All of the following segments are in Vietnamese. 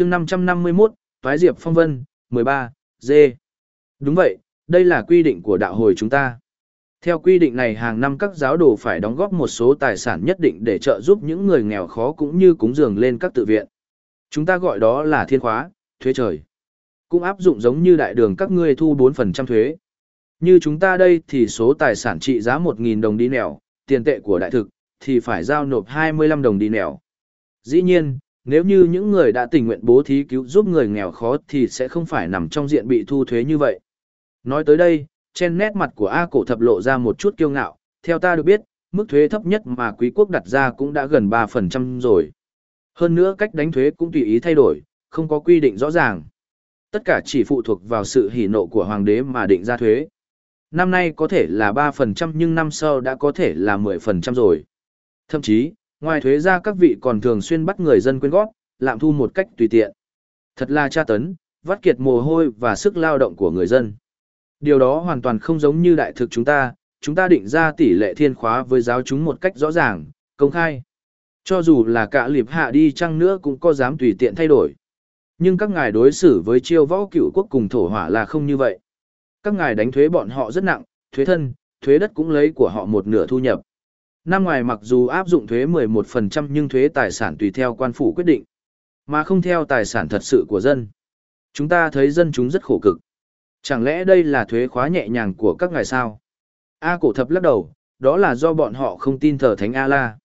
chương 551, Toái Diệp Phong Vân, 13, D. Đúng vậy, đây là quy định của đạo hồi chúng ta. Theo quy định này hàng năm các giáo đồ phải đóng góp một số tài sản nhất định để trợ giúp những người nghèo khó cũng như cúng dường lên các tự viện. Chúng ta gọi đó là thiên khóa, thuế trời. Cũng áp dụng giống như đại đường các ngươi thu 4% thuế. Như chúng ta đây thì số tài sản trị giá 1.000 đồng đi nẻo, tiền tệ của đại thực, thì phải giao nộp 25 đồng đi nẻo. Dĩ nhiên, nếu như những người đã tình nguyện bố thí cứu giúp người nghèo khó thì sẽ không phải nằm trong diện bị thu thuế như vậy. Nói tới đây, trên nét mặt của A cổ thập lộ ra một chút kiêu ngạo, theo ta được biết, mức thuế thấp nhất mà quý quốc đặt ra cũng đã gần 3% rồi. Hơn nữa cách đánh thuế cũng tùy ý thay đổi, không có quy định rõ ràng. Tất cả chỉ phụ thuộc vào sự hỉ nộ của hoàng đế mà định ra thuế. Năm nay có thể là 3% nhưng năm sau đã có thể là 10% rồi. Thậm chí, ngoài thuế ra các vị còn thường xuyên bắt người dân quyên góp, lạm thu một cách tùy tiện. Thật là tra tấn, vắt kiệt mồ hôi và sức lao động của người dân. Điều đó hoàn toàn không giống như đại thực chúng ta, chúng ta định ra tỷ lệ thiên khóa với giáo chúng một cách rõ ràng, công khai. Cho dù là cả liệp hạ đi chăng nữa cũng có dám tùy tiện thay đổi. Nhưng các ngài đối xử với chiêu võ cựu quốc cùng thổ hỏa là không như vậy. Các ngài đánh thuế bọn họ rất nặng, thuế thân, thuế đất cũng lấy của họ một nửa thu nhập. Năm ngoài mặc dù áp dụng thuế 11% nhưng thuế tài sản tùy theo quan phủ quyết định, mà không theo tài sản thật sự của dân. Chúng ta thấy dân chúng rất khổ cực. Chẳng lẽ đây là thuế khóa nhẹ nhàng của các ngài sao? A cổ thập lắc đầu, đó là do bọn họ không tin thờ Thánh A-La.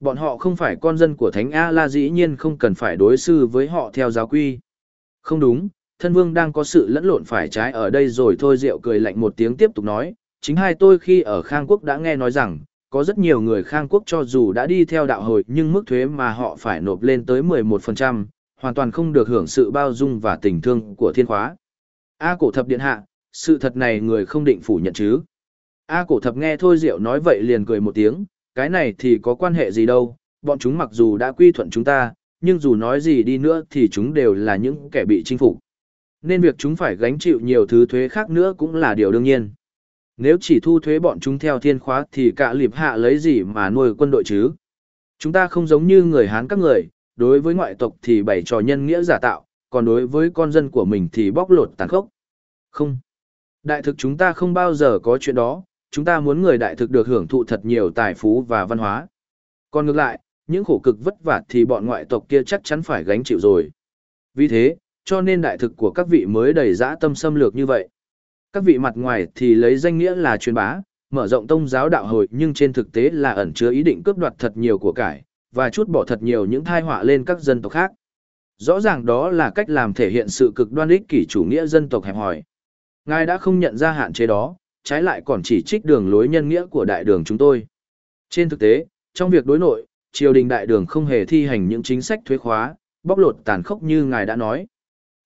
Bọn họ không phải con dân của Thánh A-La dĩ nhiên không cần phải đối xử với họ theo giáo quy. Không đúng, thân vương đang có sự lẫn lộn phải trái ở đây rồi thôi Diệu cười lạnh một tiếng tiếp tục nói, chính hai tôi khi ở Khang Quốc đã nghe nói rằng, có rất nhiều người Khang Quốc cho dù đã đi theo đạo hồi nhưng mức thuế mà họ phải nộp lên tới 11%, hoàn toàn không được hưởng sự bao dung và tình thương của thiên khóa. A cổ thập điện hạ, sự thật này người không định phủ nhận chứ. A cổ thập nghe thôi Diệu nói vậy liền cười một tiếng, cái này thì có quan hệ gì đâu, bọn chúng mặc dù đã quy thuận chúng ta, nhưng dù nói gì đi nữa thì chúng đều là những kẻ bị chinh phục. Nên việc chúng phải gánh chịu nhiều thứ thuế khác nữa cũng là điều đương nhiên. Nếu chỉ thu thuế bọn chúng theo thiên khóa thì cả liệp hạ lấy gì mà nuôi quân đội chứ? Chúng ta không giống như người Hán các người, đối với ngoại tộc thì bày trò nhân nghĩa giả tạo, còn đối với con dân của mình thì bóc lột tàn khốc. Không. Đại thực chúng ta không bao giờ có chuyện đó, chúng ta muốn người đại thực được hưởng thụ thật nhiều tài phú và văn hóa. Còn ngược lại, những khổ cực vất vả thì bọn ngoại tộc kia chắc chắn phải gánh chịu rồi. Vì thế, cho nên đại thực của các vị mới đầy dã tâm xâm lược như vậy. Các vị mặt ngoài thì lấy danh nghĩa là truyền bá, mở rộng tông giáo đạo hồi nhưng trên thực tế là ẩn chứa ý định cướp đoạt thật nhiều của cải, và chút bỏ thật nhiều những thai họa lên các dân tộc khác. Rõ ràng đó là cách làm thể hiện sự cực đoan ích kỷ chủ nghĩa dân tộc hẹp hòi. Ngài đã không nhận ra hạn chế đó, trái lại còn chỉ trích đường lối nhân nghĩa của đại đường chúng tôi. Trên thực tế, trong việc đối nội, triều đình đại đường không hề thi hành những chính sách thuế khóa, bóc lột tàn khốc như ngài đã nói.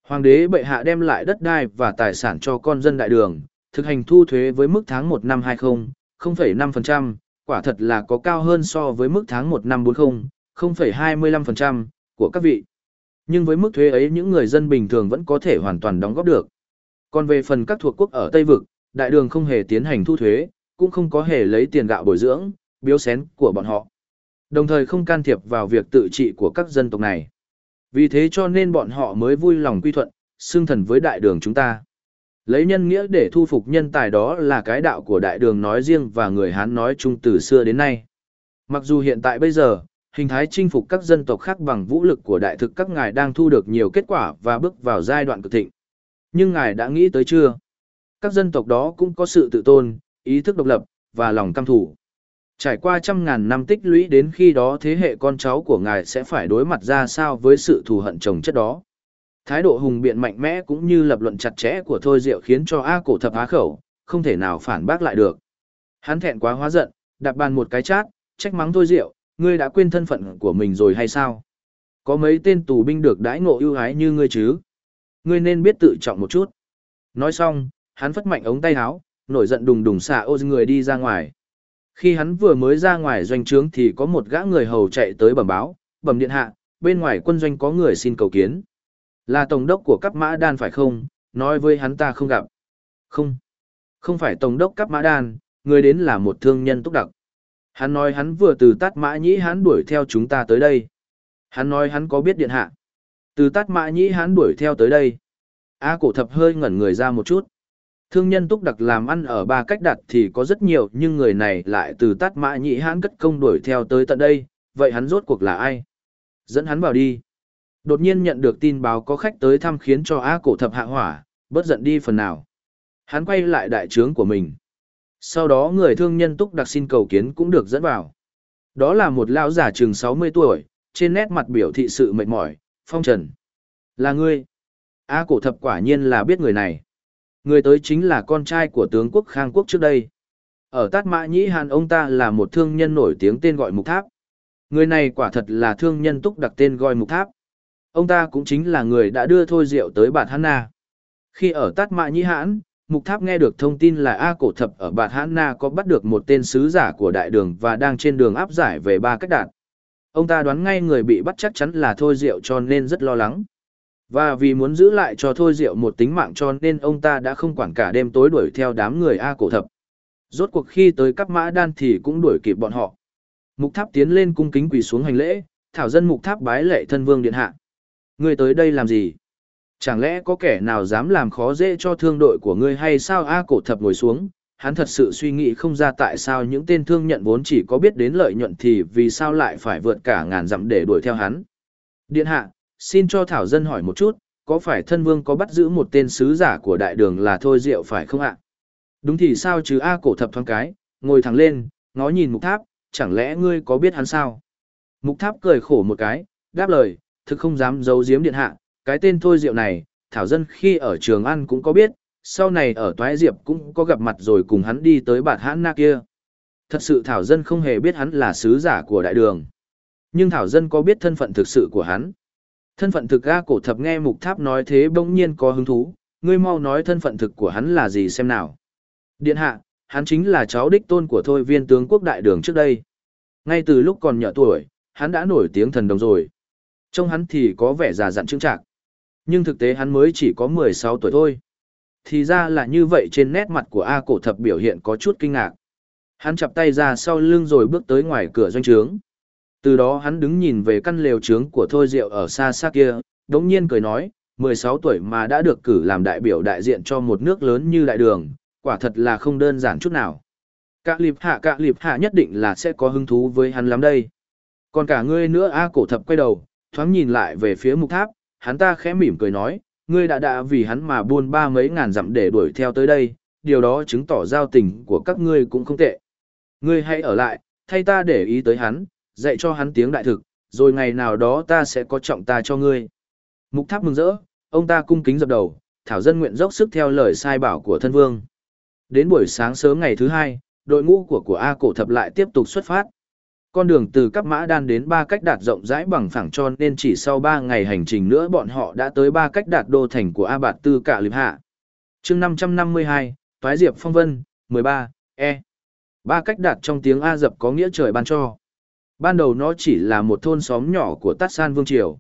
Hoàng đế bệ hạ đem lại đất đai và tài sản cho con dân đại đường, thực hành thu thuế với mức tháng 1 năm 20, 0,5%, quả thật là có cao hơn so với mức tháng 1 năm 40, 0,25% của các vị. Nhưng với mức thuế ấy những người dân bình thường vẫn có thể hoàn toàn đóng góp được. Còn về phần các thuộc quốc ở Tây Vực, đại đường không hề tiến hành thu thuế, cũng không có hề lấy tiền gạo bồi dưỡng, biếu xén của bọn họ. Đồng thời không can thiệp vào việc tự trị của các dân tộc này. Vì thế cho nên bọn họ mới vui lòng quy thuận, xưng thần với đại đường chúng ta. Lấy nhân nghĩa để thu phục nhân tài đó là cái đạo của đại đường nói riêng và người Hán nói chung từ xưa đến nay. Mặc dù hiện tại bây giờ, hình thái chinh phục các dân tộc khác bằng vũ lực của đại thực các ngài đang thu được nhiều kết quả và bước vào giai đoạn cực thịnh. Nhưng ngài đã nghĩ tới chưa? Các dân tộc đó cũng có sự tự tôn, ý thức độc lập, và lòng căm thủ. Trải qua trăm ngàn năm tích lũy đến khi đó thế hệ con cháu của ngài sẽ phải đối mặt ra sao với sự thù hận chồng chất đó. Thái độ hùng biện mạnh mẽ cũng như lập luận chặt chẽ của Thôi Diệu khiến cho A cổ thập á khẩu, không thể nào phản bác lại được. Hắn thẹn quá hóa giận, đạp bàn một cái chát, trách mắng Thôi Diệu, ngươi đã quên thân phận của mình rồi hay sao? Có mấy tên tù binh được đãi ngộ ưu ái như ngươi chứ? Ngươi nên biết tự trọng một chút. Nói xong, hắn phất mạnh ống tay áo, nổi giận đùng đùng xả ô người đi ra ngoài. Khi hắn vừa mới ra ngoài doanh trướng thì có một gã người hầu chạy tới bẩm báo, bẩm điện hạ, bên ngoài quân doanh có người xin cầu kiến. Là tổng đốc của cấp mã đan phải không, nói với hắn ta không gặp. Không, không phải tổng đốc cấp mã đan, người đến là một thương nhân túc đặc. Hắn nói hắn vừa từ tát mã nhĩ hắn đuổi theo chúng ta tới đây. Hắn nói hắn có biết điện hạ. Từ tát mã nhĩ hắn đuổi theo tới đây. A cổ thập hơi ngẩn người ra một chút. Thương nhân túc đặc làm ăn ở ba cách đặt thì có rất nhiều nhưng người này lại từ tát mã nhị hãn cất công đuổi theo tới tận đây, vậy hắn rốt cuộc là ai? Dẫn hắn vào đi. Đột nhiên nhận được tin báo có khách tới thăm khiến cho A cổ thập hạ hỏa, bớt giận đi phần nào. Hắn quay lại đại trướng của mình. Sau đó người thương nhân túc đặc xin cầu kiến cũng được dẫn vào. Đó là một lão giả chừng 60 tuổi, trên nét mặt biểu thị sự mệt mỏi, phong trần. Là ngươi. A cổ thập quả nhiên là biết người này. Người tới chính là con trai của tướng quốc Khang Quốc trước đây. Ở Tát Mã Nhĩ Hàn ông ta là một thương nhân nổi tiếng tên gọi Mục Tháp. Người này quả thật là thương nhân túc đặc tên gọi Mục Tháp. Ông ta cũng chính là người đã đưa Thôi Diệu tới Bạt Hán Na. Khi ở Tát Mã Nhĩ Hãn, Mục Tháp nghe được thông tin là A Cổ Thập ở Bạt Hán Na có bắt được một tên sứ giả của đại đường và đang trên đường áp giải về ba cách đạt. Ông ta đoán ngay người bị bắt chắc chắn là Thôi Diệu cho nên rất lo lắng. Và vì muốn giữ lại cho Thôi Diệu một tính mạng cho nên ông ta đã không quản cả đêm tối đuổi theo đám người A Cổ Thập. Rốt cuộc khi tới cắp mã đan thì cũng đuổi kịp bọn họ. Mục Tháp tiến lên cung kính quỳ xuống hành lễ, thảo dân Mục Tháp bái lệ thân vương điện hạ. Ngươi tới đây làm gì? Chẳng lẽ có kẻ nào dám làm khó dễ cho thương đội của ngươi hay sao A cổ thập ngồi xuống, hắn thật sự suy nghĩ không ra tại sao những tên thương nhận vốn chỉ có biết đến lợi nhuận thì vì sao lại phải vượt cả ngàn dặm để đuổi theo hắn. Điện hạ, xin cho Thảo Dân hỏi một chút, có phải thân vương có bắt giữ một tên sứ giả của đại đường là Thôi Diệu phải không ạ? Đúng thì sao chứ A cổ thập thoáng cái, ngồi thẳng lên, ngó nhìn mục tháp, chẳng lẽ ngươi có biết hắn sao? Mục tháp cười khổ một cái, đáp lời, thực không dám giấu giếm điện hạ, cái tên Thôi Diệu này, Thảo Dân khi ở trường ăn cũng có biết, sau này ở Toái Diệp cũng có gặp mặt rồi cùng hắn đi tới bạt hãn na kia. Thật sự Thảo Dân không hề biết hắn là sứ giả của đại đường. Nhưng Thảo Dân có biết thân phận thực sự của hắn. Thân phận thực ga cổ thập nghe mục tháp nói thế bỗng nhiên có hứng thú, ngươi mau nói thân phận thực của hắn là gì xem nào. Điện hạ, hắn chính là cháu đích tôn của thôi viên tướng quốc đại đường trước đây. Ngay từ lúc còn nhỏ tuổi, hắn đã nổi tiếng thần đồng rồi. Trông hắn thì có vẻ già dặn trưng trạc. Nhưng thực tế hắn mới chỉ có 16 tuổi thôi. Thì ra là như vậy trên nét mặt của A cổ thập biểu hiện có chút kinh ngạc. Hắn chập tay ra sau lưng rồi bước tới ngoài cửa doanh trướng. Từ đó hắn đứng nhìn về căn lều trướng của Thôi Diệu ở xa xa kia, đống nhiên cười nói, 16 tuổi mà đã được cử làm đại biểu đại diện cho một nước lớn như đại đường, quả thật là không đơn giản chút nào. Cạ liệp hạ cạ liệp hạ nhất định là sẽ có hứng thú với hắn lắm đây. Còn cả ngươi nữa A cổ thập quay đầu, thoáng nhìn lại về phía mục tháp, hắn ta khẽ mỉm cười nói, ngươi đã đã vì hắn mà buôn ba mấy ngàn dặm để đuổi theo tới đây, điều đó chứng tỏ giao tình của các ngươi cũng không tệ. Ngươi hãy ở lại, thay ta để ý tới hắn, dạy cho hắn tiếng đại thực, rồi ngày nào đó ta sẽ có trọng ta cho ngươi. Mục tháp mừng rỡ, ông ta cung kính dập đầu, thảo dân nguyện dốc sức theo lời sai bảo của thân vương. Đến buổi sáng sớm ngày thứ hai, đội ngũ của của A cổ thập lại tiếp tục xuất phát, con đường từ cấp mã đan đến ba cách đạt rộng rãi bằng phẳng tròn nên chỉ sau ba ngày hành trình nữa bọn họ đã tới ba cách đạt đô thành của A Bạt Tư Cả Liệp Hạ. chương năm trăm năm mươi hai, Toái Diệp Phong Vân, mười ba, E. Ba cách đạt trong tiếng A dập có nghĩa trời ban cho. Ban đầu nó chỉ là một thôn xóm nhỏ của Tát San Vương Triều.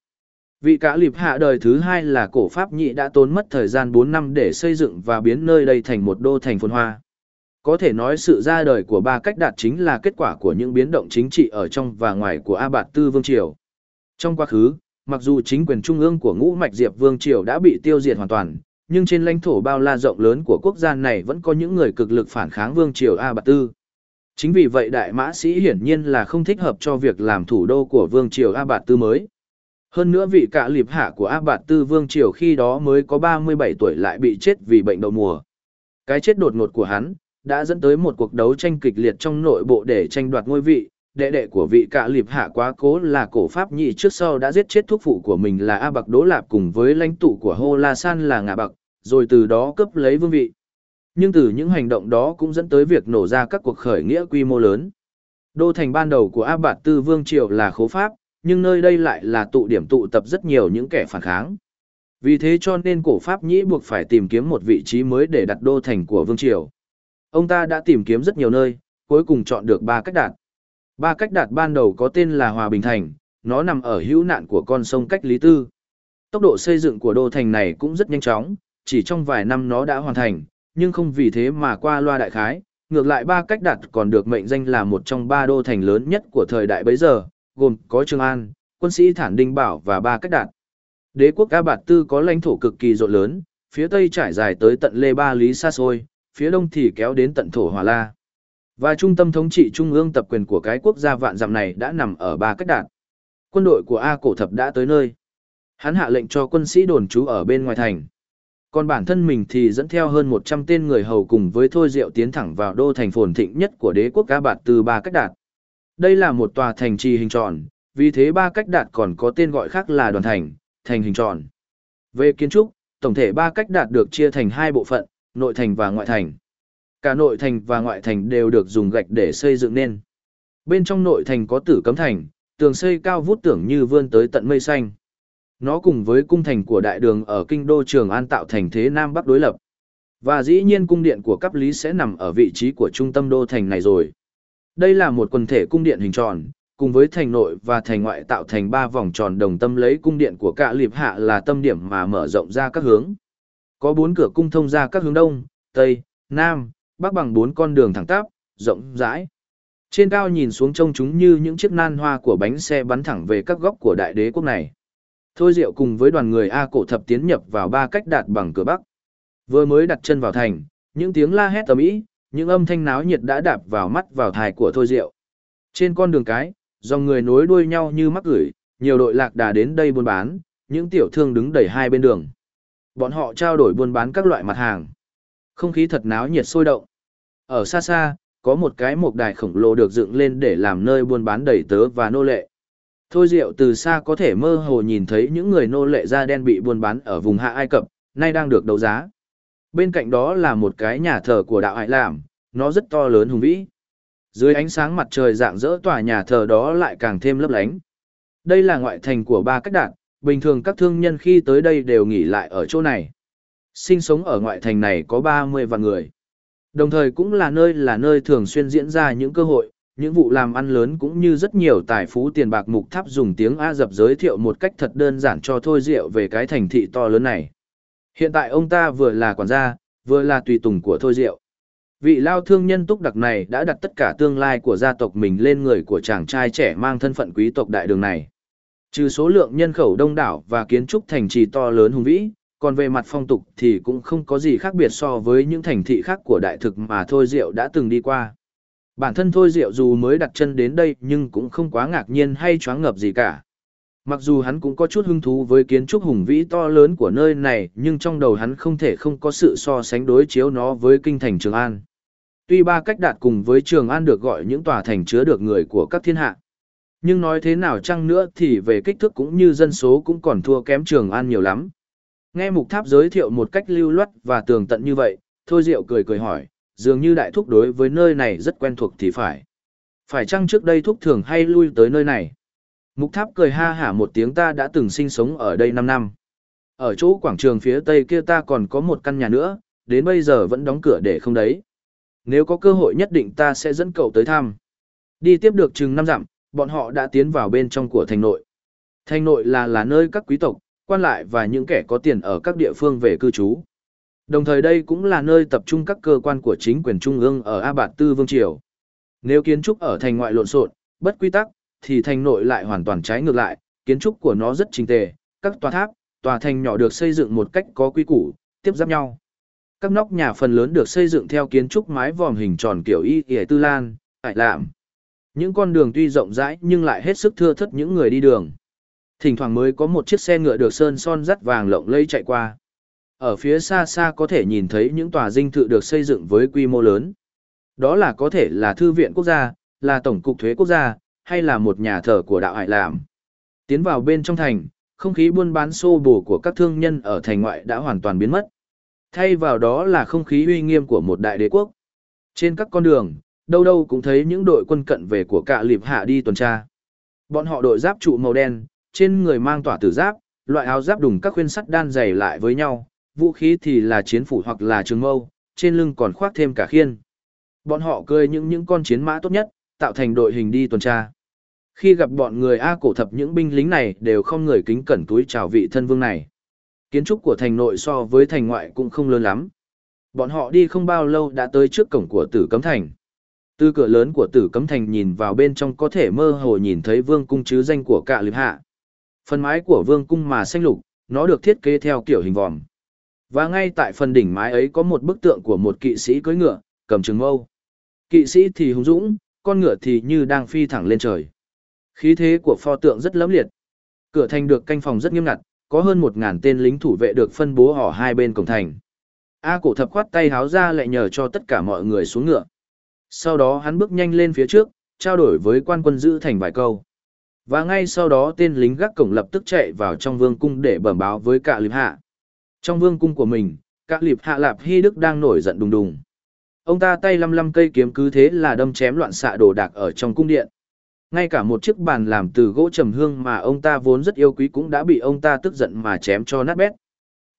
Vị cả lịp hạ đời thứ hai là cổ Pháp nhị đã tốn mất thời gian bốn năm để xây dựng và biến nơi đây thành một đô thành phồn hoa. Có thể nói sự ra đời của ba cách đạt chính là kết quả của những biến động chính trị ở trong và ngoài của A Bạt Tư Vương Triều. Trong quá khứ, mặc dù chính quyền trung ương của ngũ mạch Diệp Vương Triều đã bị tiêu diệt hoàn toàn, nhưng trên lãnh thổ bao la rộng lớn của quốc gia này vẫn có những người cực lực phản kháng Vương Triều A Bạt Tư. Chính vì vậy Đại Mã Sĩ hiển nhiên là không thích hợp cho việc làm thủ đô của Vương Triều A Bạt Tư mới. Hơn nữa vị cạ liệp hạ của A Bạt Tư Vương Triều khi đó mới có 37 tuổi lại bị chết vì bệnh đậu mùa. Cái chết đột ngột của hắn, đã dẫn tới một cuộc đấu tranh kịch liệt trong nội bộ để tranh đoạt ngôi vị. Đệ đệ của vị cạ liệp hạ quá cố là cổ pháp nhị trước sau đã giết chết thuốc phụ của mình là A Bạc Đỗ Lạp cùng với lãnh tụ của Hô La San là Ngạ Bạc, rồi từ đó cấp lấy vương vị. Nhưng từ những hành động đó cũng dẫn tới việc nổ ra các cuộc khởi nghĩa quy mô lớn. Đô thành ban đầu của A Bạt Tư Vương Triều là khố pháp, nhưng nơi đây lại là tụ điểm tụ tập rất nhiều những kẻ phản kháng. Vì thế cho nên cổ Pháp Nhĩ buộc phải tìm kiếm một vị trí mới để đặt đô thành của Vương Triều. Ông ta đã tìm kiếm rất nhiều nơi, cuối cùng chọn được ba cách đạt. Ba cách đạt ban đầu có tên là Hòa Bình Thành, nó nằm ở hữu nạn của con sông cách Lý Tư. Tốc độ xây dựng của đô thành này cũng rất nhanh chóng, chỉ trong vài năm nó đã hoàn thành, nhưng không vì thế mà qua loa đại khái. Ngược lại ba cách đạt còn được mệnh danh là một trong ba đô thành lớn nhất của thời đại bấy giờ, gồm có Trường An, quân sĩ Thản Đinh Bảo và ba cách đạt. Đế quốc A Bạt Tư có lãnh thổ cực kỳ rộng lớn, phía tây trải dài tới tận Lê Ba Lý xa xôi, phía đông thì kéo đến tận thổ Hòa La. Và trung tâm thống trị trung ương tập quyền của cái quốc gia vạn dặm này đã nằm ở ba cách đạt. Quân đội của A Cổ Thập đã tới nơi. Hắn hạ lệnh cho quân sĩ đồn trú ở bên ngoài thành. Còn bản thân mình thì dẫn theo hơn 100 tên người hầu cùng với Thôi Diệu tiến thẳng vào đô thành phồn thịnh nhất của đế quốc A Bạt từ ba cách đạt. Đây là một tòa thành trì hình tròn, vì thế ba cách đạt còn có tên gọi khác là đoàn thành, thành hình tròn. Về kiến trúc, tổng thể ba cách đạt được chia thành hai bộ phận, nội thành và ngoại thành. Cả nội thành và ngoại thành đều được dùng gạch để xây dựng nên. Bên trong nội thành có tử cấm thành, tường xây cao vút tưởng như vươn tới tận mây xanh. Nó cùng với cung thành của đại đường ở kinh đô Trường An tạo thành thế Nam Bắc đối lập. Và dĩ nhiên cung điện của cấp lý sẽ nằm ở vị trí của trung tâm đô thành này rồi. Đây là một quần thể cung điện hình tròn, cùng với thành nội và thành ngoại tạo thành ba vòng tròn đồng tâm lấy cung điện của cả liệp hạ là tâm điểm mà mở rộng ra các hướng. Có bốn cửa cung thông ra các hướng đông, tây, nam, bắc bằng bốn con đường thẳng tắp, rộng rãi. Trên cao nhìn xuống trông chúng như những chiếc nan hoa của bánh xe bắn thẳng về các góc của đại đế quốc này. Thôi Diệu cùng với đoàn người A cổ thập tiến nhập vào ba cách đạt bằng cửa bắc. Vừa mới đặt chân vào thành, những tiếng la hét tầm ý, những âm thanh náo nhiệt đã đạp vào mắt vào thai của Thôi Diệu. Trên con đường cái, dòng người nối đuôi nhau như mắc gửi, nhiều đội lạc đà đến đây buôn bán, những tiểu thương đứng đầy hai bên đường. Bọn họ trao đổi buôn bán các loại mặt hàng. Không khí thật náo nhiệt sôi động. Ở xa xa, có một cái mộc đài khổng lồ được dựng lên để làm nơi buôn bán đầy tớ và nô lệ. Thôi Diệu từ xa có thể mơ hồ nhìn thấy những người nô lệ da đen bị buôn bán ở vùng hạ Ai Cập, nay đang được đấu giá. Bên cạnh đó là một cái nhà thờ của đạo Hải Làm, nó rất to lớn hùng vĩ. Dưới ánh sáng mặt trời dạng dỡ tòa nhà thờ đó lại càng thêm lấp lánh. Đây là ngoại thành của ba cách đạn, bình thường các thương nhân khi tới đây đều nghỉ lại ở chỗ này. Sinh sống ở ngoại thành này có 30 vạn người. Đồng thời cũng là nơi là nơi thường xuyên diễn ra những cơ hội, những vụ làm ăn lớn cũng như rất nhiều tài phú tiền bạc mục tháp dùng tiếng A dập giới thiệu một cách thật đơn giản cho Thôi Diệu về cái thành thị to lớn này. Hiện tại ông ta vừa là quản gia, vừa là tùy tùng của Thôi Diệu. Vị lao thương nhân túc đặc này đã đặt tất cả tương lai của gia tộc mình lên người của chàng trai trẻ mang thân phận quý tộc đại đường này. Trừ số lượng nhân khẩu đông đảo và kiến trúc thành trì to lớn hùng vĩ, còn về mặt phong tục thì cũng không có gì khác biệt so với những thành thị khác của đại thực mà Thôi Diệu đã từng đi qua. Bản thân Thôi Diệu dù mới đặt chân đến đây nhưng cũng không quá ngạc nhiên hay choáng ngợp gì cả. Mặc dù hắn cũng có chút hứng thú với kiến trúc hùng vĩ to lớn của nơi này nhưng trong đầu hắn không thể không có sự so sánh đối chiếu nó với kinh thành Trường An. Tuy ba cách đạt cùng với Trường An được gọi những tòa thành chứa được người của các thiên hạ. Nhưng nói thế nào chăng nữa thì về kích thước cũng như dân số cũng còn thua kém Trường An nhiều lắm. Nghe mục tháp giới thiệu một cách lưu loát và tường tận như vậy, Thôi Diệu cười cười hỏi, dường như đại thúc đối với nơi này rất quen thuộc thì phải. Phải chăng trước đây thúc thường hay lui tới nơi này? Mục tháp cười ha hả một tiếng ta đã từng sinh sống ở đây 5 năm. Ở chỗ quảng trường phía tây kia ta còn có một căn nhà nữa, đến bây giờ vẫn đóng cửa để không đấy. Nếu có cơ hội nhất định ta sẽ dẫn cậu tới thăm. Đi tiếp được chừng năm dặm, bọn họ đã tiến vào bên trong của thành nội. Thành nội là là nơi các quý tộc, quan lại và những kẻ có tiền ở các địa phương về cư trú. Đồng thời đây cũng là nơi tập trung các cơ quan của chính quyền trung ương ở A Bạt Tư Vương Triều. Nếu kiến trúc ở thành ngoại lộn xộn, bất quy tắc, thì thành nội lại hoàn toàn trái ngược lại, kiến trúc của nó rất trình tề, các tòa tháp, tòa thành nhỏ được xây dựng một cách có quy củ, tiếp giáp nhau. Các nóc nhà phần lớn được xây dựng theo kiến trúc mái vòm hình tròn kiểu y y tư lan, ải lạm. Những con đường tuy rộng rãi nhưng lại hết sức thưa thất những người đi đường. Thỉnh thoảng mới có một chiếc xe ngựa được sơn son dắt vàng lộng lẫy chạy qua. Ở phía xa xa có thể nhìn thấy những tòa dinh thự được xây dựng với quy mô lớn. Đó là có thể là thư viện quốc gia, là tổng cục thuế quốc gia, hay là một nhà thờ của đạo hải làm. Tiến vào bên trong thành, không khí buôn bán xô bồ của các thương nhân ở thành ngoại đã hoàn toàn biến mất. Thay vào đó là không khí uy nghiêm của một đại đế quốc. Trên các con đường, đâu đâu cũng thấy những đội quân cận về của cả lịp hạ đi tuần tra. Bọn họ đội giáp trụ màu đen, trên người mang tỏa tử giáp, loại áo giáp đùng các khuyên sắt đan dày lại với nhau, vũ khí thì là chiến phủ hoặc là trường mâu, trên lưng còn khoác thêm cả khiên. Bọn họ cười những những con chiến mã tốt nhất, tạo thành đội hình đi tuần tra. Khi gặp bọn người A cổ thập những binh lính này đều không người kính cẩn túi chào vị thân vương này. Kiến trúc của thành nội so với thành ngoại cũng không lớn lắm. Bọn họ đi không bao lâu đã tới trước cổng của tử cấm thành. Từ cửa lớn của tử cấm thành nhìn vào bên trong có thể mơ hồ nhìn thấy vương cung chứ danh của cả liệp hạ. Phần mái của vương cung mà xanh lục, nó được thiết kế theo kiểu hình vòm. Và ngay tại phần đỉnh mái ấy có một bức tượng của một kỵ sĩ cưỡi ngựa, cầm trường mâu. Kỵ sĩ thì hùng dũng, con ngựa thì như đang phi thẳng lên trời. Khí thế của pho tượng rất lẫm liệt. Cửa thành được canh phòng rất nghiêm ngặt, có hơn một ngàn tên lính thủ vệ được phân bố ở hai bên cổng thành. A cổ thập khoát tay háo ra lại nhờ cho tất cả mọi người xuống ngựa. Sau đó hắn bước nhanh lên phía trước, trao đổi với quan quân giữ thành vài câu. Và ngay sau đó tên lính gác cổng lập tức chạy vào trong vương cung để bẩm báo với cả lâm hạ. Trong vương cung của mình, các liệp hạ lạp hy đức đang nổi giận đùng đùng. Ông ta tay lăm lăm cây kiếm cứ thế là đâm chém loạn xạ đồ đạc ở trong cung điện. Ngay cả một chiếc bàn làm từ gỗ trầm hương mà ông ta vốn rất yêu quý cũng đã bị ông ta tức giận mà chém cho nát bét.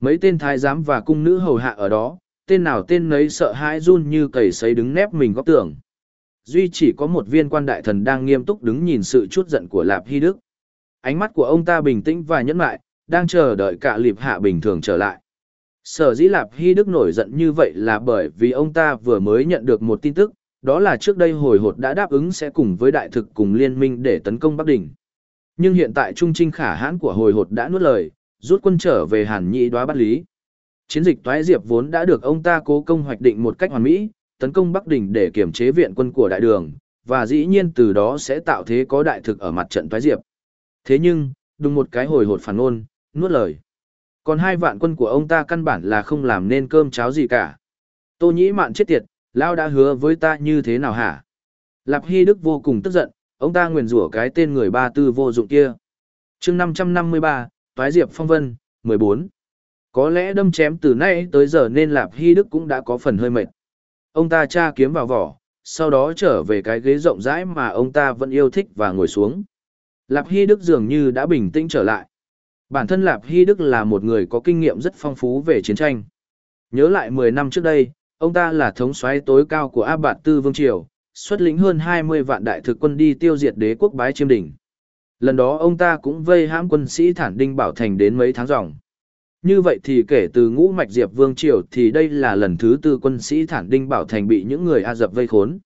Mấy tên thái giám và cung nữ hầu hạ ở đó, tên nào tên nấy sợ hãi run như cầy sấy đứng nép mình góc tường. Duy chỉ có một viên quan đại thần đang nghiêm túc đứng nhìn sự chút giận của Lạp Hy Đức. Ánh mắt của ông ta bình tĩnh và nhẫn lại, đang chờ đợi cả lịp hạ bình thường trở lại. Sở dĩ Lạp Hy Đức nổi giận như vậy là bởi vì ông ta vừa mới nhận được một tin tức, đó là trước đây hồi hột đã đáp ứng sẽ cùng với đại thực cùng liên minh để tấn công Bắc Đình. Nhưng hiện tại trung trinh khả hãn của hồi hột đã nuốt lời, rút quân trở về Hàn Nhị đoá bắt lý. Chiến dịch toái diệp vốn đã được ông ta cố công hoạch định một cách hoàn mỹ, tấn công Bắc Đình để kiểm chế viện quân của đại đường, và dĩ nhiên từ đó sẽ tạo thế có đại thực ở mặt trận toái diệp. Thế nhưng, đúng một cái hồi hột phản ngôn, nuốt lời. Còn hai vạn quân của ông ta căn bản là không làm nên cơm cháo gì cả. Tô nhĩ mạn chết tiệt, Lao đã hứa với ta như thế nào hả? Lạp Hy Đức vô cùng tức giận, ông ta nguyền rủa cái tên người ba tư vô dụng kia. chương 553, Toái Diệp Phong Vân, 14. Có lẽ đâm chém từ nay tới giờ nên Lạp Hy Đức cũng đã có phần hơi mệt. Ông ta tra kiếm vào vỏ, sau đó trở về cái ghế rộng rãi mà ông ta vẫn yêu thích và ngồi xuống. Lạp Hy Đức dường như đã bình tĩnh trở lại. Bản thân Lạp Hy Đức là một người có kinh nghiệm rất phong phú về chiến tranh. Nhớ lại 10 năm trước đây, ông ta là thống soái tối cao của A Bạt Tư Vương Triều, xuất lĩnh hơn 20 vạn đại thực quân đi tiêu diệt đế quốc bái chiêm đỉnh. Lần đó ông ta cũng vây hãm quân sĩ Thản Đinh Bảo Thành đến mấy tháng dòng. Như vậy thì kể từ ngũ mạch Diệp Vương Triều thì đây là lần thứ tư quân sĩ Thản Đinh Bảo Thành bị những người A Dập vây khốn.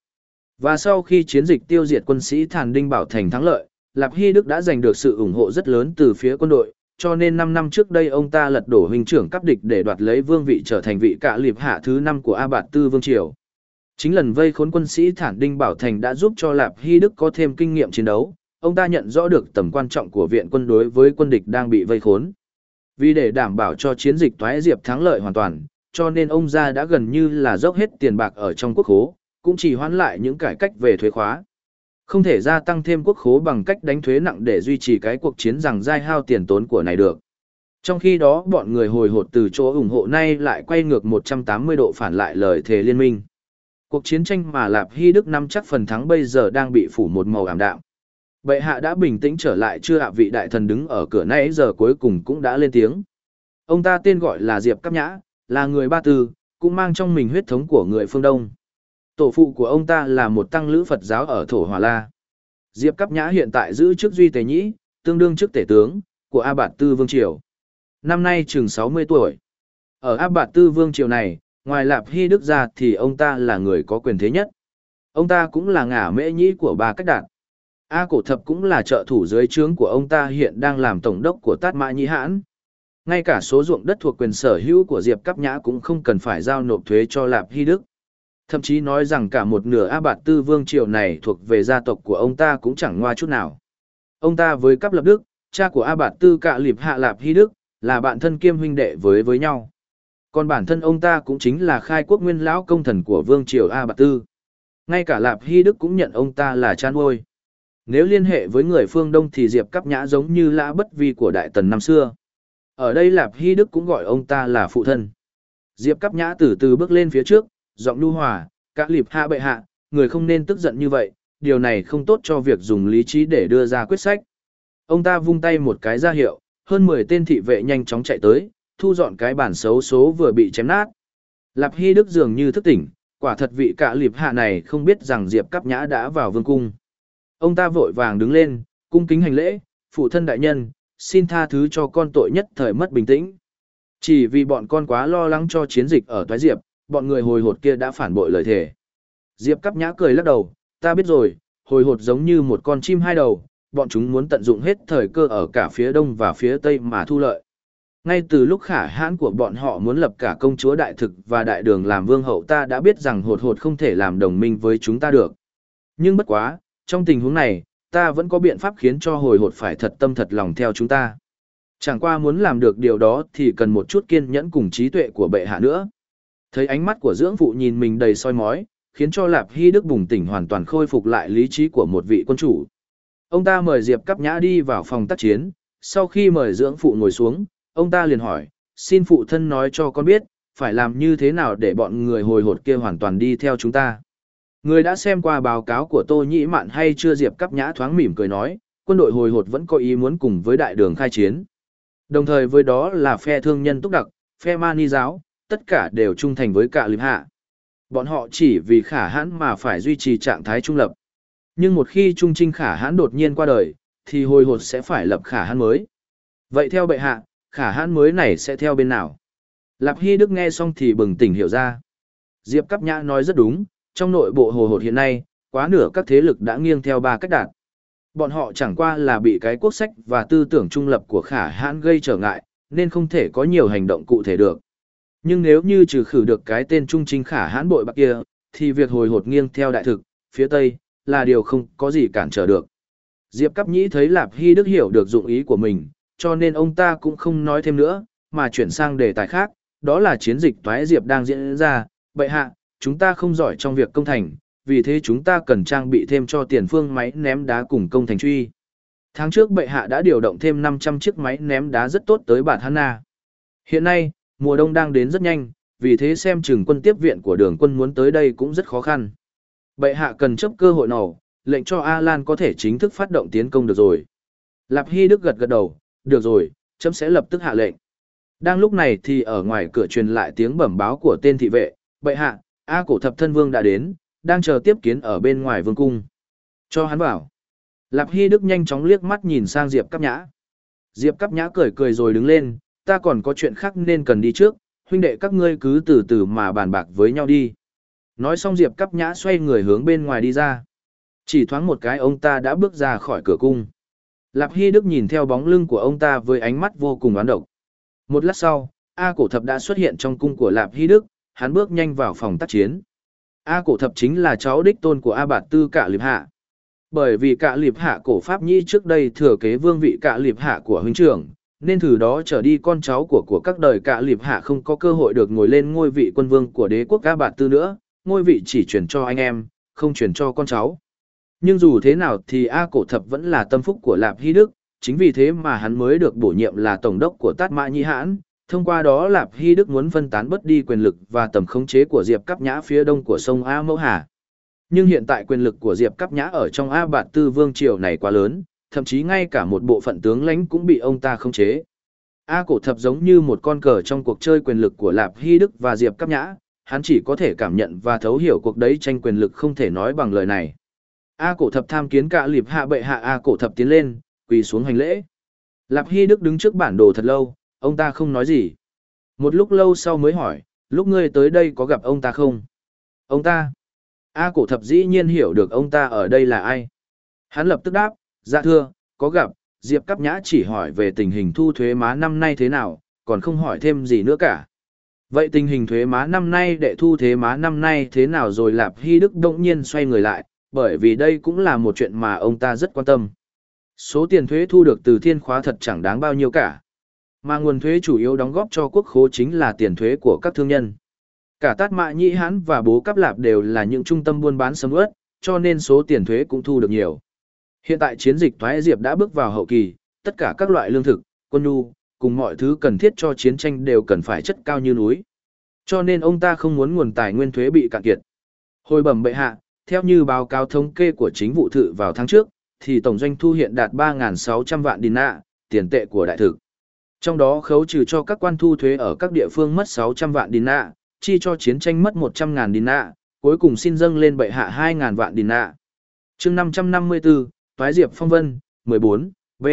Và sau khi chiến dịch tiêu diệt quân sĩ Thản Đinh Bảo Thành thắng lợi, Lạp Hy Đức đã giành được sự ủng hộ rất lớn từ phía quân đội, cho nên 5 năm trước đây ông ta lật đổ huynh trưởng cấp địch để đoạt lấy vương vị trở thành vị cạ liệp hạ thứ 5 của A Bạt Tư Vương Triều. Chính lần vây khốn quân sĩ Thản Đinh Bảo Thành đã giúp cho Lạp Hy Đức có thêm kinh nghiệm chiến đấu, ông ta nhận rõ được tầm quan trọng của viện quân đối với quân địch đang bị vây khốn. Vì để đảm bảo cho chiến dịch toái diệp thắng lợi hoàn toàn, cho nên ông gia đã gần như là dốc hết tiền bạc ở trong quốc khố, cũng chỉ hoãn lại những cải cách về thuế khóa. Không thể gia tăng thêm quốc khố bằng cách đánh thuế nặng để duy trì cái cuộc chiến rằng dai hao tiền tốn của này được. Trong khi đó bọn người hồi hột từ chỗ ủng hộ nay lại quay ngược 180 độ phản lại lời thề liên minh. Cuộc chiến tranh mà Lạp Hy Đức nắm chắc phần thắng bây giờ đang bị phủ một màu ảm đạm. Bệ hạ đã bình tĩnh trở lại chưa hạ vị đại thần đứng ở cửa nãy giờ cuối cùng cũng đã lên tiếng. Ông ta tên gọi là Diệp Cáp Nhã, là người Ba Tư, cũng mang trong mình huyết thống của người phương Đông. Tổ phụ của ông ta là một tăng lữ Phật giáo ở Thổ Hòa La. Diệp Cáp Nhã hiện tại giữ chức duy tề nhĩ, tương đương chức tể tướng, của A Bạt Tư Vương Triều. Năm nay chừng 60 tuổi. Ở A Bạt Tư Vương Triều này, ngoài Lạp Hy Đức ra thì ông ta là người có quyền thế nhất. Ông ta cũng là ngả mễ nhĩ của ba cách đạt. A Cổ Thập cũng là trợ thủ dưới trướng của ông ta hiện đang làm tổng đốc của Tát Mã Nhĩ Hãn. Ngay cả số ruộng đất thuộc quyền sở hữu của Diệp Cáp Nhã cũng không cần phải giao nộp thuế cho Lạp Hy Đức. Thậm chí nói rằng cả một nửa A Bạt Tư Vương Triều này thuộc về gia tộc của ông ta cũng chẳng ngoa chút nào. Ông ta với cấp lập đức, cha của A Bạt Tư Cạ Liệp Hạ Lạp Hy Đức, là bạn thân kiêm huynh đệ với với nhau. Còn bản thân ông ta cũng chính là khai quốc nguyên lão công thần của Vương Triều A Bạt Tư. Ngay cả Lạp Hy Đức cũng nhận ông ta là cha nuôi. Nếu liên hệ với người phương Đông thì Diệp Cáp Nhã giống như lã bất vi của Đại Tần năm xưa. Ở đây Lạp Hy Đức cũng gọi ông ta là phụ thân. Diệp Cáp Nhã từ từ bước lên phía trước, giọng nhu hòa, cả lịp hạ bệ hạ, người không nên tức giận như vậy, điều này không tốt cho việc dùng lý trí để đưa ra quyết sách. Ông ta vung tay một cái ra hiệu, hơn 10 tên thị vệ nhanh chóng chạy tới, thu dọn cái bản xấu số vừa bị chém nát. Lạp Hy Đức dường như thức tỉnh, quả thật vị cả lịp hạ này không biết rằng Diệp Cáp Nhã đã vào vương cung. Ông ta vội vàng đứng lên, cung kính hành lễ, phụ thân đại nhân, xin tha thứ cho con tội nhất thời mất bình tĩnh. Chỉ vì bọn con quá lo lắng cho chiến dịch ở Toái Diệp, bọn người hồi hột kia đã phản bội lời thề. Diệp cắp nhã cười lắc đầu, ta biết rồi, hồi hột giống như một con chim hai đầu, bọn chúng muốn tận dụng hết thời cơ ở cả phía đông và phía tây mà thu lợi. Ngay từ lúc khả hãn của bọn họ muốn lập cả công chúa đại thực và đại đường làm vương hậu ta đã biết rằng hột hột không thể làm đồng minh với chúng ta được. Nhưng bất quá, trong tình huống này, ta vẫn có biện pháp khiến cho hồi hột phải thật tâm thật lòng theo chúng ta. Chẳng qua muốn làm được điều đó thì cần một chút kiên nhẫn cùng trí tuệ của bệ hạ nữa. Thấy ánh mắt của dưỡng phụ nhìn mình đầy soi mói, khiến cho Lạp Hy Đức bùng tỉnh hoàn toàn khôi phục lại lý trí của một vị quân chủ. Ông ta mời Diệp Cắp Nhã đi vào phòng tác chiến, sau khi mời dưỡng phụ ngồi xuống, ông ta liền hỏi, xin phụ thân nói cho con biết, phải làm như thế nào để bọn người hồi hột kia hoàn toàn đi theo chúng ta. Người đã xem qua báo cáo của Tô Nhĩ Mạn hay chưa Diệp Cắp Nhã thoáng mỉm cười nói, quân đội hồi hột vẫn có ý muốn cùng với đại đường khai chiến. Đồng thời với đó là phe thương nhân túc đặc, phe mani giáo, tất cả đều trung thành với cả liệp hạ. Bọn họ chỉ vì khả hãn mà phải duy trì trạng thái trung lập. Nhưng một khi trung trinh khả hãn đột nhiên qua đời, thì hồi hột sẽ phải lập khả hãn mới. Vậy theo bệ hạ, khả hãn mới này sẽ theo bên nào? Lạp Hy Đức nghe xong thì bừng tỉnh hiểu ra. Diệp Cắp Nhã nói rất đúng, trong nội bộ hồ hột hiện nay, quá nửa các thế lực đã nghiêng theo ba cách đạt. Bọn họ chẳng qua là bị cái quốc sách và tư tưởng trung lập của khả hãn gây trở ngại, nên không thể có nhiều hành động cụ thể được. Nhưng nếu như trừ khử được cái tên trung trinh khả hãn bội bạc kia, thì việc hồi hột nghiêng theo đại thực, phía Tây, là điều không có gì cản trở được. Diệp Cáp Nhĩ thấy Lạp Hy Đức hiểu được dụng ý của mình, cho nên ông ta cũng không nói thêm nữa, mà chuyển sang đề tài khác, đó là chiến dịch toái Diệp đang diễn ra. Bệ hạ, chúng ta không giỏi trong việc công thành, vì thế chúng ta cần trang bị thêm cho tiền phương máy ném đá cùng công thành truy. Tháng trước bệ hạ đã điều động thêm 500 chiếc máy ném đá rất tốt tới bản Hanna. Hiện nay, mùa đông đang đến rất nhanh, vì thế xem chừng quân tiếp viện của đường quân muốn tới đây cũng rất khó khăn. Bệ hạ cần chấp cơ hội nào, lệnh cho Alan có thể chính thức phát động tiến công được rồi. Lạp Hy Đức gật gật đầu, được rồi, chấm sẽ lập tức hạ lệnh. Đang lúc này thì ở ngoài cửa truyền lại tiếng bẩm báo của tên thị vệ, bệ hạ, A cổ thập thân vương đã đến, đang chờ tiếp kiến ở bên ngoài vương cung. Cho hắn vào. Lạp Hy Đức nhanh chóng liếc mắt nhìn sang Diệp Cắp Nhã. Diệp Cắp Nhã cười cười rồi đứng lên, ta còn có chuyện khác nên cần đi trước, huynh đệ các ngươi cứ từ từ mà bàn bạc với nhau đi. Nói xong Diệp Cắp Nhã xoay người hướng bên ngoài đi ra. Chỉ thoáng một cái ông ta đã bước ra khỏi cửa cung. Lạp Hy Đức nhìn theo bóng lưng của ông ta với ánh mắt vô cùng oán độc. Một lát sau, A cổ thập đã xuất hiện trong cung của Lạp Hy Đức, hắn bước nhanh vào phòng tác chiến. A cổ thập chính là cháu đích tôn của A Bạt Tư Cạ Liệp Hạ. Bởi vì Cạ Liệp Hạ cổ Pháp Nhi trước đây thừa kế vương vị Cạ Liệp Hạ của huynh trưởng, nên từ đó trở đi con cháu của của các đời cả lịp Hạ không có cơ hội được ngồi lên ngôi vị quân vương của đế quốc A Bạt Tư nữa, ngôi vị chỉ chuyển cho anh em, không chuyển cho con cháu. Nhưng dù thế nào thì A cổ thập vẫn là tâm phúc của Lạp Hy Đức, chính vì thế mà hắn mới được bổ nhiệm là tổng đốc của Tát Mã Nhi Hãn, thông qua đó Lạp Hy Đức muốn phân tán bớt đi quyền lực và tầm khống chế của Diệp Cáp Nhã phía đông của sông A Mẫu Hà. Nhưng hiện tại quyền lực của Diệp Cáp Nhã ở trong A Bạt Tư Vương Triều này quá lớn, thậm chí ngay cả một bộ phận tướng lãnh cũng bị ông ta khống chế. A cổ thập giống như một con cờ trong cuộc chơi quyền lực của Lạp Hy Đức và Diệp Cáp Nhã, hắn chỉ có thể cảm nhận và thấu hiểu cuộc đấy tranh quyền lực không thể nói bằng lời này. A cổ thập tham kiến cả liệp hạ bệ hạ A cổ thập tiến lên, quỳ xuống hành lễ. Lạp Hy Đức đứng trước bản đồ thật lâu, ông ta không nói gì. Một lúc lâu sau mới hỏi, lúc ngươi tới đây có gặp ông ta không? Ông ta? A cổ thập dĩ nhiên hiểu được ông ta ở đây là ai. Hắn lập tức đáp, dạ thưa, có gặp, Diệp Cắp Nhã chỉ hỏi về tình hình thu thuế má năm nay thế nào, còn không hỏi thêm gì nữa cả. Vậy tình hình thuế má năm nay đệ thu thuế má năm nay thế nào rồi Lạp Hy Đức động nhiên xoay người lại, bởi vì đây cũng là một chuyện mà ông ta rất quan tâm. Số tiền thuế thu được từ thiên khóa thật chẳng đáng bao nhiêu cả. Mà nguồn thuế chủ yếu đóng góp cho quốc khố chính là tiền thuế của các thương nhân. Cả Tát Mạ Nhĩ Hãn và Bố Cáp Lạp đều là những trung tâm buôn bán sầm ớt, cho nên số tiền thuế cũng thu được nhiều. Hiện tại chiến dịch Thoái Diệp đã bước vào hậu kỳ, tất cả các loại lương thực, quân nhu, cùng mọi thứ cần thiết cho chiến tranh đều cần phải chất cao như núi. Cho nên ông ta không muốn nguồn tài nguyên thuế bị cạn kiệt. Hồi bẩm bệ hạ, theo như báo cáo thống kê của chính vụ thự vào tháng trước, thì tổng doanh thu hiện đạt 3.600 vạn đinh nạ, tiền tệ của đại thực. Trong đó khấu trừ cho các quan thu thuế ở các địa phương mất 600 vạn đinh nạ, chi cho chiến tranh mất 100.000 đinh nạ, cuối cùng xin dâng lên bệ hạ 2.000 vạn đinh nạ. chương 554, Toái Diệp Phong Vân, 14, B.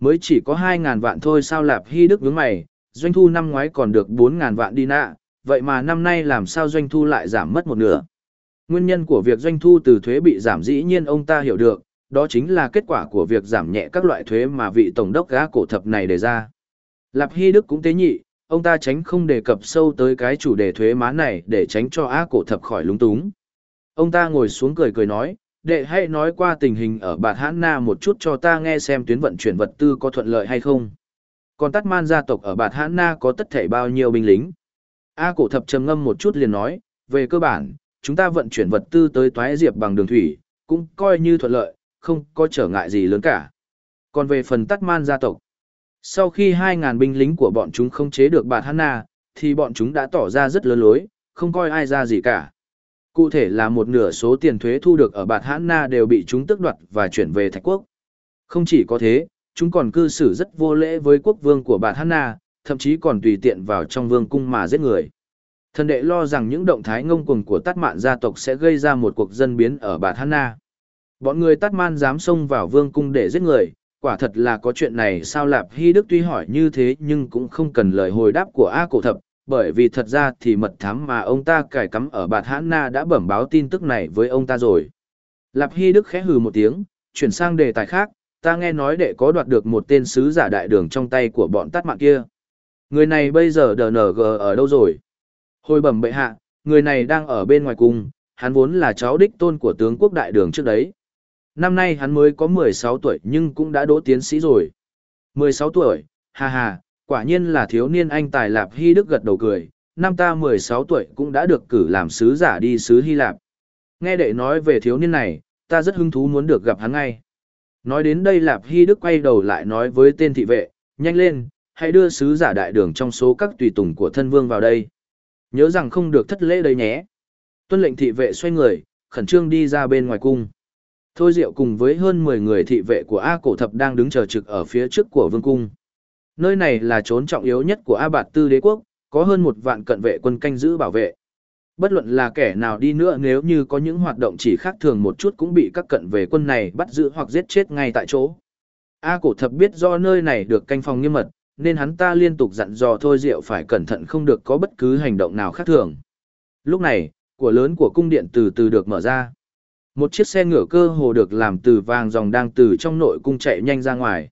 Mới chỉ có 2.000 vạn thôi sao lạp hy đức vướng mày, doanh thu năm ngoái còn được 4.000 vạn đi nạ, vậy mà năm nay làm sao doanh thu lại giảm mất một nửa. Nguyên nhân của việc doanh thu từ thuế bị giảm dĩ nhiên ông ta hiểu được, đó chính là kết quả của việc giảm nhẹ các loại thuế mà vị tổng đốc gã cổ thập này đề ra. Lạp Hy Đức cũng tế nhị, ông ta tránh không đề cập sâu tới cái chủ đề thuế má này để tránh cho á cổ thập khỏi lúng túng. Ông ta ngồi xuống cười cười nói, đệ hãy nói qua tình hình ở Bạt Hãn Na một chút cho ta nghe xem tuyến vận chuyển vật tư có thuận lợi hay không. Còn Tát Man gia tộc ở Bạt Hãn Na có tất thể bao nhiêu binh lính? A cổ thập trầm ngâm một chút liền nói, về cơ bản, chúng ta vận chuyển vật tư tới Toái Diệp bằng đường thủy, cũng coi như thuận lợi, không có trở ngại gì lớn cả. Còn về phần Tát Man gia tộc, sau khi 2.000 binh lính của bọn chúng không chế được Bạt Hãn Na, thì bọn chúng đã tỏ ra rất lớn lối, không coi ai ra gì cả. Cụ thể là một nửa số tiền thuế thu được ở Bạt Hãn Na đều bị chúng tước đoạt và chuyển về Thạch Quốc. Không chỉ có thế, chúng còn cư xử rất vô lễ với quốc vương của Bạt Hãn Na, thậm chí còn tùy tiện vào trong vương cung mà giết người. Thần đệ lo rằng những động thái ngông cuồng của Tát Mạn gia tộc sẽ gây ra một cuộc dân biến ở Bạt Hãn Na. Bọn người Tát Man dám xông vào vương cung để giết người, quả thật là có chuyện này sao Lạp Hy Đức tuy hỏi như thế nhưng cũng không cần lời hồi đáp của A Cổ Thập, bởi vì thật ra thì mật thám mà ông ta cài cắm ở Bạt Hãn Na đã bẩm báo tin tức này với ông ta rồi. Lạp Hy Đức khẽ hừ một tiếng, chuyển sang đề tài khác, ta nghe nói đệ có đoạt được một tên sứ giả đại đường trong tay của bọn tát mạng kia. Người này bây giờ DNG ở đâu rồi? Hồi bẩm bệ hạ, người này đang ở bên ngoài cung, hắn vốn là cháu đích tôn của tướng quốc đại đường trước đấy. Năm nay hắn mới có 16 tuổi nhưng cũng đã đỗ tiến sĩ rồi. 16 tuổi, ha ha, quả nhiên là thiếu niên anh tài Lạp Hy Đức gật đầu cười, năm ta 16 tuổi cũng đã được cử làm sứ giả đi sứ Hy Lạp. Nghe đệ nói về thiếu niên này, ta rất hứng thú muốn được gặp hắn ngay. Nói đến đây Lạp Hy Đức quay đầu lại nói với tên thị vệ, nhanh lên, hãy đưa sứ giả đại đường trong số các tùy tùng của thân vương vào đây. Nhớ rằng không được thất lễ đây nhé. Tuân lệnh thị vệ xoay người, khẩn trương đi ra bên ngoài cung. Thôi Diệu cùng với hơn 10 người thị vệ của A Cổ Thập đang đứng chờ trực ở phía trước của vương cung. Nơi này là trốn trọng yếu nhất của A Bạt Tư đế quốc, có hơn một vạn cận vệ quân canh giữ bảo vệ. Bất luận là kẻ nào đi nữa nếu như có những hoạt động chỉ khác thường một chút cũng bị các cận vệ quân này bắt giữ hoặc giết chết ngay tại chỗ. A cổ thập biết do nơi này được canh phòng nghiêm mật, nên hắn ta liên tục dặn dò Thôi Diệu phải cẩn thận không được có bất cứ hành động nào khác thường. Lúc này, của lớn của cung điện từ từ được mở ra. Một chiếc xe ngựa cơ hồ được làm từ vàng dòng đang từ trong nội cung chạy nhanh ra ngoài.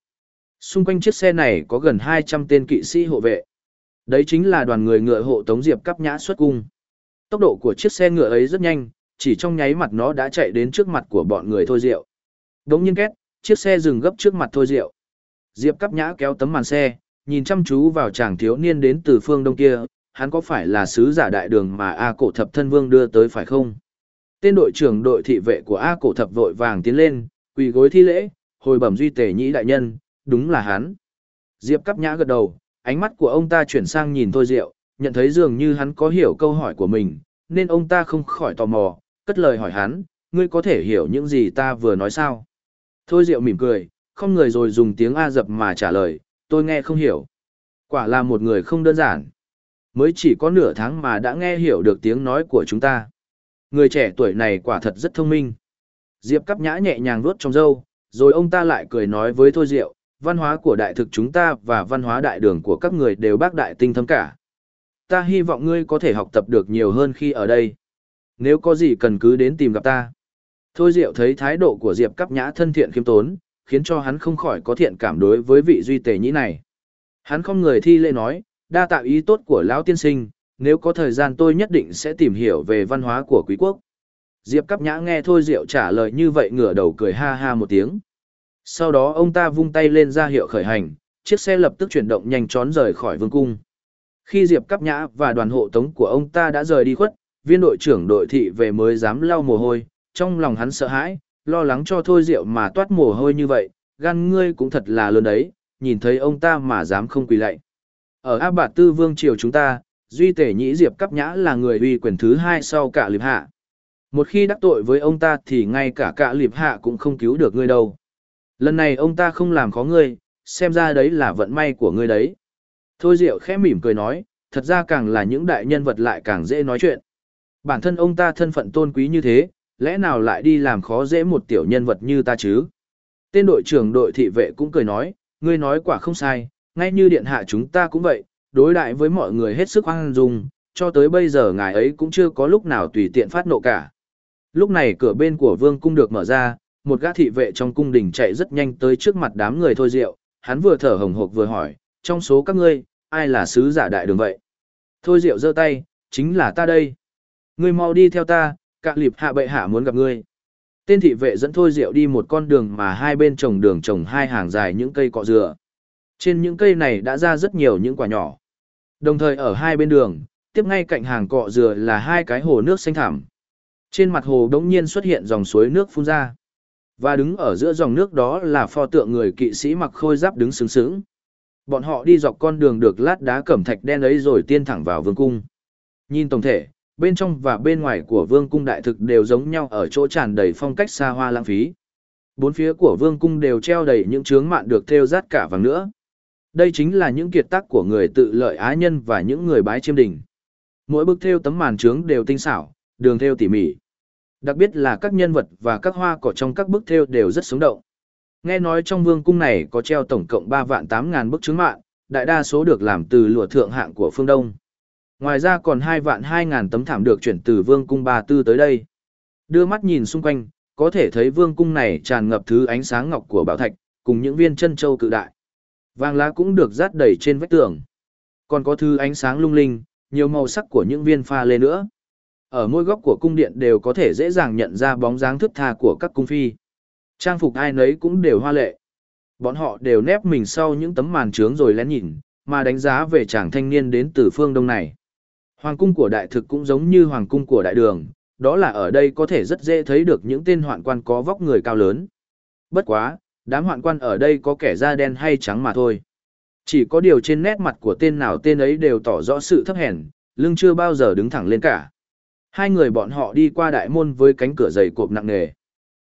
Xung quanh chiếc xe này có gần 200 tên kỵ sĩ hộ vệ. Đấy chính là đoàn người ngựa hộ Tống Diệp cắp nhã xuất cung. Tốc độ của chiếc xe ngựa ấy rất nhanh, chỉ trong nháy mặt nó đã chạy đến trước mặt của bọn người Thôi Diệu. Đống nhiên két, chiếc xe dừng gấp trước mặt Thôi Diệu. Diệp cắp nhã kéo tấm màn xe, nhìn chăm chú vào chàng thiếu niên đến từ phương đông kia, hắn có phải là sứ giả đại đường mà A cổ thập thân vương đưa tới phải không? Tên đội trưởng đội thị vệ của A cổ thập vội vàng tiến lên, quỳ gối thi lễ, hồi bẩm duy tể nhĩ đại nhân, đúng là hắn. Diệp cắp nhã gật đầu, ánh mắt của ông ta chuyển sang nhìn Thôi Diệu, nhận thấy dường như hắn có hiểu câu hỏi của mình, nên ông ta không khỏi tò mò, cất lời hỏi hắn, ngươi có thể hiểu những gì ta vừa nói sao? Thôi Diệu mỉm cười, không người rồi dùng tiếng A dập mà trả lời, tôi nghe không hiểu. Quả là một người không đơn giản. Mới chỉ có nửa tháng mà đã nghe hiểu được tiếng nói của chúng ta. Người trẻ tuổi này quả thật rất thông minh. Diệp cắp nhã nhẹ nhàng vuốt trong râu, rồi ông ta lại cười nói với Thôi Diệu, văn hóa của đại thực chúng ta và văn hóa đại đường của các người đều bác đại tinh thâm cả. Ta hy vọng ngươi có thể học tập được nhiều hơn khi ở đây. Nếu có gì cần cứ đến tìm gặp ta. Thôi Diệu thấy thái độ của Diệp Cắp Nhã thân thiện khiêm tốn, khiến cho hắn không khỏi có thiện cảm đối với vị duy tề nhĩ này. Hắn không người thi lễ nói, đa tạo ý tốt của lão tiên sinh, nếu có thời gian tôi nhất định sẽ tìm hiểu về văn hóa của quý quốc. Diệp Cắp Nhã nghe Thôi Diệu trả lời như vậy ngửa đầu cười ha ha một tiếng. Sau đó ông ta vung tay lên ra hiệu khởi hành, chiếc xe lập tức chuyển động nhanh chóng rời khỏi vương cung. Khi Diệp Cáp Nhã và đoàn hộ tống của ông ta đã rời đi khuất, viên đội trưởng đội thị về mới dám lau mồ hôi, trong lòng hắn sợ hãi, lo lắng cho thôi Diệu mà toát mồ hôi như vậy, gan ngươi cũng thật là lớn đấy, nhìn thấy ông ta mà dám không quỳ lạy. Ở A Bạt Tư Vương Triều chúng ta, Duy Tể Nhĩ Diệp Cáp Nhã là người uy quyền thứ hai sau cả liệp hạ. Một khi đắc tội với ông ta thì ngay cả cả liệp hạ cũng không cứu được ngươi đâu. Lần này ông ta không làm khó ngươi, xem ra đấy là vận may của ngươi đấy. Thôi Diệu khẽ mỉm cười nói, thật ra càng là những đại nhân vật lại càng dễ nói chuyện. Bản thân ông ta thân phận tôn quý như thế, lẽ nào lại đi làm khó dễ một tiểu nhân vật như ta chứ? Tên đội trưởng đội thị vệ cũng cười nói, ngươi nói quả không sai, ngay như điện hạ chúng ta cũng vậy, đối đại với mọi người hết sức hoang dung, cho tới bây giờ ngài ấy cũng chưa có lúc nào tùy tiện phát nộ cả. Lúc này cửa bên của vương cung được mở ra, một gã thị vệ trong cung đình chạy rất nhanh tới trước mặt đám người thôi Diệu. hắn vừa thở hồng hộc vừa hỏi, trong số các ngươi, ai là sứ giả đại đường vậy? Thôi Diệu giơ tay, chính là ta đây. Ngươi mau đi theo ta, cạ lịp hạ bệ hạ muốn gặp ngươi. Tên thị vệ dẫn Thôi Diệu đi một con đường mà hai bên trồng đường trồng hai hàng dài những cây cọ dừa. Trên những cây này đã ra rất nhiều những quả nhỏ. Đồng thời ở hai bên đường, tiếp ngay cạnh hàng cọ dừa là hai cái hồ nước xanh thảm. Trên mặt hồ đống nhiên xuất hiện dòng suối nước phun ra. Và đứng ở giữa dòng nước đó là pho tượng người kỵ sĩ mặc khôi giáp đứng sướng sướng. Bọn họ đi dọc con đường được lát đá cẩm thạch đen ấy rồi tiên thẳng vào vương cung. Nhìn tổng thể, bên trong và bên ngoài của vương cung đại thực đều giống nhau ở chỗ tràn đầy phong cách xa hoa lãng phí. Bốn phía của vương cung đều treo đầy những chướng mạn được thêu rát cả vàng nữa. Đây chính là những kiệt tác của người tự lợi á nhân và những người bái chiêm đình. Mỗi bức thêu tấm màn trướng đều tinh xảo, đường thêu tỉ mỉ. Đặc biệt là các nhân vật và các hoa cỏ trong các bức thêu đều rất sống động. Nghe nói trong vương cung này có treo tổng cộng 3 vạn 8 ngàn bức chứng mạng, đại đa số được làm từ lụa thượng hạng của phương Đông. Ngoài ra còn 2 vạn 2 ngàn tấm thảm được chuyển từ vương cung Ba Tư tới đây. Đưa mắt nhìn xung quanh, có thể thấy vương cung này tràn ngập thứ ánh sáng ngọc của bảo thạch, cùng những viên chân châu cự đại. Vàng lá cũng được rát đầy trên vách tường. Còn có thứ ánh sáng lung linh, nhiều màu sắc của những viên pha lê nữa. Ở mỗi góc của cung điện đều có thể dễ dàng nhận ra bóng dáng thức tha của các cung phi. Trang phục ai nấy cũng đều hoa lệ. Bọn họ đều nép mình sau những tấm màn trướng rồi lén nhìn, mà đánh giá về chàng thanh niên đến từ phương đông này. Hoàng cung của đại thực cũng giống như hoàng cung của đại đường, đó là ở đây có thể rất dễ thấy được những tên hoạn quan có vóc người cao lớn. Bất quá, đám hoạn quan ở đây có kẻ da đen hay trắng mà thôi. Chỉ có điều trên nét mặt của tên nào tên ấy đều tỏ rõ sự thấp hèn, lưng chưa bao giờ đứng thẳng lên cả. Hai người bọn họ đi qua đại môn với cánh cửa dày cộp nặng nề.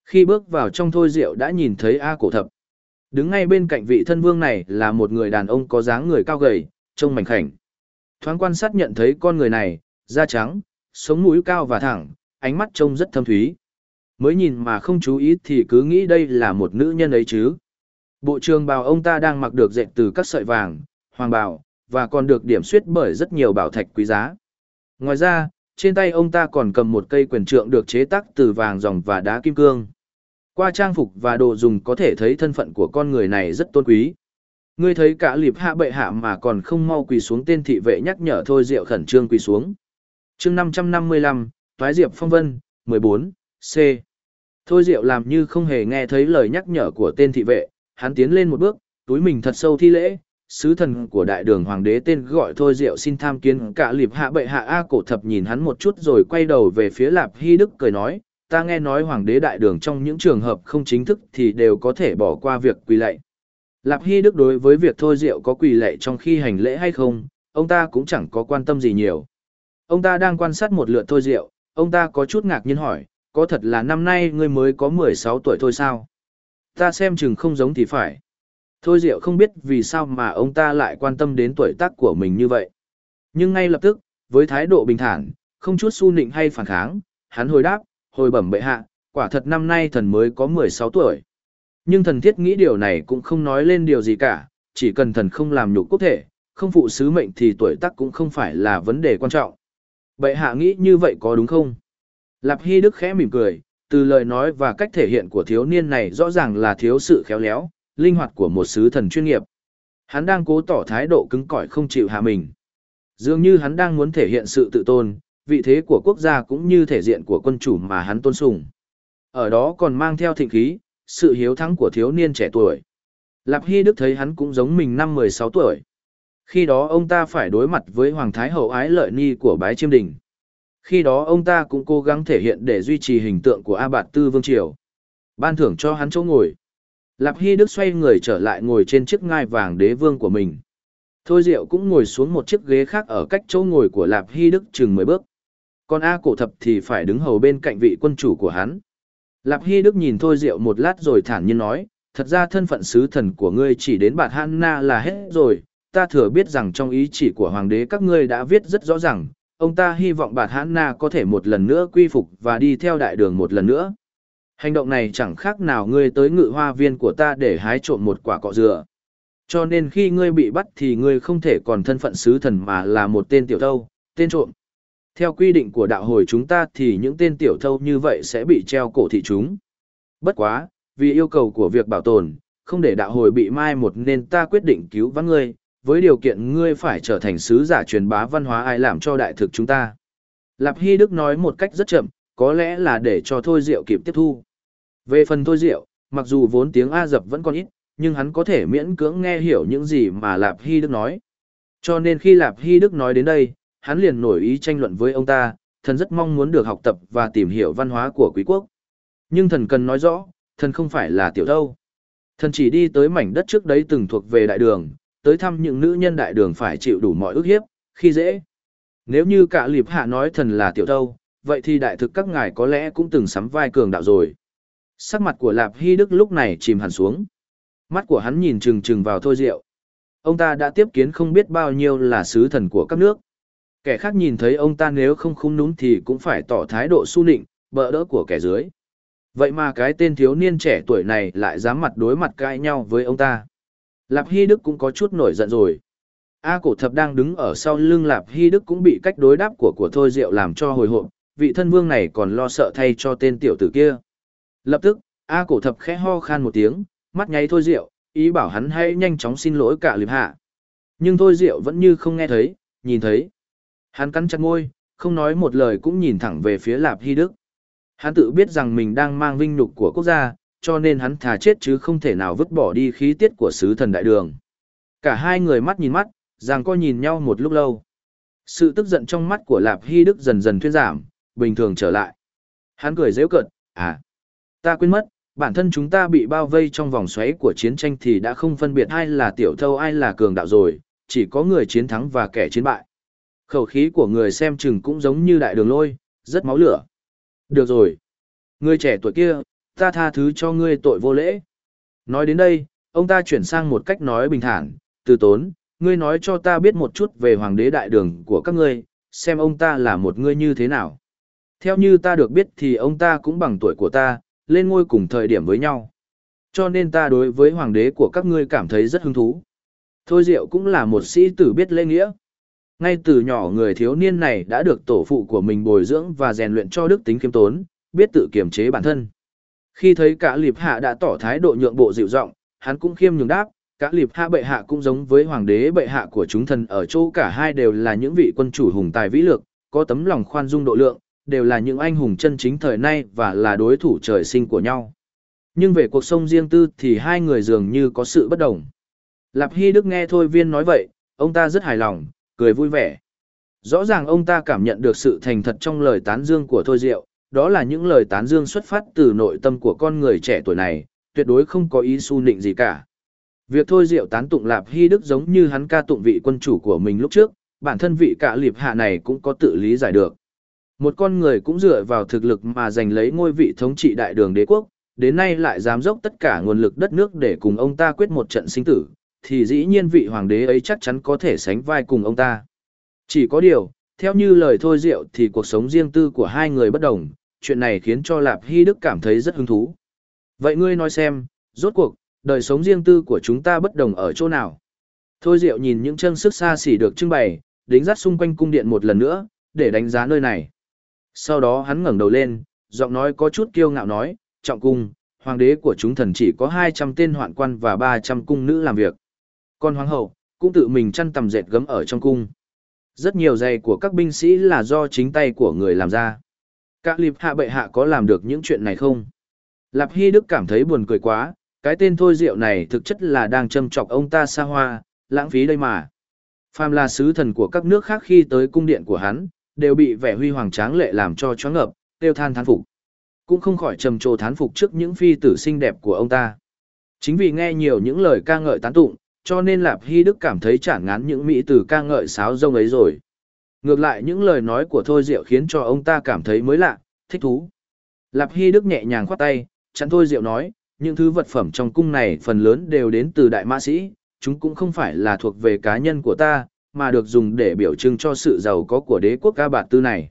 Khi bước vào trong thôi rượu đã nhìn thấy A cổ thập. Đứng ngay bên cạnh vị thân vương này là một người đàn ông có dáng người cao gầy, trông mảnh khảnh. Thoáng quan sát nhận thấy con người này, da trắng, sống mũi cao và thẳng, ánh mắt trông rất thâm thúy. Mới nhìn mà không chú ý thì cứ nghĩ đây là một nữ nhân ấy chứ. Bộ trường bào ông ta đang mặc được dệt từ các sợi vàng, hoàng bào, và còn được điểm suyết bởi rất nhiều bảo thạch quý giá. Ngoài ra, trên tay ông ta còn cầm một cây quyền trượng được chế tác từ vàng ròng và đá kim cương. Qua trang phục và đồ dùng có thể thấy thân phận của con người này rất tôn quý. Ngươi thấy cả liệp hạ bệ hạ mà còn không mau quỳ xuống tên thị vệ nhắc nhở thôi diệu khẩn trương quỳ xuống. chương 555, Toái Diệp Phong Vân, 14, C. Thôi diệu làm như không hề nghe thấy lời nhắc nhở của tên thị vệ, hắn tiến lên một bước, túi mình thật sâu thi lễ, sứ thần của đại đường hoàng đế tên gọi thôi diệu xin tham kiến cả lịp hạ bệ hạ a cổ thập nhìn hắn một chút rồi quay đầu về phía lạp hy đức cười nói, ta nghe nói hoàng đế đại đường trong những trường hợp không chính thức thì đều có thể bỏ qua việc quỳ lạy. Lạp hy đức đối với việc thôi diệu có quỳ lạy trong khi hành lễ hay không, ông ta cũng chẳng có quan tâm gì nhiều. Ông ta đang quan sát một lượt thôi diệu, ông ta có chút ngạc nhiên hỏi, có thật là năm nay ngươi mới có mười sáu tuổi thôi sao? Ta xem chừng không giống thì phải. Thôi Diệu không biết vì sao mà ông ta lại quan tâm đến tuổi tác của mình như vậy. Nhưng ngay lập tức, với thái độ bình thản, không chút su nịnh hay phản kháng, hắn hồi đáp, hồi bẩm bệ hạ, quả thật năm nay thần mới có 16 tuổi. Nhưng thần thiết nghĩ điều này cũng không nói lên điều gì cả, chỉ cần thần không làm nhục quốc thể, không phụ sứ mệnh thì tuổi tác cũng không phải là vấn đề quan trọng. Bệ hạ nghĩ như vậy có đúng không? Lạp Hy Đức khẽ mỉm cười, từ lời nói và cách thể hiện của thiếu niên này rõ ràng là thiếu sự khéo léo, linh hoạt của một sứ thần chuyên nghiệp. Hắn đang cố tỏ thái độ cứng cỏi không chịu hạ mình. Dường như hắn đang muốn thể hiện sự tự tôn, vị thế của quốc gia cũng như thể diện của quân chủ mà hắn tôn sùng. Ở đó còn mang theo thịnh khí, sự hiếu thắng của thiếu niên trẻ tuổi. Lạp Hy Đức thấy hắn cũng giống mình năm 16 tuổi. Khi đó ông ta phải đối mặt với Hoàng Thái Hậu ái lợi ni của bái chiêm đình. Khi đó ông ta cũng cố gắng thể hiện để duy trì hình tượng của A Bạt Tư Vương Triều. Ban thưởng cho hắn chỗ ngồi. Lạp Hy Đức xoay người trở lại ngồi trên chiếc ngai vàng đế vương của mình. Thôi Diệu cũng ngồi xuống một chiếc ghế khác ở cách chỗ ngồi của Lạp Hy Đức chừng mười bước. Còn A cổ thập thì phải đứng hầu bên cạnh vị quân chủ của hắn. Lạp Hy Đức nhìn Thôi Diệu một lát rồi thản nhiên nói, thật ra thân phận sứ thần của ngươi chỉ đến bạt Hanna là hết rồi, ta thừa biết rằng trong ý chỉ của hoàng đế các ngươi đã viết rất rõ ràng, ông ta hy vọng bạt Hanna có thể một lần nữa quy phục và đi theo đại đường một lần nữa. Hành động này chẳng khác nào ngươi tới ngự hoa viên của ta để hái trộm một quả cọ dừa. Cho nên khi ngươi bị bắt thì ngươi không thể còn thân phận sứ thần mà là một tên tiểu thâu, tên trộm. Theo quy định của đạo hồi chúng ta thì những tên tiểu thâu như vậy sẽ bị treo cổ thị chúng. Bất quá, vì yêu cầu của việc bảo tồn, không để đạo hồi bị mai một nên ta quyết định cứu vãn ngươi, với điều kiện ngươi phải trở thành sứ giả truyền bá văn hóa ai làm cho đại thực chúng ta. Lạp Hy Đức nói một cách rất chậm, có lẽ là để cho Thôi Diệu kịp tiếp thu. Về phần Thôi Diệu, mặc dù vốn tiếng A dập vẫn còn ít, nhưng hắn có thể miễn cưỡng nghe hiểu những gì mà Lạp Hy Đức nói. Cho nên khi Lạp Hy Đức nói đến đây, hắn liền nổi ý tranh luận với ông ta, thần rất mong muốn được học tập và tìm hiểu văn hóa của quý quốc. Nhưng thần cần nói rõ, thần không phải là tiểu thâu. Thần chỉ đi tới mảnh đất trước đấy từng thuộc về đại đường, tới thăm những nữ nhân đại đường phải chịu đủ mọi ức hiếp, khi dễ. Nếu như cả liệp hạ nói thần là tiểu thâu, vậy thì đại thực các ngài có lẽ cũng từng sắm vai cường đạo rồi. Sắc mặt của Lạp Hy Đức lúc này chìm hẳn xuống. Mắt của hắn nhìn trừng trừng vào thôi rượu. Ông ta đã tiếp kiến không biết bao nhiêu là sứ thần của các nước. Kẻ khác nhìn thấy ông ta nếu không khung núm thì cũng phải tỏ thái độ su nịnh, bỡ đỡ của kẻ dưới. Vậy mà cái tên thiếu niên trẻ tuổi này lại dám mặt đối mặt cãi nhau với ông ta. Lạp Hy Đức cũng có chút nổi giận rồi. A cổ thập đang đứng ở sau lưng Lạp Hy Đức cũng bị cách đối đáp của của Thôi Diệu làm cho hồi hộp, vị thân vương này còn lo sợ thay cho tên tiểu tử kia. Lập tức, A cổ thập khẽ ho khan một tiếng, mắt nháy Thôi Diệu, ý bảo hắn hãy nhanh chóng xin lỗi cả liệp hạ. Nhưng Thôi Diệu vẫn như không nghe thấy, nhìn thấy. Hắn cắn chặt môi, không nói một lời cũng nhìn thẳng về phía Lạp Hy Đức. Hắn tự biết rằng mình đang mang vinh nhục của quốc gia, cho nên hắn thà chết chứ không thể nào vứt bỏ đi khí tiết của sứ thần đại đường. Cả hai người mắt nhìn mắt, rằng coi nhìn nhau một lúc lâu. Sự tức giận trong mắt của Lạp Hy Đức dần dần thuyên giảm, bình thường trở lại. Hắn cười dễ cợt, à, ta quên mất, bản thân chúng ta bị bao vây trong vòng xoáy của chiến tranh thì đã không phân biệt ai là tiểu thâu ai là cường đạo rồi, chỉ có người chiến thắng và kẻ chiến bại. Khẩu khí của người xem chừng cũng giống như đại đường lôi, rất máu lửa. Được rồi. Người trẻ tuổi kia, ta tha thứ cho ngươi tội vô lễ. Nói đến đây, ông ta chuyển sang một cách nói bình thản, từ tốn, ngươi nói cho ta biết một chút về hoàng đế đại đường của các ngươi, xem ông ta là một ngươi như thế nào. Theo như ta được biết thì ông ta cũng bằng tuổi của ta, lên ngôi cùng thời điểm với nhau. Cho nên ta đối với hoàng đế của các ngươi cảm thấy rất hứng thú. Thôi Diệu cũng là một sĩ tử biết lễ nghĩa. Ngay từ nhỏ người thiếu niên này đã được tổ phụ của mình bồi dưỡng và rèn luyện cho đức tính khiêm tốn, biết tự kiềm chế bản thân. Khi thấy cả liệp hạ đã tỏ thái độ nhượng bộ dịu giọng, hắn cũng khiêm nhường đáp, cả liệp hạ bệ hạ cũng giống với hoàng đế bệ hạ của chúng thần ở chỗ cả hai đều là những vị quân chủ hùng tài vĩ lược, có tấm lòng khoan dung độ lượng, đều là những anh hùng chân chính thời nay và là đối thủ trời sinh của nhau. Nhưng về cuộc sống riêng tư thì hai người dường như có sự bất đồng. Lạp Hy Đức nghe Thôi Viên nói vậy, ông ta rất hài lòng, cười vui vẻ. Rõ ràng ông ta cảm nhận được sự thành thật trong lời tán dương của Thôi Diệu, đó là những lời tán dương xuất phát từ nội tâm của con người trẻ tuổi này, tuyệt đối không có ý su nịnh gì cả. Việc Thôi Diệu tán tụng Lạp Hy Đức giống như hắn ca tụng vị quân chủ của mình lúc trước, bản thân vị cả liệp hạ này cũng có tự lý giải được. Một con người cũng dựa vào thực lực mà giành lấy ngôi vị thống trị đại đường đế quốc, đến nay lại dám dốc tất cả nguồn lực đất nước để cùng ông ta quyết một trận sinh tử, thì dĩ nhiên vị hoàng đế ấy chắc chắn có thể sánh vai cùng ông ta. Chỉ có điều, theo như lời thôi diệu thì cuộc sống riêng tư của hai người bất đồng, chuyện này khiến cho Lạp Hy Đức cảm thấy rất hứng thú. Vậy ngươi nói xem, rốt cuộc, đời sống riêng tư của chúng ta bất đồng ở chỗ nào? Thôi diệu nhìn những chân sức xa xỉ được trưng bày, đính dắt xung quanh cung điện một lần nữa, để đánh giá nơi này. Sau đó hắn ngẩng đầu lên, giọng nói có chút kiêu ngạo nói, trọng cung, hoàng đế của chúng thần chỉ có 200 tên hoạn quan và 300 cung nữ làm việc. Còn hoàng hậu, cũng tự mình chăn tầm dệt gấm ở trong cung. Rất nhiều giày của các binh sĩ là do chính tay của người làm ra. Các liệp hạ bệ hạ có làm được những chuyện này không? Lạp Hy Đức cảm thấy buồn cười quá, cái tên thôi rượu này thực chất là đang châm chọc ông ta xa hoa, lãng phí đây mà. Phàm là sứ thần của các nước khác khi tới cung điện của hắn, đều bị vẻ huy hoàng tráng lệ làm cho choáng ngợp, tiêu than thán phục. Cũng không khỏi trầm trồ thán phục trước những phi tử xinh đẹp của ông ta. Chính vì nghe nhiều những lời ca ngợi tán tụng, cho nên Lạp Hy Đức cảm thấy chản ngán những mỹ từ ca ngợi sáo rông ấy rồi. Ngược lại những lời nói của Thôi Diệu khiến cho ông ta cảm thấy mới lạ, thích thú. Lạp Hy Đức nhẹ nhàng khoát tay, chặn Thôi Diệu nói, những thứ vật phẩm trong cung này phần lớn đều đến từ đại mã sĩ, chúng cũng không phải là thuộc về cá nhân của ta, mà được dùng để biểu trưng cho sự giàu có của đế quốc ca bạt tư này.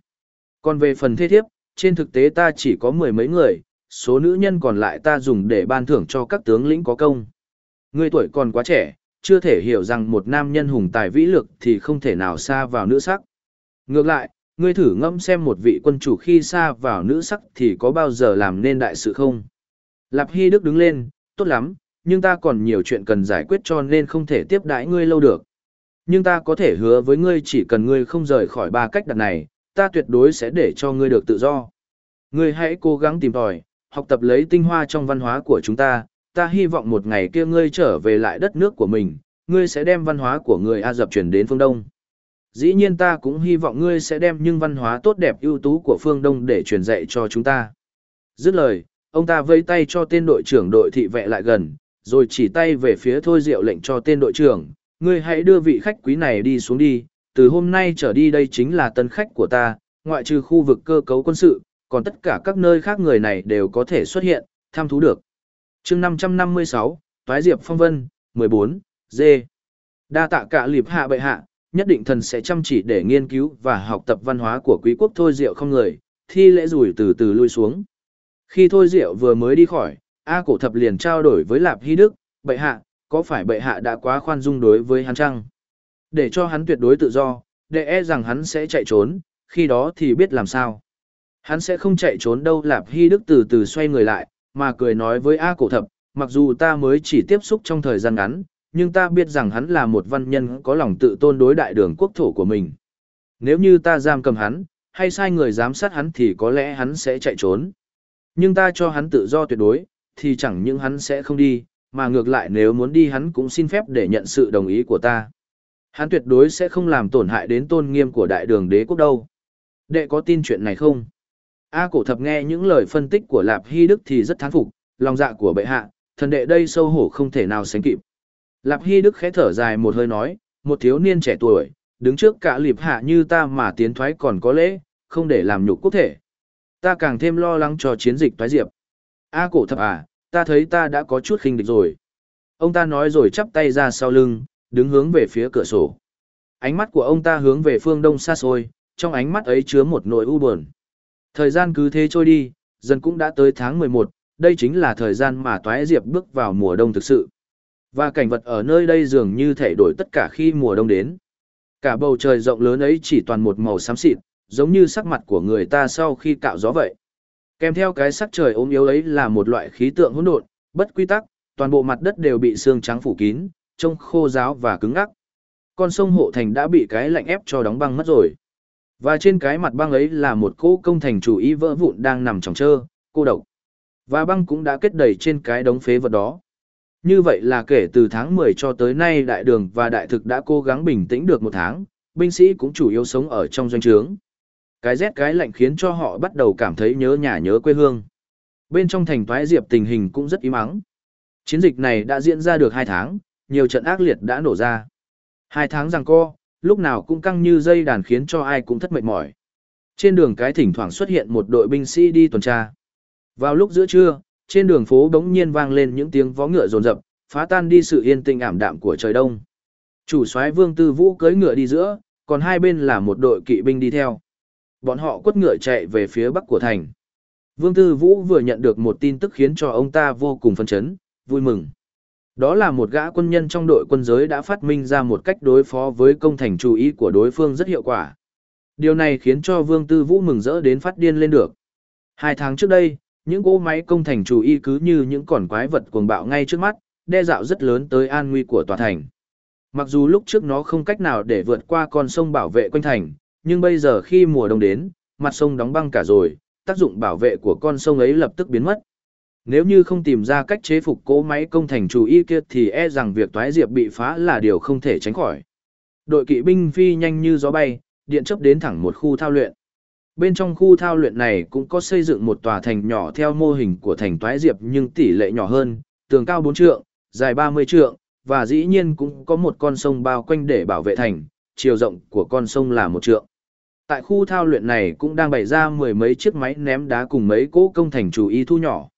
Còn về phần thế thiếp, trên thực tế ta chỉ có mười mấy người, số nữ nhân còn lại ta dùng để ban thưởng cho các tướng lĩnh có công. Ngươi tuổi còn quá trẻ, chưa thể hiểu rằng một nam nhân hùng tài vĩ lực thì không thể nào xa vào nữ sắc. Ngược lại, ngươi thử ngẫm xem một vị quân chủ khi xa vào nữ sắc thì có bao giờ làm nên đại sự không? Lạp Hy Đức đứng lên, tốt lắm, nhưng ta còn nhiều chuyện cần giải quyết cho nên không thể tiếp đãi ngươi lâu được nhưng ta có thể hứa với ngươi chỉ cần ngươi không rời khỏi ba cách đặt này, ta tuyệt đối sẽ để cho ngươi được tự do. Ngươi hãy cố gắng tìm tòi, học tập lấy tinh hoa trong văn hóa của chúng ta, ta hy vọng một ngày kia ngươi trở về lại đất nước của mình, ngươi sẽ đem văn hóa của người A Dập chuyển đến phương Đông. Dĩ nhiên ta cũng hy vọng ngươi sẽ đem những văn hóa tốt đẹp ưu tú của phương Đông để truyền dạy cho chúng ta. Dứt lời, ông ta vây tay cho tên đội trưởng đội thị vệ lại gần, rồi chỉ tay về phía thôi diệu lệnh cho tên đội trưởng, ngươi hãy đưa vị khách quý này đi xuống đi, từ hôm nay trở đi đây chính là tân khách của ta, ngoại trừ khu vực cơ cấu quân sự, còn tất cả các nơi khác người này đều có thể xuất hiện, tham thú được. chương 556, Toái Diệp Phong Vân, 14, D. Đa tạ cả liệp hạ bệ hạ, nhất định thần sẽ chăm chỉ để nghiên cứu và học tập văn hóa của quý quốc thôi diệu không người, thi lễ rủi từ từ lui xuống. Khi thôi diệu vừa mới đi khỏi, A cổ thập liền trao đổi với Lạp Hy Đức, bệ hạ, có phải bệ hạ đã quá khoan dung đối với hắn chăng? Để cho hắn tuyệt đối tự do, để e rằng hắn sẽ chạy trốn, khi đó thì biết làm sao. Hắn sẽ không chạy trốn đâu Lạp Hy Đức từ từ xoay người lại, mà cười nói với A cổ thập, mặc dù ta mới chỉ tiếp xúc trong thời gian ngắn, nhưng ta biết rằng hắn là một văn nhân có lòng tự tôn đối đại đường quốc thổ của mình. Nếu như ta giam cầm hắn, hay sai người giám sát hắn thì có lẽ hắn sẽ chạy trốn. Nhưng ta cho hắn tự do tuyệt đối, thì chẳng những hắn sẽ không đi, mà ngược lại nếu muốn đi hắn cũng xin phép để nhận sự đồng ý của ta. Hắn tuyệt đối sẽ không làm tổn hại đến tôn nghiêm của đại đường đế quốc đâu. Đệ có tin chuyện này không? A cổ thập nghe những lời phân tích của Lạp Hy Đức thì rất thán phục, lòng dạ của bệ hạ, thần đệ đây sâu hổ không thể nào sánh kịp. Lạp Hy Đức khẽ thở dài một hơi nói, một thiếu niên trẻ tuổi, đứng trước cả liệp hạ như ta mà tiến thoái còn có lễ, không để làm nhục quốc thể. Ta càng thêm lo lắng cho chiến dịch thoái diệp. A cổ thập à, ta thấy ta đã có chút khinh địch rồi. Ông ta nói rồi chắp tay ra sau lưng, đứng hướng về phía cửa sổ. Ánh mắt của ông ta hướng về phương đông xa xôi, trong ánh mắt ấy chứa một nỗi u buồn. Thời gian cứ thế trôi đi, dần cũng đã tới tháng 11, đây chính là thời gian mà Toái Diệp bước vào mùa đông thực sự. Và cảnh vật ở nơi đây dường như thể đổi tất cả khi mùa đông đến. Cả bầu trời rộng lớn ấy chỉ toàn một màu xám xịt, giống như sắc mặt của người ta sau khi cạo gió vậy. Kèm theo cái sắc trời ốm yếu ấy là một loại khí tượng hỗn độn, bất quy tắc, toàn bộ mặt đất đều bị sương trắng phủ kín, trông khô ráo và cứng ngắc. Con sông Hộ Thành đã bị cái lạnh ép cho đóng băng mất rồi. Và trên cái mặt băng ấy là một cô công thành chủ ý vỡ vụn đang nằm trong trơ, cô độc. Và băng cũng đã kết đầy trên cái đống phế vật đó. Như vậy là kể từ tháng 10 cho tới nay đại đường và đại thực đã cố gắng bình tĩnh được một tháng, binh sĩ cũng chủ yếu sống ở trong doanh trướng. Cái rét cái lạnh khiến cho họ bắt đầu cảm thấy nhớ nhà nhớ quê hương. Bên trong thành toái diệp tình hình cũng rất im ắng. Chiến dịch này đã diễn ra được hai tháng, nhiều trận ác liệt đã nổ ra. Hai tháng rằng co, lúc nào cũng căng như dây đàn khiến cho ai cũng thất mệt mỏi. Trên đường cái thỉnh thoảng xuất hiện một đội binh sĩ đi tuần tra. Vào lúc giữa trưa, trên đường phố bỗng nhiên vang lên những tiếng vó ngựa rồn rập, phá tan đi sự yên tĩnh ảm đạm của trời đông. Chủ soái Vương Tư Vũ cưỡi ngựa đi giữa, còn hai bên là một đội kỵ binh đi theo. Bọn họ quất ngựa chạy về phía bắc của thành. Vương Tư Vũ vừa nhận được một tin tức khiến cho ông ta vô cùng phấn chấn, vui mừng. Đó là một gã quân nhân trong đội quân giới đã phát minh ra một cách đối phó với công thành chủ ý của đối phương rất hiệu quả. Điều này khiến cho Vương Tư Vũ mừng rỡ đến phát điên lên được. Hai tháng trước đây, những cỗ máy công thành chủ y cứ như những con quái vật cuồng bạo ngay trước mắt, đe dạo rất lớn tới an nguy của tòa thành. Mặc dù lúc trước nó không cách nào để vượt qua con sông bảo vệ quanh thành, nhưng bây giờ khi mùa đông đến, mặt sông đóng băng cả rồi, tác dụng bảo vệ của con sông ấy lập tức biến mất. Nếu như không tìm ra cách chế phục cỗ máy công thành chủ y kia thì e rằng việc toái diệp bị phá là điều không thể tránh khỏi. Đội kỵ binh phi nhanh như gió bay, điện chấp đến thẳng một khu thao luyện. Bên trong khu thao luyện này cũng có xây dựng một tòa thành nhỏ theo mô hình của thành toái diệp nhưng tỷ lệ nhỏ hơn, tường cao 4 trượng, dài 30 trượng, và dĩ nhiên cũng có một con sông bao quanh để bảo vệ thành, chiều rộng của con sông là một trượng. Tại khu thao luyện này cũng đang bày ra mười mấy chiếc máy ném đá cùng mấy cỗ công thành chủ y thu nhỏ.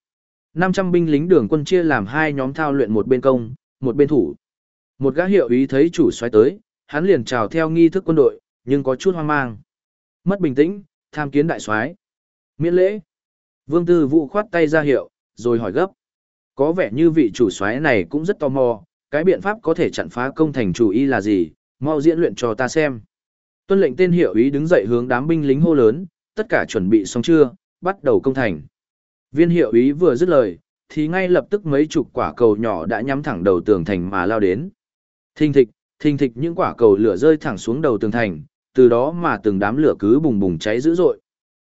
500 binh lính đường quân chia làm hai nhóm thao luyện một bên công, một bên thủ. Một gã hiệu ý thấy chủ xoáy tới, hắn liền chào theo nghi thức quân đội, nhưng có chút hoang mang. Mất bình tĩnh, tham kiến đại soái. Miễn lễ. Vương Tư Vũ khoát tay ra hiệu, rồi hỏi gấp. Có vẻ như vị chủ soái này cũng rất tò mò, cái biện pháp có thể chặn phá công thành chủ y là gì, mau diễn luyện cho ta xem. Tuân lệnh tên hiệu ý đứng dậy hướng đám binh lính hô lớn, tất cả chuẩn bị xong chưa, bắt đầu công thành. Viên hiệu ý vừa dứt lời, thì ngay lập tức mấy chục quả cầu nhỏ đã nhắm thẳng đầu tường thành mà lao đến. Thình thịch, Thình thịch những quả cầu lửa rơi thẳng xuống đầu tường thành, từ đó mà từng đám lửa cứ bùng bùng cháy dữ dội.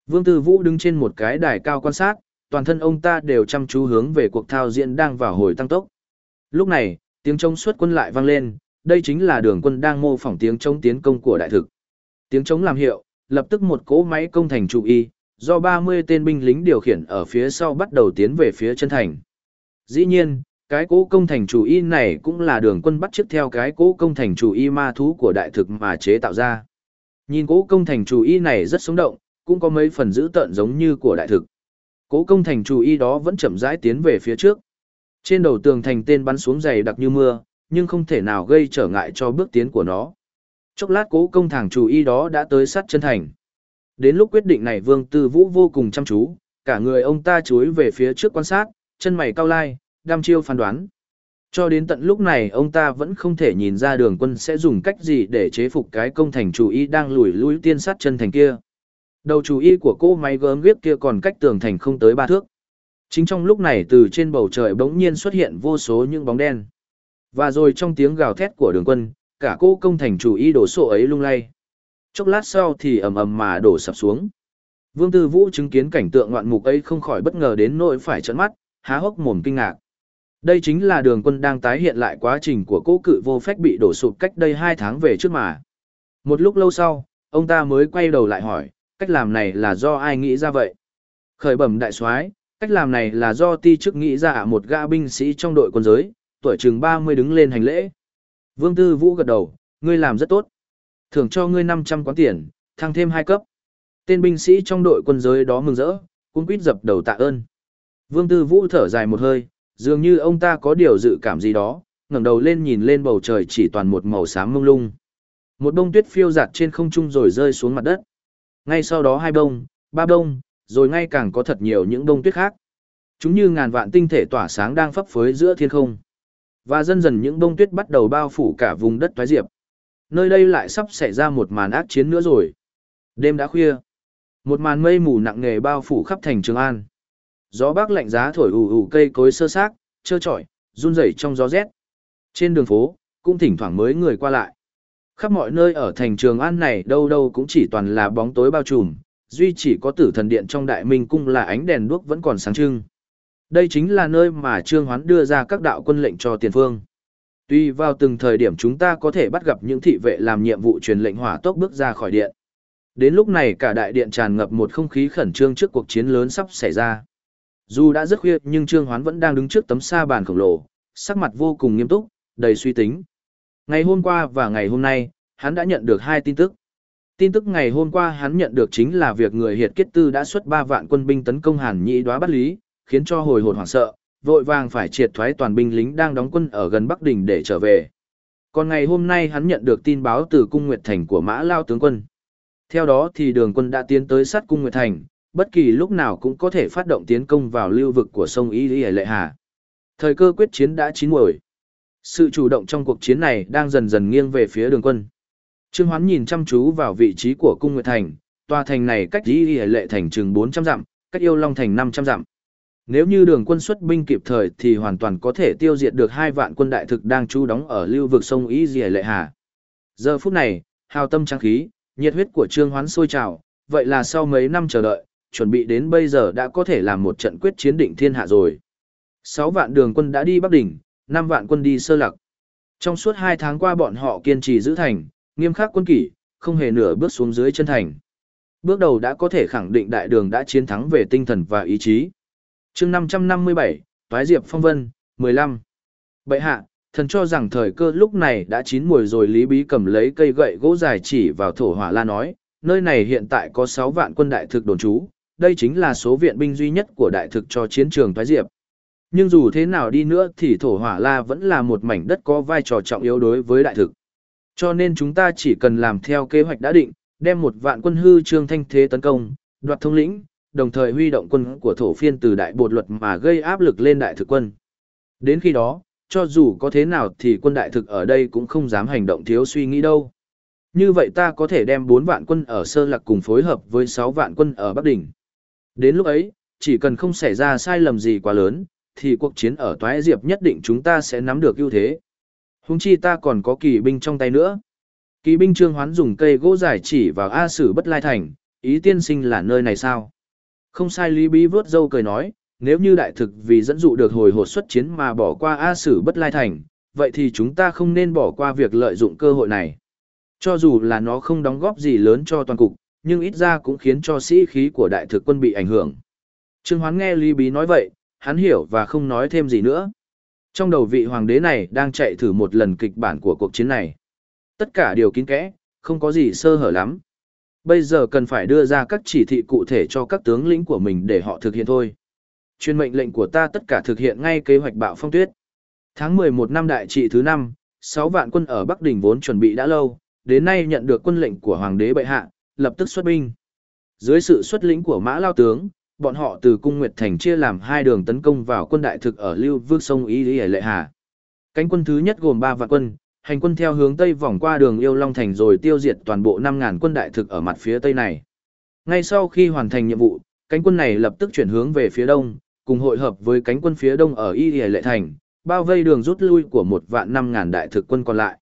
Vương Tư Vũ đứng trên một cái đài cao quan sát, toàn thân ông ta đều chăm chú hướng về cuộc thao diễn đang vào hồi tăng tốc. Lúc này, tiếng trống xuất quân lại vang lên, đây chính là đường quân đang mô phỏng tiếng trống tiến công của đại thực. Tiếng trống làm hiệu, lập tức một cỗ máy công thành trụ y, do 30 tên binh lính điều khiển ở phía sau bắt đầu tiến về phía chân thành. Dĩ nhiên, cái cỗ công thành chủ y này cũng là đường quân bắt chước theo cái cỗ công thành chủ y ma thú của đại thực mà chế tạo ra. Nhìn cỗ công thành chủ y này rất sống động, cũng có mấy phần dữ tợn giống như của đại thực. Cỗ công thành chủ y đó vẫn chậm rãi tiến về phía trước. Trên đầu tường thành tên bắn xuống dày đặc như mưa, nhưng không thể nào gây trở ngại cho bước tiến của nó. Chốc lát cố công thẳng chủ y đó đã tới sát chân thành. Đến lúc quyết định này Vương Tư Vũ vô cùng chăm chú, cả người ông ta chúi về phía trước quan sát, chân mày cao lai, đam chiêu phán đoán. Cho đến tận lúc này ông ta vẫn không thể nhìn ra đường quân sẽ dùng cách gì để chế phục cái công thành chủ y đang lùi lùi tiên sát chân thành kia. Đầu chủ y của cô máy gớm ghiếc kia còn cách tường thành không tới ba thước. Chính trong lúc này từ trên bầu trời bỗng nhiên xuất hiện vô số những bóng đen. Và rồi trong tiếng gào thét của đường quân, cả cô công thành chủ ý đổ sổ ấy lung lay. Chốc lát sau thì ầm ầm mà đổ sập xuống. Vương Tư Vũ chứng kiến cảnh tượng ngoạn mục ấy không khỏi bất ngờ đến nỗi phải trợn mắt, há hốc mồm kinh ngạc. Đây chính là đường quân đang tái hiện lại quá trình của cố cự vô phách bị đổ sụp cách đây hai tháng về trước mà. Một lúc lâu sau, ông ta mới quay đầu lại hỏi, cách làm này là do ai nghĩ ra vậy? Khởi bẩm đại soái, cách làm này là do ti chức nghĩ ra một gã binh sĩ trong đội quân giới, tuổi chừng 30 đứng lên hành lễ. Vương Tư Vũ gật đầu, ngươi làm rất tốt. Thưởng cho ngươi 500 quán tiền, thăng thêm 2 cấp. Tên binh sĩ trong đội quân giới đó mừng rỡ, cũng quýt dập đầu tạ ơn. Vương Tư Vũ thở dài một hơi, dường như ông ta có điều dự cảm gì đó, ngẩng đầu lên nhìn lên bầu trời chỉ toàn một màu xám mông lung. Một bông tuyết phiêu giạt trên không trung rồi rơi xuống mặt đất. Ngay sau đó hai bông, ba bông, rồi ngay càng có thật nhiều những bông tuyết khác. Chúng như ngàn vạn tinh thể tỏa sáng đang phấp phới giữa thiên không. Và dần dần những bông tuyết bắt đầu bao phủ cả vùng đất toái diệp. Nơi đây lại sắp xảy ra một màn ác chiến nữa rồi. Đêm đã khuya. Một màn mây mù nặng nề bao phủ khắp thành Trường An. Gió bắc lạnh giá thổi ù ù cây cối sơ xác, trơ trọi, run rẩy trong gió rét. Trên đường phố, cũng thỉnh thoảng mới người qua lại. Khắp mọi nơi ở thành Trường An này đâu đâu cũng chỉ toàn là bóng tối bao trùm, duy chỉ có tử thần điện trong đại minh cung là ánh đèn đuốc vẫn còn sáng trưng. Đây chính là nơi mà Trương Hoán đưa ra các đạo quân lệnh cho tiền phương. Tuy vào từng thời điểm chúng ta có thể bắt gặp những thị vệ làm nhiệm vụ truyền lệnh hỏa tốc bước ra khỏi điện. Đến lúc này cả đại điện tràn ngập một không khí khẩn trương trước cuộc chiến lớn sắp xảy ra. Dù đã rất khuya nhưng Trương Hoán vẫn đang đứng trước tấm sa bàn khổng lồ, sắc mặt vô cùng nghiêm túc, đầy suy tính. Ngày hôm qua và ngày hôm nay, hắn đã nhận được hai tin tức. Tin tức ngày hôm qua hắn nhận được chính là việc người Hiệt Kết Tư đã xuất 3 vạn quân binh tấn công Hàn Nhĩ đoá bắt lý, khiến cho hồi hồn hoảng sợ, vội vàng phải triệt thoái toàn binh lính đang đóng quân ở gần Bắc Đình để trở về. Còn ngày hôm nay hắn nhận được tin báo từ cung Nguyệt Thành của Mã Lao tướng quân. Theo đó thì đường quân đã tiến tới sát cung Nguyệt Thành, bất kỳ lúc nào cũng có thể phát động tiến công vào lưu vực của sông Y Lý Lệ Hà. Thời cơ quyết chiến đã chín muồi. Sự chủ động trong cuộc chiến này đang dần dần nghiêng về phía đường quân. Trương Hoán nhìn chăm chú vào vị trí của cung Nguyệt Thành, tòa thành này cách Y Lý Lệ Thành chừng 400 dặm, cách Yêu Long Thành 500 dặm. Nếu như đường quân xuất binh kịp thời thì hoàn toàn có thể tiêu diệt được hai vạn quân đại thực đang trú đóng ở lưu vực sông Y Dì Lệ Hà. Giờ phút này, hào tâm trang khí, nhiệt huyết của Trương Hoán sôi trào, vậy là sau mấy năm chờ đợi, chuẩn bị đến bây giờ đã có thể làm một trận quyết chiến định thiên hạ rồi. Sáu vạn đường quân đã đi Bắc Đỉnh, năm vạn quân đi Sơ lạc. Trong suốt hai tháng qua bọn họ kiên trì giữ thành, nghiêm khắc quân kỷ, không hề nửa bước xuống dưới chân thành. Bước đầu đã có thể khẳng định đại đường đã chiến thắng về tinh thần và ý chí chương 557, thoái Diệp Phong Vân, 15. Bệ hạ, thần cho rằng thời cơ lúc này đã chín mùi rồi Lý Bí cầm lấy cây gậy gỗ dài chỉ vào thổ hỏa la nói, nơi này hiện tại có 6 vạn quân đại thực đồn trú, đây chính là số viện binh duy nhất của đại thực cho chiến trường thoái Diệp. Nhưng dù thế nào đi nữa thì thổ hỏa la vẫn là một mảnh đất có vai trò trọng yếu đối với đại thực. Cho nên chúng ta chỉ cần làm theo kế hoạch đã định, đem một vạn quân hư trương thanh thế tấn công, đoạt thông lĩnh, đồng thời huy động quân của thổ phiên từ đại bột luật mà gây áp lực lên đại thực quân. Đến khi đó, cho dù có thế nào thì quân đại thực ở đây cũng không dám hành động thiếu suy nghĩ đâu. Như vậy ta có thể đem 4 vạn quân ở Sơ Lạc cùng phối hợp với 6 vạn quân ở Bắc Đỉnh. Đến lúc ấy, chỉ cần không xảy ra sai lầm gì quá lớn, thì cuộc chiến ở Toái Diệp nhất định chúng ta sẽ nắm được ưu thế. Hùng chi ta còn có kỳ binh trong tay nữa. Kỳ binh trương hoán dùng cây gỗ giải chỉ vào A Sử Bất Lai Thành, ý tiên sinh là nơi này sao? Không sai Lý Bí vớt dâu cười nói, nếu như đại thực vì dẫn dụ được hồi hột xuất chiến mà bỏ qua A Sử Bất Lai Thành, vậy thì chúng ta không nên bỏ qua việc lợi dụng cơ hội này. Cho dù là nó không đóng góp gì lớn cho toàn cục, nhưng ít ra cũng khiến cho sĩ khí của đại thực quân bị ảnh hưởng. Trương Hoán nghe Lý Bí nói vậy, hắn hiểu và không nói thêm gì nữa. Trong đầu vị hoàng đế này đang chạy thử một lần kịch bản của cuộc chiến này. Tất cả đều kín kẽ, không có gì sơ hở lắm. Bây giờ cần phải đưa ra các chỉ thị cụ thể cho các tướng lĩnh của mình để họ thực hiện thôi. Chuyên mệnh lệnh của ta tất cả thực hiện ngay kế hoạch bạo phong tuyết. Tháng 11 năm đại trị thứ năm, 6 vạn quân ở Bắc Đình vốn chuẩn bị đã lâu, đến nay nhận được quân lệnh của Hoàng đế bệ hạ, lập tức xuất binh. Dưới sự xuất lĩnh của Mã Lao Tướng, bọn họ từ Cung Nguyệt Thành chia làm hai đường tấn công vào quân đại thực ở Lưu Vương sông Ý Lý Lệ Hà. Cánh quân thứ nhất gồm 3 vạn quân, hành quân theo hướng Tây vòng qua đường Yêu Long Thành rồi tiêu diệt toàn bộ 5.000 quân đại thực ở mặt phía Tây này. Ngay sau khi hoàn thành nhiệm vụ, cánh quân này lập tức chuyển hướng về phía Đông, cùng hội hợp với cánh quân phía Đông ở Y Lệ Thành, bao vây đường rút lui của một vạn 5.000 đại thực quân còn lại.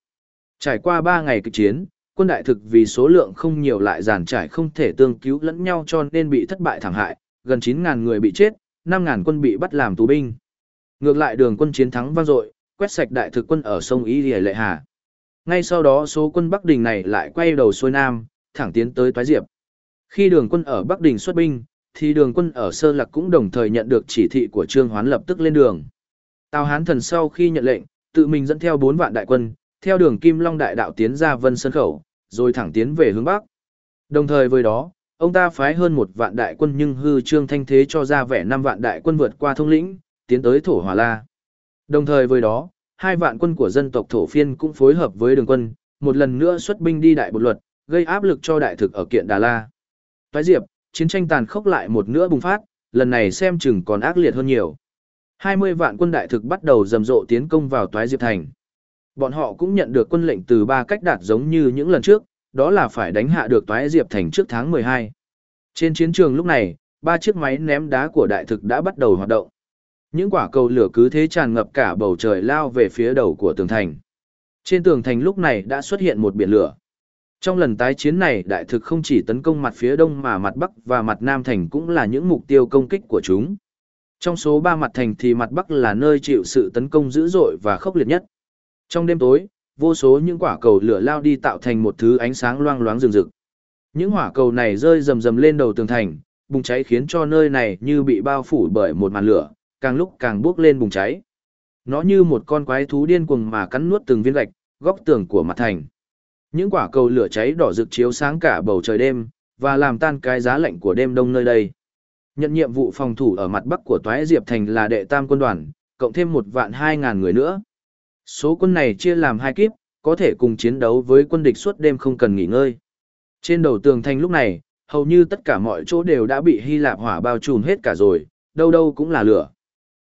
Trải qua 3 ngày kịch chiến, quân đại thực vì số lượng không nhiều lại giàn trải không thể tương cứu lẫn nhau cho nên bị thất bại thảm hại, gần 9.000 người bị chết, 5.000 quân bị bắt làm tù binh. Ngược lại đường quân chiến thắng vang dội, quét sạch đại thực quân ở sông Y Lệ Lệ Hà. Ngay sau đó số quân Bắc Đình này lại quay đầu xuôi Nam, thẳng tiến tới Toái Diệp. Khi đường quân ở Bắc Đình xuất binh, thì đường quân ở Sơ Lạc cũng đồng thời nhận được chỉ thị của Trương Hoán lập tức lên đường. Tào Hán Thần sau khi nhận lệnh, tự mình dẫn theo 4 vạn đại quân, theo đường Kim Long đại đạo tiến ra Vân Sơn Khẩu, rồi thẳng tiến về hướng Bắc. Đồng thời với đó, ông ta phái hơn một vạn đại quân nhưng hư trương thanh thế cho ra vẻ năm vạn đại quân vượt qua thông lĩnh, tiến tới Thổ Hòa La. Đồng thời với đó, hai vạn quân của dân tộc Thổ Phiên cũng phối hợp với đường quân, một lần nữa xuất binh đi đại bộ luật, gây áp lực cho đại thực ở kiện Đà La. Toái Diệp, chiến tranh tàn khốc lại một nữa bùng phát, lần này xem chừng còn ác liệt hơn nhiều. 20 vạn quân đại thực bắt đầu rầm rộ tiến công vào Toái Diệp Thành. Bọn họ cũng nhận được quân lệnh từ ba cách đạt giống như những lần trước, đó là phải đánh hạ được Toái Diệp Thành trước tháng 12. Trên chiến trường lúc này, ba chiếc máy ném đá của đại thực đã bắt đầu hoạt động. Những quả cầu lửa cứ thế tràn ngập cả bầu trời lao về phía đầu của tường thành. Trên tường thành lúc này đã xuất hiện một biển lửa. Trong lần tái chiến này đại thực không chỉ tấn công mặt phía đông mà mặt bắc và mặt nam thành cũng là những mục tiêu công kích của chúng. Trong số ba mặt thành thì mặt bắc là nơi chịu sự tấn công dữ dội và khốc liệt nhất. Trong đêm tối, vô số những quả cầu lửa lao đi tạo thành một thứ ánh sáng loang loáng rừng rực. Những hỏa cầu này rơi rầm rầm lên đầu tường thành, bùng cháy khiến cho nơi này như bị bao phủ bởi một màn lửa, càng lúc càng bốc lên bùng cháy. Nó như một con quái thú điên cuồng mà cắn nuốt từng viên gạch, góc tường của mặt thành. Những quả cầu lửa cháy đỏ rực chiếu sáng cả bầu trời đêm, và làm tan cái giá lạnh của đêm đông nơi đây. Nhận nhiệm vụ phòng thủ ở mặt bắc của Toái Diệp Thành là đệ tam quân đoàn, cộng thêm một vạn hai ngàn người nữa. Số quân này chia làm hai kíp, có thể cùng chiến đấu với quân địch suốt đêm không cần nghỉ ngơi. Trên đầu tường thành lúc này, hầu như tất cả mọi chỗ đều đã bị Hy Lạp hỏa bao trùm hết cả rồi, đâu đâu cũng là lửa.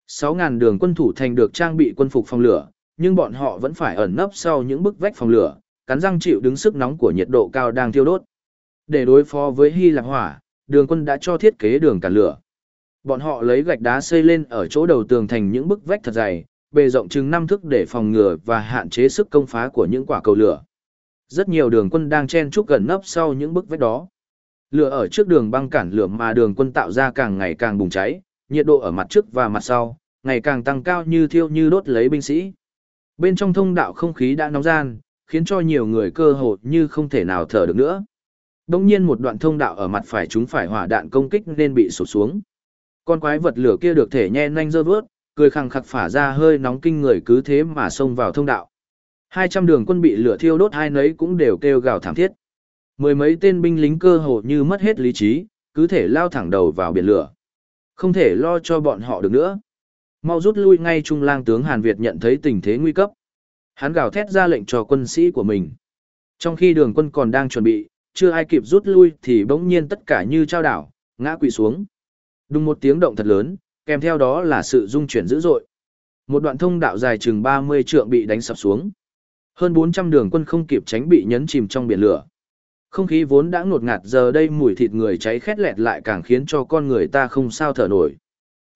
6.000 đường quân thủ thành được trang bị quân phục phòng lửa, nhưng bọn họ vẫn phải ẩn nấp sau những bức vách phòng lửa, cắn răng chịu đứng sức nóng của nhiệt độ cao đang thiêu đốt. Để đối phó với Hy Lạp hỏa, đường quân đã cho thiết kế đường cản lửa. Bọn họ lấy gạch đá xây lên ở chỗ đầu tường thành những bức vách thật dày, bề rộng chừng 5 thước để phòng ngừa và hạn chế sức công phá của những quả cầu lửa. Rất nhiều đường quân đang chen chúc gần nấp sau những bức vách đó. Lửa ở trước đường băng cản lửa mà đường quân tạo ra càng ngày càng bùng cháy, nhiệt độ ở mặt trước và mặt sau, ngày càng tăng cao như thiêu như đốt lấy binh sĩ. Bên trong thông đạo không khí đã nóng gian, khiến cho nhiều người cơ hồ như không thể nào thở được nữa. Đông nhiên một đoạn thông đạo ở mặt phải chúng phải hỏa đạn công kích nên bị sụp xuống. Con quái vật lửa kia được thể nhe nhanh dơ vớt, cười khăng khặc phả ra hơi nóng kinh người cứ thế mà xông vào thông đạo. Hai trăm đường quân bị lửa thiêu đốt hai nấy cũng đều kêu gào thảm thiết. Mười mấy tên binh lính cơ hồ như mất hết lý trí, cứ thể lao thẳng đầu vào biển lửa. Không thể lo cho bọn họ được nữa. Mau rút lui ngay trung lang tướng Hàn Việt nhận thấy tình thế nguy cấp. Hắn gào thét ra lệnh cho quân sĩ của mình. Trong khi đường quân còn đang chuẩn bị, chưa ai kịp rút lui thì bỗng nhiên tất cả như trao đảo, ngã quỵ xuống. Đúng một tiếng động thật lớn, kèm theo đó là sự rung chuyển dữ dội. Một đoạn thông đạo dài chừng 30 trượng bị đánh sập xuống. Hơn 400 đường quân không kịp tránh bị nhấn chìm trong biển lửa. Không khí vốn đã ngột ngạt giờ đây mùi thịt người cháy khét lẹt lại càng khiến cho con người ta không sao thở nổi.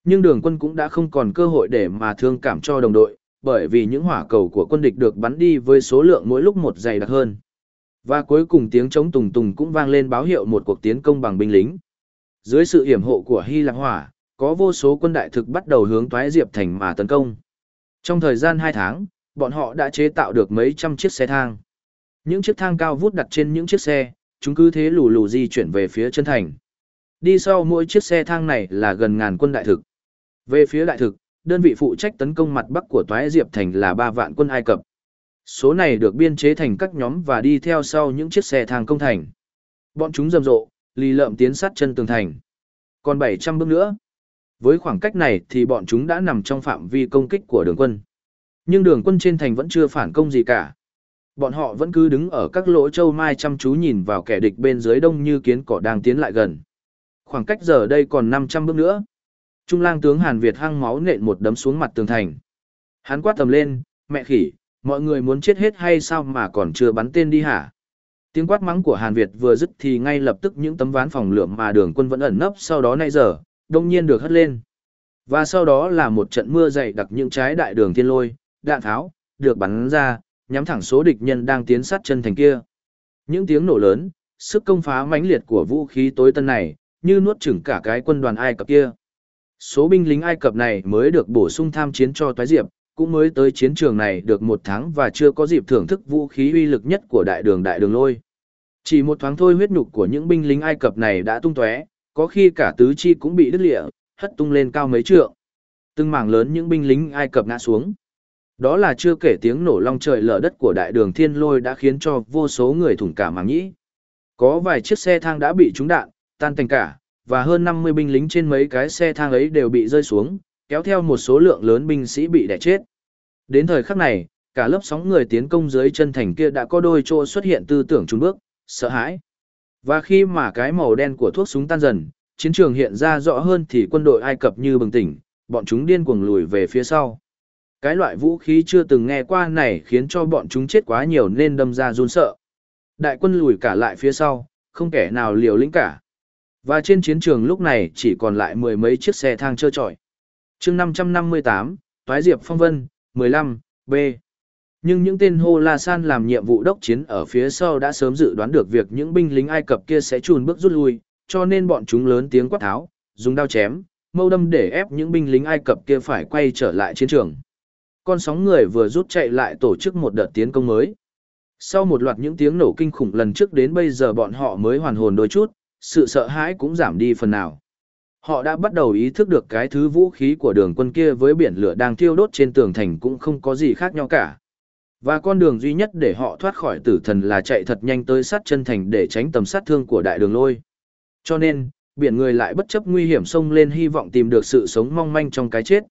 Nhưng đường quân cũng đã không còn cơ hội để mà thương cảm cho đồng đội, bởi vì những hỏa cầu của quân địch được bắn đi với số lượng mỗi lúc một dày đặc hơn. Và cuối cùng tiếng chống tùng tùng cũng vang lên báo hiệu một cuộc tiến công bằng binh lính. Dưới sự hiểm hộ của Hy Lạp Hỏa, có vô số quân đại thực bắt đầu hướng toái diệp thành mà tấn công. Trong thời gian 2 tháng, bọn họ đã chế tạo được mấy trăm chiếc xe thang. Những chiếc thang cao vút đặt trên những chiếc xe, chúng cứ thế lù lù di chuyển về phía chân thành. Đi sau mỗi chiếc xe thang này là gần ngàn quân đại thực. Về phía đại thực, đơn vị phụ trách tấn công mặt bắc của Toái Diệp Thành là 3 vạn quân Ai Cập. Số này được biên chế thành các nhóm và đi theo sau những chiếc xe thang công thành. Bọn chúng rầm rộ, lì lợm tiến sát chân tường thành. Còn 700 bước nữa. Với khoảng cách này thì bọn chúng đã nằm trong phạm vi công kích của đường quân. Nhưng đường quân trên thành vẫn chưa phản công gì cả. Bọn họ vẫn cứ đứng ở các lỗ châu mai chăm chú nhìn vào kẻ địch bên dưới đông như kiến cỏ đang tiến lại gần. Khoảng cách giờ đây còn 500 bước nữa. Trung lang tướng Hàn Việt hăng máu nện một đấm xuống mặt tường thành. Hắn quát tầm lên, mẹ khỉ, mọi người muốn chết hết hay sao mà còn chưa bắn tên đi hả? Tiếng quát mắng của Hàn Việt vừa dứt thì ngay lập tức những tấm ván phòng lượm mà đường quân vẫn ẩn nấp sau đó nay giờ, đông nhiên được hất lên. Và sau đó là một trận mưa dày đặc những trái đại đường thiên lôi, đạn tháo, được bắn ra, nhắm thẳng số địch nhân đang tiến sát chân thành kia. Những tiếng nổ lớn, sức công phá mãnh liệt của vũ khí tối tân này, như nuốt chửng cả cái quân đoàn Ai Cập kia. Số binh lính Ai Cập này mới được bổ sung tham chiến cho Toái Diệp, cũng mới tới chiến trường này được một tháng và chưa có dịp thưởng thức vũ khí uy lực nhất của đại đường đại đường lôi. Chỉ một thoáng thôi huyết nhục của những binh lính Ai Cập này đã tung tóe, có khi cả tứ chi cũng bị đứt lịa, hất tung lên cao mấy trượng. Từng mảng lớn những binh lính Ai Cập ngã xuống. Đó là chưa kể tiếng nổ long trời lở đất của đại đường thiên lôi đã khiến cho vô số người thủng cả màng nhĩ. Có vài chiếc xe thang đã bị trúng đạn, tan thành cả, và hơn 50 binh lính trên mấy cái xe thang ấy đều bị rơi xuống, kéo theo một số lượng lớn binh sĩ bị đẻ chết. Đến thời khắc này, cả lớp sóng người tiến công dưới chân thành kia đã có đôi chỗ xuất hiện tư tưởng trung bước, sợ hãi. Và khi mà cái màu đen của thuốc súng tan dần, chiến trường hiện ra rõ hơn thì quân đội Ai Cập như bừng tỉnh, bọn chúng điên cuồng lùi về phía sau. Cái loại vũ khí chưa từng nghe qua này khiến cho bọn chúng chết quá nhiều nên đâm ra run sợ. Đại quân lùi cả lại phía sau, không kẻ nào liều lĩnh cả. Và trên chiến trường lúc này chỉ còn lại mười mấy chiếc xe thang trơ trọi. chương 558, Toái Diệp Phong Vân, 15, B. Nhưng những tên Hô La San làm nhiệm vụ đốc chiến ở phía sau đã sớm dự đoán được việc những binh lính Ai Cập kia sẽ chùn bước rút lui, cho nên bọn chúng lớn tiếng quát tháo, dùng đao chém, mâu đâm để ép những binh lính Ai Cập kia phải quay trở lại chiến trường. Con sóng người vừa rút chạy lại tổ chức một đợt tiến công mới. Sau một loạt những tiếng nổ kinh khủng lần trước đến bây giờ bọn họ mới hoàn hồn đôi chút, sự sợ hãi cũng giảm đi phần nào. Họ đã bắt đầu ý thức được cái thứ vũ khí của đường quân kia với biển lửa đang thiêu đốt trên tường thành cũng không có gì khác nhau cả. Và con đường duy nhất để họ thoát khỏi tử thần là chạy thật nhanh tới sát chân thành để tránh tầm sát thương của đại đường lôi. Cho nên, biển người lại bất chấp nguy hiểm xông lên hy vọng tìm được sự sống mong manh trong cái chết.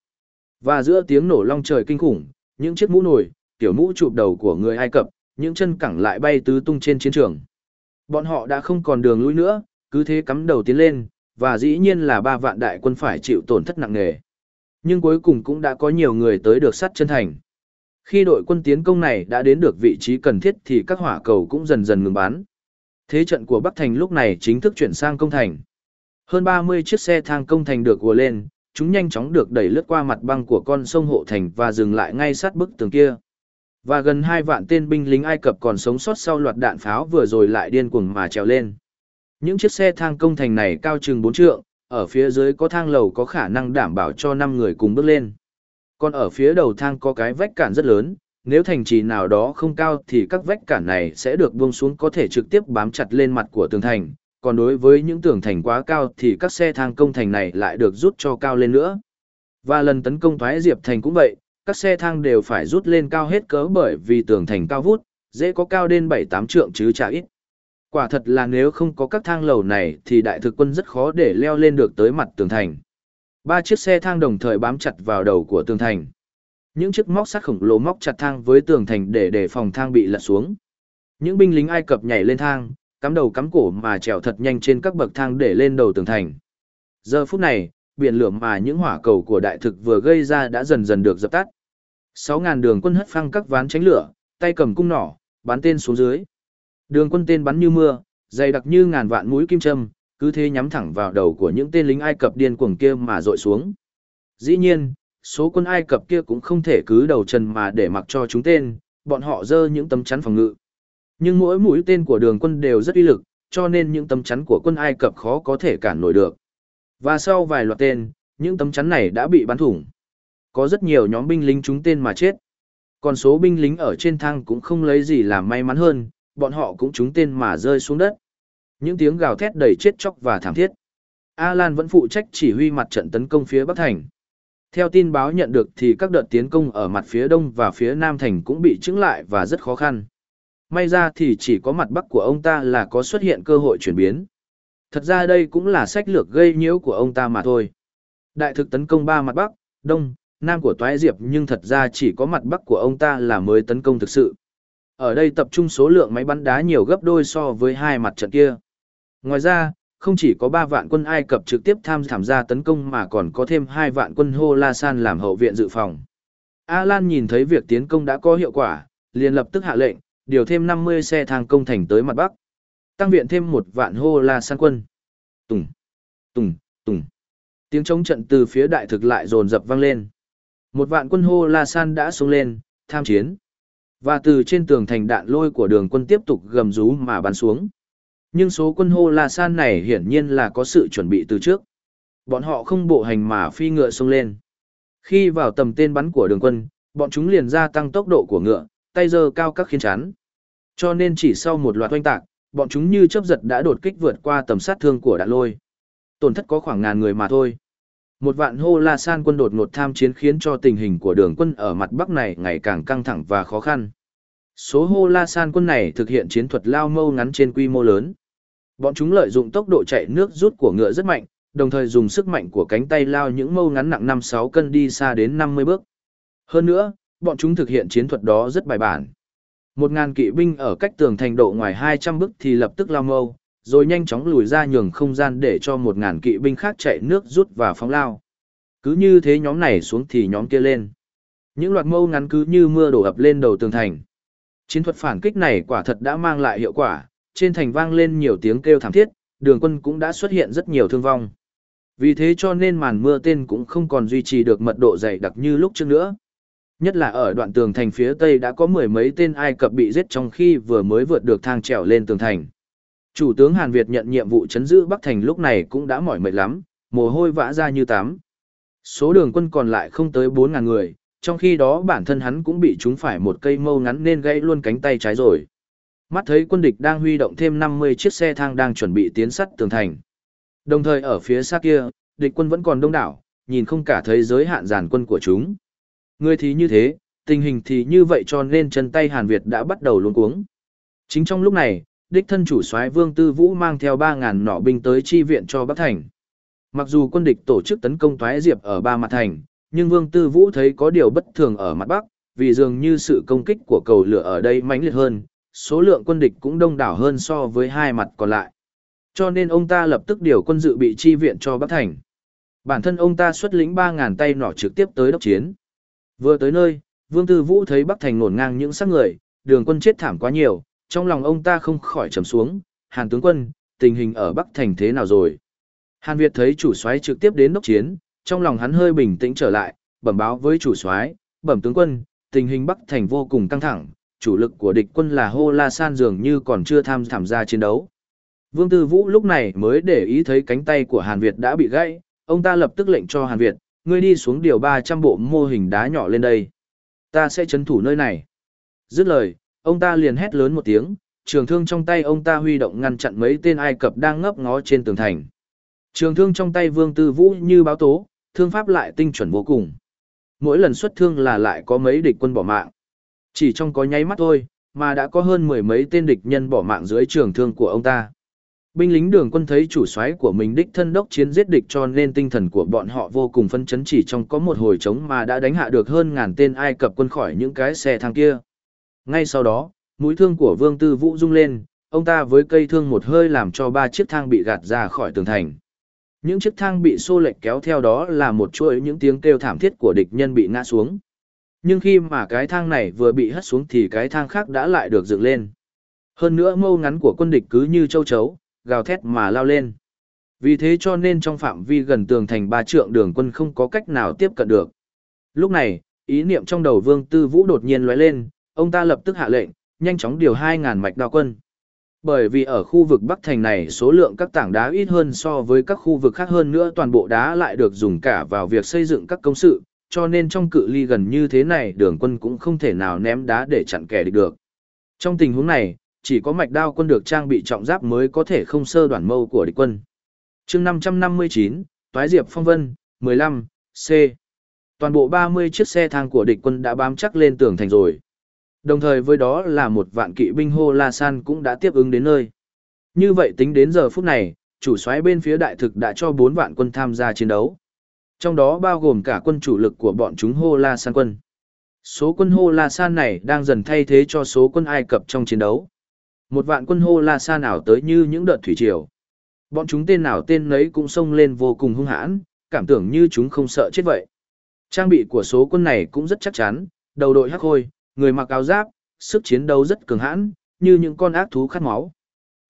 Và giữa tiếng nổ long trời kinh khủng, những chiếc mũ nổi, tiểu mũ chụp đầu của người Ai Cập, những chân cẳng lại bay tứ tung trên chiến trường. Bọn họ đã không còn đường lui nữa, cứ thế cắm đầu tiến lên, và dĩ nhiên là ba vạn đại quân phải chịu tổn thất nặng nề. Nhưng cuối cùng cũng đã có nhiều người tới được sắt chân thành. Khi đội quân tiến công này đã đến được vị trí cần thiết thì các hỏa cầu cũng dần dần ngừng bắn. Thế trận của Bắc Thành lúc này chính thức chuyển sang công thành. Hơn 30 chiếc xe thang công thành được ùa lên, chúng nhanh chóng được đẩy lướt qua mặt băng của con sông Hộ Thành và dừng lại ngay sát bức tường kia. Và gần hai vạn tên binh lính Ai Cập còn sống sót sau loạt đạn pháo vừa rồi lại điên cuồng mà trèo lên. Những chiếc xe thang công thành này cao chừng 4 trượng, ở phía dưới có thang lầu có khả năng đảm bảo cho 5 người cùng bước lên. Còn ở phía đầu thang có cái vách cản rất lớn, nếu thành trì nào đó không cao thì các vách cản này sẽ được buông xuống có thể trực tiếp bám chặt lên mặt của tường thành, còn đối với những tường thành quá cao thì các xe thang công thành này lại được rút cho cao lên nữa. Và lần tấn công thoái diệp thành cũng vậy, các xe thang đều phải rút lên cao hết cỡ bởi vì tường thành cao vút, dễ có cao đến 7-8 trượng chứ chả ít. Quả thật là nếu không có các thang lầu này thì đại thực quân rất khó để leo lên được tới mặt tường thành. Ba chiếc xe thang đồng thời bám chặt vào đầu của tường thành. Những chiếc móc sắt khổng lồ móc chặt thang với tường thành để đề phòng thang bị lật xuống. Những binh lính Ai Cập nhảy lên thang, cắm đầu cắm cổ mà trèo thật nhanh trên các bậc thang để lên đầu tường thành. Giờ phút này, biển lửa mà những hỏa cầu của đại thực vừa gây ra đã dần dần được dập tắt. 6000 đường quân hất phăng các ván tránh lửa, tay cầm cung nỏ, bắn tên xuống dưới. Đường quân tên bắn như mưa, dày đặc như ngàn vạn mũi kim châm, cứ thế nhắm thẳng vào đầu của những tên lính Ai Cập điên cuồng kia mà dội xuống. Dĩ nhiên, số quân Ai Cập kia cũng không thể cứ đầu trần mà để mặc cho chúng tên, bọn họ dơ những tấm chắn phòng ngự. Nhưng mỗi mũi tên của đường quân đều rất uy lực, cho nên những tấm chắn của quân Ai Cập khó có thể cản nổi được. Và sau vài loạt tên, những tấm chắn này đã bị bắn thủng. Có rất nhiều nhóm binh lính trúng tên mà chết. Còn số binh lính ở trên thang cũng không lấy gì làm may mắn hơn, bọn họ cũng trúng tên mà rơi xuống đất. Những tiếng gào thét đầy chết chóc và thảm thiết. Alan vẫn phụ trách chỉ huy mặt trận tấn công phía Bắc Thành. Theo tin báo nhận được thì các đợt tiến công ở mặt phía đông và phía nam thành cũng bị trứng lại và rất khó khăn. May ra thì chỉ có mặt bắc của ông ta là có xuất hiện cơ hội chuyển biến. Thật ra đây cũng là sách lược gây nhiễu của ông ta mà thôi. Đại thực tấn công ba mặt bắc, đông, nam của Toái Diệp nhưng thật ra chỉ có mặt bắc của ông ta là mới tấn công thực sự. Ở đây tập trung số lượng máy bắn đá nhiều gấp đôi so với hai mặt trận kia. Ngoài ra, không chỉ có 3 vạn quân Ai Cập trực tiếp tham tham gia tấn công mà còn có thêm 2 vạn quân Hô La San làm hậu viện dự phòng. Alan nhìn thấy việc tiến công đã có hiệu quả, liền lập tức hạ lệnh, điều thêm 50 xe thang công thành tới mặt Bắc. Tăng viện thêm một vạn Hô La San quân. Tùng, tùng, tùng. Tiếng chống trận từ phía đại thực lại dồn dập vang lên. Một vạn quân Hô La San đã xuống lên, tham chiến. Và từ trên tường thành đạn lôi của đường quân tiếp tục gầm rú mà bắn xuống. Nhưng số quân hô La San này hiển nhiên là có sự chuẩn bị từ trước. Bọn họ không bộ hành mà phi ngựa xông lên. Khi vào tầm tên bắn của đường quân, bọn chúng liền gia tăng tốc độ của ngựa, tay giơ cao các khiên chắn. Cho nên chỉ sau một loạt oanh tạc, bọn chúng như chớp giật đã đột kích vượt qua tầm sát thương của đạn lôi. Tổn thất có khoảng ngàn người mà thôi. Một vạn hô La San quân đột ngột tham chiến khiến cho tình hình của đường quân ở mặt bắc này ngày càng căng thẳng và khó khăn. Số hô La San quân này thực hiện chiến thuật lao mâu ngắn trên quy mô lớn. Bọn chúng lợi dụng tốc độ chạy nước rút của ngựa rất mạnh, đồng thời dùng sức mạnh của cánh tay lao những mâu ngắn nặng 5-6 cân đi xa đến 50 bước. Hơn nữa, bọn chúng thực hiện chiến thuật đó rất bài bản. Một ngàn kỵ binh ở cách tường thành độ ngoài 200 bước thì lập tức lao mâu, rồi nhanh chóng lùi ra nhường không gian để cho một ngàn kỵ binh khác chạy nước rút và phóng lao. Cứ như thế nhóm này xuống thì nhóm kia lên. Những loạt mâu ngắn cứ như mưa đổ ập lên đầu tường thành. Chiến thuật phản kích này quả thật đã mang lại hiệu quả, trên thành vang lên nhiều tiếng kêu thảm thiết, đường quân cũng đã xuất hiện rất nhiều thương vong. Vì thế cho nên màn mưa tên cũng không còn duy trì được mật độ dày đặc như lúc trước nữa. Nhất là ở đoạn tường thành phía tây đã có mười mấy tên Ai Cập bị giết trong khi vừa mới vượt được thang trèo lên tường thành. Chủ tướng Hàn Việt nhận nhiệm vụ chấn giữ Bắc Thành lúc này cũng đã mỏi mệt lắm, mồ hôi vã ra như tắm. Số đường quân còn lại không tới 4.000 người, trong khi đó bản thân hắn cũng bị trúng phải một cây mâu ngắn nên gãy luôn cánh tay trái rồi. Mắt thấy quân địch đang huy động thêm 50 chiếc xe thang đang chuẩn bị tiến sắt tường thành. Đồng thời ở phía xa kia, địch quân vẫn còn đông đảo, nhìn không cả thấy giới hạn giàn quân của chúng. Người thì như thế, tình hình thì như vậy cho nên chân tay Hàn Việt đã bắt đầu luống cuống. Chính trong lúc này, đích thân chủ soái Vương Tư Vũ mang theo 3000 nỏ binh tới chi viện cho Bắc Thành. Mặc dù quân địch tổ chức tấn công Toái Diệp ở ba mặt thành, nhưng Vương Tư Vũ thấy có điều bất thường ở mặt Bắc, vì dường như sự công kích của cầu lửa ở đây mãnh liệt hơn, số lượng quân địch cũng đông đảo hơn so với hai mặt còn lại. Cho nên ông ta lập tức điều quân dự bị chi viện cho Bắc Thành. Bản thân ông ta xuất lĩnh 3.000 tay nỏ trực tiếp tới đốc chiến. Vừa tới nơi, Vương Tư Vũ thấy Bắc Thành nổn ngang những xác người, đường quân chết thảm quá nhiều, trong lòng ông ta không khỏi trầm xuống, Hàn tướng quân, tình hình ở Bắc Thành thế nào rồi? Hàn Việt thấy chủ soái trực tiếp đến đốc chiến, trong lòng hắn hơi bình tĩnh trở lại, bẩm báo với chủ soái, bẩm tướng quân, tình hình Bắc Thành vô cùng căng thẳng, chủ lực của địch quân là Hô La San dường như còn chưa tham tham gia chiến đấu. Vương Tư Vũ lúc này mới để ý thấy cánh tay của Hàn Việt đã bị gãy, ông ta lập tức lệnh cho Hàn Việt, ngươi đi xuống điều 300 bộ mô hình đá nhỏ lên đây. Ta sẽ chấn thủ nơi này. Dứt lời, ông ta liền hét lớn một tiếng, trường thương trong tay ông ta huy động ngăn chặn mấy tên Ai Cập đang ngấp ngó trên tường thành. Trường thương trong tay Vương Tư Vũ như báo tố, thương pháp lại tinh chuẩn vô cùng. Mỗi lần xuất thương là lại có mấy địch quân bỏ mạng. Chỉ trong có nháy mắt thôi, mà đã có hơn mười mấy tên địch nhân bỏ mạng dưới trường thương của ông ta. Binh lính đường quân thấy chủ soái của mình đích thân đốc chiến giết địch cho nên tinh thần của bọn họ vô cùng phân chấn chỉ trong có một hồi trống mà đã đánh hạ được hơn ngàn tên Ai Cập quân khỏi những cái xe thang kia. Ngay sau đó, mũi thương của Vương Tư Vũ rung lên, ông ta với cây thương một hơi làm cho ba chiếc thang bị gạt ra khỏi tường thành. Những chiếc thang bị xô lệch kéo theo đó là một chuỗi những tiếng kêu thảm thiết của địch nhân bị ngã xuống. Nhưng khi mà cái thang này vừa bị hất xuống thì cái thang khác đã lại được dựng lên. Hơn nữa mâu ngắn của quân địch cứ như châu chấu, gào thét mà lao lên. Vì thế cho nên trong phạm vi gần tường thành ba trượng đường quân không có cách nào tiếp cận được. Lúc này, ý niệm trong đầu Vương Tư Vũ đột nhiên lóe lên, ông ta lập tức hạ lệnh, nhanh chóng điều 2.000 mạch đao quân. Bởi vì ở khu vực Bắc Thành này số lượng các tảng đá ít hơn so với các khu vực khác hơn nữa toàn bộ đá lại được dùng cả vào việc xây dựng các công sự, cho nên trong cự ly gần như thế này đường quân cũng không thể nào ném đá để chặn kẻ địch được. Trong tình huống này, chỉ có mạch đao quân được trang bị trọng giáp mới có thể không sơ đoạn mâu của địch quân. chương 559, Toái Diệp Phong Vân, 15, C. Toàn bộ 30 chiếc xe thang của địch quân đã bám chắc lên tường thành rồi. Đồng thời với đó là một vạn kỵ binh Hô La San cũng đã tiếp ứng đến nơi. Như vậy tính đến giờ phút này, chủ soái bên phía đại thực đã cho 4 vạn quân tham gia chiến đấu. Trong đó bao gồm cả quân chủ lực của bọn chúng Hô La San quân. Số quân Hô La San này đang dần thay thế cho số quân Ai Cập trong chiến đấu. Một vạn quân Hô La Sa nào tới như những đợt thủy triều. Bọn chúng tên nào tên nấy cũng xông lên vô cùng hung hãn, cảm tưởng như chúng không sợ chết vậy. Trang bị của số quân này cũng rất chắc chắn, đầu đội hắc khôi, người mặc áo giáp, sức chiến đấu rất cường hãn, như những con ác thú khát máu.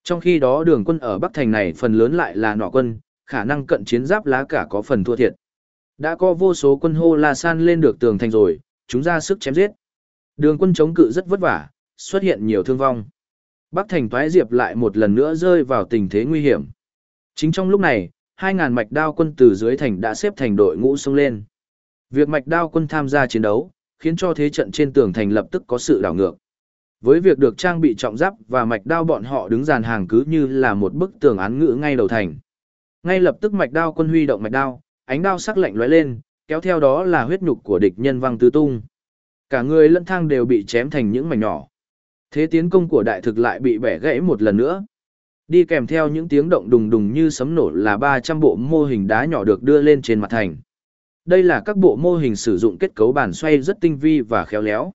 Trong khi đó đường quân ở Bắc Thành này phần lớn lại là nọ quân, khả năng cận chiến giáp lá cả có phần thua thiệt. Đã có vô số quân hô la san lên được tường thành rồi, chúng ra sức chém giết. Đường quân chống cự rất vất vả, xuất hiện nhiều thương vong. Bắc Thành Toái Diệp lại một lần nữa rơi vào tình thế nguy hiểm. Chính trong lúc này, 2.000 mạch đao quân từ dưới thành đã xếp thành đội ngũ xông lên. Việc mạch đao quân tham gia chiến đấu, khiến cho thế trận trên tường thành lập tức có sự đảo ngược. Với việc được trang bị trọng giáp và mạch đao bọn họ đứng dàn hàng cứ như là một bức tường án ngữ ngay đầu thành. Ngay lập tức mạch đao quân huy động mạch đao, ánh đao sắc lạnh lóe lên, kéo theo đó là huyết nhục của địch nhân văng tứ tung. Cả người lẫn thang đều bị chém thành những mảnh nhỏ. Thế tiến công của đại thực lại bị bẻ gãy một lần nữa. Đi kèm theo những tiếng động đùng đùng như sấm nổ là 300 bộ mô hình đá nhỏ được đưa lên trên mặt thành. Đây là các bộ mô hình sử dụng kết cấu bàn xoay rất tinh vi và khéo léo.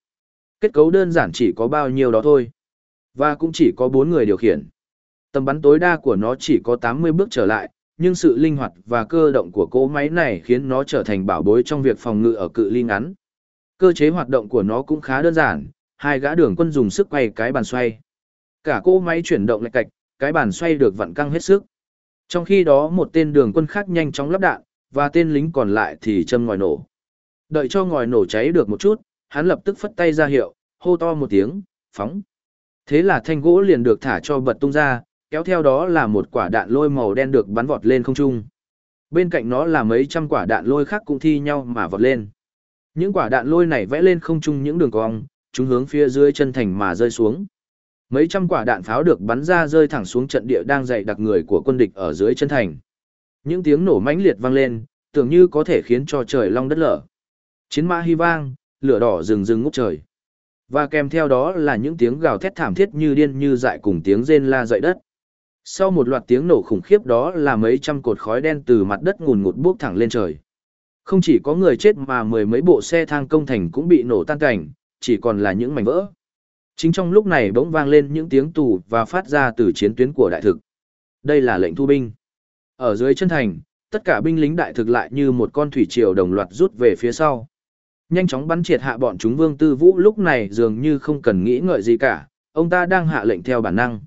Kết cấu đơn giản chỉ có bao nhiêu đó thôi. Và cũng chỉ có 4 người điều khiển. Tầm bắn tối đa của nó chỉ có 80 bước trở lại, nhưng sự linh hoạt và cơ động của cỗ máy này khiến nó trở thành bảo bối trong việc phòng ngự ở cự ly ngắn. Cơ chế hoạt động của nó cũng khá đơn giản, hai gã đường quân dùng sức quay cái bàn xoay. Cả cỗ máy chuyển động lệch cạch, cái bàn xoay được vặn căng hết sức. Trong khi đó một tên đường quân khác nhanh chóng lắp đạn, và tên lính còn lại thì châm ngòi nổ. Đợi cho ngòi nổ cháy được một chút, hắn lập tức phất tay ra hiệu, hô to một tiếng, phóng. Thế là thanh gỗ liền được thả cho bật tung ra, kéo theo đó là một quả đạn lôi màu đen được bắn vọt lên không trung. Bên cạnh nó là mấy trăm quả đạn lôi khác cũng thi nhau mà vọt lên. Những quả đạn lôi này vẽ lên không trung những đường cong, chúng hướng phía dưới chân thành mà rơi xuống. Mấy trăm quả đạn pháo được bắn ra rơi thẳng xuống trận địa đang dày đặc người của quân địch ở dưới chân thành. Những tiếng nổ mãnh liệt vang lên, tưởng như có thể khiến cho trời long đất lở. Chiến mã hy vang, lửa đỏ rừng rừng ngút trời. Và kèm theo đó là những tiếng gào thét thảm thiết như điên như dại cùng tiếng rên la dậy đất. Sau một loạt tiếng nổ khủng khiếp đó là mấy trăm cột khói đen từ mặt đất ngùn ngụt bốc thẳng lên trời. Không chỉ có người chết mà mười mấy bộ xe thang công thành cũng bị nổ tan cảnh, chỉ còn là những mảnh vỡ. Chính trong lúc này bỗng vang lên những tiếng tù và phát ra từ chiến tuyến của đại thực. Đây là lệnh thu binh. Ở dưới chân thành, tất cả binh lính đại thực lại như một con thủy triều đồng loạt rút về phía sau. Nhanh chóng bắn triệt hạ bọn chúng Vương Tư Vũ lúc này dường như không cần nghĩ ngợi gì cả, ông ta đang hạ lệnh theo bản năng.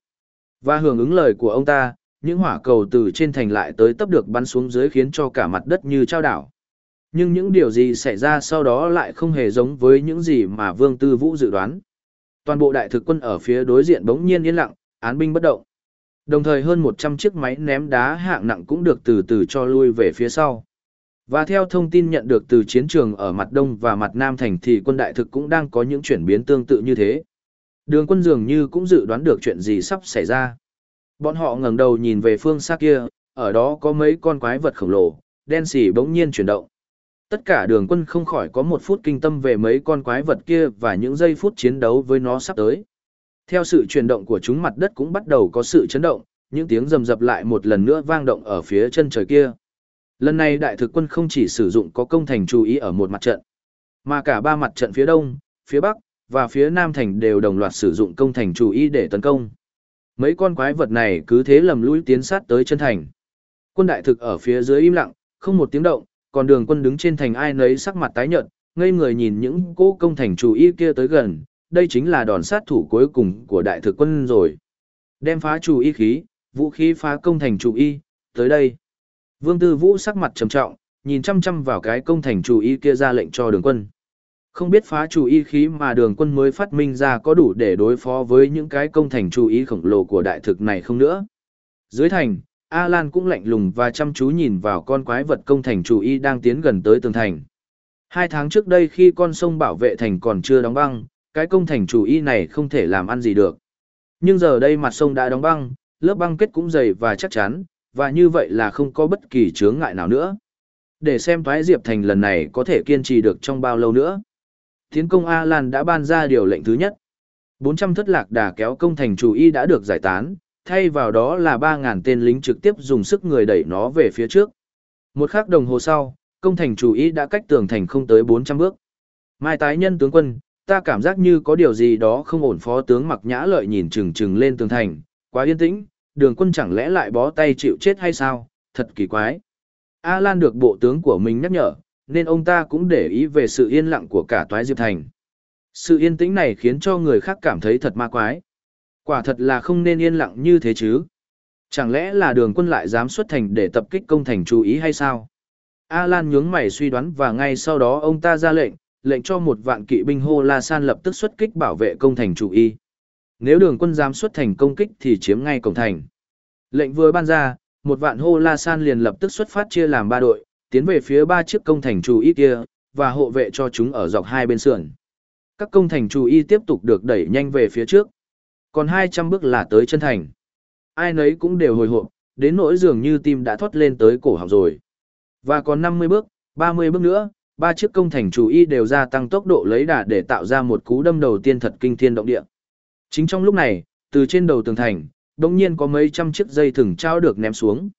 Và hưởng ứng lời của ông ta, những hỏa cầu từ trên thành lại tới tấp được bắn xuống dưới khiến cho cả mặt đất như trao đảo. Nhưng những điều gì xảy ra sau đó lại không hề giống với những gì mà Vương Tư Vũ dự đoán. Toàn bộ đại thực quân ở phía đối diện bỗng nhiên yên lặng, án binh bất động. Đồng thời hơn 100 chiếc máy ném đá hạng nặng cũng được từ từ cho lui về phía sau. Và theo thông tin nhận được từ chiến trường ở mặt đông và mặt nam thành thì quân đại thực cũng đang có những chuyển biến tương tự như thế. Đường quân dường như cũng dự đoán được chuyện gì sắp xảy ra. Bọn họ ngẩng đầu nhìn về phương xa kia, ở đó có mấy con quái vật khổng lồ, đen xỉ bỗng nhiên chuyển động. Tất cả đường quân không khỏi có một phút kinh tâm về mấy con quái vật kia và những giây phút chiến đấu với nó sắp tới. Theo sự chuyển động của chúng mặt đất cũng bắt đầu có sự chấn động, những tiếng rầm rập lại một lần nữa vang động ở phía chân trời kia. Lần này đại thực quân không chỉ sử dụng có công thành chú ý ở một mặt trận, mà cả ba mặt trận phía đông, phía bắc, và phía nam thành đều đồng loạt sử dụng công thành chú ý để tấn công. Mấy con quái vật này cứ thế lầm lũi tiến sát tới chân thành. Quân đại thực ở phía dưới im lặng, không một tiếng động, còn đường quân đứng trên thành ai nấy sắc mặt tái nhợt, ngây người nhìn những cỗ công thành chủ y kia tới gần, đây chính là đòn sát thủ cuối cùng của đại thực quân rồi. Đem phá chủ y khí, vũ khí phá công thành chủ y, tới đây. Vương Tư Vũ sắc mặt trầm trọng, nhìn chăm chăm vào cái công thành chủ y kia ra lệnh cho đường quân. Không biết phá chủ y khí mà đường quân mới phát minh ra có đủ để đối phó với những cái công thành chủ y khổng lồ của đại thực này không nữa. Dưới thành, A-Lan cũng lạnh lùng và chăm chú nhìn vào con quái vật công thành chủ y đang tiến gần tới tường thành. Hai tháng trước đây khi con sông bảo vệ thành còn chưa đóng băng, cái công thành chủ y này không thể làm ăn gì được. Nhưng giờ đây mặt sông đã đóng băng, lớp băng kết cũng dày và chắc chắn, và như vậy là không có bất kỳ chướng ngại nào nữa. Để xem Thoái Diệp Thành lần này có thể kiên trì được trong bao lâu nữa. Tiến công A Lan đã ban ra điều lệnh thứ nhất. 400 thất lạc đà kéo công thành chủ y đã được giải tán, thay vào đó là 3.000 tên lính trực tiếp dùng sức người đẩy nó về phía trước. Một khắc đồng hồ sau, công thành chủ ý đã cách tường thành không tới 400 bước. Mai tái nhân tướng quân, ta cảm giác như có điều gì đó không ổn phó tướng mặc nhã lợi nhìn chừng chừng lên tường thành, quá yên tĩnh, đường quân chẳng lẽ lại bó tay chịu chết hay sao, thật kỳ quái. A Lan được bộ tướng của mình nhắc nhở, nên ông ta cũng để ý về sự yên lặng của cả toái diệp thành. Sự yên tĩnh này khiến cho người khác cảm thấy thật ma quái. Quả thật là không nên yên lặng như thế chứ. Chẳng lẽ là đường quân lại dám xuất thành để tập kích công thành chú ý hay sao? A Lan nhướng mày suy đoán và ngay sau đó ông ta ra lệnh, lệnh cho một vạn kỵ binh hô La San lập tức xuất kích bảo vệ công thành chủ y. Nếu đường quân dám xuất thành công kích thì chiếm ngay cổng thành. Lệnh vừa ban ra, một vạn hô La San liền lập tức xuất phát chia làm ba đội, tiến về phía ba chiếc công thành chủ y kia, và hộ vệ cho chúng ở dọc hai bên sườn. Các công thành chủ y tiếp tục được đẩy nhanh về phía trước. Còn 200 bước là tới chân thành. Ai nấy cũng đều hồi hộp, đến nỗi dường như tim đã thoát lên tới cổ họng rồi. Và còn 50 bước, 30 bước nữa, ba chiếc công thành chủ y đều gia tăng tốc độ lấy đà để tạo ra một cú đâm đầu tiên thật kinh thiên động địa. Chính trong lúc này, từ trên đầu tường thành, đột nhiên có mấy trăm chiếc dây thừng trao được ném xuống.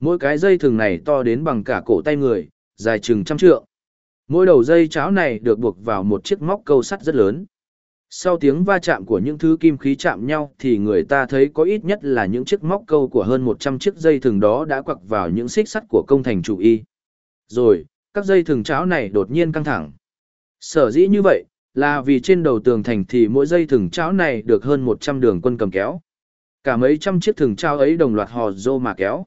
Mỗi cái dây thừng này to đến bằng cả cổ tay người, dài chừng trăm trượng. Mỗi đầu dây cháo này được buộc vào một chiếc móc câu sắt rất lớn. Sau tiếng va chạm của những thứ kim khí chạm nhau thì người ta thấy có ít nhất là những chiếc móc câu của hơn 100 chiếc dây thừng đó đã quặc vào những xích sắt của công thành chủ y. Rồi, các dây thừng cháo này đột nhiên căng thẳng. Sở dĩ như vậy, là vì trên đầu tường thành thì mỗi dây thừng cháo này được hơn 100 đường quân cầm kéo. Cả mấy trăm chiếc thừng cháo ấy đồng loạt hò rô mà kéo.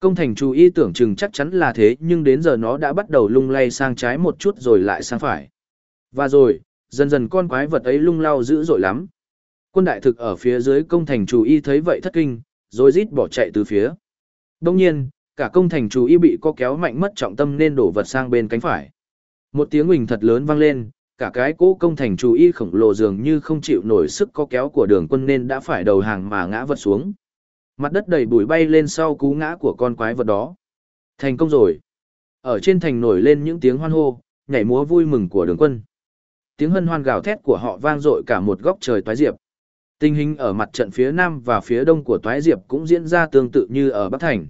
Công thành chú ý tưởng chừng chắc chắn là thế nhưng đến giờ nó đã bắt đầu lung lay sang trái một chút rồi lại sang phải. Và rồi, dần dần con quái vật ấy lung lao dữ dội lắm. Quân đại thực ở phía dưới công thành chủ y thấy vậy thất kinh, rồi rít bỏ chạy từ phía. Đông nhiên, cả công thành chủ y bị co kéo mạnh mất trọng tâm nên đổ vật sang bên cánh phải. Một tiếng huỳnh thật lớn vang lên, cả cái cỗ công thành chủ y khổng lồ dường như không chịu nổi sức co kéo của đường quân nên đã phải đầu hàng mà ngã vật xuống. Mặt đất đầy bụi bay lên sau cú ngã của con quái vật đó. Thành công rồi. Ở trên thành nổi lên những tiếng hoan hô, nhảy múa vui mừng của đường quân. Tiếng hân hoan gào thét của họ vang dội cả một góc trời toái diệp. Tình hình ở mặt trận phía nam và phía đông của toái diệp cũng diễn ra tương tự như ở Bắc Thành.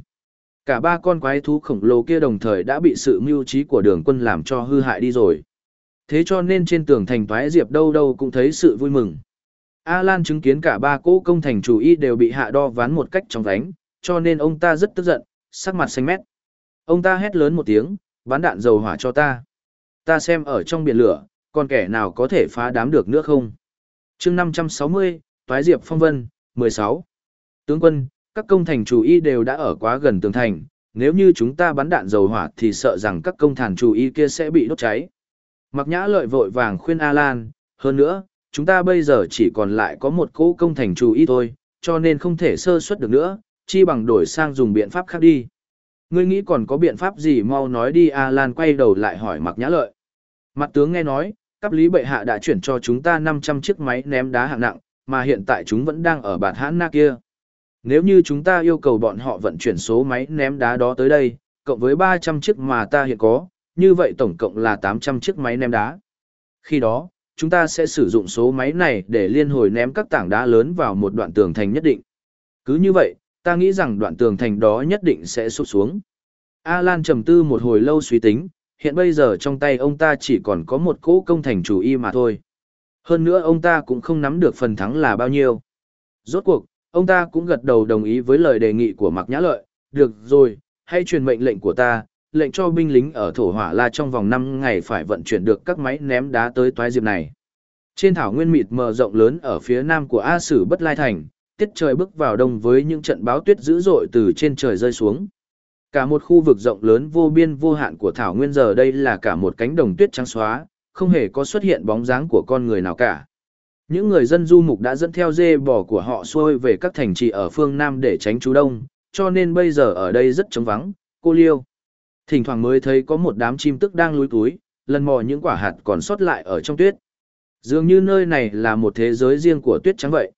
Cả ba con quái thú khổng lồ kia đồng thời đã bị sự mưu trí của đường quân làm cho hư hại đi rồi. Thế cho nên trên tường thành toái diệp đâu đâu cũng thấy sự vui mừng. A Lan chứng kiến cả ba cỗ công thành chủ y đều bị hạ đo ván một cách trong đánh, cho nên ông ta rất tức giận, sắc mặt xanh mét. Ông ta hét lớn một tiếng, bắn đạn dầu hỏa cho ta. Ta xem ở trong biển lửa, còn kẻ nào có thể phá đám được nữa không? chương 560, Toái Diệp Phong Vân, 16. Tướng quân, các công thành chủ y đều đã ở quá gần tường thành, nếu như chúng ta bắn đạn dầu hỏa thì sợ rằng các công thành chủ y kia sẽ bị đốt cháy. Mặc nhã lợi vội vàng khuyên A Lan, hơn nữa, chúng ta bây giờ chỉ còn lại có một cỗ công thành chủ y thôi, cho nên không thể sơ suất được nữa, chi bằng đổi sang dùng biện pháp khác đi. Ngươi nghĩ còn có biện pháp gì mau nói đi A Lan quay đầu lại hỏi mặc nhã lợi. Mặt tướng nghe nói, cấp lý bệ hạ đã chuyển cho chúng ta 500 chiếc máy ném đá hạng nặng, mà hiện tại chúng vẫn đang ở bạt hãn na kia. Nếu như chúng ta yêu cầu bọn họ vận chuyển số máy ném đá đó tới đây, cộng với 300 chiếc mà ta hiện có, như vậy tổng cộng là 800 chiếc máy ném đá. Khi đó, chúng ta sẽ sử dụng số máy này để liên hồi ném các tảng đá lớn vào một đoạn tường thành nhất định. Cứ như vậy, ta nghĩ rằng đoạn tường thành đó nhất định sẽ sụp xuống. Alan trầm tư một hồi lâu suy tính, hiện bây giờ trong tay ông ta chỉ còn có một cỗ công thành chủ y mà thôi. Hơn nữa ông ta cũng không nắm được phần thắng là bao nhiêu. Rốt cuộc, ông ta cũng gật đầu đồng ý với lời đề nghị của Mạc Nhã Lợi, được rồi, hãy truyền mệnh lệnh của ta, lệnh cho binh lính ở thổ hỏa la trong vòng 5 ngày phải vận chuyển được các máy ném đá tới toái diệp này. Trên thảo nguyên mịt mờ rộng lớn ở phía nam của A Sử Bất Lai Thành, tiết trời bước vào đông với những trận báo tuyết dữ dội từ trên trời rơi xuống. Cả một khu vực rộng lớn vô biên vô hạn của Thảo Nguyên giờ đây là cả một cánh đồng tuyết trắng xóa, không hề có xuất hiện bóng dáng của con người nào cả. Những người dân du mục đã dẫn theo dê bò của họ xuôi về các thành trì ở phương Nam để tránh trú đông, cho nên bây giờ ở đây rất trống vắng, cô liêu. Thỉnh thoảng mới thấy có một đám chim tức đang lúi túi, lần mò những quả hạt còn sót lại ở trong tuyết. Dường như nơi này là một thế giới riêng của tuyết trắng vậy.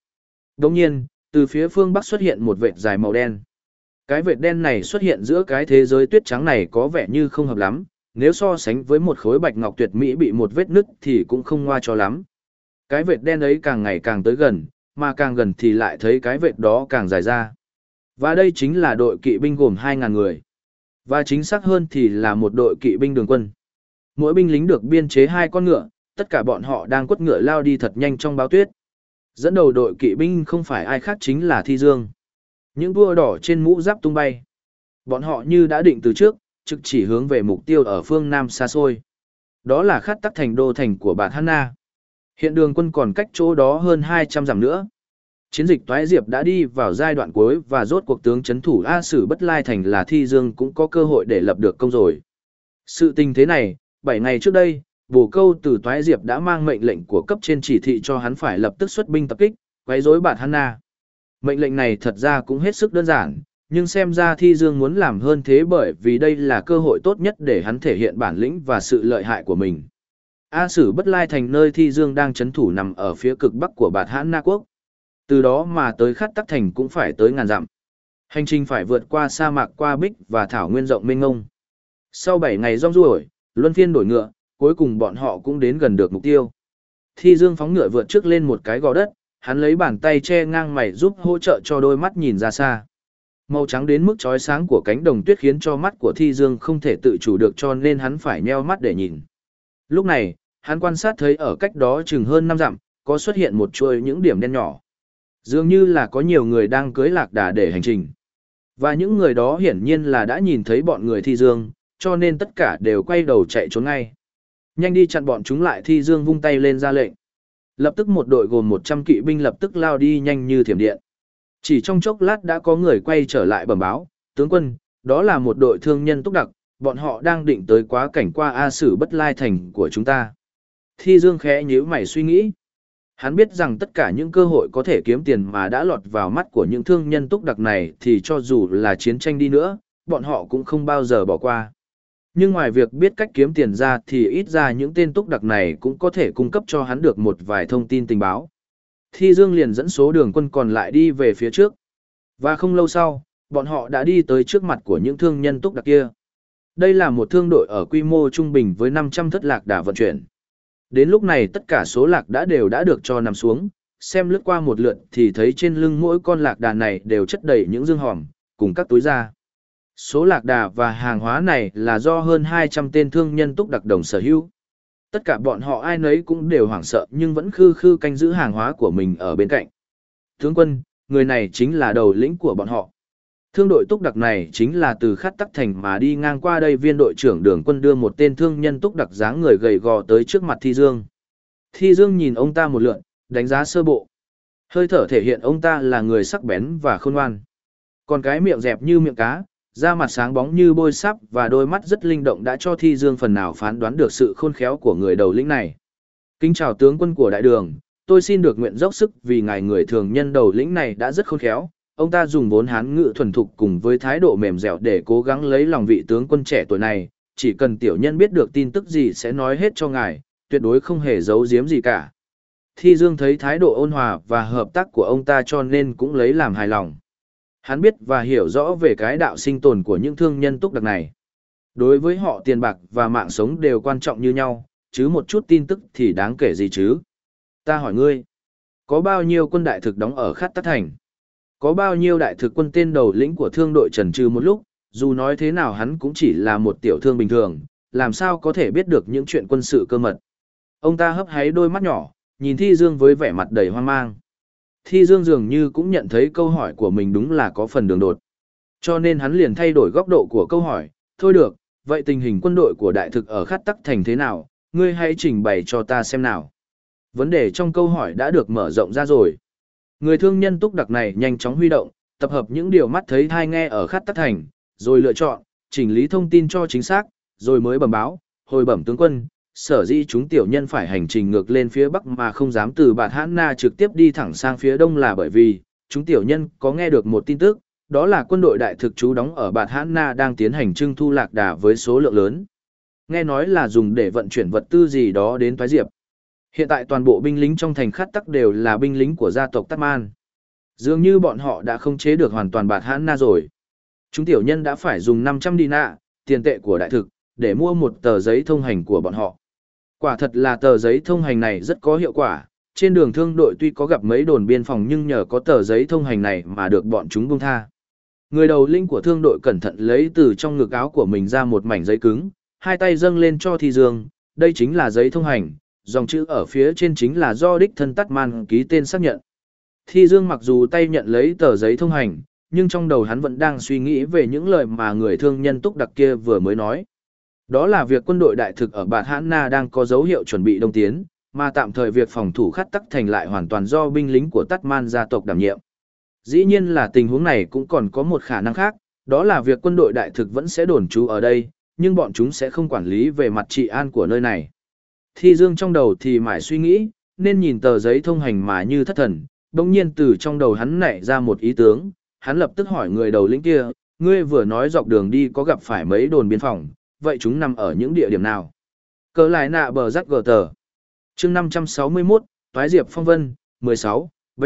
Đồng nhiên, từ phía phương bắc xuất hiện một vệt dài màu đen. Cái vệt đen này xuất hiện giữa cái thế giới tuyết trắng này có vẻ như không hợp lắm, nếu so sánh với một khối bạch ngọc tuyệt mỹ bị một vết nứt thì cũng không ngoa cho lắm. Cái vệt đen ấy càng ngày càng tới gần, mà càng gần thì lại thấy cái vệt đó càng dài ra. Và đây chính là đội kỵ binh gồm 2.000 người. Và chính xác hơn thì là một đội kỵ binh đường quân. Mỗi binh lính được biên chế hai con ngựa, tất cả bọn họ đang quất ngựa lao đi thật nhanh trong báo tuyết. Dẫn đầu đội kỵ binh không phải ai khác chính là Thi Dương. Những đua đỏ trên mũ giáp tung bay. Bọn họ như đã định từ trước, trực chỉ hướng về mục tiêu ở phương Nam xa xôi. Đó là khát tắc thành đô thành của bạn Hanna. Hiện đường quân còn cách chỗ đó hơn 200 dặm nữa. Chiến dịch Toái Diệp đã đi vào giai đoạn cuối và rốt cuộc tướng chấn thủ A Sử Bất Lai Thành là Thi Dương cũng có cơ hội để lập được công rồi. Sự tình thế này, 7 ngày trước đây, bổ câu từ Toái Diệp đã mang mệnh lệnh của cấp trên chỉ thị cho hắn phải lập tức xuất binh tập kích, quấy rối bạn Hanna. Mệnh lệnh này thật ra cũng hết sức đơn giản, nhưng xem ra Thi Dương muốn làm hơn thế bởi vì đây là cơ hội tốt nhất để hắn thể hiện bản lĩnh và sự lợi hại của mình. A Sử Bất Lai thành nơi Thi Dương đang chấn thủ nằm ở phía cực bắc của Bạt Hãn Na Quốc. Từ đó mà tới Khát Tắc Thành cũng phải tới ngàn dặm. Hành trình phải vượt qua sa mạc qua bích và thảo nguyên rộng mênh ngông. Sau 7 ngày rong ruổi, luân phiên đổi ngựa, cuối cùng bọn họ cũng đến gần được mục tiêu. Thi Dương phóng ngựa vượt trước lên một cái gò đất, hắn lấy bàn tay che ngang mày giúp hỗ trợ cho đôi mắt nhìn ra xa. Màu trắng đến mức chói sáng của cánh đồng tuyết khiến cho mắt của Thi Dương không thể tự chủ được cho nên hắn phải nheo mắt để nhìn. Lúc này, hắn quan sát thấy ở cách đó chừng hơn năm dặm, có xuất hiện một chuôi những điểm đen nhỏ. Dường như là có nhiều người đang cưới lạc đà để hành trình. Và những người đó hiển nhiên là đã nhìn thấy bọn người Thi Dương, cho nên tất cả đều quay đầu chạy trốn ngay. Nhanh đi chặn bọn chúng lại Thi Dương vung tay lên ra lệnh. Lập tức một đội gồm 100 kỵ binh lập tức lao đi nhanh như thiểm điện. Chỉ trong chốc lát đã có người quay trở lại bẩm báo, tướng quân, đó là một đội thương nhân túc đặc, bọn họ đang định tới quá cảnh qua A Sử bất lai thành của chúng ta. Thi Dương khẽ nhíu mày suy nghĩ. Hắn biết rằng tất cả những cơ hội có thể kiếm tiền mà đã lọt vào mắt của những thương nhân túc đặc này thì cho dù là chiến tranh đi nữa, bọn họ cũng không bao giờ bỏ qua. Nhưng ngoài việc biết cách kiếm tiền ra thì ít ra những tên túc đặc này cũng có thể cung cấp cho hắn được một vài thông tin tình báo. Thi Dương liền dẫn số đường quân còn lại đi về phía trước. Và không lâu sau, bọn họ đã đi tới trước mặt của những thương nhân túc đặc kia. Đây là một thương đội ở quy mô trung bình với 500 thất lạc đà vận chuyển. Đến lúc này tất cả số lạc đã đều đã được cho nằm xuống, xem lướt qua một lượt thì thấy trên lưng mỗi con lạc đà này đều chất đầy những dương hòm, cùng các túi da. Số lạc đà và hàng hóa này là do hơn 200 tên thương nhân túc đặc đồng sở hữu. Tất cả bọn họ ai nấy cũng đều hoảng sợ nhưng vẫn khư khư canh giữ hàng hóa của mình ở bên cạnh. Tướng quân, người này chính là đầu lĩnh của bọn họ. Thương đội túc đặc này chính là từ khát tắc thành mà đi ngang qua đây viên đội trưởng đường quân đưa một tên thương nhân túc đặc dáng người gầy gò tới trước mặt Thi Dương. Thi Dương nhìn ông ta một lượn, đánh giá sơ bộ. Hơi thở thể hiện ông ta là người sắc bén và khôn ngoan. Còn cái miệng dẹp như miệng cá, da mặt sáng bóng như bôi sáp và đôi mắt rất linh động đã cho Thi Dương phần nào phán đoán được sự khôn khéo của người đầu lĩnh này. Kính chào tướng quân của đại đường, tôi xin được nguyện dốc sức vì ngài người thường nhân đầu lĩnh này đã rất khôn khéo, ông ta dùng vốn hán ngữ thuần thục cùng với thái độ mềm dẻo để cố gắng lấy lòng vị tướng quân trẻ tuổi này, chỉ cần tiểu nhân biết được tin tức gì sẽ nói hết cho ngài, tuyệt đối không hề giấu giếm gì cả. Thi Dương thấy thái độ ôn hòa và hợp tác của ông ta cho nên cũng lấy làm hài lòng. Hắn biết và hiểu rõ về cái đạo sinh tồn của những thương nhân túc đặc này. Đối với họ tiền bạc và mạng sống đều quan trọng như nhau, chứ một chút tin tức thì đáng kể gì chứ. Ta hỏi ngươi, có bao nhiêu quân đại thực đóng ở khát tắt thành? Có bao nhiêu đại thực quân tên đầu lĩnh của thương đội trần trừ một lúc, dù nói thế nào hắn cũng chỉ là một tiểu thương bình thường, làm sao có thể biết được những chuyện quân sự cơ mật. Ông ta hấp háy đôi mắt nhỏ, nhìn Thi Dương với vẻ mặt đầy hoang mang. Thi Dương dường như cũng nhận thấy câu hỏi của mình đúng là có phần đường đột. Cho nên hắn liền thay đổi góc độ của câu hỏi, thôi được, vậy tình hình quân đội của đại thực ở khát tắc thành thế nào, ngươi hãy trình bày cho ta xem nào. Vấn đề trong câu hỏi đã được mở rộng ra rồi. Người thương nhân túc đặc này nhanh chóng huy động, tập hợp những điều mắt thấy thai nghe ở khát tắc thành, rồi lựa chọn, chỉnh lý thông tin cho chính xác, rồi mới bẩm báo, hồi bẩm tướng quân, sở dĩ chúng tiểu nhân phải hành trình ngược lên phía bắc mà không dám từ Bạt Hãn Na trực tiếp đi thẳng sang phía đông là bởi vì, chúng tiểu nhân có nghe được một tin tức, đó là quân đội đại thực trú đóng ở Bạt Hãn Na đang tiến hành trưng thu lạc đà với số lượng lớn. Nghe nói là dùng để vận chuyển vật tư gì đó đến thoái Diệp. Hiện tại toàn bộ binh lính trong thành khát tắc đều là binh lính của gia tộc tắc Man. Dường như bọn họ đã không chế được hoàn toàn Bạt Hãn Na rồi. Chúng tiểu nhân đã phải dùng 500 đi nạ, tiền tệ của đại thực, để mua một tờ giấy thông hành của bọn họ. Quả thật là tờ giấy thông hành này rất có hiệu quả, trên đường thương đội tuy có gặp mấy đồn biên phòng nhưng nhờ có tờ giấy thông hành này mà được bọn chúng buông tha. Người đầu linh của thương đội cẩn thận lấy từ trong ngực áo của mình ra một mảnh giấy cứng, hai tay dâng lên cho Thi Dương, đây chính là giấy thông hành, dòng chữ ở phía trên chính là do đích thân tắt man ký tên xác nhận. Thi Dương mặc dù tay nhận lấy tờ giấy thông hành, nhưng trong đầu hắn vẫn đang suy nghĩ về những lời mà người thương nhân túc đặc kia vừa mới nói. Đó là việc quân đội đại thực ở Bạt Hãn Na đang có dấu hiệu chuẩn bị đông tiến, mà tạm thời việc phòng thủ khắt tắc thành lại hoàn toàn do binh lính của Tát Man gia tộc đảm nhiệm. Dĩ nhiên là tình huống này cũng còn có một khả năng khác, đó là việc quân đội đại thực vẫn sẽ đồn trú ở đây, nhưng bọn chúng sẽ không quản lý về mặt trị an của nơi này. Thi Dương trong đầu thì mãi suy nghĩ, nên nhìn tờ giấy thông hành mà như thất thần, đồng nhiên từ trong đầu hắn nảy ra một ý tướng, hắn lập tức hỏi người đầu lĩnh kia, ngươi vừa nói dọc đường đi có gặp phải mấy đồn biên phòng, vậy chúng nằm ở những địa điểm nào? Cờ lại nạ bờ rắc gờ tờ. chương 561, Toái Diệp Phong Vân, 16, B.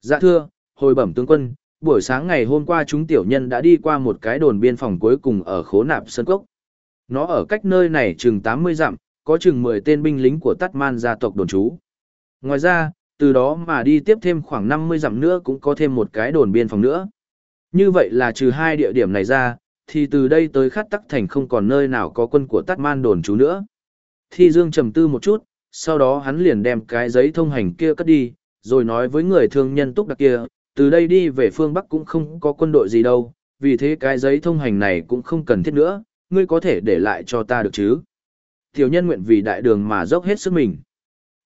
Dạ thưa, hồi bẩm tướng quân, buổi sáng ngày hôm qua chúng tiểu nhân đã đi qua một cái đồn biên phòng cuối cùng ở khố nạp Sơn Cốc. Nó ở cách nơi này chừng 80 dặm, có chừng 10 tên binh lính của Tát Man gia tộc đồn trú. Ngoài ra, từ đó mà đi tiếp thêm khoảng 50 dặm nữa cũng có thêm một cái đồn biên phòng nữa. Như vậy là trừ hai địa điểm này ra, thì từ đây tới khát tắc thành không còn nơi nào có quân của Tát Man đồn trú nữa. Thi Dương trầm tư một chút, sau đó hắn liền đem cái giấy thông hành kia cất đi, rồi nói với người thương nhân túc đặc kia, từ đây đi về phương Bắc cũng không có quân đội gì đâu, vì thế cái giấy thông hành này cũng không cần thiết nữa, ngươi có thể để lại cho ta được chứ. Tiểu nhân nguyện vì đại đường mà dốc hết sức mình.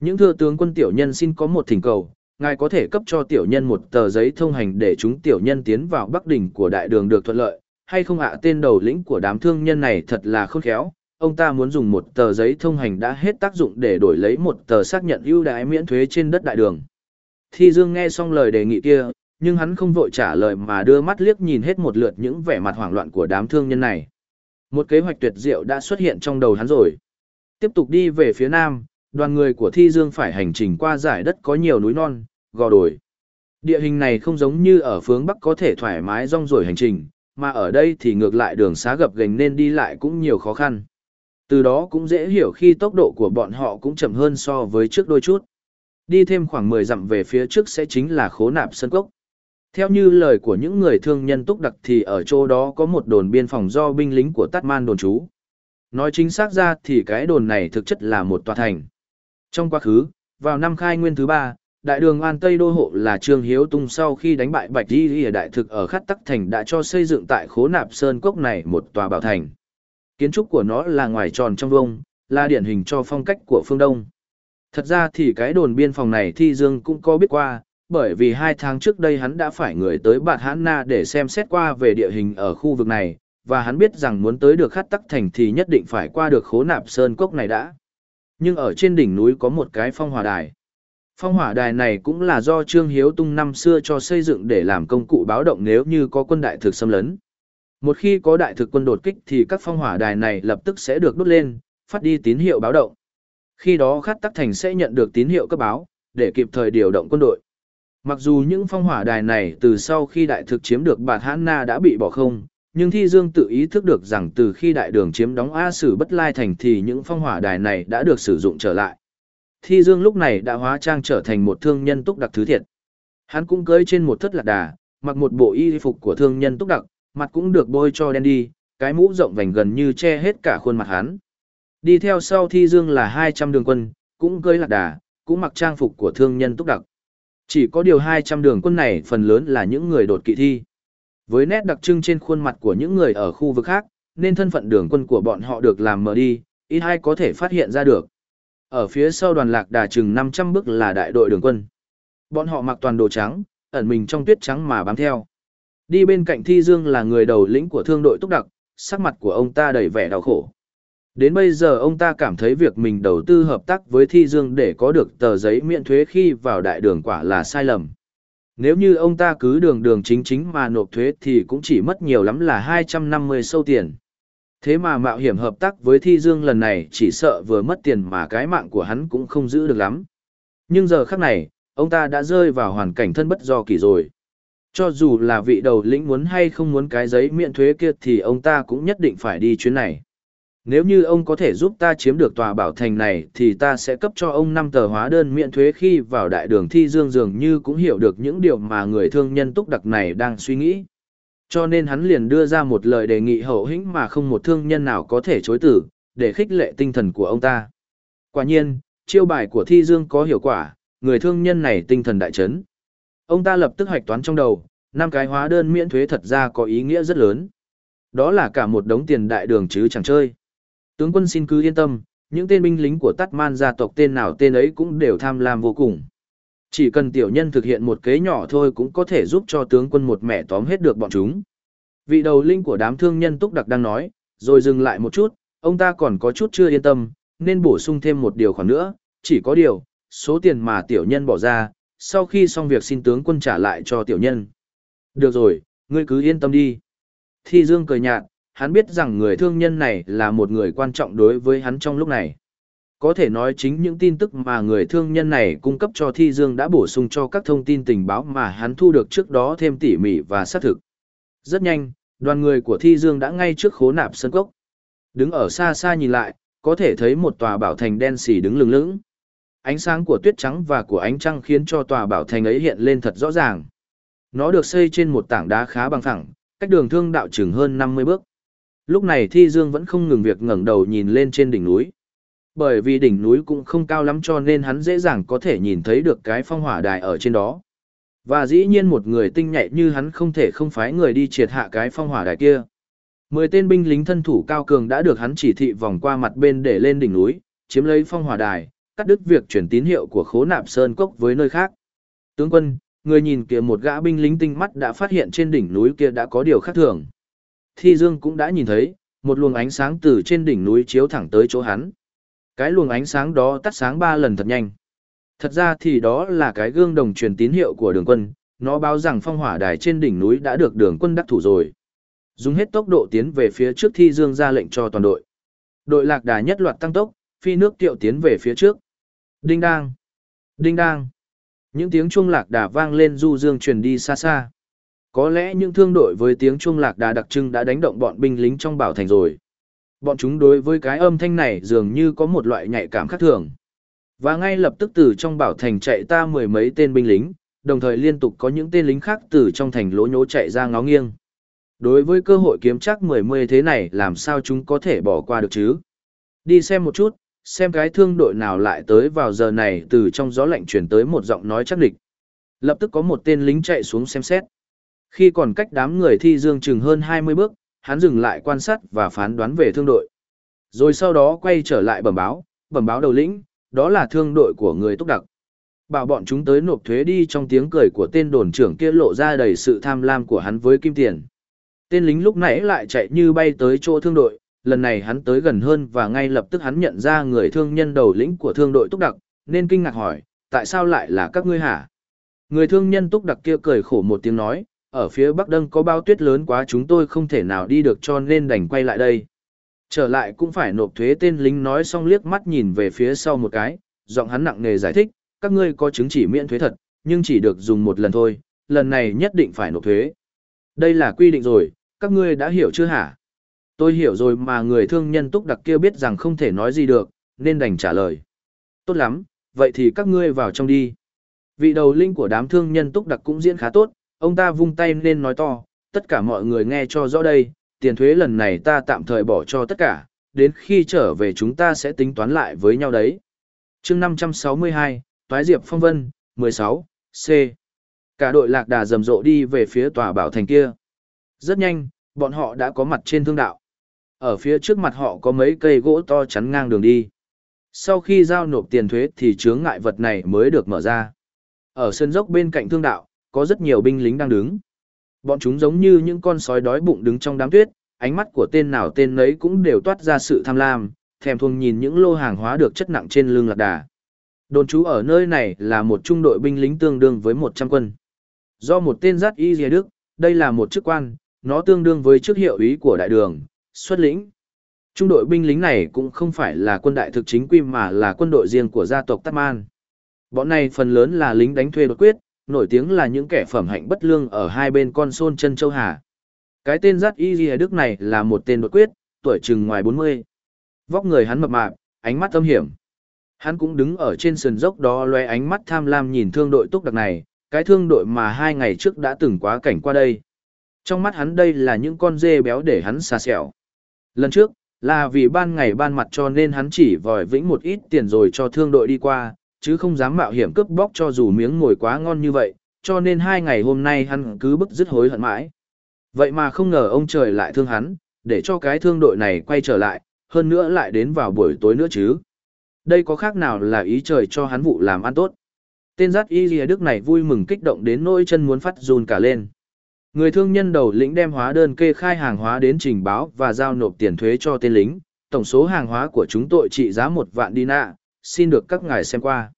Những thưa tướng quân tiểu nhân xin có một thỉnh cầu, ngài có thể cấp cho tiểu nhân một tờ giấy thông hành để chúng tiểu nhân tiến vào Bắc đỉnh của đại đường được thuận lợi, hay không ạ tên đầu lĩnh của đám thương nhân này thật là khôn khéo, ông ta muốn dùng một tờ giấy thông hành đã hết tác dụng để đổi lấy một tờ xác nhận ưu đãi miễn thuế trên đất đại đường. Thi Dương nghe xong lời đề nghị kia, nhưng hắn không vội trả lời mà đưa mắt liếc nhìn hết một lượt những vẻ mặt hoảng loạn của đám thương nhân này. Một kế hoạch tuyệt diệu đã xuất hiện trong đầu hắn rồi. Tiếp tục đi về phía nam, đoàn người của Thi Dương phải hành trình qua giải đất có nhiều núi non, gò đồi. Địa hình này không giống như ở phương Bắc có thể thoải mái rong ruổi hành trình, mà ở đây thì ngược lại đường xá gập ghềnh nên đi lại cũng nhiều khó khăn. Từ đó cũng dễ hiểu khi tốc độ của bọn họ cũng chậm hơn so với trước đôi chút. Đi thêm khoảng 10 dặm về phía trước sẽ chính là khố nạp sân cốc. Theo như lời của những người thương nhân túc đặc thì ở chỗ đó có một đồn biên phòng do binh lính của Tát Man đồn trú. Nói chính xác ra thì cái đồn này thực chất là một tòa thành. Trong quá khứ, vào năm khai nguyên thứ ba, đại đường an Tây Đô Hộ là Trương Hiếu Tung sau khi đánh bại Bạch Di Ghi đại thực ở khát tắc thành đã cho xây dựng tại khố nạp sơn cốc này một tòa bảo thành. Kiến trúc của nó là ngoài tròn trong vông, là điển hình cho phong cách của phương Đông. Thật ra thì cái đồn biên phòng này Thi Dương cũng có biết qua, bởi vì hai tháng trước đây hắn đã phải người tới Bạt Hãn Na để xem xét qua về địa hình ở khu vực này, và hắn biết rằng muốn tới được khát tắc thành thì nhất định phải qua được khố nạp sơn cốc này đã. Nhưng ở trên đỉnh núi có một cái phong hòa đài. Phong hỏa đài này cũng là do Trương Hiếu Tung năm xưa cho xây dựng để làm công cụ báo động nếu như có quân đại thực xâm lấn. Một khi có đại thực quân đột kích thì các phong hỏa đài này lập tức sẽ được đốt lên, phát đi tín hiệu báo động. Khi đó khát tắc thành sẽ nhận được tín hiệu cấp báo, để kịp thời điều động quân đội. Mặc dù những phong hỏa đài này từ sau khi đại thực chiếm được bạt hãn na đã bị bỏ không, nhưng Thi Dương tự ý thức được rằng từ khi đại đường chiếm đóng A Sử Bất Lai Thành thì những phong hỏa đài này đã được sử dụng trở lại. Thi Dương lúc này đã hóa trang trở thành một thương nhân túc đặc thứ thiệt. Hắn cũng cưỡi trên một thất lạc đà, mặc một bộ y phục của thương nhân túc đặc, mặt cũng được bôi cho đen đi, cái mũ rộng vành gần như che hết cả khuôn mặt hắn. Đi theo sau Thi Dương là 200 đường quân, cũng cưỡi lạc đà, cũng mặc trang phục của thương nhân túc đặc. Chỉ có điều 200 đường quân này phần lớn là những người đột kỵ thi. Với nét đặc trưng trên khuôn mặt của những người ở khu vực khác, nên thân phận đường quân của bọn họ được làm mờ đi, ít ai có thể phát hiện ra được. Ở phía sau đoàn lạc đà chừng 500 bước là đại đội đường quân. Bọn họ mặc toàn đồ trắng, ẩn mình trong tuyết trắng mà bám theo. Đi bên cạnh Thi Dương là người đầu lĩnh của thương đội Túc Đặc, sắc mặt của ông ta đầy vẻ đau khổ. Đến bây giờ ông ta cảm thấy việc mình đầu tư hợp tác với Thi Dương để có được tờ giấy miễn thuế khi vào đại đường quả là sai lầm. Nếu như ông ta cứ đường đường chính chính mà nộp thuế thì cũng chỉ mất nhiều lắm là 250 sâu tiền. Thế mà mạo hiểm hợp tác với Thi Dương lần này chỉ sợ vừa mất tiền mà cái mạng của hắn cũng không giữ được lắm. Nhưng giờ khắc này, ông ta đã rơi vào hoàn cảnh thân bất do kỳ rồi. Cho dù là vị đầu lĩnh muốn hay không muốn cái giấy miễn thuế kia thì ông ta cũng nhất định phải đi chuyến này. Nếu như ông có thể giúp ta chiếm được tòa bảo thành này thì ta sẽ cấp cho ông 5 tờ hóa đơn miễn thuế khi vào đại đường thi dương dường như cũng hiểu được những điều mà người thương nhân túc đặc này đang suy nghĩ. Cho nên hắn liền đưa ra một lời đề nghị hậu hĩnh mà không một thương nhân nào có thể chối từ, để khích lệ tinh thần của ông ta. Quả nhiên, chiêu bài của thi dương có hiệu quả, người thương nhân này tinh thần đại chấn. Ông ta lập tức hoạch toán trong đầu, năm cái hóa đơn miễn thuế thật ra có ý nghĩa rất lớn. Đó là cả một đống tiền đại đường chứ chẳng chơi. Tướng quân xin cứ yên tâm, những tên binh lính của Tát Man gia tộc tên nào tên ấy cũng đều tham lam vô cùng. Chỉ cần tiểu nhân thực hiện một kế nhỏ thôi cũng có thể giúp cho tướng quân một mẹ tóm hết được bọn chúng. Vị đầu linh của đám thương nhân túc đặc đang nói, rồi dừng lại một chút, ông ta còn có chút chưa yên tâm, nên bổ sung thêm một điều khoản nữa, chỉ có điều, số tiền mà tiểu nhân bỏ ra, sau khi xong việc xin tướng quân trả lại cho tiểu nhân. Được rồi, ngươi cứ yên tâm đi. Thi Dương cười nhạt, hắn biết rằng người thương nhân này là một người quan trọng đối với hắn trong lúc này. Có thể nói chính những tin tức mà người thương nhân này cung cấp cho Thi Dương đã bổ sung cho các thông tin tình báo mà hắn thu được trước đó thêm tỉ mỉ và xác thực. Rất nhanh, đoàn người của Thi Dương đã ngay trước khố nạp sân cốc. Đứng ở xa xa nhìn lại, có thể thấy một tòa bảo thành đen xì đứng lừng lững. Ánh sáng của tuyết trắng và của ánh trăng khiến cho tòa bảo thành ấy hiện lên thật rõ ràng. Nó được xây trên một tảng đá khá bằng phẳng, cách đường thương đạo chừng hơn 50 bước. Lúc này Thi Dương vẫn không ngừng việc ngẩng đầu nhìn lên trên đỉnh núi. Bởi vì đỉnh núi cũng không cao lắm cho nên hắn dễ dàng có thể nhìn thấy được cái phong hỏa đài ở trên đó. Và dĩ nhiên một người tinh nhạy như hắn không thể không phái người đi triệt hạ cái phong hỏa đài kia. Mười tên binh lính thân thủ cao cường đã được hắn chỉ thị vòng qua mặt bên để lên đỉnh núi, chiếm lấy phong hỏa đài, cắt đứt việc chuyển tín hiệu của khố nạp sơn cốc với nơi khác. Tướng quân, người nhìn kia một gã binh lính tinh mắt đã phát hiện trên đỉnh núi kia đã có điều khác thường. Thi Dương cũng đã nhìn thấy, một luồng ánh sáng từ trên đỉnh núi chiếu thẳng tới chỗ hắn. Cái luồng ánh sáng đó tắt sáng ba lần thật nhanh. Thật ra thì đó là cái gương đồng truyền tín hiệu của đường quân, nó báo rằng phong hỏa đài trên đỉnh núi đã được đường quân đắc thủ rồi. Dùng hết tốc độ tiến về phía trước Thi Dương ra lệnh cho toàn đội. Đội lạc đà nhất loạt tăng tốc, phi nước tiệu tiến về phía trước. Đinh đang! Đinh đang! Những tiếng chuông lạc đà vang lên du dương truyền đi xa xa. Có lẽ những thương đội với tiếng chuông lạc đà đặc trưng đã đánh động bọn binh lính trong bảo thành rồi. Bọn chúng đối với cái âm thanh này dường như có một loại nhạy cảm khác thường. Và ngay lập tức từ trong bảo thành chạy ta mười mấy tên binh lính, đồng thời liên tục có những tên lính khác từ trong thành lỗ nhố chạy ra ngó nghiêng. Đối với cơ hội kiếm chắc mười mươi thế này làm sao chúng có thể bỏ qua được chứ? Đi xem một chút, xem cái thương đội nào lại tới vào giờ này từ trong gió lạnh chuyển tới một giọng nói chắc địch. Lập tức có một tên lính chạy xuống xem xét. Khi còn cách đám người thi dương chừng hơn 20 bước, hắn dừng lại quan sát và phán đoán về thương đội. Rồi sau đó quay trở lại bẩm báo, bẩm báo đầu lĩnh, đó là thương đội của người túc đặc. Bảo bọn chúng tới nộp thuế đi trong tiếng cười của tên đồn trưởng kia lộ ra đầy sự tham lam của hắn với kim tiền. Tên lính lúc nãy lại chạy như bay tới chỗ thương đội, lần này hắn tới gần hơn và ngay lập tức hắn nhận ra người thương nhân đầu lĩnh của thương đội túc đặc, nên kinh ngạc hỏi, tại sao lại là các ngươi hả? Người thương nhân túc đặc kia cười khổ một tiếng nói, ở phía Bắc Đâng có bao tuyết lớn quá chúng tôi không thể nào đi được cho nên đành quay lại đây. Trở lại cũng phải nộp thuế tên lính nói xong liếc mắt nhìn về phía sau một cái, giọng hắn nặng nề giải thích, các ngươi có chứng chỉ miễn thuế thật, nhưng chỉ được dùng một lần thôi, lần này nhất định phải nộp thuế. Đây là quy định rồi, các ngươi đã hiểu chưa hả? Tôi hiểu rồi mà người thương nhân túc đặc kia biết rằng không thể nói gì được, nên đành trả lời. Tốt lắm, vậy thì các ngươi vào trong đi. Vị đầu linh của đám thương nhân túc đặc cũng diễn khá tốt, ông ta vung tay nên nói to, tất cả mọi người nghe cho rõ đây, tiền thuế lần này ta tạm thời bỏ cho tất cả, đến khi trở về chúng ta sẽ tính toán lại với nhau đấy. chương 562, Toái Diệp Phong Vân, 16, C. Cả đội lạc đà rầm rộ đi về phía tòa bảo thành kia. Rất nhanh, bọn họ đã có mặt trên thương đạo. Ở phía trước mặt họ có mấy cây gỗ to chắn ngang đường đi. Sau khi giao nộp tiền thuế thì chướng ngại vật này mới được mở ra. Ở sân dốc bên cạnh thương đạo, có rất nhiều binh lính đang đứng. Bọn chúng giống như những con sói đói bụng đứng trong đám tuyết, ánh mắt của tên nào tên nấy cũng đều toát ra sự tham lam, thèm thuồng nhìn những lô hàng hóa được chất nặng trên lưng lạc đà. Đồn trú ở nơi này là một trung đội binh lính tương đương với 100 quân. Do một tên giắt y dìa đức, đây là một chức quan, nó tương đương với chức hiệu ý của đại đường, xuất lĩnh. Trung đội binh lính này cũng không phải là quân đại thực chính quy mà là quân đội riêng của gia tộc Tát Man. Bọn này phần lớn là lính đánh thuê đột quyết, nổi tiếng là những kẻ phẩm hạnh bất lương ở hai bên con sôn chân châu Hà. Cái tên giắt y Ghi đức này là một tên đột quyết, tuổi chừng ngoài 40. Vóc người hắn mập mạp, ánh mắt âm hiểm. Hắn cũng đứng ở trên sườn dốc đó loe ánh mắt tham lam nhìn thương đội túc đặc này, cái thương đội mà hai ngày trước đã từng quá cảnh qua đây. Trong mắt hắn đây là những con dê béo để hắn xà xẻo. Lần trước, là vì ban ngày ban mặt cho nên hắn chỉ vòi vĩnh một ít tiền rồi cho thương đội đi qua, chứ không dám mạo hiểm cướp bóc cho dù miếng ngồi quá ngon như vậy, cho nên hai ngày hôm nay hắn cứ bức dứt hối hận mãi. Vậy mà không ngờ ông trời lại thương hắn, để cho cái thương đội này quay trở lại, hơn nữa lại đến vào buổi tối nữa chứ. Đây có khác nào là ý trời cho hắn vụ làm ăn tốt. Tên giác y lìa đức này vui mừng kích động đến nỗi chân muốn phát run cả lên. Người thương nhân đầu lĩnh đem hóa đơn kê khai hàng hóa đến trình báo và giao nộp tiền thuế cho tên lính. Tổng số hàng hóa của chúng tội trị giá một vạn đi nạ, xin được các ngài xem qua.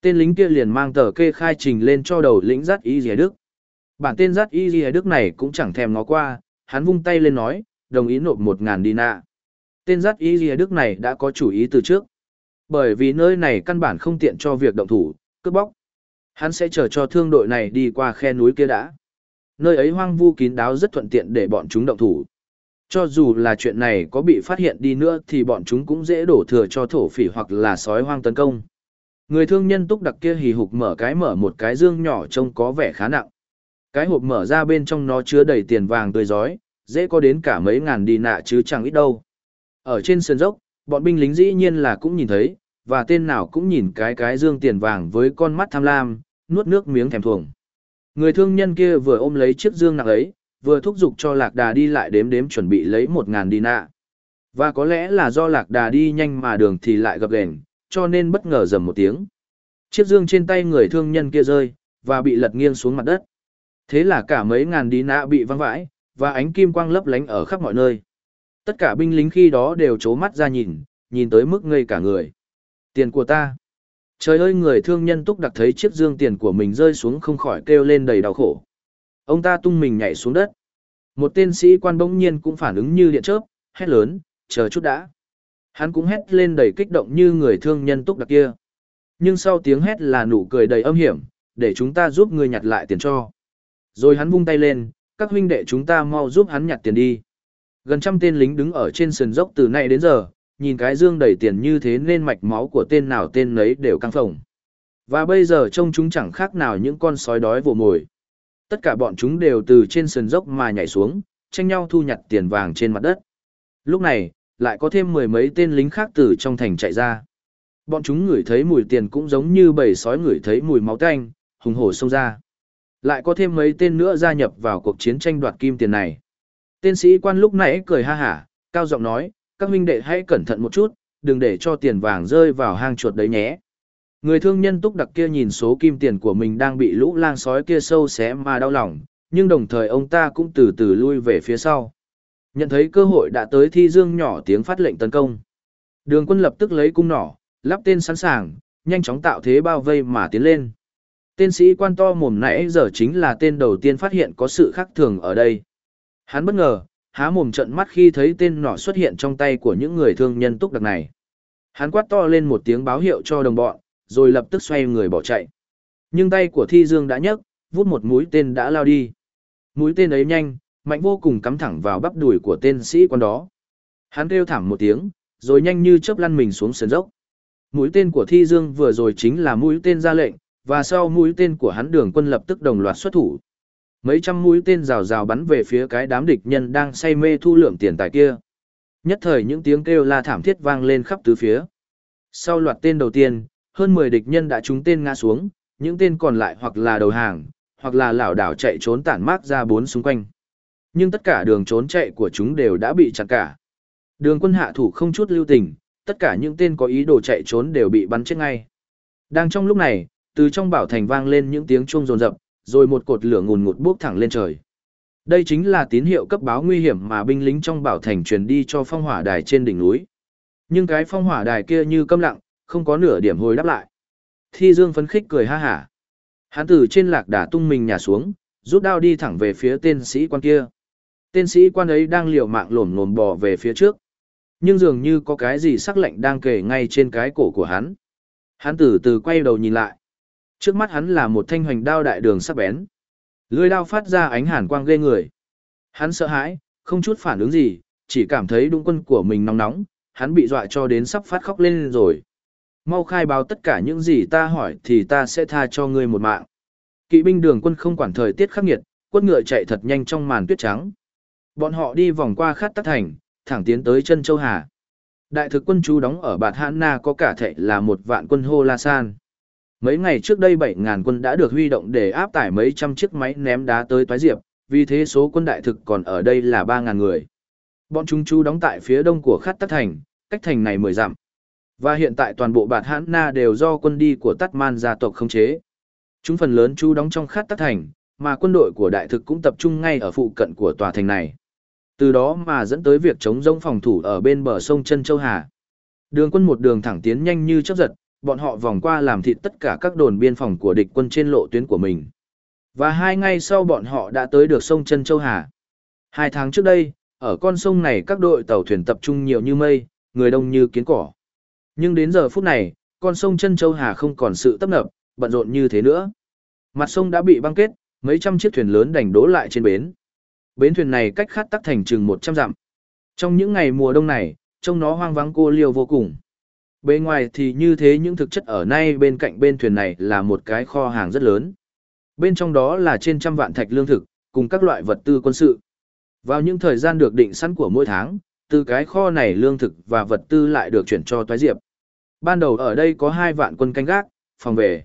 Tên lính kia liền mang tờ kê khai trình lên cho đầu lĩnh giác y Dìa đức. Bản tên giác y Dìa đức này cũng chẳng thèm ngó qua, hắn vung tay lên nói, đồng ý nộp một ngàn đi nạ. Tên giác y Dìa đức này đã có chủ ý từ trước. Bởi vì nơi này căn bản không tiện cho việc động thủ, cướp bóc. Hắn sẽ chờ cho thương đội này đi qua khe núi kia đã. Nơi ấy hoang vu kín đáo rất thuận tiện để bọn chúng động thủ. Cho dù là chuyện này có bị phát hiện đi nữa thì bọn chúng cũng dễ đổ thừa cho thổ phỉ hoặc là sói hoang tấn công. Người thương nhân túc đặc kia hì hục mở cái mở một cái dương nhỏ trông có vẻ khá nặng. Cái hộp mở ra bên trong nó chứa đầy tiền vàng tươi giói, dễ có đến cả mấy ngàn đi nạ chứ chẳng ít đâu. Ở trên sườn dốc, bọn binh lính dĩ nhiên là cũng nhìn thấy, và tên nào cũng nhìn cái cái dương tiền vàng với con mắt tham lam, nuốt nước miếng thèm thuồng. Người thương nhân kia vừa ôm lấy chiếc dương nặng ấy, vừa thúc giục cho lạc đà đi lại đếm đếm chuẩn bị lấy một ngàn đi nạ. Và có lẽ là do lạc đà đi nhanh mà đường thì lại gập ghềnh, cho nên bất ngờ dầm một tiếng. Chiếc dương trên tay người thương nhân kia rơi, và bị lật nghiêng xuống mặt đất. Thế là cả mấy ngàn đi nạ bị văng vãi, và ánh kim quang lấp lánh ở khắp mọi nơi. Tất cả binh lính khi đó đều trố mắt ra nhìn, nhìn tới mức ngây cả người. Tiền của ta. Trời ơi người thương nhân túc đặc thấy chiếc dương tiền của mình rơi xuống không khỏi kêu lên đầy đau khổ. Ông ta tung mình nhảy xuống đất. Một tên sĩ quan bỗng nhiên cũng phản ứng như điện chớp, hét lớn, chờ chút đã. Hắn cũng hét lên đầy kích động như người thương nhân túc đặc kia. Nhưng sau tiếng hét là nụ cười đầy âm hiểm, để chúng ta giúp người nhặt lại tiền cho. Rồi hắn vung tay lên, các huynh đệ chúng ta mau giúp hắn nhặt tiền đi. Gần trăm tên lính đứng ở trên sườn dốc từ nay đến giờ, nhìn cái dương đầy tiền như thế nên mạch máu của tên nào tên nấy đều căng phồng. Và bây giờ trông chúng chẳng khác nào những con sói đói vồ mồi. Tất cả bọn chúng đều từ trên sườn dốc mà nhảy xuống, tranh nhau thu nhặt tiền vàng trên mặt đất. Lúc này, lại có thêm mười mấy tên lính khác từ trong thành chạy ra. Bọn chúng ngửi thấy mùi tiền cũng giống như bầy sói ngửi thấy mùi máu tanh, hùng hổ xông ra. Lại có thêm mấy tên nữa gia nhập vào cuộc chiến tranh đoạt kim tiền này. Tên sĩ quan lúc nãy cười ha hả, cao giọng nói, các huynh đệ hãy cẩn thận một chút, đừng để cho tiền vàng rơi vào hang chuột đấy nhé. Người thương nhân túc đặc kia nhìn số kim tiền của mình đang bị lũ lang sói kia sâu xé mà đau lòng, nhưng đồng thời ông ta cũng từ từ lui về phía sau. Nhận thấy cơ hội đã tới thi dương nhỏ tiếng phát lệnh tấn công. Đường quân lập tức lấy cung nỏ, lắp tên sẵn sàng, nhanh chóng tạo thế bao vây mà tiến lên. Tên sĩ quan to mồm nãy giờ chính là tên đầu tiên phát hiện có sự khác thường ở đây. Hắn bất ngờ, há mồm trận mắt khi thấy tên nỏ xuất hiện trong tay của những người thương nhân túc đặc này. Hắn quát to lên một tiếng báo hiệu cho đồng bọn, rồi lập tức xoay người bỏ chạy. Nhưng tay của Thi Dương đã nhấc, vút một mũi tên đã lao đi. Mũi tên ấy nhanh, mạnh vô cùng cắm thẳng vào bắp đùi của tên sĩ quan đó. Hắn kêu thảm một tiếng, rồi nhanh như chớp lăn mình xuống sườn dốc. Mũi tên của Thi Dương vừa rồi chính là mũi tên ra lệnh, và sau mũi tên của hắn đường quân lập tức đồng loạt xuất thủ, Mấy trăm mũi tên rào rào bắn về phía cái đám địch nhân đang say mê thu lượm tiền tài kia. Nhất thời những tiếng kêu la thảm thiết vang lên khắp tứ phía. Sau loạt tên đầu tiên, hơn 10 địch nhân đã trúng tên ngã xuống, những tên còn lại hoặc là đầu hàng, hoặc là lảo đảo chạy trốn tản mát ra bốn xung quanh. Nhưng tất cả đường trốn chạy của chúng đều đã bị chặn cả. Đường quân hạ thủ không chút lưu tình, tất cả những tên có ý đồ chạy trốn đều bị bắn chết ngay. Đang trong lúc này, từ trong bảo thành vang lên những tiếng chuông rồn rập, rồi một cột lửa ngùn ngụt bốc thẳng lên trời. Đây chính là tín hiệu cấp báo nguy hiểm mà binh lính trong bảo thành truyền đi cho phong hỏa đài trên đỉnh núi. Nhưng cái phong hỏa đài kia như câm lặng, không có nửa điểm hồi đáp lại. Thi Dương phấn khích cười ha hả. Hắn từ trên lạc đà tung mình nhả xuống, rút đao đi thẳng về phía tên sĩ quan kia. Tên sĩ quan ấy đang liều mạng lổm lổm bò về phía trước. Nhưng dường như có cái gì sắc lạnh đang kề ngay trên cái cổ của hắn. Hắn từ từ quay đầu nhìn lại. Trước mắt hắn là một thanh hoành đao đại đường sắc bén. Lưỡi đao phát ra ánh hàn quang ghê người. Hắn sợ hãi, không chút phản ứng gì, chỉ cảm thấy đúng quân của mình nóng nóng, hắn bị dọa cho đến sắp phát khóc lên rồi. Mau khai báo tất cả những gì ta hỏi thì ta sẽ tha cho ngươi một mạng. Kỵ binh đường quân không quản thời tiết khắc nghiệt, quân ngựa chạy thật nhanh trong màn tuyết trắng. Bọn họ đi vòng qua khát tắc thành, thẳng tiến tới chân châu Hà. Đại thực quân chú đóng ở Bạt Hãn Na có cả thể là một vạn quân hô la san. Mấy ngày trước đây 7.000 quân đã được huy động để áp tải mấy trăm chiếc máy ném đá tới Toái Diệp, vì thế số quân đại thực còn ở đây là 3.000 người. Bọn chúng chú đóng tại phía đông của Khát Tắc Thành, cách thành này 10 dặm. Và hiện tại toàn bộ Bạt Hãn Na đều do quân đi của Tát Man gia tộc khống chế. Chúng phần lớn chú đóng trong Khát tát Thành, mà quân đội của đại thực cũng tập trung ngay ở phụ cận của tòa thành này. Từ đó mà dẫn tới việc chống rông phòng thủ ở bên bờ sông Chân Châu Hà. Đường quân một đường thẳng tiến nhanh như chớp giật, bọn họ vòng qua làm thịt tất cả các đồn biên phòng của địch quân trên lộ tuyến của mình. Và hai ngày sau bọn họ đã tới được sông Chân Châu Hà. Hai tháng trước đây, ở con sông này các đội tàu thuyền tập trung nhiều như mây, người đông như kiến cỏ. Nhưng đến giờ phút này, con sông Chân Châu Hà không còn sự tấp nập, bận rộn như thế nữa. Mặt sông đã bị băng kết, mấy trăm chiếc thuyền lớn đành đổ lại trên bến. Bến thuyền này cách khát tắc thành chừng 100 dặm. Trong những ngày mùa đông này, trông nó hoang vắng cô liêu vô cùng. Bên ngoài thì như thế những thực chất ở nay bên cạnh bên thuyền này là một cái kho hàng rất lớn. Bên trong đó là trên trăm vạn thạch lương thực, cùng các loại vật tư quân sự. Vào những thời gian được định sẵn của mỗi tháng, từ cái kho này lương thực và vật tư lại được chuyển cho Toái Diệp. Ban đầu ở đây có hai vạn quân canh gác, phòng về.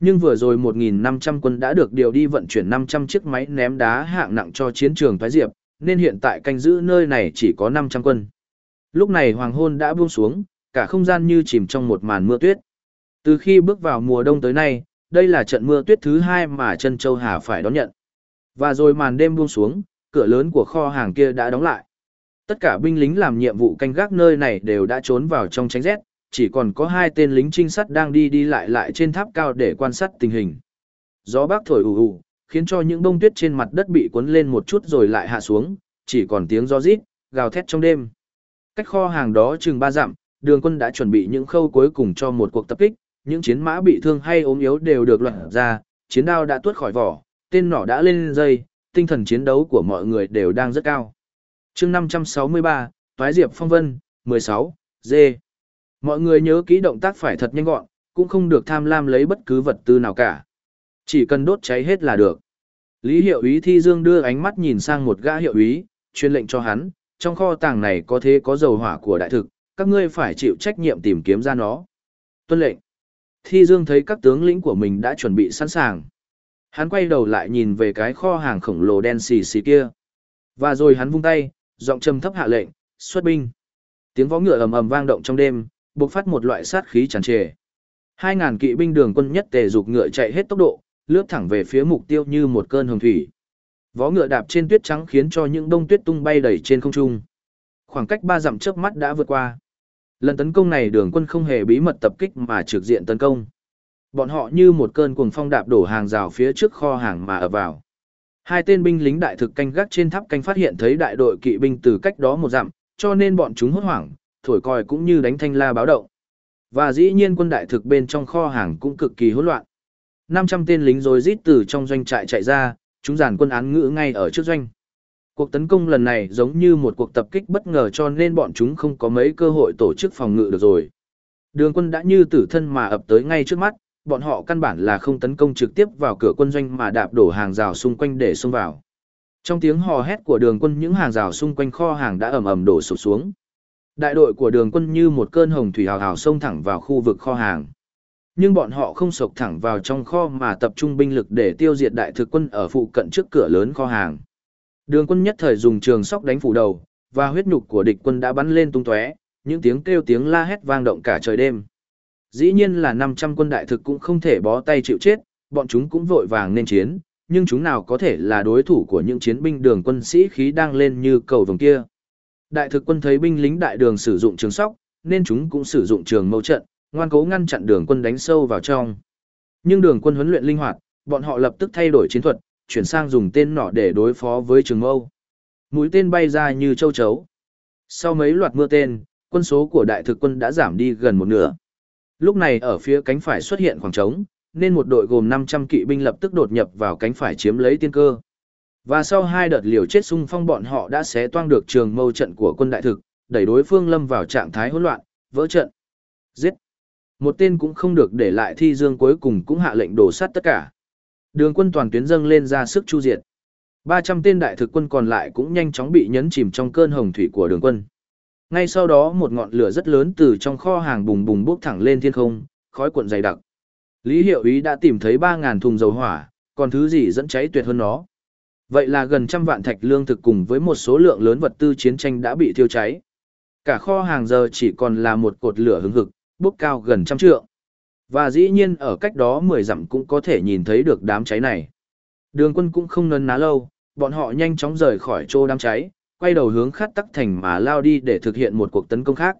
Nhưng vừa rồi 1.500 quân đã được điều đi vận chuyển 500 chiếc máy ném đá hạng nặng cho chiến trường Thái Diệp, nên hiện tại canh giữ nơi này chỉ có 500 quân. Lúc này hoàng hôn đã buông xuống, cả không gian như chìm trong một màn mưa tuyết. Từ khi bước vào mùa đông tới nay, đây là trận mưa tuyết thứ hai mà Trân châu Hà phải đón nhận. Và rồi màn đêm buông xuống, cửa lớn của kho hàng kia đã đóng lại. Tất cả binh lính làm nhiệm vụ canh gác nơi này đều đã trốn vào trong tránh rét, chỉ còn có hai tên lính trinh sát đang đi đi lại lại trên tháp cao để quan sát tình hình. Gió bác thổi ù ù, khiến cho những bông tuyết trên mặt đất bị cuốn lên một chút rồi lại hạ xuống, chỉ còn tiếng gió rít, gào thét trong đêm. Cách kho hàng đó chừng ba dặm, đường quân đã chuẩn bị những khâu cuối cùng cho một cuộc tập kích, những chiến mã bị thương hay ốm yếu đều được luận ra, chiến đao đã tuốt khỏi vỏ, tên nỏ đã lên dây, tinh thần chiến đấu của mọi người đều đang rất cao. chương 563, Toái Diệp Phong Vân, 16, D. Mọi người nhớ kỹ động tác phải thật nhanh gọn, cũng không được tham lam lấy bất cứ vật tư nào cả. Chỉ cần đốt cháy hết là được. Lý hiệu ý Thi Dương đưa ánh mắt nhìn sang một gã hiệu ý, truyền lệnh cho hắn, trong kho tàng này có thế có dầu hỏa của đại thực, các ngươi phải chịu trách nhiệm tìm kiếm ra nó. Tuân lệnh. Thi Dương thấy các tướng lĩnh của mình đã chuẩn bị sẵn sàng. Hắn quay đầu lại nhìn về cái kho hàng khổng lồ đen xì xì kia. Và rồi hắn vung tay, giọng trầm thấp hạ lệnh, xuất binh. Tiếng vó ngựa ầm ầm vang động trong đêm, bộc phát một loại sát khí tràn trề. Hai ngàn kỵ binh đường quân nhất tề dục ngựa chạy hết tốc độ, lướt thẳng về phía mục tiêu như một cơn hồng thủy. Vó ngựa đạp trên tuyết trắng khiến cho những đông tuyết tung bay đầy trên không trung. Khoảng cách ba dặm trước mắt đã vượt qua. Lần tấn công này đường quân không hề bí mật tập kích mà trực diện tấn công. Bọn họ như một cơn cuồng phong đạp đổ hàng rào phía trước kho hàng mà ở vào. Hai tên binh lính đại thực canh gác trên tháp canh phát hiện thấy đại đội kỵ binh từ cách đó một dặm, cho nên bọn chúng hốt hoảng, thổi còi cũng như đánh thanh la báo động. Và dĩ nhiên quân đại thực bên trong kho hàng cũng cực kỳ hỗn loạn. 500 tên lính rồi rít từ trong doanh trại chạy ra, chúng giàn quân án ngữ ngay ở trước doanh. Cuộc tấn công lần này giống như một cuộc tập kích bất ngờ cho nên bọn chúng không có mấy cơ hội tổ chức phòng ngự được rồi. Đường quân đã như tử thân mà ập tới ngay trước mắt, bọn họ căn bản là không tấn công trực tiếp vào cửa quân doanh mà đạp đổ hàng rào xung quanh để xông vào. Trong tiếng hò hét của đường quân những hàng rào xung quanh kho hàng đã ầm ầm đổ sụp xuống. Đại đội của đường quân như một cơn hồng thủy hào hào xông thẳng vào khu vực kho hàng. Nhưng bọn họ không sộc thẳng vào trong kho mà tập trung binh lực để tiêu diệt đại thực quân ở phụ cận trước cửa lớn kho hàng. Đường quân nhất thời dùng trường sóc đánh phủ đầu, và huyết nhục của địch quân đã bắn lên tung tóe, những tiếng kêu tiếng la hét vang động cả trời đêm. Dĩ nhiên là 500 quân đại thực cũng không thể bó tay chịu chết, bọn chúng cũng vội vàng nên chiến, nhưng chúng nào có thể là đối thủ của những chiến binh đường quân sĩ khí đang lên như cầu vồng kia. Đại thực quân thấy binh lính đại đường sử dụng trường sóc, nên chúng cũng sử dụng trường mâu trận, ngoan cố ngăn chặn đường quân đánh sâu vào trong. Nhưng đường quân huấn luyện linh hoạt, bọn họ lập tức thay đổi chiến thuật, chuyển sang dùng tên nỏ để đối phó với trường mâu. Mũi tên bay ra như châu chấu. Sau mấy loạt mưa tên, quân số của đại thực quân đã giảm đi gần một nửa. Lúc này ở phía cánh phải xuất hiện khoảng trống, nên một đội gồm 500 kỵ binh lập tức đột nhập vào cánh phải chiếm lấy tiên cơ. Và sau hai đợt liều chết xung phong bọn họ đã xé toang được trường mâu trận của quân đại thực, đẩy đối phương lâm vào trạng thái hỗn loạn, vỡ trận. Giết! Một tên cũng không được để lại thi dương cuối cùng cũng hạ lệnh đổ sát tất cả. Đường quân toàn tuyến dâng lên ra sức chu diệt. 300 tên đại thực quân còn lại cũng nhanh chóng bị nhấn chìm trong cơn hồng thủy của đường quân. Ngay sau đó một ngọn lửa rất lớn từ trong kho hàng bùng bùng bốc thẳng lên thiên không, khói cuộn dày đặc. Lý Hiệu Ý đã tìm thấy 3.000 thùng dầu hỏa, còn thứ gì dẫn cháy tuyệt hơn nó. Vậy là gần trăm vạn thạch lương thực cùng với một số lượng lớn vật tư chiến tranh đã bị thiêu cháy. Cả kho hàng giờ chỉ còn là một cột lửa hứng hực, bốc cao gần trăm trượng. Và dĩ nhiên ở cách đó 10 dặm cũng có thể nhìn thấy được đám cháy này. Đường quân cũng không nấn ná lâu, bọn họ nhanh chóng rời khỏi chỗ đám cháy, quay đầu hướng khát tắc thành mà lao đi để thực hiện một cuộc tấn công khác.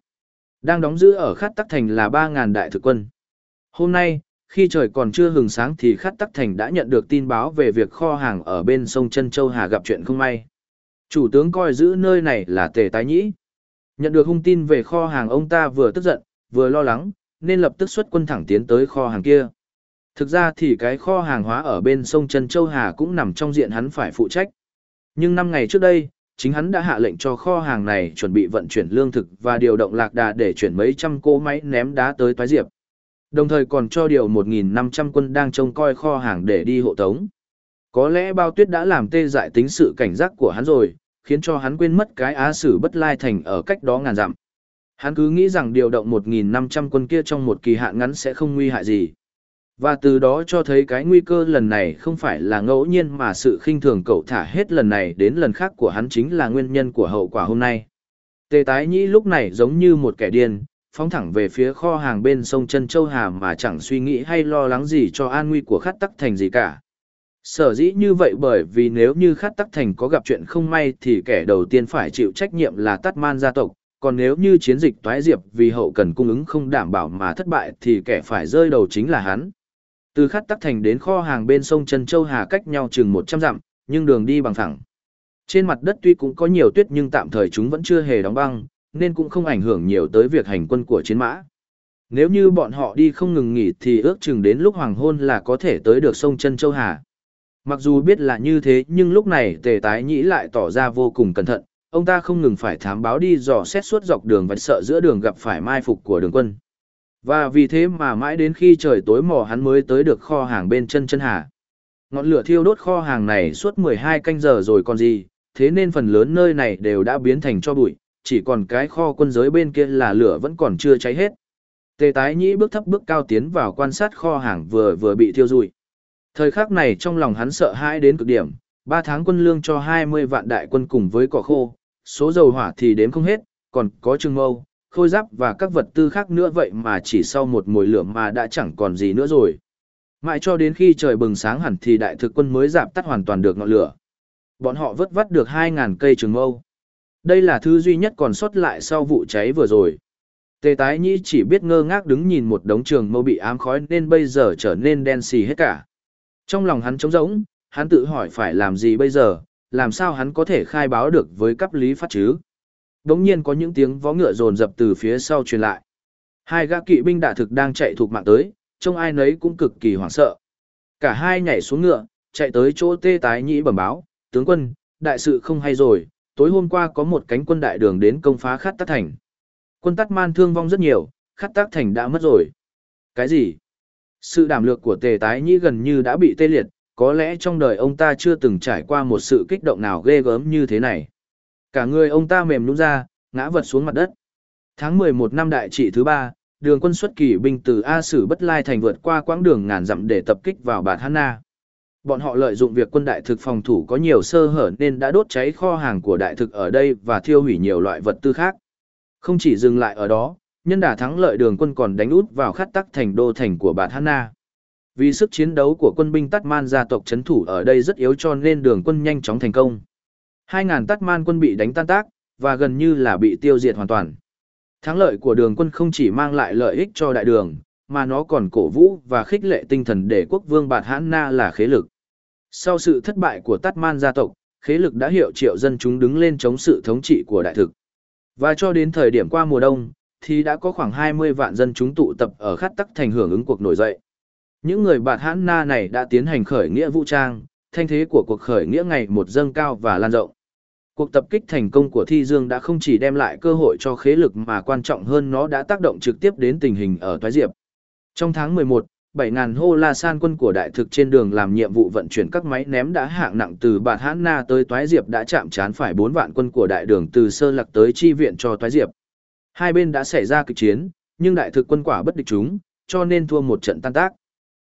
Đang đóng giữ ở khát tắc thành là 3.000 đại thực quân. Hôm nay, khi trời còn chưa hừng sáng thì khát tắc thành đã nhận được tin báo về việc kho hàng ở bên sông chân châu hà gặp chuyện không may. Chủ tướng coi giữ nơi này là tề tái nhĩ. Nhận được hung tin về kho hàng, ông ta vừa tức giận, vừa lo lắng, nên lập tức xuất quân thẳng tiến tới kho hàng kia. Thực ra thì cái kho hàng hóa ở bên sông chân châu hà cũng nằm trong diện hắn phải phụ trách. Nhưng năm ngày trước đây, chính hắn đã hạ lệnh cho kho hàng này chuẩn bị vận chuyển lương thực và điều động lạc đà để chuyển mấy trăm cỗ máy ném đá tới toái diệp. Đồng thời còn cho điều 1.500 quân đang trông coi kho hàng để đi hộ tống. Có lẽ bao tuyết đã làm tê dại tính sự cảnh giác của hắn rồi, khiến cho hắn quên mất cái á sử bất lai thành ở cách đó ngàn dặm. Hắn cứ nghĩ rằng điều động 1.500 quân kia trong một kỳ hạn ngắn sẽ không nguy hại gì. Và từ đó cho thấy cái nguy cơ lần này không phải là ngẫu nhiên mà sự khinh thường cậu thả hết lần này đến lần khác của hắn chính là nguyên nhân của hậu quả hôm nay. Tề tái nhĩ lúc này giống như một kẻ điên, phóng thẳng về phía kho hàng bên sông chân châu hà mà chẳng suy nghĩ hay lo lắng gì cho an nguy của khát tắc thành gì cả. Sở dĩ như vậy bởi vì nếu như khát tắc thành có gặp chuyện không may thì kẻ đầu tiên phải chịu trách nhiệm là tắt man gia tộc, còn nếu như chiến dịch toái diệp vì hậu cần cung ứng không đảm bảo mà thất bại thì kẻ phải rơi đầu chính là hắn. Từ khát tắc thành đến kho hàng bên sông chân châu hà cách nhau chừng một trăm dặm, nhưng đường đi bằng thẳng trên mặt đất tuy cũng có nhiều tuyết nhưng tạm thời chúng vẫn chưa hề đóng băng nên cũng không ảnh hưởng nhiều tới việc hành quân của chiến mã. Nếu như bọn họ đi không ngừng nghỉ thì ước chừng đến lúc hoàng hôn là có thể tới được sông chân Châu Hà. Mặc dù biết là như thế nhưng lúc này tề tái nhĩ lại tỏ ra vô cùng cẩn thận, ông ta không ngừng phải thám báo đi dò xét suốt dọc đường và sợ giữa đường gặp phải mai phục của đường quân. Và vì thế mà mãi đến khi trời tối mò hắn mới tới được kho hàng bên chân chân hà. Ngọn lửa thiêu đốt kho hàng này suốt 12 canh giờ rồi còn gì, thế nên phần lớn nơi này đều đã biến thành cho bụi, chỉ còn cái kho quân giới bên kia là lửa vẫn còn chưa cháy hết. Tề tái nhĩ bước thấp bước cao tiến vào quan sát kho hàng vừa vừa bị thiêu rụi. Thời khắc này trong lòng hắn sợ hãi đến cực điểm, 3 tháng quân lương cho 20 vạn đại quân cùng với cỏ khô, số dầu hỏa thì đếm không hết, còn có trưng mâu, khôi giáp và các vật tư khác nữa vậy mà chỉ sau một mùi lửa mà đã chẳng còn gì nữa rồi. Mãi cho đến khi trời bừng sáng hẳn thì đại thực quân mới dạp tắt hoàn toàn được ngọn lửa. Bọn họ vớt vắt được 2.000 cây trường mâu. Đây là thứ duy nhất còn sót lại sau vụ cháy vừa rồi. Tề tái nhĩ chỉ biết ngơ ngác đứng nhìn một đống trường mâu bị ám khói nên bây giờ trở nên đen xì hết cả. Trong lòng hắn trống rỗng, hắn tự hỏi phải làm gì bây giờ, làm sao hắn có thể khai báo được với cấp lý phát chứ. Đống nhiên có những tiếng vó ngựa rồn rập từ phía sau truyền lại. Hai gã kỵ binh đả thực đang chạy thuộc mạng tới, trông ai nấy cũng cực kỳ hoảng sợ. Cả hai nhảy xuống ngựa, chạy tới chỗ tê tái nhĩ bẩm báo, tướng quân, đại sự không hay rồi, tối hôm qua có một cánh quân đại đường đến công phá khát tắc thành. Quân tắc man thương vong rất nhiều, khát tắc thành đã mất rồi. Cái gì? Sự đảm lược của tề tái nhĩ gần như đã bị tê liệt, có lẽ trong đời ông ta chưa từng trải qua một sự kích động nào ghê gớm như thế này. Cả người ông ta mềm nhũn ra, ngã vật xuống mặt đất. Tháng 11 năm đại trị thứ ba, đường quân xuất kỳ binh từ A Sử Bất Lai thành vượt qua quãng đường ngàn dặm để tập kích vào Bạt Hanna. Bọn họ lợi dụng việc quân đại thực phòng thủ có nhiều sơ hở nên đã đốt cháy kho hàng của đại thực ở đây và thiêu hủy nhiều loại vật tư khác. Không chỉ dừng lại ở đó, nhân đà thắng lợi đường quân còn đánh út vào khát tắc thành đô thành của bà Hanna. Vì sức chiến đấu của quân binh Tát Man gia tộc chấn thủ ở đây rất yếu cho nên đường quân nhanh chóng thành công. 2.000 Tát Man quân bị đánh tan tác, và gần như là bị tiêu diệt hoàn toàn. Thắng lợi của đường quân không chỉ mang lại lợi ích cho đại đường, mà nó còn cổ vũ và khích lệ tinh thần để quốc vương Bạt Hãn Na là khế lực. Sau sự thất bại của Tát Man gia tộc, khế lực đã hiệu triệu dân chúng đứng lên chống sự thống trị của đại thực. Và cho đến thời điểm qua mùa đông, thì đã có khoảng 20 vạn dân chúng tụ tập ở khát tắc thành hưởng ứng cuộc nổi dậy. Những người Bạt Hãn Na này đã tiến hành khởi nghĩa vũ trang, thanh thế của cuộc khởi nghĩa ngày một dâng cao và lan rộng. Cuộc tập kích thành công của Thi Dương đã không chỉ đem lại cơ hội cho khế lực mà quan trọng hơn nó đã tác động trực tiếp đến tình hình ở Toái Diệp. Trong tháng 11, 7.000 hô la san quân của đại thực trên đường làm nhiệm vụ vận chuyển các máy ném đá hạng nặng từ Bạt Hãn Na tới Toái Diệp đã chạm trán phải 4 vạn quân của đại đường từ Sơ Lạc tới chi viện cho Toái Diệp. Hai bên đã xảy ra kịch chiến, nhưng đại thực quân quả bất địch chúng, cho nên thua một trận tan tác.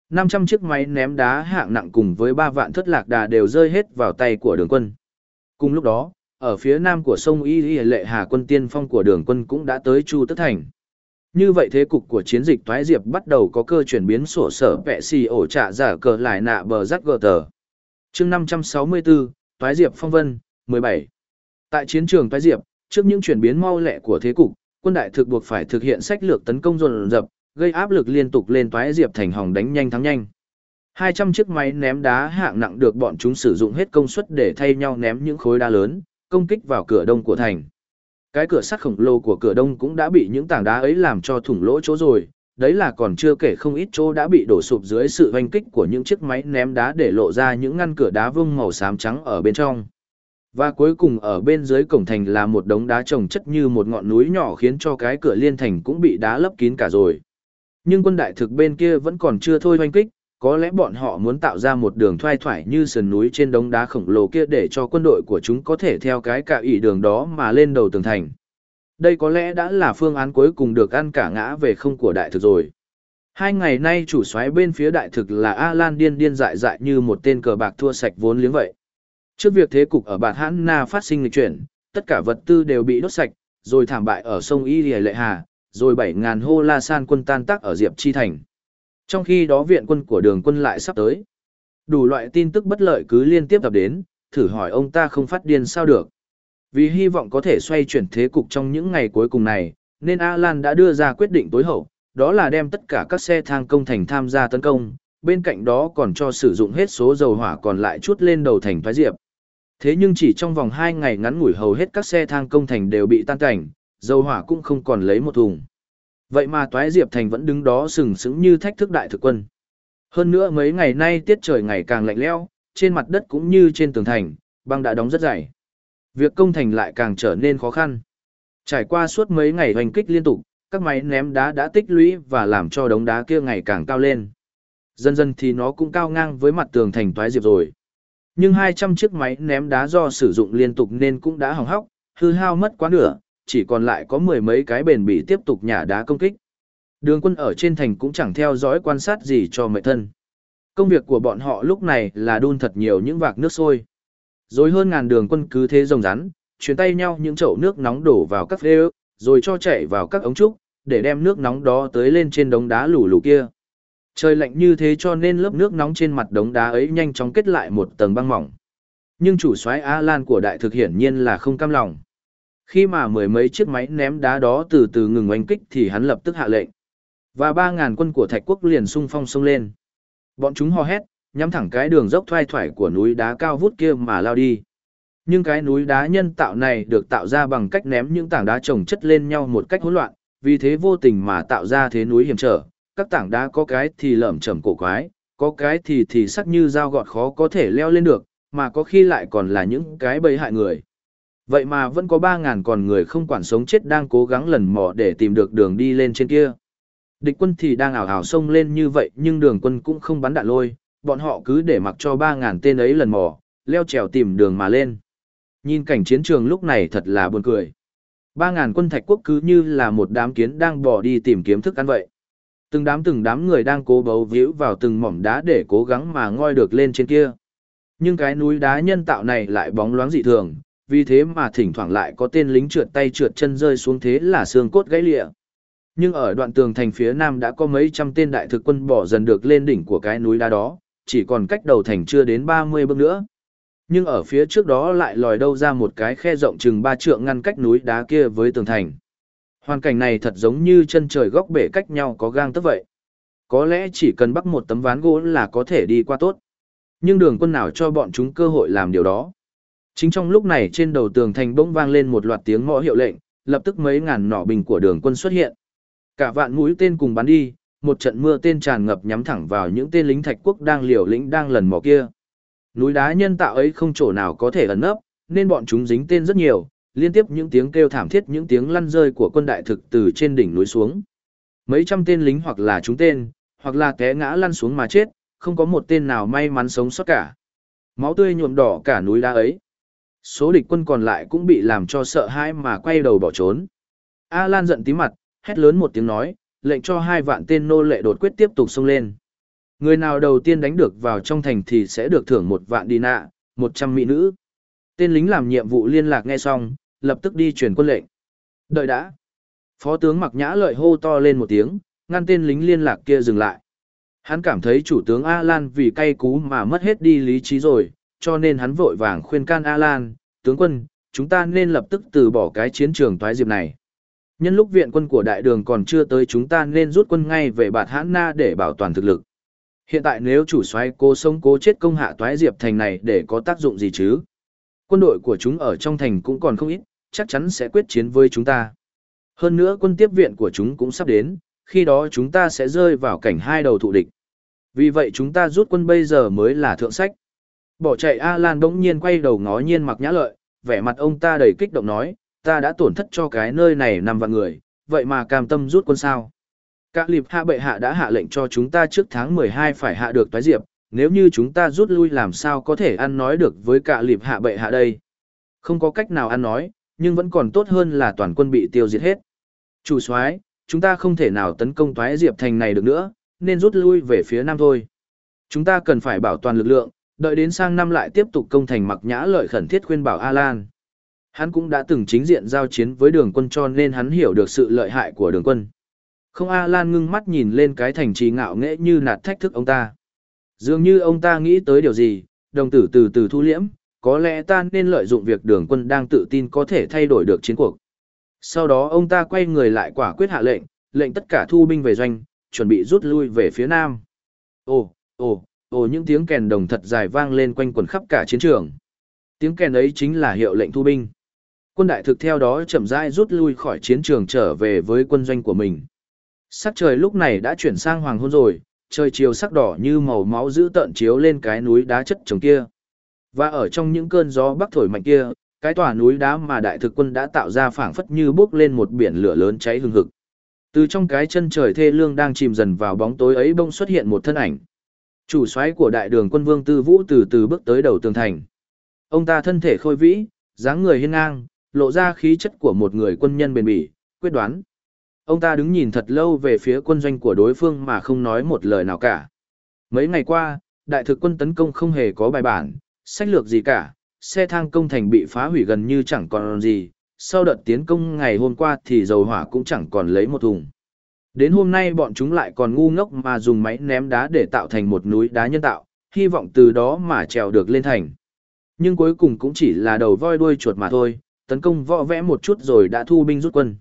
500 chiếc máy ném đá hạng nặng cùng với 3 vạn thất lạc đà đều rơi hết vào tay của đường quân. Cùng lúc đó, ở phía nam của sông Y Y lệ hà quân tiên phong của đường quân cũng đã tới Chu Tất Thành. Như vậy thế cục của chiến dịch Toái Diệp bắt đầu có cơ chuyển biến sổ sở vẹ xì ổ trả giả cờ lại nạ bờ rắc gờ tờ. chương 564, Toái Diệp Phong Vân, 17. Tại chiến trường Toái Diệp, trước những chuyển biến mau lẹ của thế cục, quân đại thực buộc phải thực hiện sách lược tấn công dồn dập, gây áp lực liên tục lên Toái Diệp thành hòng đánh nhanh thắng nhanh. 200 chiếc máy ném đá hạng nặng được bọn chúng sử dụng hết công suất để thay nhau ném những khối đá lớn, công kích vào cửa đông của thành. Cái cửa sắt khổng lồ của cửa đông cũng đã bị những tảng đá ấy làm cho thủng lỗ chỗ rồi, đấy là còn chưa kể không ít chỗ đã bị đổ sụp dưới sự oanh kích của những chiếc máy ném đá để lộ ra những ngăn cửa đá vương màu xám trắng ở bên trong. Và cuối cùng ở bên dưới cổng thành là một đống đá trồng chất như một ngọn núi nhỏ khiến cho cái cửa liên thành cũng bị đá lấp kín cả rồi. Nhưng quân đại thực bên kia vẫn còn chưa thôi oanh kích, có lẽ bọn họ muốn tạo ra một đường thoai thoải như sườn núi trên đống đá khổng lồ kia để cho quân đội của chúng có thể theo cái cạ ỉ đường đó mà lên đầu tường thành. Đây có lẽ đã là phương án cuối cùng được ăn cả ngã về không của đại thực rồi. Hai ngày nay chủ soái bên phía đại thực là A-Lan điên điên dại dại như một tên cờ bạc thua sạch vốn liếng vậy. Trước việc thế cục ở Bạt Hãn Na phát sinh lịch chuyển, tất cả vật tư đều bị đốt sạch, rồi thảm bại ở sông Y Lệ Hà, rồi 7.000 hô la san quân tan tác ở Diệp Chi Thành. Trong khi đó viện quân của đường quân lại sắp tới. Đủ loại tin tức bất lợi cứ liên tiếp tập đến, thử hỏi ông ta không phát điên sao được. Vì hy vọng có thể xoay chuyển thế cục trong những ngày cuối cùng này, nên Alan đã đưa ra quyết định tối hậu, đó là đem tất cả các xe thang công thành tham gia tấn công, bên cạnh đó còn cho sử dụng hết số dầu hỏa còn lại chút lên đầu thành thoái diệp. Thế nhưng chỉ trong vòng 2 ngày ngắn ngủi hầu hết các xe thang công thành đều bị tan cảnh, dầu hỏa cũng không còn lấy một thùng. Vậy mà Toái Diệp Thành vẫn đứng đó sừng sững như thách thức đại thực quân. Hơn nữa mấy ngày nay tiết trời ngày càng lạnh lẽo, trên mặt đất cũng như trên tường thành, băng đã đóng rất dày. Việc công thành lại càng trở nên khó khăn. Trải qua suốt mấy ngày hoành kích liên tục, các máy ném đá đã tích lũy và làm cho đống đá kia ngày càng cao lên. Dần dần thì nó cũng cao ngang với mặt tường thành Toái Diệp rồi. Nhưng 200 chiếc máy ném đá do sử dụng liên tục nên cũng đã hỏng hóc, hư hao mất quá nửa, chỉ còn lại có mười mấy cái bền bị tiếp tục nhả đá công kích. Đường quân ở trên thành cũng chẳng theo dõi quan sát gì cho mệnh thân. Công việc của bọn họ lúc này là đun thật nhiều những vạc nước sôi. Rồi hơn ngàn đường quân cứ thế rồng rắn, chuyển tay nhau những chậu nước nóng đổ vào các phê rồi cho chảy vào các ống trúc, để đem nước nóng đó tới lên trên đống đá lù lù kia. Trời lạnh như thế cho nên lớp nước nóng trên mặt đống đá ấy nhanh chóng kết lại một tầng băng mỏng. Nhưng chủ soái A Lan của đại thực hiển nhiên là không cam lòng. Khi mà mười mấy chiếc máy ném đá đó từ từ ngừng oanh kích thì hắn lập tức hạ lệnh. Và ba ngàn quân của Thạch Quốc liền xung phong xông lên. Bọn chúng hò hét, nhắm thẳng cái đường dốc thoai thoải của núi đá cao vút kia mà lao đi. Nhưng cái núi đá nhân tạo này được tạo ra bằng cách ném những tảng đá chồng chất lên nhau một cách hỗn loạn, vì thế vô tình mà tạo ra thế núi hiểm trở. Các tảng đá có cái thì lởm chởm cổ quái, có cái thì thì sắc như dao gọt khó có thể leo lên được, mà có khi lại còn là những cái bẫy hại người. Vậy mà vẫn có 3.000 còn người không quản sống chết đang cố gắng lần mò để tìm được đường đi lên trên kia. Địch quân thì đang ảo ảo sông lên như vậy nhưng đường quân cũng không bắn đạn lôi, bọn họ cứ để mặc cho 3.000 tên ấy lần mò, leo trèo tìm đường mà lên. Nhìn cảnh chiến trường lúc này thật là buồn cười. 3.000 quân thạch quốc cứ như là một đám kiến đang bỏ đi tìm kiếm thức ăn vậy. Từng đám từng đám người đang cố bấu víu vào từng mỏm đá để cố gắng mà ngoi được lên trên kia. Nhưng cái núi đá nhân tạo này lại bóng loáng dị thường, vì thế mà thỉnh thoảng lại có tên lính trượt tay trượt chân rơi xuống thế là xương cốt gãy lịa. Nhưng ở đoạn tường thành phía nam đã có mấy trăm tên đại thực quân bỏ dần được lên đỉnh của cái núi đá đó, chỉ còn cách đầu thành chưa đến 30 bước nữa. Nhưng ở phía trước đó lại lòi đâu ra một cái khe rộng chừng ba trượng ngăn cách núi đá kia với tường thành. Hoàn cảnh này thật giống như chân trời góc bể cách nhau có gang tấc vậy. Có lẽ chỉ cần bắt một tấm ván gỗ là có thể đi qua tốt. Nhưng đường quân nào cho bọn chúng cơ hội làm điều đó. Chính trong lúc này trên đầu tường thành bỗng vang lên một loạt tiếng mõ hiệu lệnh, lập tức mấy ngàn nỏ bình của đường quân xuất hiện. Cả vạn mũi tên cùng bắn đi, một trận mưa tên tràn ngập nhắm thẳng vào những tên lính thạch quốc đang liều lĩnh đang lần mò kia. Núi đá nhân tạo ấy không chỗ nào có thể ẩn nấp, nên bọn chúng dính tên rất nhiều, liên tiếp những tiếng kêu thảm thiết những tiếng lăn rơi của quân đại thực từ trên đỉnh núi xuống. Mấy trăm tên lính hoặc là trúng tên, hoặc là té ngã lăn xuống mà chết, không có một tên nào may mắn sống sót cả. Máu tươi nhuộm đỏ cả núi đá ấy. Số địch quân còn lại cũng bị làm cho sợ hãi mà quay đầu bỏ trốn. A Lan giận tí mặt, hét lớn một tiếng nói, lệnh cho hai vạn tên nô lệ đột quyết tiếp tục xông lên. Người nào đầu tiên đánh được vào trong thành thì sẽ được thưởng một vạn đi nạ, một trăm mỹ nữ. Tên lính làm nhiệm vụ liên lạc nghe xong, lập tức đi truyền quân lệnh. Đợi đã. Phó tướng mặc nhã lợi hô to lên một tiếng, ngăn tên lính liên lạc kia dừng lại. Hắn cảm thấy chủ tướng A Lan vì cay cú mà mất hết đi lý trí rồi, cho nên hắn vội vàng khuyên can Alan tướng quân, chúng ta nên lập tức từ bỏ cái chiến trường toái diệp này. Nhân lúc viện quân của đại đường còn chưa tới chúng ta nên rút quân ngay về bạt hãn na để bảo toàn thực lực. Hiện tại nếu chủ soái cố sống cố chết công hạ toái diệp thành này để có tác dụng gì chứ? Quân đội của chúng ở trong thành cũng còn không ít, chắc chắn sẽ quyết chiến với chúng ta. Hơn nữa quân tiếp viện của chúng cũng sắp đến, khi đó chúng ta sẽ rơi vào cảnh hai đầu thụ địch. Vì vậy chúng ta rút quân bây giờ mới là thượng sách. Bỏ chạy A Lan bỗng nhiên quay đầu ngó nhiên mặc nhã lợi, vẻ mặt ông ta đầy kích động nói, ta đã tổn thất cho cái nơi này nằm vạn người, vậy mà cam tâm rút quân sao. Các liệp hạ bệ hạ đã hạ lệnh cho chúng ta trước tháng 12 phải hạ được toái diệp, nếu như chúng ta rút lui làm sao có thể ăn nói được với cả liệp hạ bệ hạ đây. Không có cách nào ăn nói, nhưng vẫn còn tốt hơn là toàn quân bị tiêu diệt hết. Chủ soái, chúng ta không thể nào tấn công toái diệp thành này được nữa, nên rút lui về phía nam thôi. Chúng ta cần phải bảo toàn lực lượng, đợi đến sang năm lại tiếp tục công thành mặc nhã lợi khẩn thiết khuyên bảo A-Lan. Hắn cũng đã từng chính diện giao chiến với đường quân cho nên hắn hiểu được sự lợi hại của đường quân. Không A-Lan ngưng mắt nhìn lên cái thành trì ngạo nghễ như nạt thách thức ông ta. Dường như ông ta nghĩ tới điều gì, đồng tử từ từ thu liễm, có lẽ ta nên lợi dụng việc đường quân đang tự tin có thể thay đổi được chiến cuộc. Sau đó ông ta quay người lại quả quyết hạ lệnh, lệnh tất cả thu binh về doanh, chuẩn bị rút lui về phía nam. Ồ, ồ, ồ những tiếng kèn đồng thật dài vang lên quanh quần khắp cả chiến trường. Tiếng kèn ấy chính là hiệu lệnh thu binh. Quân đại thực theo đó chậm rãi rút lui khỏi chiến trường trở về với quân doanh của mình. Sắc trời lúc này đã chuyển sang hoàng hôn rồi, trời chiều sắc đỏ như màu máu giữ tợn chiếu lên cái núi đá chất trồng kia. Và ở trong những cơn gió bắc thổi mạnh kia, cái tòa núi đá mà đại thực quân đã tạo ra phảng phất như bốc lên một biển lửa lớn cháy hừng hực. Từ trong cái chân trời thê lương đang chìm dần vào bóng tối ấy bỗng xuất hiện một thân ảnh. Chủ soái của đại đường quân vương Tư Vũ từ từ bước tới đầu tường thành. Ông ta thân thể khôi vĩ, dáng người hiên ngang, lộ ra khí chất của một người quân nhân bền bỉ, quyết đoán. Ông ta đứng nhìn thật lâu về phía quân doanh của đối phương mà không nói một lời nào cả. Mấy ngày qua, đại thực quân tấn công không hề có bài bản, sách lược gì cả, xe thang công thành bị phá hủy gần như chẳng còn gì, sau đợt tiến công ngày hôm qua thì dầu hỏa cũng chẳng còn lấy một thùng. Đến hôm nay bọn chúng lại còn ngu ngốc mà dùng máy ném đá để tạo thành một núi đá nhân tạo, hy vọng từ đó mà trèo được lên thành. Nhưng cuối cùng cũng chỉ là đầu voi đuôi chuột mà thôi, tấn công võ vẽ một chút rồi đã thu binh rút quân.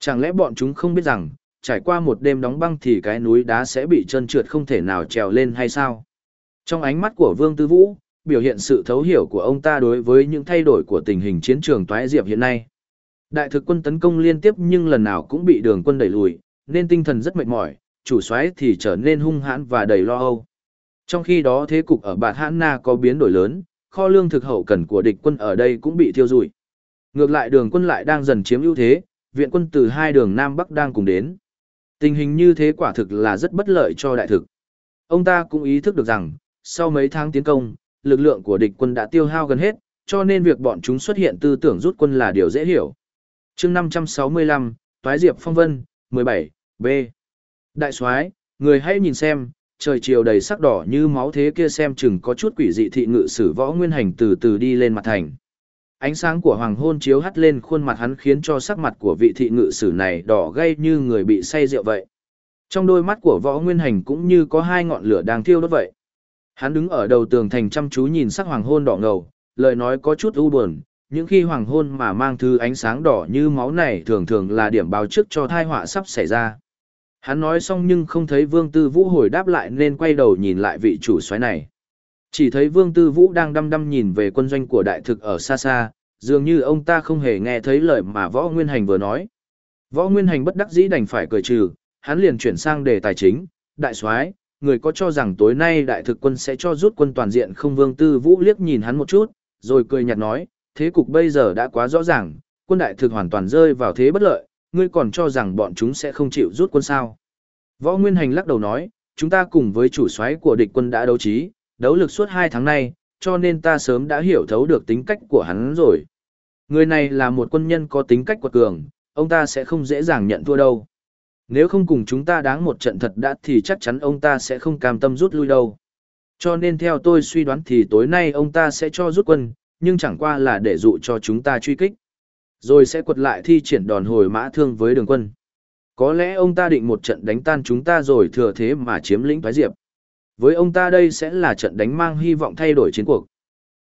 Chẳng lẽ bọn chúng không biết rằng, trải qua một đêm đóng băng thì cái núi đá sẽ bị trơn trượt không thể nào trèo lên hay sao? Trong ánh mắt của Vương Tư Vũ, biểu hiện sự thấu hiểu của ông ta đối với những thay đổi của tình hình chiến trường toái diệp hiện nay. Đại thực quân tấn công liên tiếp nhưng lần nào cũng bị đường quân đẩy lùi, nên tinh thần rất mệt mỏi, chủ soái thì trở nên hung hãn và đầy lo âu. Trong khi đó thế cục ở Bạt Hãn Na có biến đổi lớn, kho lương thực hậu cần của địch quân ở đây cũng bị thiêu rụi. Ngược lại đường quân lại đang dần chiếm ưu thế, viện quân từ hai đường Nam Bắc đang cùng đến. Tình hình như thế quả thực là rất bất lợi cho đại thực. Ông ta cũng ý thức được rằng, sau mấy tháng tiến công, lực lượng của địch quân đã tiêu hao gần hết, cho nên việc bọn chúng xuất hiện tư tưởng rút quân là điều dễ hiểu. chương 565, Toái Diệp Phong Vân, 17, B. Đại soái người hãy nhìn xem, trời chiều đầy sắc đỏ như máu thế kia xem chừng có chút quỷ dị thị ngự sử võ nguyên hành từ từ đi lên mặt thành. Ánh sáng của hoàng hôn chiếu hắt lên khuôn mặt hắn khiến cho sắc mặt của vị thị ngự sử này đỏ gay như người bị say rượu vậy. Trong đôi mắt của võ nguyên hành cũng như có hai ngọn lửa đang thiêu đốt vậy. Hắn đứng ở đầu tường thành chăm chú nhìn sắc hoàng hôn đỏ ngầu, lời nói có chút u buồn, những khi hoàng hôn mà mang thứ ánh sáng đỏ như máu này thường thường là điểm báo trước cho thai họa sắp xảy ra. Hắn nói xong nhưng không thấy Vương Tư Vũ hồi đáp lại nên quay đầu nhìn lại vị chủ soái này. Chỉ thấy Vương Tư Vũ đang đăm đăm nhìn về quân doanh của đại thực ở xa xa, dường như ông ta không hề nghe thấy lời mà Võ Nguyên Hành vừa nói. Võ Nguyên Hành bất đắc dĩ đành phải cười trừ, hắn liền chuyển sang đề tài chính, đại soái, người có cho rằng tối nay đại thực quân sẽ cho rút quân toàn diện không Vương Tư Vũ liếc nhìn hắn một chút, rồi cười nhạt nói, thế cục bây giờ đã quá rõ ràng, quân đại thực hoàn toàn rơi vào thế bất lợi, ngươi còn cho rằng bọn chúng sẽ không chịu rút quân sao. Võ Nguyên Hành lắc đầu nói, chúng ta cùng với chủ soái của địch quân đã đấu trí, đấu lực suốt hai tháng nay, cho nên ta sớm đã hiểu thấu được tính cách của hắn rồi. Người này là một quân nhân có tính cách quật cường, ông ta sẽ không dễ dàng nhận thua đâu. Nếu không cùng chúng ta đáng một trận thật đã thì chắc chắn ông ta sẽ không cam tâm rút lui đâu. Cho nên theo tôi suy đoán thì tối nay ông ta sẽ cho rút quân, nhưng chẳng qua là để dụ cho chúng ta truy kích. Rồi sẽ quật lại thi triển đòn hồi mã thương với đường quân. Có lẽ ông ta định một trận đánh tan chúng ta rồi thừa thế mà chiếm lĩnh Thái Diệp. Với ông ta đây sẽ là trận đánh mang hy vọng thay đổi chiến cuộc.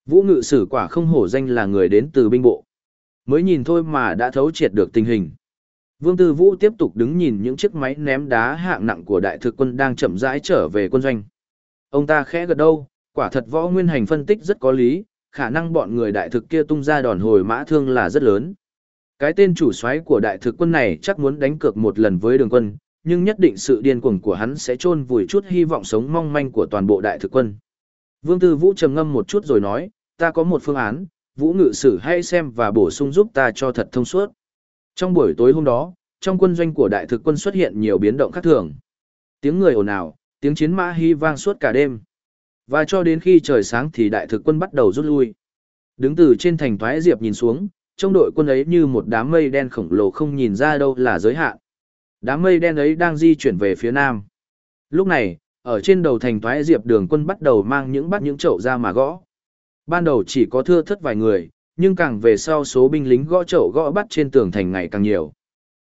Vũ ngự sử quả không hổ danh là người đến từ binh bộ. Mới nhìn thôi mà đã thấu triệt được tình hình. Vương Tư Vũ tiếp tục đứng nhìn những chiếc máy ném đá hạng nặng của đại thực quân đang chậm rãi trở về quân doanh. Ông ta khẽ gật đầu, quả thật võ nguyên hành phân tích rất có lý, khả năng bọn người đại thực kia tung ra đòn hồi mã thương là rất lớn. Cái tên chủ soái của đại thực quân này chắc muốn đánh cược một lần với đường quân, nhưng nhất định sự điên cuồng của hắn sẽ chôn vùi chút hy vọng sống mong manh của toàn bộ đại thực quân. Vương Tư Vũ trầm ngâm một chút rồi nói, ta có một phương án, Vũ ngự sử hay xem và bổ sung giúp ta cho thật thông suốt. Trong buổi tối hôm đó, trong quân doanh của đại thực quân xuất hiện nhiều biến động khác thường. Tiếng người ồn ào, tiếng chiến mã hy vang suốt cả đêm. Và cho đến khi trời sáng thì đại thực quân bắt đầu rút lui. Đứng từ trên thành thoái diệp nhìn xuống, trong đội quân ấy như một đám mây đen khổng lồ không nhìn ra đâu là giới hạn. Đám mây đen ấy đang di chuyển về phía nam. Lúc này, ở trên đầu thành thoái diệp đường quân bắt đầu mang những bắt những chậu ra mà gõ. Ban đầu chỉ có thưa thất vài người, nhưng càng về sau số binh lính gõ chậu gõ bắt trên tường thành ngày càng nhiều.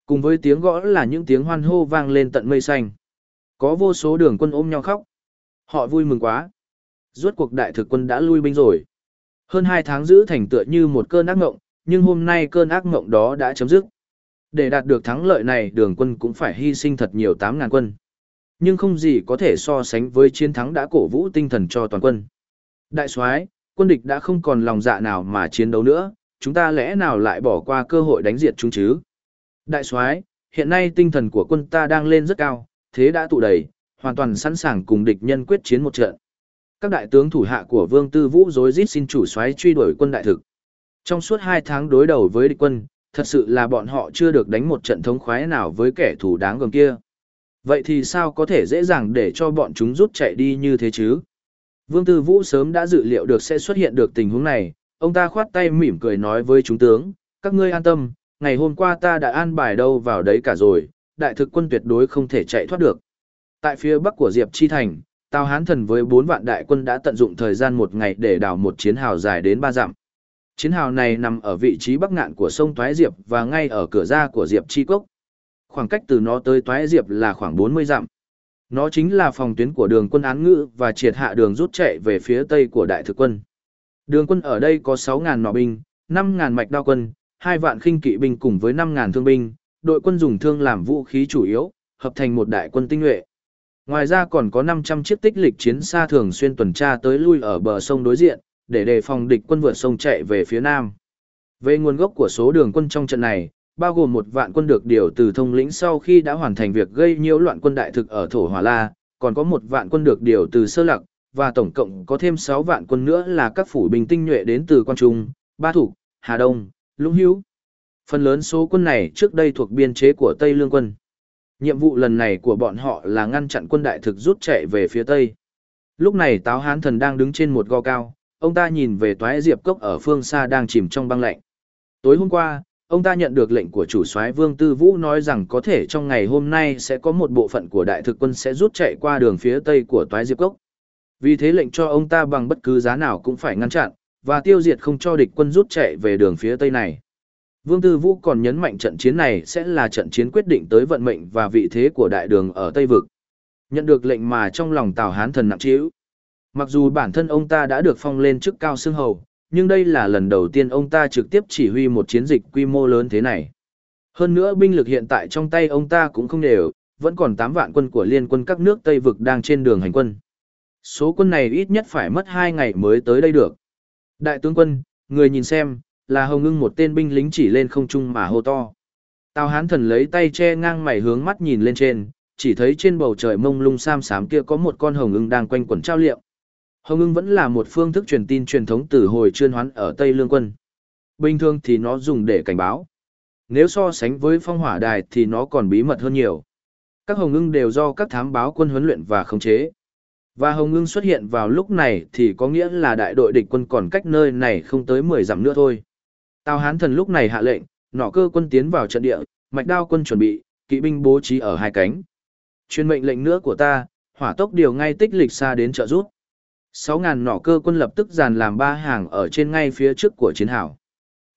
Cùng với tiếng gõ là những tiếng hoan hô vang lên tận mây xanh. Có vô số đường quân ôm nhau khóc. Họ vui mừng quá. Rốt cuộc đại thực quân đã lui binh rồi. Hơn hai tháng giữ thành tựa như một cơn ác ngộng, nhưng hôm nay cơn ác mộng đó đã chấm dứt. Để đạt được thắng lợi này đường quân cũng phải hy sinh thật nhiều 8.000 quân. Nhưng không gì có thể so sánh với chiến thắng đã cổ vũ tinh thần cho toàn quân. Đại soái, quân địch đã không còn lòng dạ nào mà chiến đấu nữa, chúng ta lẽ nào lại bỏ qua cơ hội đánh diệt chúng chứ? Đại soái, hiện nay tinh thần của quân ta đang lên rất cao, thế đã tụ đầy, hoàn toàn sẵn sàng cùng địch nhân quyết chiến một trận. Các đại tướng thủ hạ của Vương Tư Vũ rối rít xin chủ soái truy đuổi quân đại thực. Trong suốt hai tháng đối đầu với địch quân, thật sự là bọn họ chưa được đánh một trận thống khoái nào với kẻ thù đáng gờm kia. Vậy thì sao có thể dễ dàng để cho bọn chúng rút chạy đi như thế chứ? Vương Tư Vũ sớm đã dự liệu được sẽ xuất hiện được tình huống này, ông ta khoát tay mỉm cười nói với chúng tướng, các ngươi an tâm, ngày hôm qua ta đã an bài đâu vào đấy cả rồi, đại thực quân tuyệt đối không thể chạy thoát được. Tại phía bắc của Diệp Chi Thành, Tào Hán Thần với 4 vạn đại quân đã tận dụng thời gian một ngày để đào một chiến hào dài đến 3 dặm. Chiến hào này nằm ở vị trí bắc ngạn của sông Toái Diệp và ngay ở cửa ra của Diệp Chi Cốc. Khoảng cách từ nó tới Toái Diệp là khoảng 40 dặm. Nó chính là phòng tuyến của đường quân án ngữ và triệt hạ đường rút chạy về phía tây của đại thực quân. Đường quân ở đây có 6.000 nỏ binh, 5.000 mạch đao quân, 2 vạn khinh kỵ binh cùng với 5.000 thương binh, đội quân dùng thương làm vũ khí chủ yếu, hợp thành một đại quân tinh nhuệ. Ngoài ra còn có 500 chiếc tích lịch chiến xa thường xuyên tuần tra tới lui ở bờ sông đối diện, để đề phòng địch quân vượt sông chạy về phía nam. Về nguồn gốc của số đường quân trong trận này, bao gồm một vạn quân được điều từ thông lĩnh sau khi đã hoàn thành việc gây nhiễu loạn quân đại thực ở Thổ Hòa La, còn có một vạn quân được điều từ Sơ Lặc, và tổng cộng có thêm 6 vạn quân nữa là các phủ binh tinh nhuệ đến từ Quan Trung, Ba Thủ, Hà Đông, Lũng Hữu. Phần lớn số quân này trước đây thuộc biên chế của Tây Lương quân. Nhiệm vụ lần này của bọn họ là ngăn chặn quân đại thực rút chạy về phía Tây. Lúc này Táo Hán Thần đang đứng trên một go cao, ông ta nhìn về toái diệp cốc ở phương xa đang chìm trong băng lạnh. Tối hôm qua, ông ta nhận được lệnh của chủ soái Vương Tư Vũ nói rằng có thể trong ngày hôm nay sẽ có một bộ phận của đại thực quân sẽ rút chạy qua đường phía tây của toái diệp cốc. Vì thế lệnh cho ông ta bằng bất cứ giá nào cũng phải ngăn chặn, và tiêu diệt không cho địch quân rút chạy về đường phía tây này. Vương Tư Vũ còn nhấn mạnh trận chiến này sẽ là trận chiến quyết định tới vận mệnh và vị thế của đại đường ở Tây Vực. Nhận được lệnh mà trong lòng Tào Hán thần nặng trĩu. Mặc dù bản thân ông ta đã được phong lên chức cao xương hầu, nhưng đây là lần đầu tiên ông ta trực tiếp chỉ huy một chiến dịch quy mô lớn thế này. Hơn nữa binh lực hiện tại trong tay ông ta cũng không đều, vẫn còn 8 vạn quân của liên quân các nước Tây Vực đang trên đường hành quân. Số quân này ít nhất phải mất 2 ngày mới tới đây được. Đại tướng quân, người nhìn xem, là hồng ngưng một tên binh lính chỉ lên không trung mà hô to. Tào hán thần lấy tay che ngang mày hướng mắt nhìn lên trên, chỉ thấy trên bầu trời mông lung sam xám kia có một con hồng ưng đang quanh quẩn trao liệm. Hồng ưng vẫn là một phương thức truyền tin truyền thống từ hồi chuyên hoán ở Tây Lương quân. Bình thường thì nó dùng để cảnh báo. Nếu so sánh với phong hỏa đài thì nó còn bí mật hơn nhiều. Các hồng ưng đều do các thám báo quân huấn luyện và khống chế. Và hồng ưng xuất hiện vào lúc này thì có nghĩa là đại đội địch quân còn cách nơi này không tới 10 dặm nữa thôi. Tào Hán thần lúc này hạ lệnh, nỏ cơ quân tiến vào trận địa, mạch đao quân chuẩn bị, kỵ binh bố trí ở hai cánh. Chuyên mệnh lệnh nữa của ta, hỏa tốc điều ngay tích lịch xa đến trợ rút. Sáu ngàn nỏ cơ quân lập tức dàn làm ba hàng ở trên ngay phía trước của chiến hào.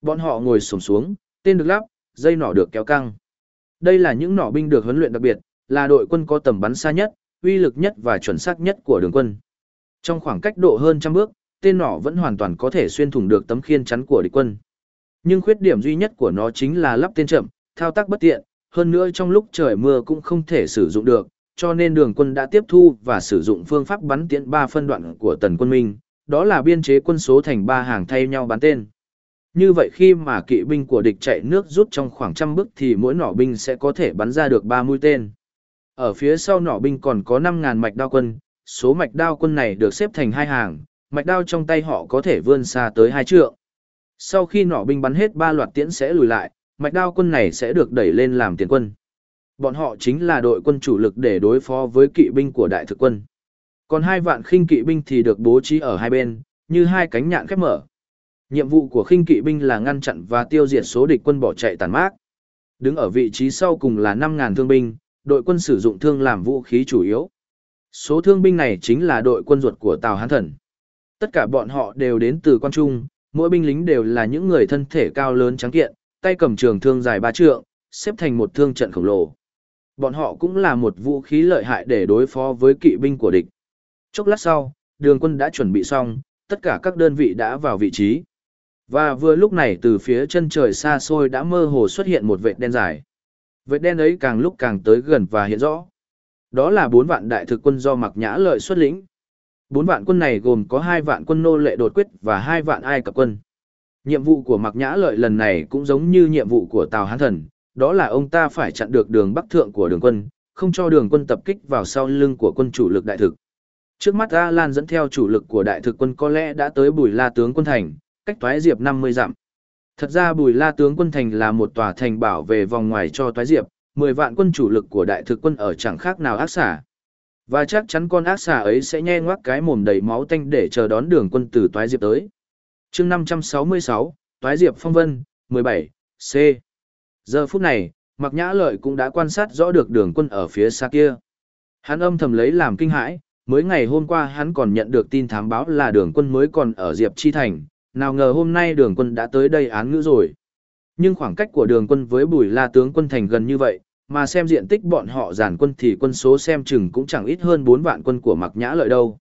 Bọn họ ngồi sổng xuống, tên được lắp, dây nỏ được kéo căng. Đây là những nỏ binh được huấn luyện đặc biệt, là đội quân có tầm bắn xa nhất, uy lực nhất và chuẩn xác nhất của đường quân. Trong khoảng cách độ hơn trăm bước, tên nỏ vẫn hoàn toàn có thể xuyên thủng được tấm khiên chắn của địch quân. Nhưng khuyết điểm duy nhất của nó chính là lắp tên chậm, thao tác bất tiện, hơn nữa trong lúc trời mưa cũng không thể sử dụng được, cho nên đường quân đã tiếp thu và sử dụng phương pháp bắn tiễn ba phân đoạn của tần quân minh, đó là biên chế quân số thành ba hàng thay nhau bắn tên. Như vậy khi mà kỵ binh của địch chạy nước rút trong khoảng trăm bước thì mỗi nỏ binh sẽ có thể bắn ra được ba mũi tên. Ở phía sau nỏ binh còn có năm ngàn mạch đao quân, số mạch đao quân này được xếp thành hai hàng, mạch đao trong tay họ có thể vươn xa tới hai trượng. Sau khi nỏ binh bắn hết ba loạt tiễn sẽ lùi lại, mạch đao quân này sẽ được đẩy lên làm tiền quân. Bọn họ chính là đội quân chủ lực để đối phó với kỵ binh của đại thực quân. Còn hai vạn khinh kỵ binh thì được bố trí ở hai bên, như hai cánh nhạn khép mở. Nhiệm vụ của khinh kỵ binh là ngăn chặn và tiêu diệt số địch quân bỏ chạy tàn mát. Đứng ở vị trí sau cùng là 5.000 thương binh, đội quân sử dụng thương làm vũ khí chủ yếu. Số thương binh này chính là đội quân ruột của Tào Hán Thần. Tất cả bọn họ đều đến từ quan trung, mỗi binh lính đều là những người thân thể cao lớn trắng kiện, tay cầm trường thương dài ba trượng, xếp thành một thương trận khổng lồ. Bọn họ cũng là một vũ khí lợi hại để đối phó với kỵ binh của địch. Chốc lát sau, đường quân đã chuẩn bị xong, tất cả các đơn vị đã vào vị trí. Và vừa lúc này từ phía chân trời xa xôi đã mơ hồ xuất hiện một vệt đen dài. Vệt đen ấy càng lúc càng tới gần và hiện rõ. Đó là bốn vạn đại thực quân do Mặc Nhã Lợi xuất lĩnh. Bốn vạn quân này gồm có hai vạn quân nô lệ đột quyết và hai vạn ai cập quân. Nhiệm vụ của Mặc Nhã Lợi lần này cũng giống như nhiệm vụ của Tào Hán Thần, đó là ông ta phải chặn được đường bắc thượng của đường quân, không cho đường quân tập kích vào sau lưng của quân chủ lực đại thực. Trước mắt A Lan dẫn theo chủ lực của đại thực quân có lẽ đã tới Bùi La tướng quân thành, cách Toái Diệp 50 dặm. Thật ra Bùi La tướng quân thành là một tòa thành bảo vệ vòng ngoài cho Toái Diệp, 10 vạn quân chủ lực của đại thực quân ở chẳng khác nào ác xả. Và chắc chắn con ác xà ấy sẽ nhe ngoác cái mồm đầy máu tanh để chờ đón đường quân từ Toái Diệp tới. chương 566, Toái Diệp Phong Vân, 17, C. Giờ phút này, Mạc Nhã Lợi cũng đã quan sát rõ được đường quân ở phía xa kia. Hắn âm thầm lấy làm kinh hãi, mới ngày hôm qua hắn còn nhận được tin thám báo là đường quân mới còn ở Diệp Chi Thành, nào ngờ hôm nay đường quân đã tới đây án ngữ rồi. Nhưng khoảng cách của đường quân với bùi la tướng quân thành gần như vậy, mà xem diện tích bọn họ giản quân thì quân số xem chừng cũng chẳng ít hơn 4 vạn quân của Mạc Nhã Lợi đâu.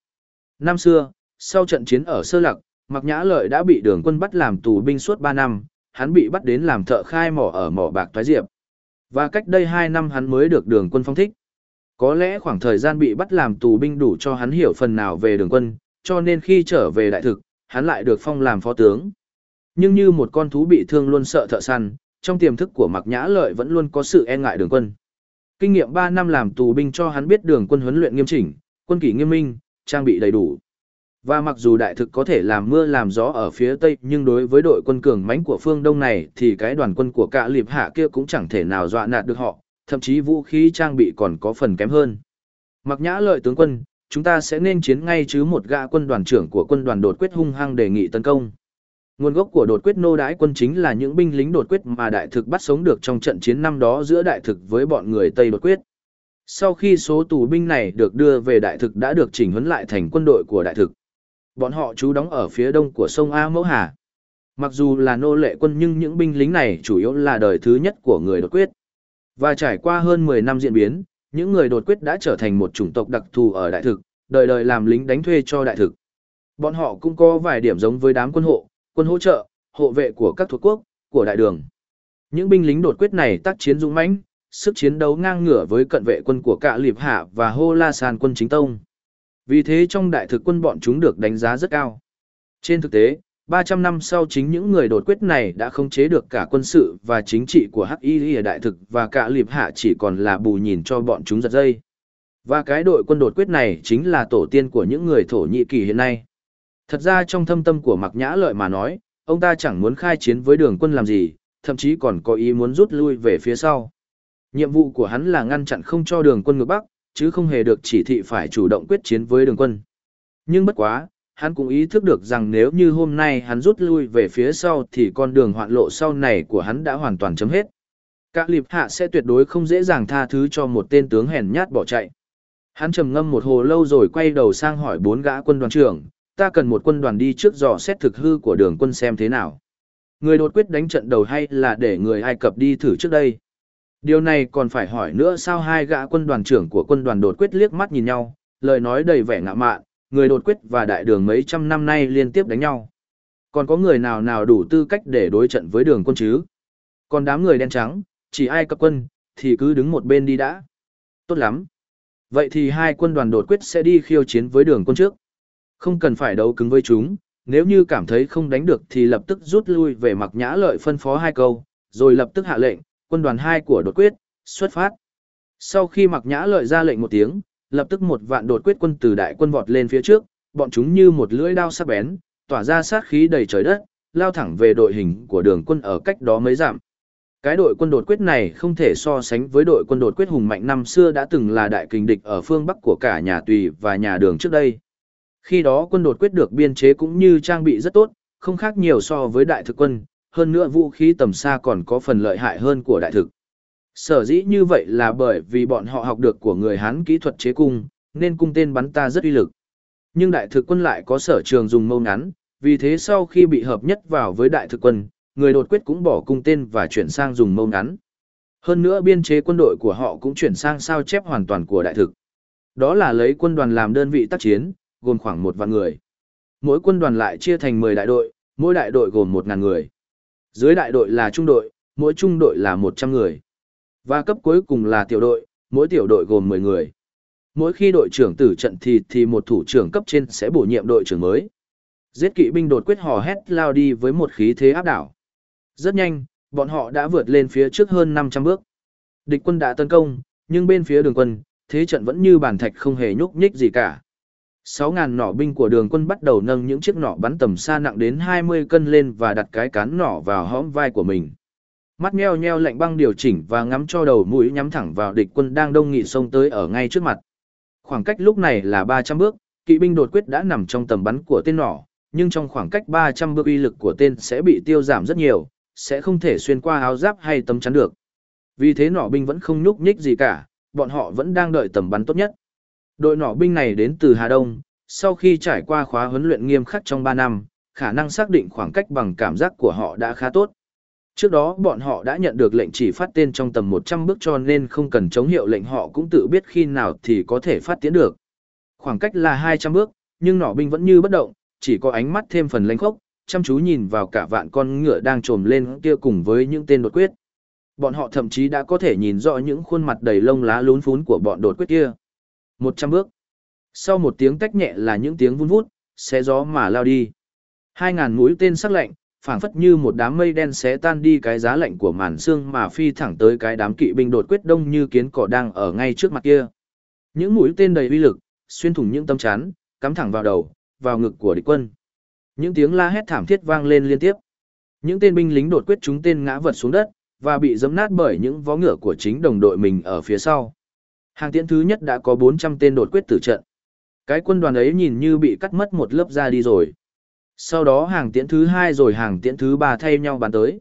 Năm xưa, sau trận chiến ở Sơ Lạc, Mạc Nhã Lợi đã bị đường quân bắt làm tù binh suốt 3 năm, hắn bị bắt đến làm thợ khai mỏ ở mỏ bạc Toái Diệp. Và cách đây 2 năm hắn mới được đường quân phong thích. Có lẽ khoảng thời gian bị bắt làm tù binh đủ cho hắn hiểu phần nào về đường quân, cho nên khi trở về đại thực, hắn lại được phong làm phó tướng. Nhưng như một con thú bị thương luôn sợ thợ săn, trong tiềm thức của Mạc Nhã Lợi vẫn luôn có sự e ngại đường quân. Kinh nghiệm 3 năm làm tù binh cho hắn biết đường quân huấn luyện nghiêm chỉnh, quân kỷ nghiêm minh, trang bị đầy đủ. Và mặc dù đại thực có thể làm mưa làm gió ở phía Tây nhưng đối với đội quân cường mãnh của phương Đông này thì cái đoàn quân của cả liệp hạ kia cũng chẳng thể nào dọa nạt được họ, thậm chí vũ khí trang bị còn có phần kém hơn. Mặc nhã lợi tướng quân, chúng ta sẽ nên chiến ngay chứ một gã quân đoàn trưởng của quân đoàn đột quyết hung hăng đề nghị tấn công. Nguồn gốc của đột quyết nô đái quân chính là những binh lính đột quyết mà đại thực bắt sống được trong trận chiến năm đó giữa đại thực với bọn người Tây đột quyết. Sau khi số tù binh này được đưa về đại thực đã được chỉnh huấn lại thành quân đội của đại thực bọn họ trú đóng ở phía đông của sông A Mẫu Hà. Mặc dù là nô lệ quân nhưng những binh lính này chủ yếu là đời thứ nhất của người đột quyết. Và trải qua hơn 10 năm diễn biến, những người đột quyết đã trở thành một chủng tộc đặc thù ở đại thực, đời đời làm lính đánh thuê cho đại thực. Bọn họ cũng có vài điểm giống với đám quân hộ, quân hỗ trợ, hộ vệ của các thuộc quốc, của đại đường. Những binh lính đột quyết này tác chiến dũng mãnh, sức chiến đấu ngang ngửa với cận vệ quân của cả Liệp Hạ và Hô La Sàn quân chính tông. Vì thế trong đại thực quân bọn chúng được đánh giá rất cao. Trên thực tế, 300 năm sau chính những người đột quyết này đã khống chế được cả quân sự và chính trị của Hắc Y ở đại thực và cả Liệp Hạ chỉ còn là bù nhìn cho bọn chúng giật dây. Và cái đội quân đột quyết này chính là tổ tiên của những người Thổ Nhĩ Kỳ hiện nay. Thật ra trong thâm tâm của Mạc Nhã Lợi mà nói, ông ta chẳng muốn khai chiến với đường quân làm gì, thậm chí còn có ý muốn rút lui về phía sau. Nhiệm vụ của hắn là ngăn chặn không cho đường quân ngược Bắc, chứ không hề được chỉ thị phải chủ động quyết chiến với đường quân. Nhưng bất quá, hắn cũng ý thức được rằng nếu như hôm nay hắn rút lui về phía sau thì con đường hoạn lộ sau này của hắn đã hoàn toàn chấm hết. Các liệp hạ sẽ tuyệt đối không dễ dàng tha thứ cho một tên tướng hèn nhát bỏ chạy. Hắn trầm ngâm một hồ lâu rồi quay đầu sang hỏi bốn gã quân đoàn trưởng, ta cần một quân đoàn đi trước dò xét thực hư của đường quân xem thế nào. Người đột quyết đánh trận đầu hay là để người Ai Cập đi thử trước đây? Điều này còn phải hỏi nữa sao hai gã quân đoàn trưởng của quân đoàn đột quyết liếc mắt nhìn nhau, lời nói đầy vẻ ngạ mạn, người đột quyết và đại đường mấy trăm năm nay liên tiếp đánh nhau. Còn có người nào nào đủ tư cách để đối trận với đường quân chứ? Còn đám người đen trắng, chỉ ai cập quân, thì cứ đứng một bên đi đã. Tốt lắm. Vậy thì hai quân đoàn đột quyết sẽ đi khiêu chiến với đường quân trước. Không cần phải đấu cứng với chúng, nếu như cảm thấy không đánh được thì lập tức rút lui về mặc nhã lợi phân phó hai câu, rồi lập tức hạ lệnh, quân đoàn hai của đột quyết, xuất phát. Sau khi mặc nhã lợi ra lệnh một tiếng, lập tức một vạn đột quyết quân từ đại quân vọt lên phía trước, bọn chúng như một lưỡi đao sắc bén, tỏa ra sát khí đầy trời đất, lao thẳng về đội hình của đường quân ở cách đó mấy dặm. Cái đội quân đột quyết này không thể so sánh với đội quân đột quyết hùng mạnh năm xưa đã từng là đại kình địch ở phương Bắc của cả nhà Tùy và nhà Đường trước đây. Khi đó quân đột quyết được biên chế cũng như trang bị rất tốt, không khác nhiều so với đại thực quân, hơn nữa vũ khí tầm xa còn có phần lợi hại hơn của đại thực. Sở dĩ như vậy là bởi vì bọn họ học được của người Hán kỹ thuật chế cung, nên cung tên bắn ta rất uy lực. Nhưng đại thực quân lại có sở trường dùng mâu ngắn, vì thế sau khi bị hợp nhất vào với đại thực quân, người đột quyết cũng bỏ cung tên và chuyển sang dùng mâu ngắn. Hơn nữa biên chế quân đội của họ cũng chuyển sang sao chép hoàn toàn của đại thực. Đó là lấy quân đoàn làm đơn vị tác chiến, gồm khoảng một vạn người. Mỗi quân đoàn lại chia thành 10 đại đội, mỗi đại đội gồm 1.000 người. Dưới đại đội là trung đội, mỗi trung đội là 100 người. Và cấp cuối cùng là tiểu đội, mỗi tiểu đội gồm 10 người. Mỗi khi đội trưởng tử trận thì thì một thủ trưởng cấp trên sẽ bổ nhiệm đội trưởng mới. Giết kỵ binh đột quyết hò hét lao đi với một khí thế áp đảo. Rất nhanh, bọn họ đã vượt lên phía trước hơn 500 bước. Địch quân đã tấn công, nhưng bên phía đường quân, thế trận vẫn như bàn thạch không hề nhúc nhích gì cả. 6.000 nỏ binh của đường quân bắt đầu nâng những chiếc nỏ bắn tầm xa nặng đến 20 cân lên và đặt cái cán nỏ vào hõm vai của mình. Mắt nheo nheo lạnh băng điều chỉnh và ngắm cho đầu mũi nhắm thẳng vào địch quân đang đông nghị sông tới ở ngay trước mặt. Khoảng cách lúc này là 300 bước, kỵ binh đột quyết đã nằm trong tầm bắn của tên nỏ, nhưng trong khoảng cách 300 bước uy lực của tên sẽ bị tiêu giảm rất nhiều, sẽ không thể xuyên qua áo giáp hay tấm chắn được. Vì thế nỏ binh vẫn không nhúc nhích gì cả, bọn họ vẫn đang đợi tầm bắn tốt nhất. Đội nỏ binh này đến từ Hà Đông, sau khi trải qua khóa huấn luyện nghiêm khắc trong 3 năm, khả năng xác định khoảng cách bằng cảm giác của họ đã khá tốt. Trước đó bọn họ đã nhận được lệnh chỉ phát tên trong tầm 100 bước cho nên không cần chống hiệu lệnh họ cũng tự biết khi nào thì có thể phát tiến được. Khoảng cách là 200 bước, nhưng nỏ binh vẫn như bất động, chỉ có ánh mắt thêm phần lánh khốc, chăm chú nhìn vào cả vạn con ngựa đang trồm lên kia cùng với những tên đột quyết. Bọn họ thậm chí đã có thể nhìn rõ những khuôn mặt đầy lông lá lún phún của bọn đột quyết kia. 100 bước. Sau một tiếng tách nhẹ là những tiếng vun vút, xé gió mà lao đi. Hai ngàn mũi tên sắc lạnh, phảng phất như một đám mây đen xé tan đi cái giá lạnh của màn xương mà phi thẳng tới cái đám kỵ binh đột quyết đông như kiến cỏ đang ở ngay trước mặt kia. Những mũi tên đầy uy lực, xuyên thủng những tấm chắn, cắm thẳng vào đầu, vào ngực của địch quân. Những tiếng la hét thảm thiết vang lên liên tiếp. Những tên binh lính đột quyết chúng tên ngã vật xuống đất, và bị dấm nát bởi những vó ngựa của chính đồng đội mình ở phía sau. Hàng tiễn thứ nhất đã có 400 tên đột quyết tử trận. Cái quân đoàn ấy nhìn như bị cắt mất một lớp ra đi rồi. Sau đó hàng tiễn thứ hai rồi hàng tiễn thứ ba thay nhau bắn tới.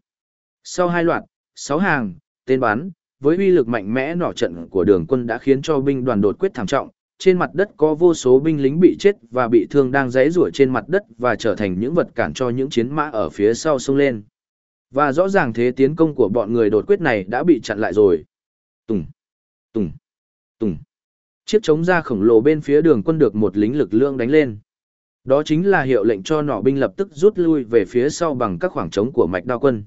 Sau hai loạt, sáu hàng, tên bắn, với uy lực mạnh mẽ nỏ trận của đường quân đã khiến cho binh đoàn đột quyết thảm trọng, trên mặt đất có vô số binh lính bị chết và bị thương đang rẽ rủa trên mặt đất và trở thành những vật cản cho những chiến mã ở phía sau sông lên. Và rõ ràng thế tiến công của bọn người đột quyết này đã bị chặn lại rồi. Tùng, tùng, tùng. Chiếc chống ra khổng lồ bên phía đường quân được một lính lực lượng đánh lên. Đó chính là hiệu lệnh cho nọ binh lập tức rút lui về phía sau bằng các khoảng trống của mạch đao quân.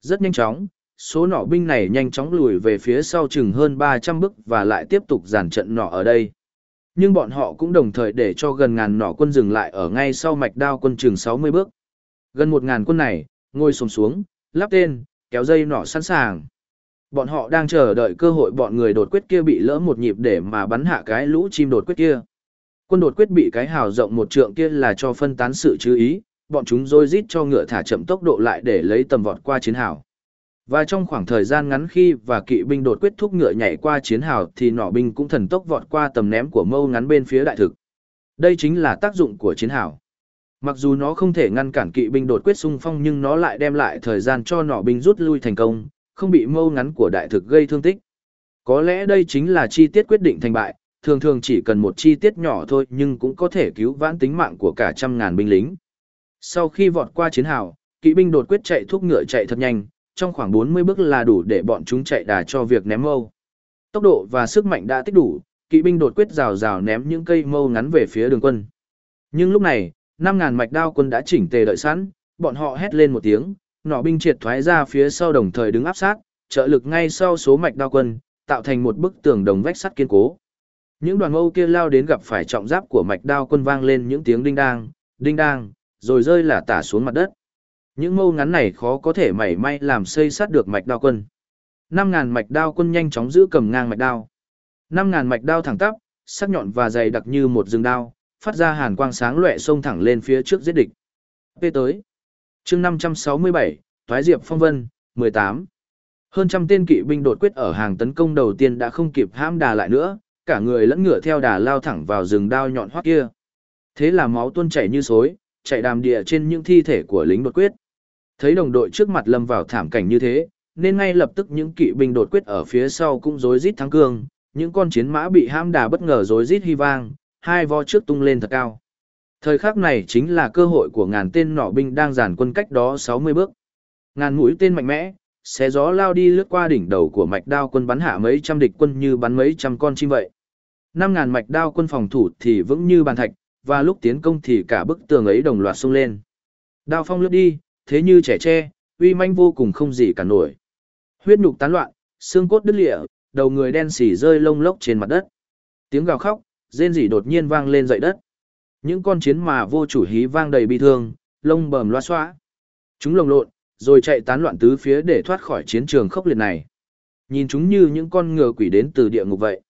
Rất nhanh chóng, số nọ binh này nhanh chóng lùi về phía sau chừng hơn 300 bước và lại tiếp tục giàn trận nọ ở đây. Nhưng bọn họ cũng đồng thời để cho gần ngàn nỏ quân dừng lại ở ngay sau mạch đao quân chừng 60 bước. Gần một ngàn quân này, ngồi xuống xuống, lắp tên, kéo dây nỏ sẵn sàng. Bọn họ đang chờ đợi cơ hội bọn người đột quyết kia bị lỡ một nhịp để mà bắn hạ cái lũ chim đột quyết kia. Quân đột quyết bị cái hào rộng một trượng kia là cho phân tán sự chú ý, bọn chúng rôi rít cho ngựa thả chậm tốc độ lại để lấy tầm vọt qua chiến hào. Và trong khoảng thời gian ngắn khi và kỵ binh đột quyết thúc ngựa nhảy qua chiến hào thì nỏ binh cũng thần tốc vọt qua tầm ném của mâu ngắn bên phía đại thực. Đây chính là tác dụng của chiến hào. Mặc dù nó không thể ngăn cản kỵ binh đột quyết xung phong nhưng nó lại đem lại thời gian cho nỏ binh rút lui thành công, không bị mâu ngắn của đại thực gây thương tích. Có lẽ đây chính là chi tiết quyết định thành bại, thường thường chỉ cần một chi tiết nhỏ thôi nhưng cũng có thể cứu vãn tính mạng của cả trăm ngàn binh lính. Sau khi vọt qua chiến hào, kỵ binh đột quyết chạy thúc ngựa chạy thật nhanh, trong khoảng 40 bước là đủ để bọn chúng chạy đà cho việc ném mâu. Tốc độ và sức mạnh đã tích đủ, kỵ binh đột quyết rào rào ném những cây mâu ngắn về phía đường quân. Nhưng lúc này, 5.000 mạch đao quân đã chỉnh tề đợi sẵn, bọn họ hét lên một tiếng, nỏ binh triệt thoái ra phía sau đồng thời đứng áp sát, trợ lực ngay sau số mạch đao quân, tạo thành một bức tường đồng vách sắt kiên cố. Những đoàn mâu kia lao đến gặp phải trọng giáp của mạch đao quân vang lên những tiếng đinh đang, đinh đang, rồi rơi là tả xuống mặt đất. Những mâu ngắn này khó có thể mảy may làm xây sát được mạch đao quân. 5.000 mạch đao quân nhanh chóng giữ cầm ngang mạch đao. 5.000 mạch đao thẳng tắp, sắc nhọn và dày đặc như một rừng đao, phát ra hàn quang sáng lệ xông thẳng lên phía trước giết địch. Về tới chương 567, Thoái Diệp Phong Vân, 18. Hơn trăm tên kỵ binh đột quyết ở hàng tấn công đầu tiên đã không kịp hãm đà lại nữa, cả người lẫn ngựa theo đà lao thẳng vào rừng đao nhọn hoắt kia. Thế là máu tuôn chảy như suối, chạy đàm địa trên những thi thể của lính đột quyết. Thấy đồng đội trước mặt lâm vào thảm cảnh như thế, nên ngay lập tức những kỵ binh đột quyết ở phía sau cũng rối rít thắng cương, những con chiến mã bị hãm đà bất ngờ rối rít hy vang, hai vo trước tung lên thật cao. Thời khắc này chính là cơ hội của ngàn tên nỏ binh đang giàn quân cách đó 60 bước. Ngàn mũi tên mạnh mẽ, xé gió lao đi lướt qua đỉnh đầu của mạch đao quân bắn hạ mấy trăm địch quân như bắn mấy trăm con chim vậy. Năm ngàn mạch đao quân phòng thủ thì vững như bàn thạch, và lúc tiến công thì cả bức tường ấy đồng loạt xông lên. Đao phong lướt đi, thế như trẻ tre, uy manh vô cùng không gì cả nổi. Huyết nhục tán loạn, xương cốt đứt lịa, đầu người đen xỉ rơi lông lốc trên mặt đất. Tiếng gào khóc, rên rỉ đột nhiên vang lên dậy đất. Những con chiến mà vô chủ hí vang đầy bi thương, lông bờm loa xóa, Chúng lồng lộn, rồi chạy tán loạn tứ phía để thoát khỏi chiến trường khốc liệt này. Nhìn chúng như những con ngựa quỷ đến từ địa ngục vậy.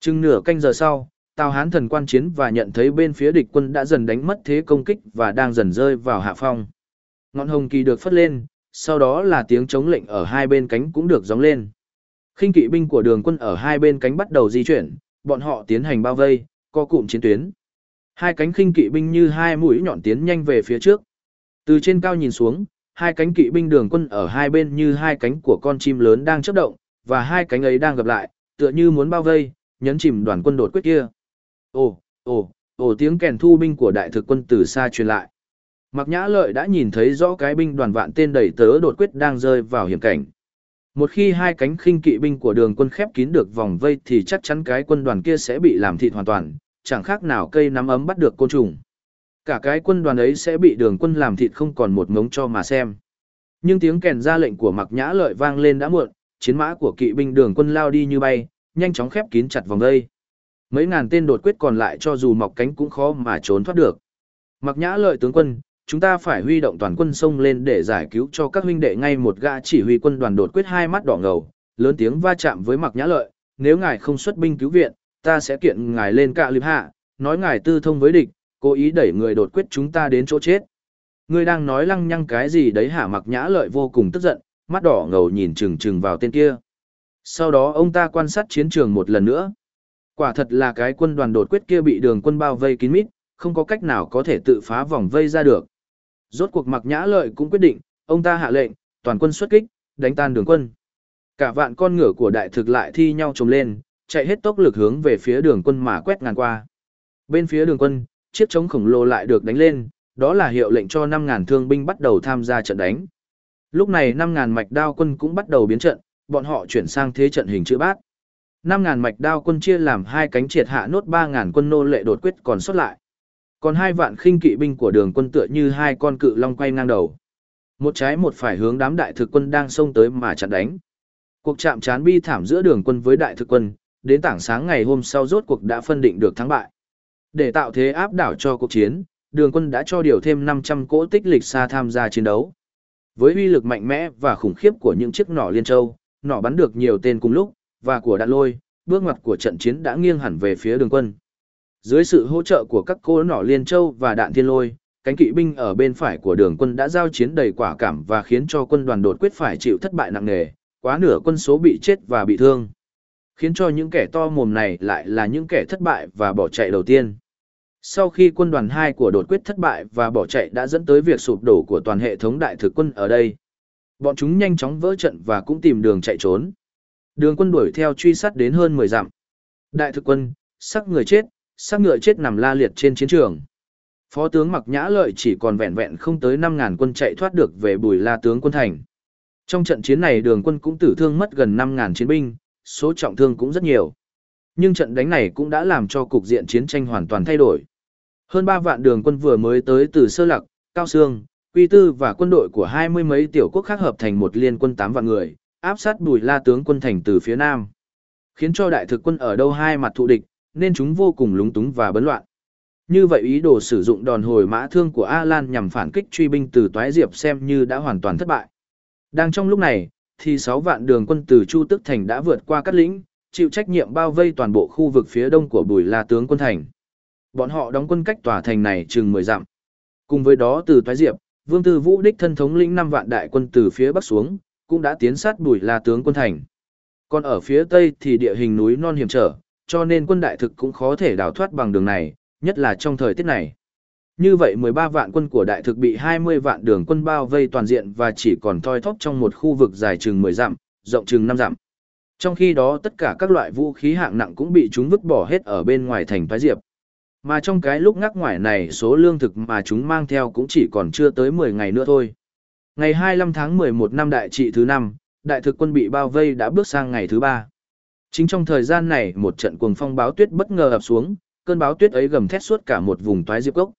Chừng nửa canh giờ sau, Tào Hán thần quan chiến và nhận thấy bên phía địch quân đã dần đánh mất thế công kích và đang dần rơi vào hạ phong. Ngọn hồng kỳ được phất lên, sau đó là tiếng chống lệnh ở hai bên cánh cũng được gióng lên. Khinh kỵ binh của đường quân ở hai bên cánh bắt đầu di chuyển, bọn họ tiến hành bao vây, co cụm chiến tuyến. Hai cánh khinh kỵ binh như hai mũi nhọn tiến nhanh về phía trước. Từ trên cao nhìn xuống, hai cánh kỵ binh đường quân ở hai bên như hai cánh của con chim lớn đang chớp động, và hai cánh ấy đang gặp lại, tựa như muốn bao vây, nhấn chìm đoàn quân đột quyết kia. Ồ, ồ, ồ tiếng kèn thu binh của đại thực quân từ xa truyền lại. Mặc nhã lợi đã nhìn thấy rõ cái binh đoàn vạn tên đầy tớ đột quyết đang rơi vào hiểm cảnh. Một khi hai cánh khinh kỵ binh của đường quân khép kín được vòng vây thì chắc chắn cái quân đoàn kia sẽ bị làm thịt hoàn toàn, chẳng khác nào cây nắm ấm bắt được côn trùng. Cả cái quân đoàn ấy sẽ bị đường quân làm thịt không còn một ngống cho mà xem. Nhưng tiếng kèn ra lệnh của mặc nhã lợi vang lên đã muộn, chiến mã của kỵ binh đường quân lao đi như bay, nhanh chóng khép kín chặt vòng dây. Mấy ngàn tên đột quyết còn lại cho dù mọc cánh cũng khó mà trốn thoát được. Mặc nhã lợi tướng quân, chúng ta phải huy động toàn quân sông lên để giải cứu cho các huynh đệ ngay một gã chỉ huy quân đoàn đột quyết hai mắt đỏ ngầu, lớn tiếng va chạm với mặc nhã lợi, nếu ngài không xuất binh cứu viện, ta sẽ kiện ngài lên cạ liệp hạ, nói ngài tư thông với địch, cố ý đẩy người đột quyết chúng ta đến chỗ chết. Ngươi đang nói lăng nhăng cái gì đấy hả mặc nhã lợi vô cùng tức giận, mắt đỏ ngầu nhìn chừng chừng vào tên kia. Sau đó ông ta quan sát chiến trường một lần nữa. Quả thật là cái quân đoàn đột quyết kia bị đường quân bao vây kín mít, không có cách nào có thể tự phá vòng vây ra được. Rốt cuộc mặc nhã lợi cũng quyết định, ông ta hạ lệnh, toàn quân xuất kích, đánh tan đường quân. Cả vạn con ngựa của đại thực lại thi nhau trồng lên, chạy hết tốc lực hướng về phía đường quân mà quét ngàn qua. Bên phía đường quân, chiếc trống khổng lồ lại được đánh lên, đó là hiệu lệnh cho 5.000 thương binh bắt đầu tham gia trận đánh. Lúc này 5.000 mạch đao quân cũng bắt đầu biến trận, bọn họ chuyển sang thế trận hình chữ bát. 5.000 mạch đao quân chia làm hai cánh triệt hạ nốt 3.000 quân nô lệ đột quyết còn xuất lại. Còn hai vạn khinh kỵ binh của đường quân tựa như hai con cự long quay ngang đầu. Một trái một phải hướng đám đại thực quân đang xông tới mà chặn đánh. Cuộc chạm chán bi thảm giữa đường quân với đại thực quân, đến tảng sáng ngày hôm sau rốt cuộc đã phân định được thắng bại. Để tạo thế áp đảo cho cuộc chiến, đường quân đã cho điều thêm 500 cỗ tích lịch xa tham gia chiến đấu. Với uy lực mạnh mẽ và khủng khiếp của những chiếc nỏ liên châu, nỏ bắn được nhiều tên cùng lúc, và của đạn lôi, bước ngoặt của trận chiến đã nghiêng hẳn về phía đường quân. Dưới sự hỗ trợ của các cỗ nỏ liên châu và đạn thiên lôi, cánh kỵ binh ở bên phải của đường quân đã giao chiến đầy quả cảm và khiến cho quân đoàn đột quyết phải chịu thất bại nặng nề, quá nửa quân số bị chết và bị thương. Khiến cho những kẻ to mồm này lại là những kẻ thất bại và bỏ chạy đầu tiên. Sau khi quân đoàn 2 của đột quyết thất bại và bỏ chạy đã dẫn tới việc sụp đổ của toàn hệ thống đại thực quân ở đây. Bọn chúng nhanh chóng vỡ trận và cũng tìm đường chạy trốn. Đường quân đuổi theo truy sát đến hơn 10 dặm. Đại thực quân, sắc người chết, sắc ngựa chết nằm la liệt trên chiến trường. Phó tướng Mặc Nhã Lợi chỉ còn vẹn vẹn không tới 5.000 quân chạy thoát được về Bùi La tướng quân thành. Trong trận chiến này đường quân cũng tử thương mất gần 5.000 chiến binh, số trọng thương cũng rất nhiều. Nhưng trận đánh này cũng đã làm cho cục diện chiến tranh hoàn toàn thay đổi. Hơn 3 vạn đường quân vừa mới tới từ Sơ lạc, Cao Sương, Quy Tư và quân đội của hai mươi mấy tiểu quốc khác hợp thành một liên quân 8 vạn người, áp sát Bùi La tướng quân thành từ phía nam. Khiến cho đại thực quân ở đâu hai mặt thụ địch, nên chúng vô cùng lúng túng và bấn loạn. Như vậy ý đồ sử dụng đòn hồi mã thương của A Lan nhằm phản kích truy binh từ Toái Diệp xem như đã hoàn toàn thất bại. Đang trong lúc này, thì 6 vạn đường quân từ Chu Tức Thành đã vượt qua các lĩnh, chịu trách nhiệm bao vây toàn bộ khu vực phía đông của Bùi La tướng quân thành. Bọn họ đóng quân cách tòa thành này chừng 10 dặm. Cùng với đó từ Thoái Diệp, Vương Tư Vũ đích thân thống lĩnh 5 vạn đại quân từ phía bắc xuống, cũng đã tiến sát Bùi La tướng quân thành. Còn ở phía tây thì địa hình núi non hiểm trở, cho nên quân đại thực cũng khó thể đào thoát bằng đường này, nhất là trong thời tiết này. Như vậy 13 vạn quân của đại thực bị 20 vạn đường quân bao vây toàn diện và chỉ còn thoi thóp trong một khu vực dài chừng 10 dặm, rộng chừng 5 dặm. Trong khi đó tất cả các loại vũ khí hạng nặng cũng bị chúng vứt bỏ hết ở bên ngoài thành Thái Diệp. Mà trong cái lúc ngắc ngoài này số lương thực mà chúng mang theo cũng chỉ còn chưa tới 10 ngày nữa thôi. Ngày 25 tháng 11 năm đại trị thứ 5, đại thực quân bị bao vây đã bước sang ngày thứ 3. Chính trong thời gian này một trận cuồng phong báo tuyết bất ngờ ập xuống, cơn báo tuyết ấy gầm thét suốt cả một vùng toái diệp cốc.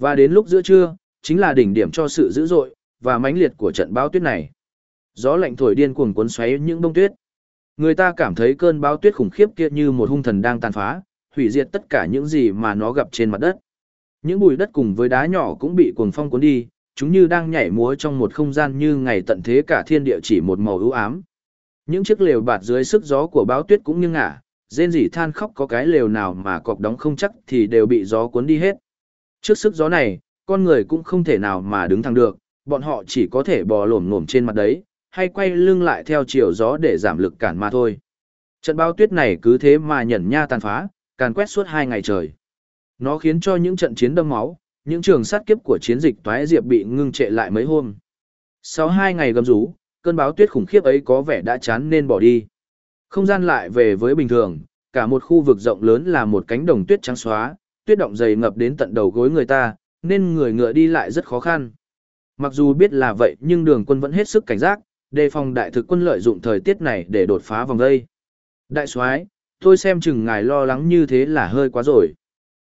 Và đến lúc giữa trưa, chính là đỉnh điểm cho sự dữ dội và mãnh liệt của trận báo tuyết này. Gió lạnh thổi điên cuồng cuốn xoáy những bông tuyết. Người ta cảm thấy cơn báo tuyết khủng khiếp kia như một hung thần đang tàn phá, hủy diệt tất cả những gì mà nó gặp trên mặt đất. Những bụi đất cùng với đá nhỏ cũng bị cuồng phong cuốn đi, chúng như đang nhảy múa trong một không gian như ngày tận thế cả thiên địa chỉ một màu ưu ám. Những chiếc lều bạt dưới sức gió của báo tuyết cũng nghiêng ngả, rên rỉ than khóc có cái lều nào mà cọc đóng không chắc thì đều bị gió cuốn đi hết. Trước sức gió này, con người cũng không thể nào mà đứng thẳng được, bọn họ chỉ có thể bò lổm ngổm trên mặt đấy, hay quay lưng lại theo chiều gió để giảm lực cản mà thôi. Trận bão tuyết này cứ thế mà nhẫn nha tàn phá, càn quét suốt hai ngày trời. Nó khiến cho những trận chiến đâm máu, những trường sát kiếp của chiến dịch toái diệp bị ngưng trệ lại mấy hôm. Sau hai ngày gầm rú, cơn bão tuyết khủng khiếp ấy có vẻ đã chán nên bỏ đi. Không gian lại về với bình thường, cả một khu vực rộng lớn là một cánh đồng tuyết trắng xóa, tuyết động dày ngập đến tận đầu gối người ta, nên người ngựa đi lại rất khó khăn. Mặc dù biết là vậy nhưng đường quân vẫn hết sức cảnh giác, đề phòng đại thực quân lợi dụng thời tiết này để đột phá vòng đây. Đại soái, tôi xem chừng ngài lo lắng như thế là hơi quá rồi.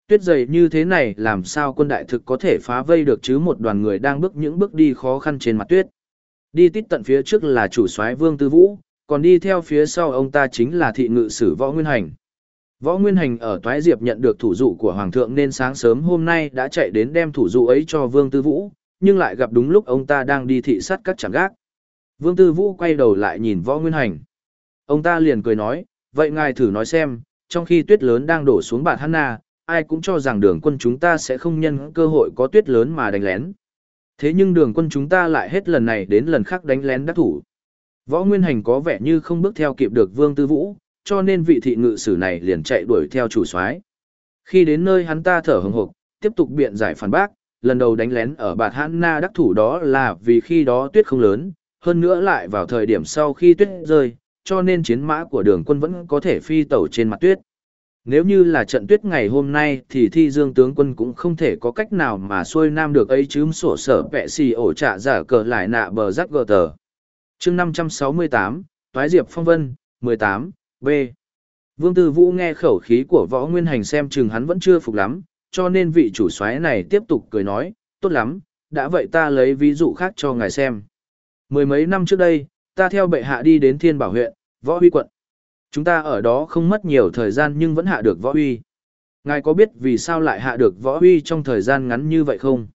Tuyết dày như thế này làm sao quân đại thực có thể phá vây được chứ một đoàn người đang bước những bước đi khó khăn trên mặt tuyết. Đi tít tận phía trước là chủ soái Vương Tư Vũ, còn đi theo phía sau ông ta chính là thị ngự sử Võ Nguyên Hành. Võ Nguyên Hành ở Toái Diệp nhận được thủ dụ của Hoàng thượng nên sáng sớm hôm nay đã chạy đến đem thủ dụ ấy cho Vương Tư Vũ, nhưng lại gặp đúng lúc ông ta đang đi thị sát các trạm gác. Vương Tư Vũ quay đầu lại nhìn Võ Nguyên Hành. Ông ta liền cười nói, vậy ngài thử nói xem, trong khi tuyết lớn đang đổ xuống bạt Hanna, ai cũng cho rằng đường quân chúng ta sẽ không nhân cơ hội có tuyết lớn mà đánh lén. Thế nhưng đường quân chúng ta lại hết lần này đến lần khác đánh lén đắc thủ. Võ Nguyên Hành có vẻ như không bước theo kịp được Vương Tư Vũ, cho nên vị thị ngự sử này liền chạy đuổi theo chủ soái. Khi đến nơi hắn ta thở hừng hực, tiếp tục biện giải phản bác, lần đầu đánh lén ở Bạt Hãn Na đắc thủ đó là vì khi đó tuyết không lớn, hơn nữa lại vào thời điểm sau khi tuyết rơi, cho nên chiến mã của đường quân vẫn có thể phi tẩu trên mặt tuyết. Nếu như là trận tuyết ngày hôm nay thì thi dương tướng quân cũng không thể có cách nào mà xuôi nam được ấy chứ sổ sở vẹ xì ổ trạ giả cờ lại nạ bờ rắc gờ tờ. chương 568, Toái Diệp Phong Vân, 18, B. Vương Tư Vũ nghe khẩu khí của võ nguyên hành xem chừng hắn vẫn chưa phục lắm, cho nên vị chủ soái này tiếp tục cười nói, tốt lắm, đã vậy ta lấy ví dụ khác cho ngài xem. Mười mấy năm trước đây, ta theo bệ hạ đi đến Thiên Bảo huyện, võ huy quận. Chúng ta ở đó không mất nhiều thời gian nhưng vẫn hạ được võ huy. Ngài có biết vì sao lại hạ được võ huy trong thời gian ngắn như vậy không?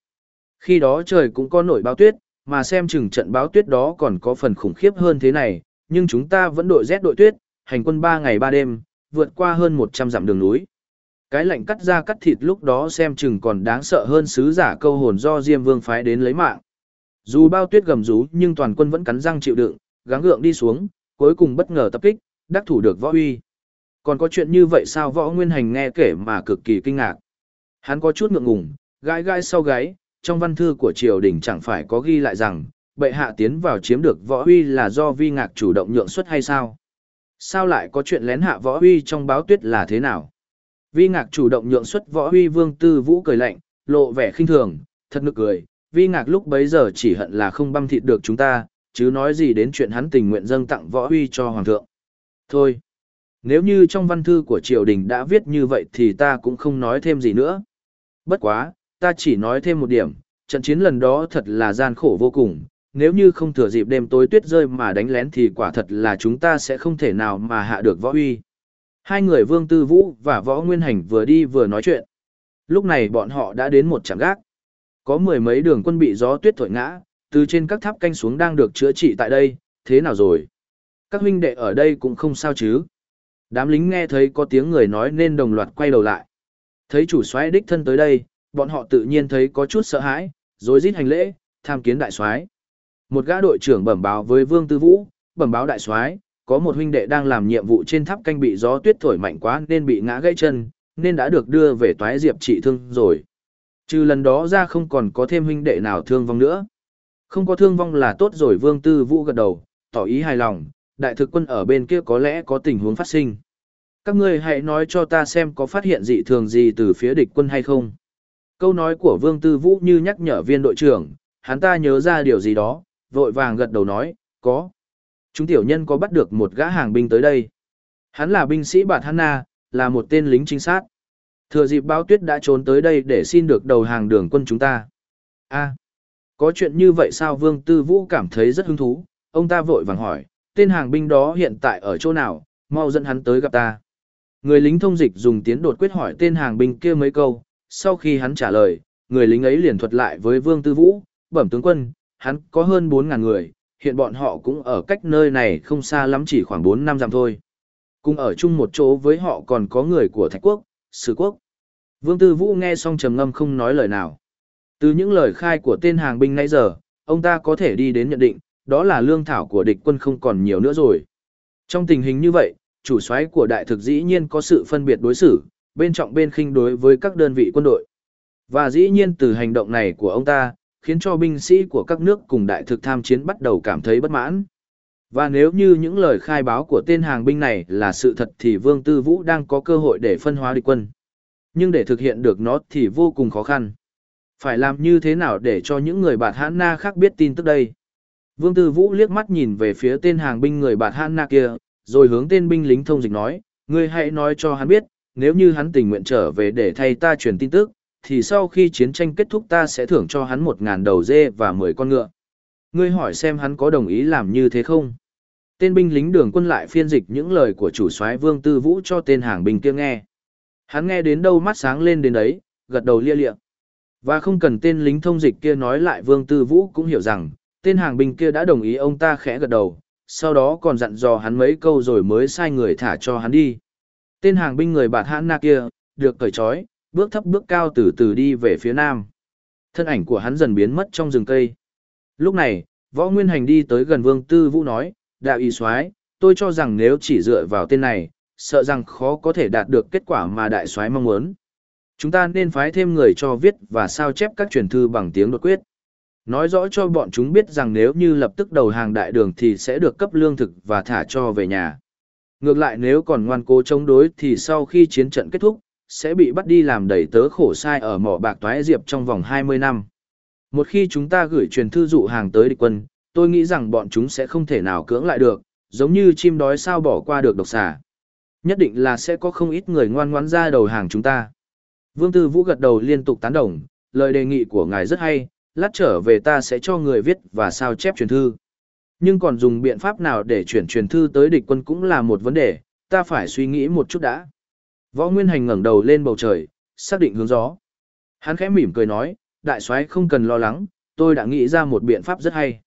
Khi đó trời cũng có nổi báo tuyết, mà xem chừng trận báo tuyết đó còn có phần khủng khiếp hơn thế này, nhưng chúng ta vẫn đội rét đội tuyết, hành quân 3 ngày 3 đêm, vượt qua hơn 100 dặm đường núi. Cái lạnh cắt da cắt thịt lúc đó xem chừng còn đáng sợ hơn sứ giả câu hồn do Diêm Vương phái đến lấy mạng. Dù bao tuyết gầm rú nhưng toàn quân vẫn cắn răng chịu đựng, gắng gượng đi xuống, cuối cùng bất ngờ tập kích, đắc thủ được võ uy. Còn có chuyện như vậy sao võ nguyên hành nghe kể mà cực kỳ kinh ngạc. Hắn có chút ngượng ngùng, gãi gãi sau gáy, trong văn thư của triều đình chẳng phải có ghi lại rằng, bệ hạ tiến vào chiếm được võ uy là do vi ngạc chủ động nhượng xuất hay sao? Sao lại có chuyện lén hạ võ huy trong báo tuyết là thế nào? Vi ngạc chủ động nhượng xuất võ huy vương tư vũ cười lạnh, lộ vẻ khinh thường, thật nực cười. Vi ngạc lúc bấy giờ chỉ hận là không băm thịt được chúng ta, chứ nói gì đến chuyện hắn tình nguyện dâng tặng võ huy cho hoàng thượng. Thôi, nếu như trong văn thư của triều đình đã viết như vậy thì ta cũng không nói thêm gì nữa. Bất quá, ta chỉ nói thêm một điểm, trận chiến lần đó thật là gian khổ vô cùng, nếu như không thừa dịp đêm tối tuyết rơi mà đánh lén thì quả thật là chúng ta sẽ không thể nào mà hạ được võ uy. Hai người Vương Tư Vũ và Võ Nguyên Hành vừa đi vừa nói chuyện. Lúc này bọn họ đã đến một trạm gác. Có mười mấy đường quân bị gió tuyết thổi ngã, từ trên các tháp canh xuống đang được chữa trị tại đây, thế nào rồi? Các huynh đệ ở đây cũng không sao chứ? Đám lính nghe thấy có tiếng người nói nên đồng loạt quay đầu lại. Thấy chủ soái đích thân tới đây, bọn họ tự nhiên thấy có chút sợ hãi, rồi rít hành lễ, tham kiến đại soái. Một gã đội trưởng bẩm báo với Vương Tư Vũ, bẩm báo đại soái, có một huynh đệ đang làm nhiệm vụ trên tháp canh bị gió tuyết thổi mạnh quá nên bị ngã gãy chân, nên đã được đưa về toái diệp trị thương rồi. Trừ lần đó ra không còn có thêm huynh đệ nào thương vong nữa. Không có thương vong là tốt rồi Vương Tư Vũ gật đầu, tỏ ý hài lòng, đại thực quân ở bên kia có lẽ có tình huống phát sinh. Các ngươi hãy nói cho ta xem có phát hiện dị thường gì từ phía địch quân hay không. Câu nói của Vương Tư Vũ như nhắc nhở viên đội trưởng, hắn ta nhớ ra điều gì đó, vội vàng gật đầu nói, có. Chúng tiểu nhân có bắt được một gã hàng binh tới đây. Hắn là binh sĩ Bạt Hanna, là một tên lính trinh sát. Thừa dịp báo tuyết đã trốn tới đây để xin được đầu hàng đường quân chúng ta. a có chuyện như vậy sao Vương Tư Vũ cảm thấy rất hứng thú, ông ta vội vàng hỏi, tên hàng binh đó hiện tại ở chỗ nào, mau dẫn hắn tới gặp ta. Người lính thông dịch dùng tiến đột quyết hỏi tên hàng binh kia mấy câu, sau khi hắn trả lời, người lính ấy liền thuật lại với Vương Tư Vũ, bẩm tướng quân, hắn có hơn 4.000 người, hiện bọn họ cũng ở cách nơi này không xa lắm chỉ khoảng 4 năm dặm thôi. Cùng ở chung một chỗ với họ còn có người của Thạch Quốc, Sử Quốc. Vương Tư Vũ nghe xong trầm ngâm không nói lời nào. Từ những lời khai của tên hàng binh nãy giờ, ông ta có thể đi đến nhận định, đó là lương thảo của địch quân không còn nhiều nữa rồi. Trong tình hình như vậy, chủ soái của đại thực dĩ nhiên có sự phân biệt đối xử, bên trọng bên khinh đối với các đơn vị quân đội. Và dĩ nhiên từ hành động này của ông ta, khiến cho binh sĩ của các nước cùng đại thực tham chiến bắt đầu cảm thấy bất mãn. Và nếu như những lời khai báo của tên hàng binh này là sự thật thì Vương Tư Vũ đang có cơ hội để phân hóa địch quân. Nhưng để thực hiện được nó thì vô cùng khó khăn. Phải làm như thế nào để cho những người bạt hãn na khác biết tin tức đây? Vương Tư Vũ liếc mắt nhìn về phía tên hàng binh người bạt hãn na kia, rồi hướng tên binh lính thông dịch nói, ngươi hãy nói cho hắn biết, nếu như hắn tình nguyện trở về để thay ta truyền tin tức, thì sau khi chiến tranh kết thúc ta sẽ thưởng cho hắn một ngàn đầu dê và mười con ngựa. Ngươi hỏi xem hắn có đồng ý làm như thế không? Tên binh lính đường quân lại phiên dịch những lời của chủ soái Vương Tư Vũ cho tên hàng binh kia nghe. Hắn nghe đến đâu mắt sáng lên đến đấy, gật đầu lia lịa. Và không cần tên lính thông dịch kia nói lại Vương Tư Vũ cũng hiểu rằng, tên hàng binh kia đã đồng ý ông ta khẽ gật đầu, sau đó còn dặn dò hắn mấy câu rồi mới sai người thả cho hắn đi. Tên hàng binh người bạt hãn na kia, được cởi trói, bước thấp bước cao từ từ đi về phía nam. Thân ảnh của hắn dần biến mất trong rừng cây. Lúc này, võ nguyên hành đi tới gần vương tư vũ nói, đạo y soái tôi cho rằng nếu chỉ dựa vào tên này, sợ rằng khó có thể đạt được kết quả mà đại soái mong muốn. Chúng ta nên phái thêm người cho viết và sao chép các truyền thư bằng tiếng đột quyết. Nói rõ cho bọn chúng biết rằng nếu như lập tức đầu hàng đại đường thì sẽ được cấp lương thực và thả cho về nhà. Ngược lại nếu còn ngoan cố chống đối thì sau khi chiến trận kết thúc, sẽ bị bắt đi làm đầy tớ khổ sai ở mỏ bạc toái diệp trong vòng 20 năm. Một khi chúng ta gửi truyền thư dụ hàng tới địch quân, tôi nghĩ rằng bọn chúng sẽ không thể nào cưỡng lại được, giống như chim đói sao bỏ qua được độc xà. Nhất định là sẽ có không ít người ngoan ngoãn ra đầu hàng chúng ta. Vương Tư Vũ gật đầu liên tục tán đồng, lời đề nghị của ngài rất hay, lát trở về ta sẽ cho người viết và sao chép truyền thư. Nhưng còn dùng biện pháp nào để chuyển truyền thư tới địch quân cũng là một vấn đề, ta phải suy nghĩ một chút đã. Võ Nguyên Hành ngẩng đầu lên bầu trời, xác định hướng gió. Hắn khẽ mỉm cười nói, đại soái không cần lo lắng, tôi đã nghĩ ra một biện pháp rất hay.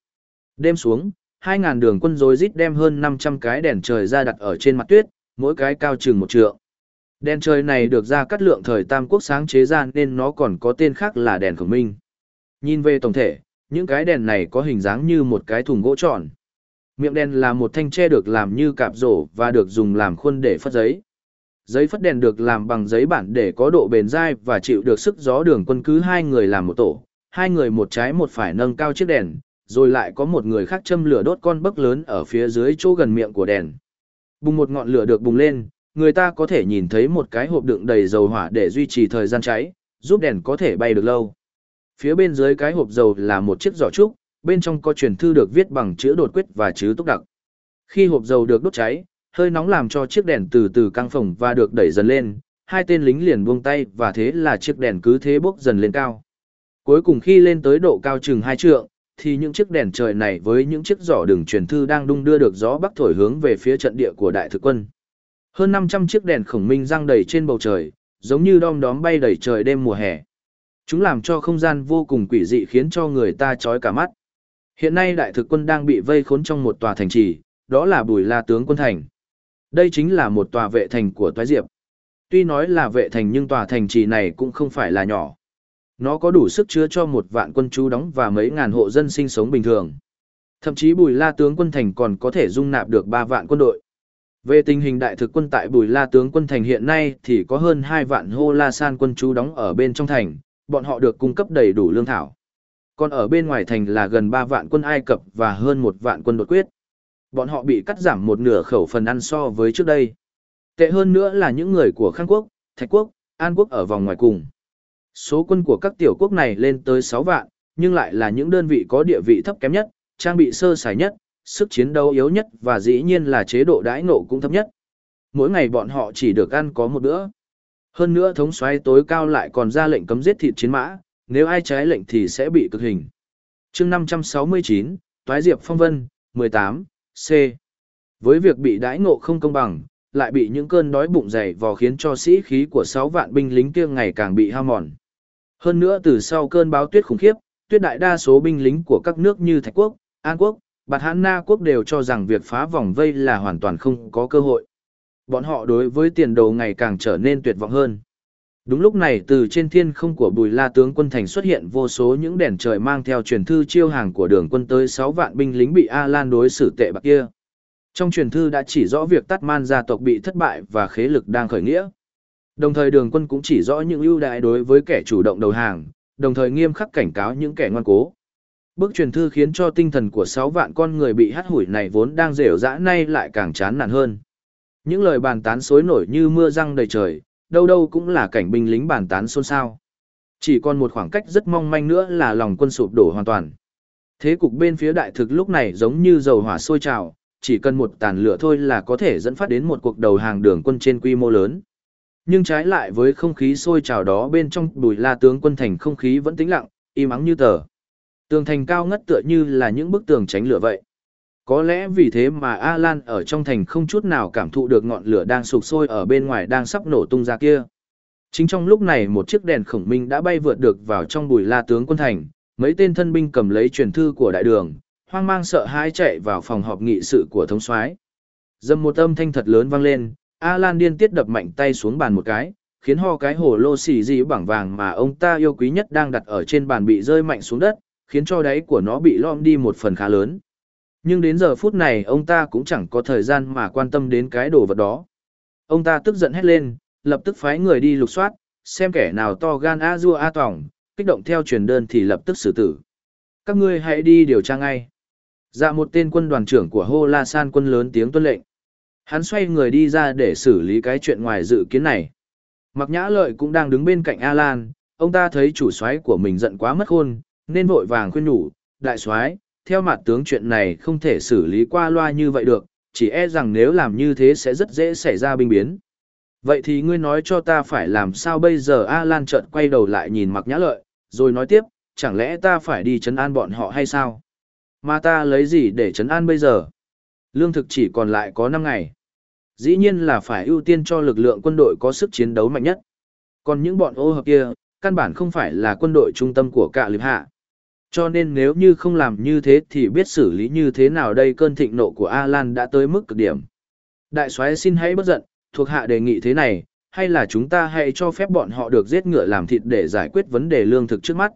Đêm xuống, 2000 đường quân rối rít đem hơn 500 cái đèn trời ra đặt ở trên mặt tuyết, mỗi cái cao chừng một trượng. Đèn trời này được ra cắt lượng thời Tam Quốc sáng chế ra nên nó còn có tên khác là đèn khổng minh. Nhìn về tổng thể, những cái đèn này có hình dáng như một cái thùng gỗ tròn. Miệng đèn là một thanh tre được làm như cạp rổ và được dùng làm khuôn để phất giấy. Giấy phất đèn được làm bằng giấy bản để có độ bền dai và chịu được sức gió đường quân cứ hai người làm một tổ, hai người một trái một phải nâng cao chiếc đèn, rồi lại có một người khác châm lửa đốt con bấc lớn ở phía dưới chỗ gần miệng của đèn. Bùng một ngọn lửa được bùng lên, người ta có thể nhìn thấy một cái hộp đựng đầy dầu hỏa để duy trì thời gian cháy, giúp đèn có thể bay được lâu. Phía bên dưới cái hộp dầu là một chiếc giỏ trúc, bên trong có truyền thư được viết bằng chữ đột quyết và chữ túc đặc. Khi hộp dầu được đốt cháy, hơi nóng làm cho chiếc đèn từ từ căng phồng và được đẩy dần lên, hai tên lính liền buông tay và thế là chiếc đèn cứ thế bốc dần lên cao. Cuối cùng khi lên tới độ cao chừng hai trượng, thì những chiếc đèn trời này với những chiếc giỏ đường truyền thư đang đung đưa được gió bắc thổi hướng về phía trận địa của đại thực quân. Hơn 500 chiếc đèn khổng minh răng đầy trên bầu trời, giống như đom đóm bay đầy trời đêm mùa hè. Chúng làm cho không gian vô cùng quỷ dị khiến cho người ta chói cả mắt. Hiện nay đại thực quân đang bị vây khốn trong một tòa thành trì, đó là Bùi La tướng quân thành. Đây chính là một tòa vệ thành của Toái Diệp. Tuy nói là vệ thành nhưng tòa thành trì này cũng không phải là nhỏ. Nó có đủ sức chứa cho một vạn quân chú đóng và mấy ngàn hộ dân sinh sống bình thường. Thậm chí Bùi La tướng quân thành còn có thể dung nạp được 3 vạn quân đội. Về tình hình đại thực quân tại Bùi La tướng quân thành hiện nay thì có hơn 2 vạn hô La San quân chú đóng ở bên trong thành, bọn họ được cung cấp đầy đủ lương thảo. Còn ở bên ngoài thành là gần 3 vạn quân Ai Cập và hơn một vạn quân đột quyết. Bọn họ bị cắt giảm một nửa khẩu phần ăn so với trước đây. Tệ hơn nữa là những người của Khang Quốc, Thạch Quốc, An Quốc ở vòng ngoài cùng. Số quân của các tiểu quốc này lên tới 6 vạn, nhưng lại là những đơn vị có địa vị thấp kém nhất, trang bị sơ sài nhất, sức chiến đấu yếu nhất và dĩ nhiên là chế độ đãi ngộ cũng thấp nhất. Mỗi ngày bọn họ chỉ được ăn có một bữa. Hơn nữa thống soái tối cao lại còn ra lệnh cấm giết thịt chiến mã, nếu ai trái lệnh thì sẽ bị cực hình. chương 569, Toái Diệp Phong Vân, 18, C. Với việc bị đãi ngộ không công bằng, lại bị những cơn đói bụng dày vò khiến cho sĩ khí của 6 vạn binh lính kia ngày càng bị hao mòn. Hơn nữa từ sau cơn báo tuyết khủng khiếp, tuyết đại đa số binh lính của các nước như Thạch Quốc, An Quốc, Bạt Hán Na Quốc đều cho rằng việc phá vòng vây là hoàn toàn không có cơ hội. Bọn họ đối với tiền đồ ngày càng trở nên tuyệt vọng hơn. Đúng lúc này từ trên thiên không của Bùi La tướng quân thành xuất hiện vô số những đèn trời mang theo truyền thư chiêu hàng của đường quân tới 6 vạn binh lính bị A Lan đối xử tệ bạc kia. Trong truyền thư đã chỉ rõ việc Tát Man gia tộc bị thất bại và khế lực đang khởi nghĩa. Đồng thời đường quân cũng chỉ rõ những ưu đại đối với kẻ chủ động đầu hàng, đồng thời nghiêm khắc cảnh cáo những kẻ ngoan cố. Bức truyền thư khiến cho tinh thần của 6 vạn con người bị hắt hủi này vốn đang rểu rã nay lại càng chán nản hơn. Những lời bàn tán xối nổi như mưa răng đầy trời, đâu đâu cũng là cảnh binh lính bàn tán xôn xao. Chỉ còn một khoảng cách rất mong manh nữa là lòng quân sụp đổ hoàn toàn. Thế cục bên phía đại thực lúc này giống như dầu hỏa sôi trào, chỉ cần một tàn lửa thôi là có thể dẫn phát đến một cuộc đầu hàng đường quân trên quy mô lớn. Nhưng trái lại với không khí sôi trào đó bên trong bùi la tướng quân thành không khí vẫn tĩnh lặng, im ắng như tờ. Tường thành cao ngất tựa như là những bức tường tránh lửa vậy. Có lẽ vì thế mà Alan ở trong thành không chút nào cảm thụ được ngọn lửa đang sụp sôi ở bên ngoài đang sắp nổ tung ra kia. Chính trong lúc này một chiếc đèn khổng minh đã bay vượt được vào trong bùi la tướng quân thành, mấy tên thân binh cầm lấy truyền thư của đại đường, hoang mang sợ hãi chạy vào phòng họp nghị sự của thống soái. Dầm một âm thanh thật lớn vang lên, Alan điên tiết đập mạnh tay xuống bàn một cái, khiến ho cái hồ lô xì dị bằng vàng mà ông ta yêu quý nhất đang đặt ở trên bàn bị rơi mạnh xuống đất, khiến cho đáy của nó bị lom đi một phần khá lớn. Nhưng đến giờ phút này ông ta cũng chẳng có thời gian mà quan tâm đến cái đồ vật đó. Ông ta tức giận hét lên, lập tức phái người đi lục soát, xem kẻ nào to gan a dua a tỏng, kích động theo truyền đơn thì lập tức xử tử. Các ngươi hãy đi điều tra ngay. Dạ một tên quân đoàn trưởng của Hô La San quân lớn tiếng tuân lệnh. Hắn xoay người đi ra để xử lý cái chuyện ngoài dự kiến này. Mặc nhã lợi cũng đang đứng bên cạnh Alan, ông ta thấy chủ soái của mình giận quá mất khôn, nên vội vàng khuyên nhủ, đại soái, theo mặt tướng chuyện này không thể xử lý qua loa như vậy được, chỉ e rằng nếu làm như thế sẽ rất dễ xảy ra binh biến. Vậy thì ngươi nói cho ta phải làm sao bây giờ Alan chợt quay đầu lại nhìn mặc nhã lợi, rồi nói tiếp, chẳng lẽ ta phải đi chấn an bọn họ hay sao? Mà ta lấy gì để chấn an bây giờ? Lương thực chỉ còn lại có 5 ngày. Dĩ nhiên là phải ưu tiên cho lực lượng quân đội có sức chiến đấu mạnh nhất. Còn những bọn ô hợp kia, căn bản không phải là quân đội trung tâm của cả lịp hạ. Cho nên nếu như không làm như thế thì biết xử lý như thế nào đây cơn thịnh nộ của Alan đã tới mức cực điểm. Đại soái xin hãy bất giận, thuộc hạ đề nghị thế này, hay là chúng ta hãy cho phép bọn họ được giết ngựa làm thịt để giải quyết vấn đề lương thực trước mắt.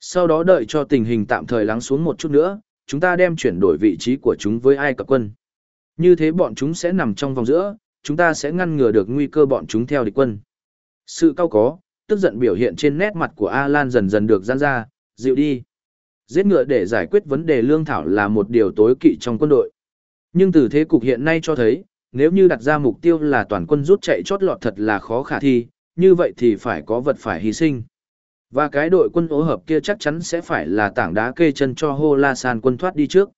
Sau đó đợi cho tình hình tạm thời lắng xuống một chút nữa, chúng ta đem chuyển đổi vị trí của chúng với ai cập quân. Như thế bọn chúng sẽ nằm trong vòng giữa, chúng ta sẽ ngăn ngừa được nguy cơ bọn chúng theo địch quân. Sự cao có, tức giận biểu hiện trên nét mặt của Alan dần dần được giãn ra, dịu đi. Giết ngựa để giải quyết vấn đề lương thảo là một điều tối kỵ trong quân đội. Nhưng từ thế cục hiện nay cho thấy, nếu như đặt ra mục tiêu là toàn quân rút chạy chót lọt thật là khó khả thi, như vậy thì phải có vật phải hy sinh. Và cái đội quân ố hợp kia chắc chắn sẽ phải là tảng đá kê chân cho Hô La San quân thoát đi trước.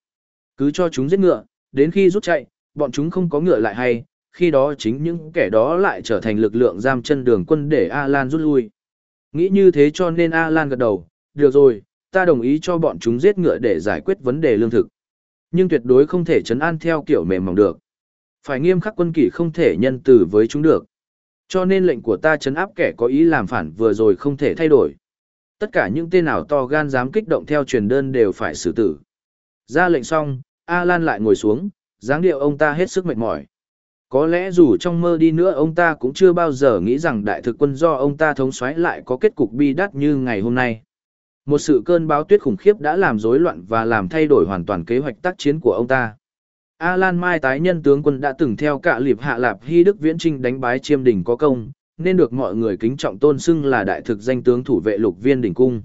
Cứ cho chúng giết ngựa, đến khi rút chạy, bọn chúng không có ngựa lại hay, khi đó chính những kẻ đó lại trở thành lực lượng giam chân đường quân để Alan rút lui. Nghĩ như thế cho nên Alan gật đầu, được rồi, ta đồng ý cho bọn chúng giết ngựa để giải quyết vấn đề lương thực. Nhưng tuyệt đối không thể chấn an theo kiểu mềm mỏng được. Phải nghiêm khắc quân kỷ không thể nhân từ với chúng được. Cho nên lệnh của ta chấn áp kẻ có ý làm phản vừa rồi không thể thay đổi. Tất cả những tên nào to gan dám kích động theo truyền đơn đều phải xử tử. Ra lệnh xong, Alan lại ngồi xuống, dáng điệu ông ta hết sức mệt mỏi. Có lẽ dù trong mơ đi nữa ông ta cũng chưa bao giờ nghĩ rằng đại thực quân do ông ta thống soái lại có kết cục bi đắt như ngày hôm nay. Một sự cơn báo tuyết khủng khiếp đã làm rối loạn và làm thay đổi hoàn toàn kế hoạch tác chiến của ông ta. Alan Mai tái nhân tướng quân đã từng theo cả liệp hạ lạp hy đức viễn trinh đánh bái chiêm đỉnh có công, nên được mọi người kính trọng tôn xưng là đại thực danh tướng thủ vệ lục viên đỉnh cung.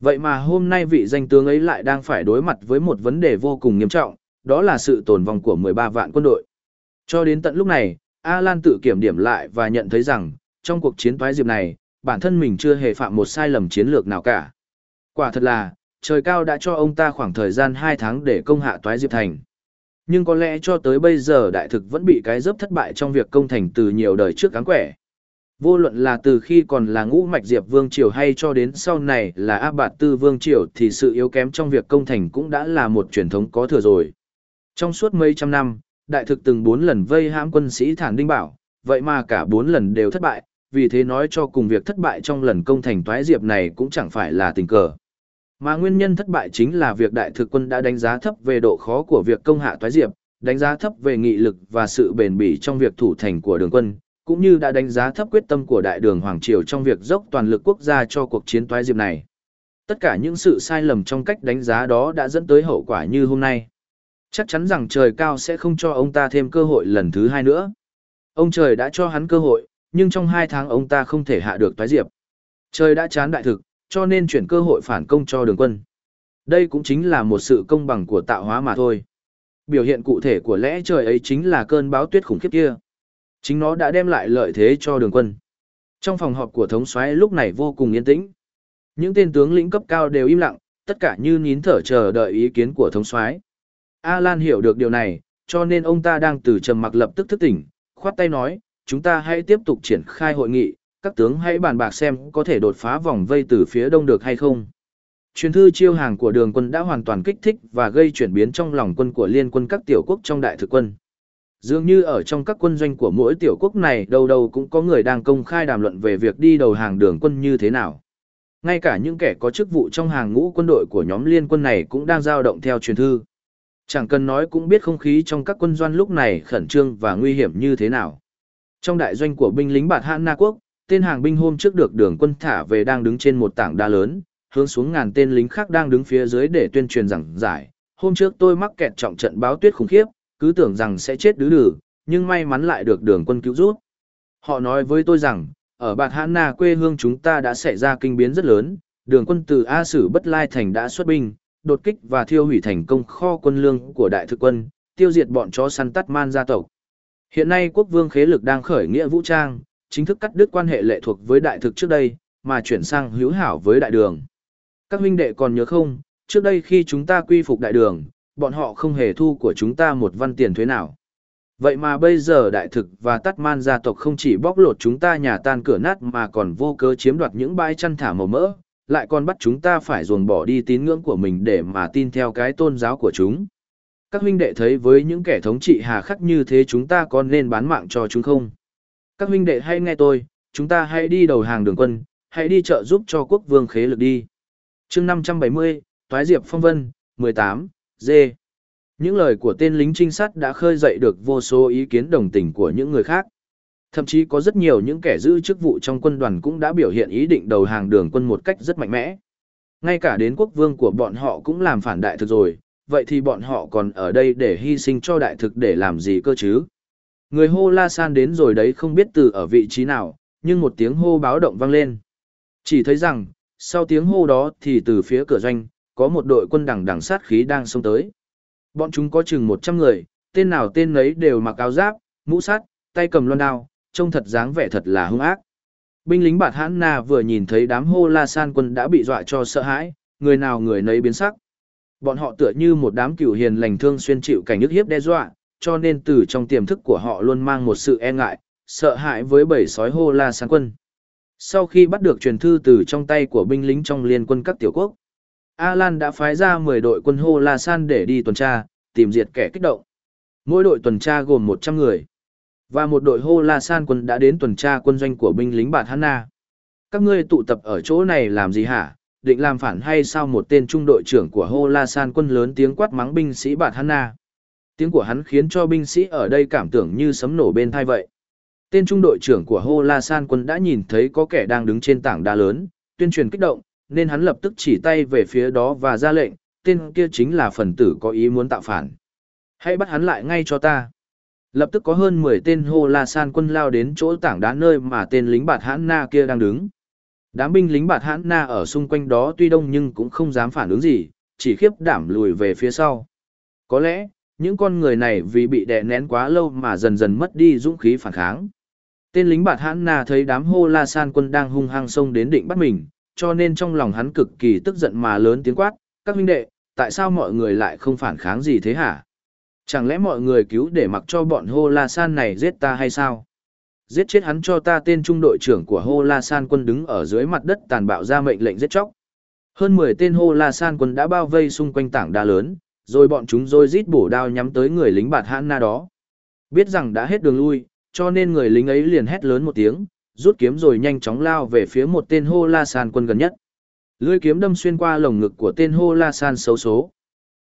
Vậy mà hôm nay vị danh tướng ấy lại đang phải đối mặt với một vấn đề vô cùng nghiêm trọng, đó là sự tồn vong của 13 vạn quân đội. Cho đến tận lúc này, Alan tự kiểm điểm lại và nhận thấy rằng, trong cuộc chiến toái diệp này, bản thân mình chưa hề phạm một sai lầm chiến lược nào cả. Quả thật là, trời cao đã cho ông ta khoảng thời gian 2 tháng để công hạ toái diệp thành. Nhưng có lẽ cho tới bây giờ đại thực vẫn bị cái dấp thất bại trong việc công thành từ nhiều đời trước cán quẻ. Vô luận là từ khi còn là ngũ mạch diệp vương triều hay cho đến sau này là áp bạt tư vương triều thì sự yếu kém trong việc công thành cũng đã là một truyền thống có thừa rồi. Trong suốt mấy trăm năm, đại thực từng bốn lần vây hãm quân sĩ thản đinh bảo, vậy mà cả bốn lần đều thất bại, vì thế nói cho cùng việc thất bại trong lần công thành toái diệp này cũng chẳng phải là tình cờ. Mà nguyên nhân thất bại chính là việc đại thực quân đã đánh giá thấp về độ khó của việc công hạ toái diệp, đánh giá thấp về nghị lực và sự bền bỉ trong việc thủ thành của đường quân, cũng như đã đánh giá thấp quyết tâm của đại đường Hoàng Triều trong việc dốc toàn lực quốc gia cho cuộc chiến toái diệp này. Tất cả những sự sai lầm trong cách đánh giá đó đã dẫn tới hậu quả như hôm nay. Chắc chắn rằng trời cao sẽ không cho ông ta thêm cơ hội lần thứ hai nữa. Ông trời đã cho hắn cơ hội, nhưng trong hai tháng ông ta không thể hạ được toái diệp. Trời đã chán đại thực, cho nên chuyển cơ hội phản công cho đường quân. Đây cũng chính là một sự công bằng của tạo hóa mà thôi. Biểu hiện cụ thể của lẽ trời ấy chính là cơn báo tuyết khủng khiếp kia. Chính nó đã đem lại lợi thế cho đường quân. Trong phòng họp của thống soái lúc này vô cùng yên tĩnh. Những tên tướng lĩnh cấp cao đều im lặng, tất cả như nín thở chờ đợi ý kiến của thống soái. Alan hiểu được điều này, cho nên ông ta đang từ trầm mặc lập tức thức tỉnh, khoát tay nói, chúng ta hãy tiếp tục triển khai hội nghị, các tướng hãy bàn bạc xem có thể đột phá vòng vây từ phía đông được hay không. Truyền thư chiêu hàng của đường quân đã hoàn toàn kích thích và gây chuyển biến trong lòng quân của liên quân các tiểu quốc trong đại thực quân. Dường như ở trong các quân doanh của mỗi tiểu quốc này đâu đâu cũng có người đang công khai đàm luận về việc đi đầu hàng đường quân như thế nào. Ngay cả những kẻ có chức vụ trong hàng ngũ quân đội của nhóm liên quân này cũng đang dao động theo truyền thư. Chẳng cần nói cũng biết không khí trong các quân doanh lúc này khẩn trương và nguy hiểm như thế nào. Trong đại doanh của binh lính Bạt Hãn Na Quốc, tên hàng binh hôm trước được đường quân thả về đang đứng trên một tảng đa lớn, hướng xuống ngàn tên lính khác đang đứng phía dưới để tuyên truyền rằng giải. Hôm trước tôi mắc kẹt trọng trận báo tuyết khủng khiếp, cứ tưởng rằng sẽ chết đứ đử, nhưng may mắn lại được đường quân cứu rút. Họ nói với tôi rằng, ở Bạt Hãn Na quê hương chúng ta đã xảy ra kinh biến rất lớn, đường quân từ A Sử Bất Lai Thành đã xuất binh, đột kích và thiêu hủy thành công kho quân lương của đại thực quân, tiêu diệt bọn chó săn tắt man gia tộc. Hiện nay quốc vương khế lực đang khởi nghĩa vũ trang, chính thức cắt đứt quan hệ lệ thuộc với đại thực trước đây, mà chuyển sang hữu hảo với đại đường. Các huynh đệ còn nhớ không, trước đây khi chúng ta quy phục đại đường, bọn họ không hề thu của chúng ta một văn tiền thuế nào. Vậy mà bây giờ đại thực và tắt man gia tộc không chỉ bóc lột chúng ta nhà tan cửa nát mà còn vô cớ chiếm đoạt những bãi chăn thả màu mỡ, lại còn bắt chúng ta phải ruồn bỏ đi tín ngưỡng của mình để mà tin theo cái tôn giáo của chúng. Các huynh đệ thấy với những kẻ thống trị hà khắc như thế chúng ta có nên bán mạng cho chúng không? Các huynh đệ hãy nghe tôi, chúng ta hãy đi đầu hàng đường quân, hãy đi trợ giúp cho quốc vương khế lực đi. chương 570, Toái Diệp Phong Vân, 18, D. Những lời của tên lính trinh sát đã khơi dậy được vô số ý kiến đồng tình của những người khác. Thậm chí có rất nhiều những kẻ giữ chức vụ trong quân đoàn cũng đã biểu hiện ý định đầu hàng đường quân một cách rất mạnh mẽ. Ngay cả đến quốc vương của bọn họ cũng làm phản đại thực rồi, vậy thì bọn họ còn ở đây để hy sinh cho đại thực để làm gì cơ chứ? Người hô la san đến rồi đấy không biết từ ở vị trí nào, nhưng một tiếng hô báo động vang lên. Chỉ thấy rằng, sau tiếng hô đó thì từ phía cửa doanh, có một đội quân đằng đằng sát khí đang xông tới. Bọn chúng có chừng 100 người, tên nào tên nấy đều mặc áo giáp, mũ sắt, tay cầm loan đao, trông thật dáng vẻ thật là hung ác. Binh lính Bạt Hãn Na vừa nhìn thấy đám hô la san quân đã bị dọa cho sợ hãi, người nào người nấy biến sắc. Bọn họ tựa như một đám cửu hiền lành thương xuyên chịu cảnh nhức hiếp đe dọa, cho nên từ trong tiềm thức của họ luôn mang một sự e ngại, sợ hãi với bầy sói hô la san quân. Sau khi bắt được truyền thư từ trong tay của binh lính trong liên quân các tiểu quốc, Alan đã phái ra 10 đội quân hô la san để đi tuần tra, tìm diệt kẻ kích động. Mỗi đội tuần tra gồm 100 người. Và một đội hô la san quân đã đến tuần tra quân doanh của binh lính Bạt Hanna. Các ngươi tụ tập ở chỗ này làm gì hả? Định làm phản hay sao một tên trung đội trưởng của hô la san quân lớn tiếng quát mắng binh sĩ Bạt Hanna. Tiếng của hắn khiến cho binh sĩ ở đây cảm tưởng như sấm nổ bên thai vậy. Tên trung đội trưởng của hô la san quân đã nhìn thấy có kẻ đang đứng trên tảng đá lớn, tuyên truyền kích động, nên hắn lập tức chỉ tay về phía đó và ra lệnh, tên kia chính là phần tử có ý muốn tạo phản. Hãy bắt hắn lại ngay cho ta. Lập tức có hơn 10 tên hô la san quân lao đến chỗ tảng đá nơi mà tên lính bạt hãn na kia đang đứng. Đám binh lính bạt hãn na ở xung quanh đó tuy đông nhưng cũng không dám phản ứng gì, chỉ khiếp đảm lùi về phía sau. Có lẽ, những con người này vì bị đè nén quá lâu mà dần dần mất đi dũng khí phản kháng. Tên lính bạt hãn nà thấy đám hô la san quân đang hung hăng xông đến định bắt mình, cho nên trong lòng hắn cực kỳ tức giận mà lớn tiếng quát, các huynh đệ, tại sao mọi người lại không phản kháng gì thế hả? Chẳng lẽ mọi người cứu để mặc cho bọn Hô La San này giết ta hay sao? Giết chết hắn cho ta tên trung đội trưởng của Hô La San quân đứng ở dưới mặt đất tàn bạo ra mệnh lệnh giết chóc. Hơn 10 tên Hô La San quân đã bao vây xung quanh tảng đá lớn, rồi bọn chúng rồi rít bổ đao nhắm tới người lính bạt hãn na đó. Biết rằng đã hết đường lui, cho nên người lính ấy liền hét lớn một tiếng, rút kiếm rồi nhanh chóng lao về phía một tên Hô La San quân gần nhất. Lưỡi kiếm đâm xuyên qua lồng ngực của tên Hô La San xấu số.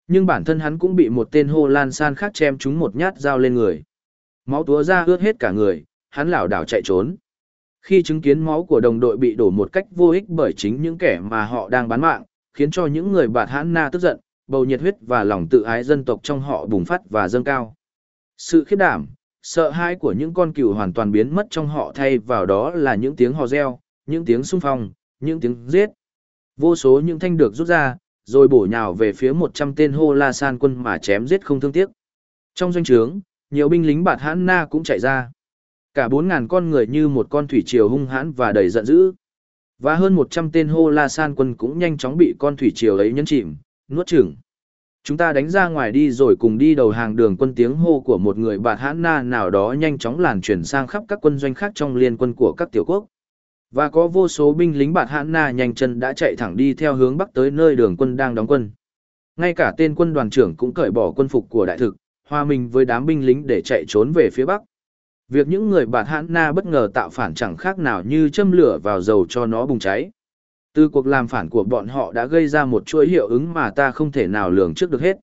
Nhưng bản thân hắn cũng bị một tên Hô Lan San khác chém trúng một nhát dao lên người. Máu túa ra ướt hết cả người, hắn lảo đảo chạy trốn. Khi chứng kiến máu của đồng đội bị đổ một cách vô ích bởi chính những kẻ mà họ đang bán mạng, khiến cho những người bạt hãn na tức giận, bầu nhiệt huyết và lòng tự ái dân tộc trong họ bùng phát và dâng cao. Sự khiếp đảm, sợ hãi của những con cừu hoàn toàn biến mất trong họ thay vào đó là những tiếng hò reo, những tiếng xung phong, những tiếng giết. Vô số những thanh được rút ra, rồi bổ nhào về phía 100 tên hô la san quân mà chém giết không thương tiếc. Trong doanh trướng, nhiều binh lính bạt hãn na cũng chạy ra. Cả 4.000 con người như một con thủy triều hung hãn và đầy giận dữ. Và hơn 100 tên hô la san quân cũng nhanh chóng bị con thủy triều ấy nhấn chìm, nuốt chửng. Chúng ta đánh ra ngoài đi rồi cùng đi đầu hàng đường quân tiếng hô của một người bạt hãn na nào đó nhanh chóng làn chuyển sang khắp các quân doanh khác trong liên quân của các tiểu quốc. Và có vô số binh lính bạt hãn na nhanh chân đã chạy thẳng đi theo hướng bắc tới nơi đường quân đang đóng quân. Ngay cả tên quân đoàn trưởng cũng cởi bỏ quân phục của đại thực, hòa mình với đám binh lính để chạy trốn về phía bắc. Việc những người bạt hãn na bất ngờ tạo phản chẳng khác nào như châm lửa vào dầu cho nó bùng cháy. Từ cuộc làm phản của bọn họ đã gây ra một chuỗi hiệu ứng mà ta không thể nào lường trước được hết.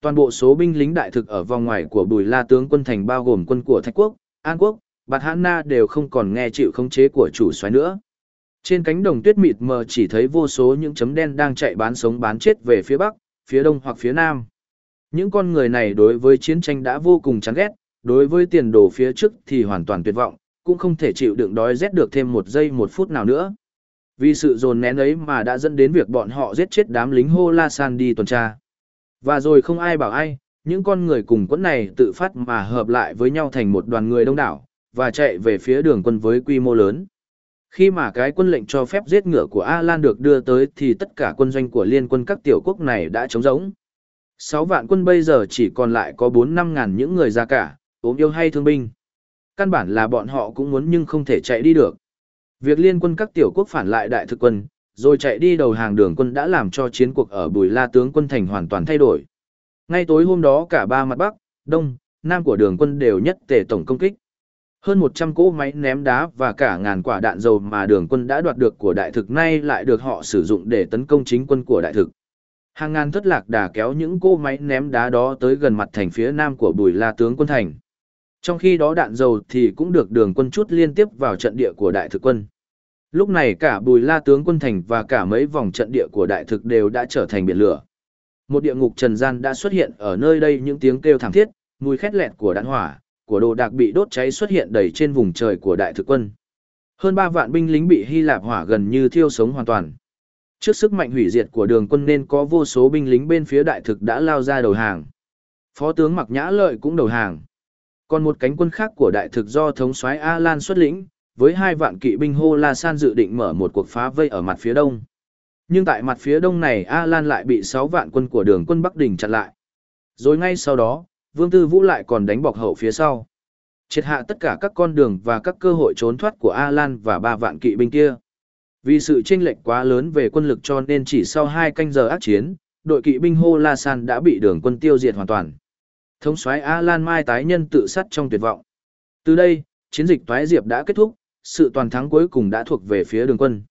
Toàn bộ số binh lính đại thực ở vòng ngoài của Bùi La tướng quân thành bao gồm quân của Thạch Quốc, An Quốc, Bạt Hãn Na đều không còn nghe chịu khống chế của chủ soái nữa. Trên cánh đồng tuyết mịt mờ chỉ thấy vô số những chấm đen đang chạy bán sống bán chết về phía bắc, phía đông hoặc phía nam. Những con người này đối với chiến tranh đã vô cùng chán ghét, đối với tiền đồ phía trước thì hoàn toàn tuyệt vọng, cũng không thể chịu đựng đói rét được thêm một giây một phút nào nữa. Vì sự dồn nén ấy mà đã dẫn đến việc bọn họ giết chết đám lính Hô La San đi tuần tra. Và rồi không ai bảo ai, những con người cùng quẫn này tự phát mà hợp lại với nhau thành một đoàn người đông đảo, và chạy về phía đường quân với quy mô lớn. Khi mà cái quân lệnh cho phép giết ngựa của A-Lan được đưa tới thì tất cả quân doanh của liên quân các tiểu quốc này đã trống rỗng. 6 vạn quân bây giờ chỉ còn lại có 4-5 ngàn những người ra cả, ốm yêu hay thương binh. Căn bản là bọn họ cũng muốn nhưng không thể chạy đi được. Việc liên quân các tiểu quốc phản lại đại thực quân, rồi chạy đi đầu hàng đường quân đã làm cho chiến cuộc ở Bùi La tướng quân thành hoàn toàn thay đổi. Ngay tối hôm đó cả ba mặt Bắc, Đông, Nam của đường quân đều nhất tề tổng công kích. Hơn 100 cỗ máy ném đá và cả ngàn quả đạn dầu mà đường quân đã đoạt được của đại thực nay lại được họ sử dụng để tấn công chính quân của đại thực. Hàng ngàn thất lạc đà kéo những cỗ máy ném đá đó tới gần mặt thành phía nam của Bùi La tướng quân thành. Trong khi đó đạn dầu thì cũng được đường quân chút liên tiếp vào trận địa của đại thực quân. Lúc này cả Bùi La tướng quân thành và cả mấy vòng trận địa của đại thực đều đã trở thành biển lửa. Một địa ngục trần gian đã xuất hiện ở nơi đây những tiếng kêu thảm thiết, mùi khét lẹt của đạn hỏa, của đồ đạc bị đốt cháy xuất hiện đầy trên vùng trời của đại thực quân. Hơn 3 vạn binh lính bị Hy Lạp hỏa gần như thiêu sống hoàn toàn. Trước sức mạnh hủy diệt của đường quân nên có vô số binh lính bên phía đại thực đã lao ra đầu hàng. Phó tướng Mặc Nhã Lợi cũng đầu hàng. Còn một cánh quân khác của đại thực do thống soái A Lan xuất lĩnh, với hai vạn kỵ binh Hô La San dự định mở một cuộc phá vây ở mặt phía đông. Nhưng tại mặt phía đông này A Lan lại bị sáu vạn quân của đường quân Bắc Đình chặn lại. Rồi ngay sau đó, Vương Tư Vũ lại còn đánh bọc hậu phía sau. Triệt hạ tất cả các con đường và các cơ hội trốn thoát của A Lan và ba vạn kỵ binh kia. Vì sự chênh lệch quá lớn về quân lực cho nên chỉ sau hai canh giờ ác chiến, đội kỵ binh Hô La San đã bị đường quân tiêu diệt hoàn toàn. Thống soái A Lan Mai tái nhân tự sát trong tuyệt vọng. Từ đây, chiến dịch toái diệp đã kết thúc, sự toàn thắng cuối cùng đã thuộc về phía đường quân.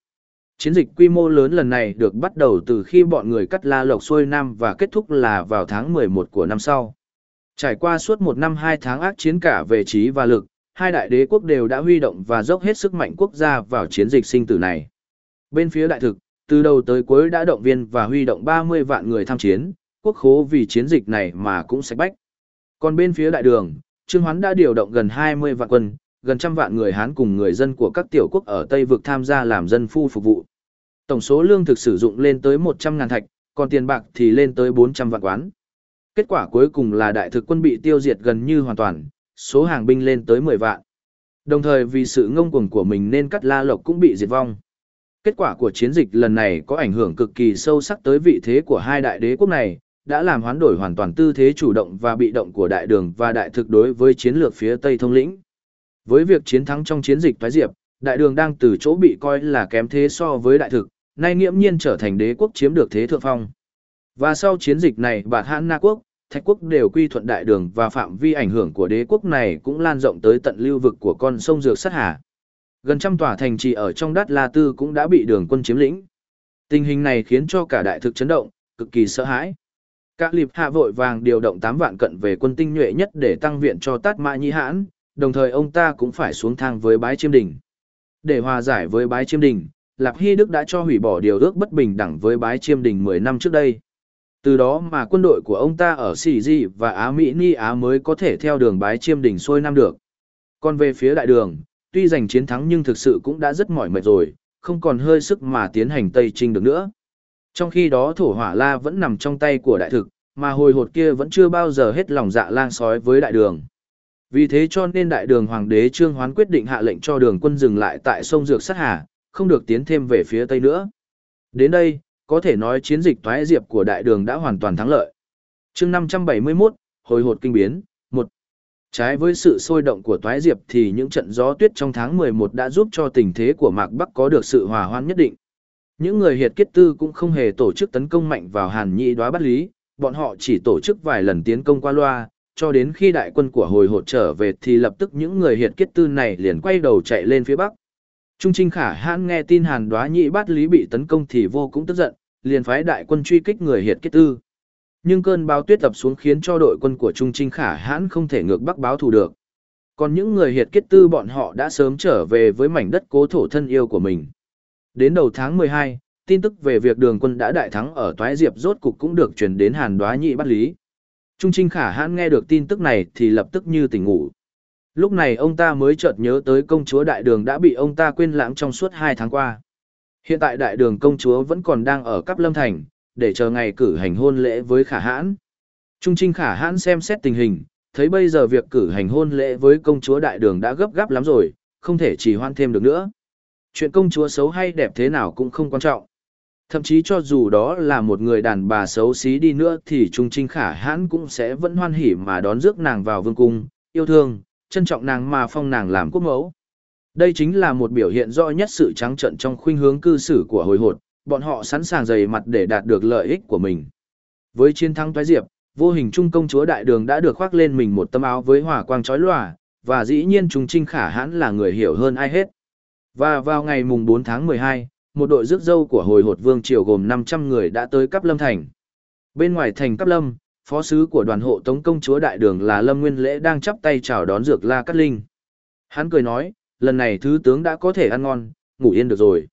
Chiến dịch quy mô lớn lần này được bắt đầu từ khi bọn người cắt la lộc xuôi nam và kết thúc là vào tháng 11 của năm sau. Trải qua suốt một năm hai tháng ác chiến cả về trí và lực, hai đại đế quốc đều đã huy động và dốc hết sức mạnh quốc gia vào chiến dịch sinh tử này. Bên phía đại thực, từ đầu tới cuối đã động viên và huy động 30 vạn người tham chiến, quốc khố vì chiến dịch này mà cũng sạch bách. Còn bên phía đại đường, Trương Hoán đã điều động gần 20 vạn quân, gần trăm vạn người Hán cùng người dân của các tiểu quốc ở Tây vực tham gia làm dân phu phục vụ. Tổng số lương thực sử dụng lên tới 100 ngàn thạch, còn tiền bạc thì lên tới 400 vạn quán. Kết quả cuối cùng là đại thực quân bị tiêu diệt gần như hoàn toàn, số hàng binh lên tới 10 vạn. Đồng thời vì sự ngông cuồng của mình nên Cắt La Lộc cũng bị diệt vong. Kết quả của chiến dịch lần này có ảnh hưởng cực kỳ sâu sắc tới vị thế của hai đại đế quốc này, đã làm hoán đổi hoàn toàn tư thế chủ động và bị động của đại đường và đại thực đối với chiến lược phía Tây thông lĩnh. Với việc chiến thắng trong chiến dịch Thái Diệp, đại đường đang từ chỗ bị coi là kém thế so với đại thực, nay nghiễm nhiên trở thành đế quốc chiếm được thế thượng phong. Và sau chiến dịch này Bạt Hãn Na quốc, Thạch quốc đều quy thuận đại đường và phạm vi ảnh hưởng của đế quốc này cũng lan rộng tới tận lưu vực của con sông Dược Sắt Hà. Gần trăm tòa thành trì ở trong Đát La Tư cũng đã bị đường quân chiếm lĩnh. Tình hình này khiến cho cả đại thực chấn động, cực kỳ sợ hãi. Các liệp hạ vội vàng điều động 8 vạn cận về quân tinh nhuệ nhất để tăng viện cho Tát Mã Nhĩ Hãn, đồng thời ông ta cũng phải xuống thang với bái chiêm đình. Để hòa giải với bái chiêm đình, Lạp Hy Đức đã cho hủy bỏ điều ước bất bình đẳng với bái chiêm đình 10 năm trước đây. Từ đó mà quân đội của ông ta ở Sỉ Di và Á Mỹ Ni Á mới có thể theo đường bái chiêm đình xuôi nam được. Còn về phía đại đường, tuy giành chiến thắng nhưng thực sự cũng đã rất mỏi mệt rồi, không còn hơi sức mà tiến hành Tây Trinh được nữa. Trong khi đó thổ hỏa la vẫn nằm trong tay của đại thực, mà hồi hột kia vẫn chưa bao giờ hết lòng dạ lang sói với đại đường. Vì thế cho nên đại đường hoàng đế Trương Hoán quyết định hạ lệnh cho đường quân dừng lại tại sông Dược Sát Hà, không được tiến thêm về phía tây nữa. Đến đây, có thể nói chiến dịch thoái diệp của đại đường đã hoàn toàn thắng lợi. chương 571, hồi hột kinh biến, 1. Trái với sự sôi động của toái diệp thì những trận gió tuyết trong tháng 11 đã giúp cho tình thế của Mạc Bắc có được sự hòa hoãn nhất định. Những người hiệt kết tư cũng không hề tổ chức tấn công mạnh vào Hàn Nhị đoá bắt lý, bọn họ chỉ tổ chức vài lần tiến công qua loa, cho đến khi đại quân của hồi hột trở về thì lập tức những người hiệt kết tư này liền quay đầu chạy lên phía bắc. Trung Trinh Khả hãn nghe tin Hàn Đoá Nhị Bát Lý bị tấn công thì vô cùng tức giận, liền phái đại quân truy kích người hiệt kết tư. Nhưng cơn báo tuyết tập xuống khiến cho đội quân của Trung Trinh Khả hãn không thể ngược bắc báo thù được. Còn những người hiệt kết tư bọn họ đã sớm trở về với mảnh đất cố thổ thân yêu của mình. Đến đầu tháng 12, tin tức về việc đường quân đã đại thắng ở Toái Diệp rốt cục cũng được truyền đến Hàn Đoá Nhị Bát Lý. Trung Trinh Khả hãn nghe được tin tức này thì lập tức như tỉnh ngủ. Lúc này ông ta mới chợt nhớ tới công chúa đại đường đã bị ông ta quên lãng trong suốt hai tháng qua. Hiện tại đại đường công chúa vẫn còn đang ở Cáp lâm thành, để chờ ngày cử hành hôn lễ với khả hãn. Trung trinh khả hãn xem xét tình hình, thấy bây giờ việc cử hành hôn lễ với công chúa đại đường đã gấp gáp lắm rồi, không thể chỉ hoan thêm được nữa. Chuyện công chúa xấu hay đẹp thế nào cũng không quan trọng. Thậm chí cho dù đó là một người đàn bà xấu xí đi nữa thì Trung Trinh Khả hãn cũng sẽ vẫn hoan hỉ mà đón rước nàng vào vương cung, yêu thương, trân trọng nàng mà phong nàng làm quốc mẫu. Đây chính là một biểu hiện rõ nhất sự trắng trận trong khuynh hướng cư xử của hồi hột, bọn họ sẵn sàng dày mặt để đạt được lợi ích của mình. Với chiến thắng toái diệp, vô hình trung công chúa đại đường đã được khoác lên mình một tấm áo với hỏa quang chói lòa, và dĩ nhiên Trung Trinh Khả hãn là người hiểu hơn ai hết. Và vào ngày mùng 4 tháng 12, một đội rước dâu của hồi hột vương triều gồm 500 người đã tới Cáp Lâm Thành. Bên ngoài thành Cáp Lâm, phó sứ của đoàn hộ tống công chúa đại đường là Lâm Nguyên Lễ đang chắp tay chào đón Dược La Cát Linh. Hắn cười nói, lần này thứ tướng đã có thể ăn ngon, ngủ yên được rồi.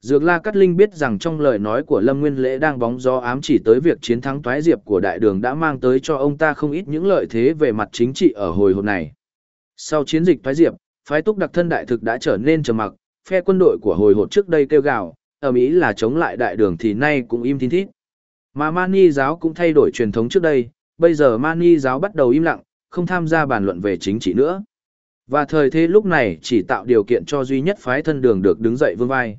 Dược La Cát Linh biết rằng trong lời nói của Lâm Nguyên Lễ đang bóng gió ám chỉ tới việc chiến thắng toái diệp của đại đường đã mang tới cho ông ta không ít những lợi thế về mặt chính trị ở hồi hộp này. Sau chiến dịch toái diệp, phái túc đặc thân đại thực đã trở nên trầm mặc, phe quân đội của hồi hộp trước đây kêu gào, ở Mỹ là chống lại đại đường thì nay cũng im thín thít. Mà Mani giáo cũng thay đổi truyền thống trước đây, bây giờ Mani giáo bắt đầu im lặng, không tham gia bàn luận về chính trị nữa. Và thời thế lúc này chỉ tạo điều kiện cho duy nhất phái thân đường được đứng dậy vương vai.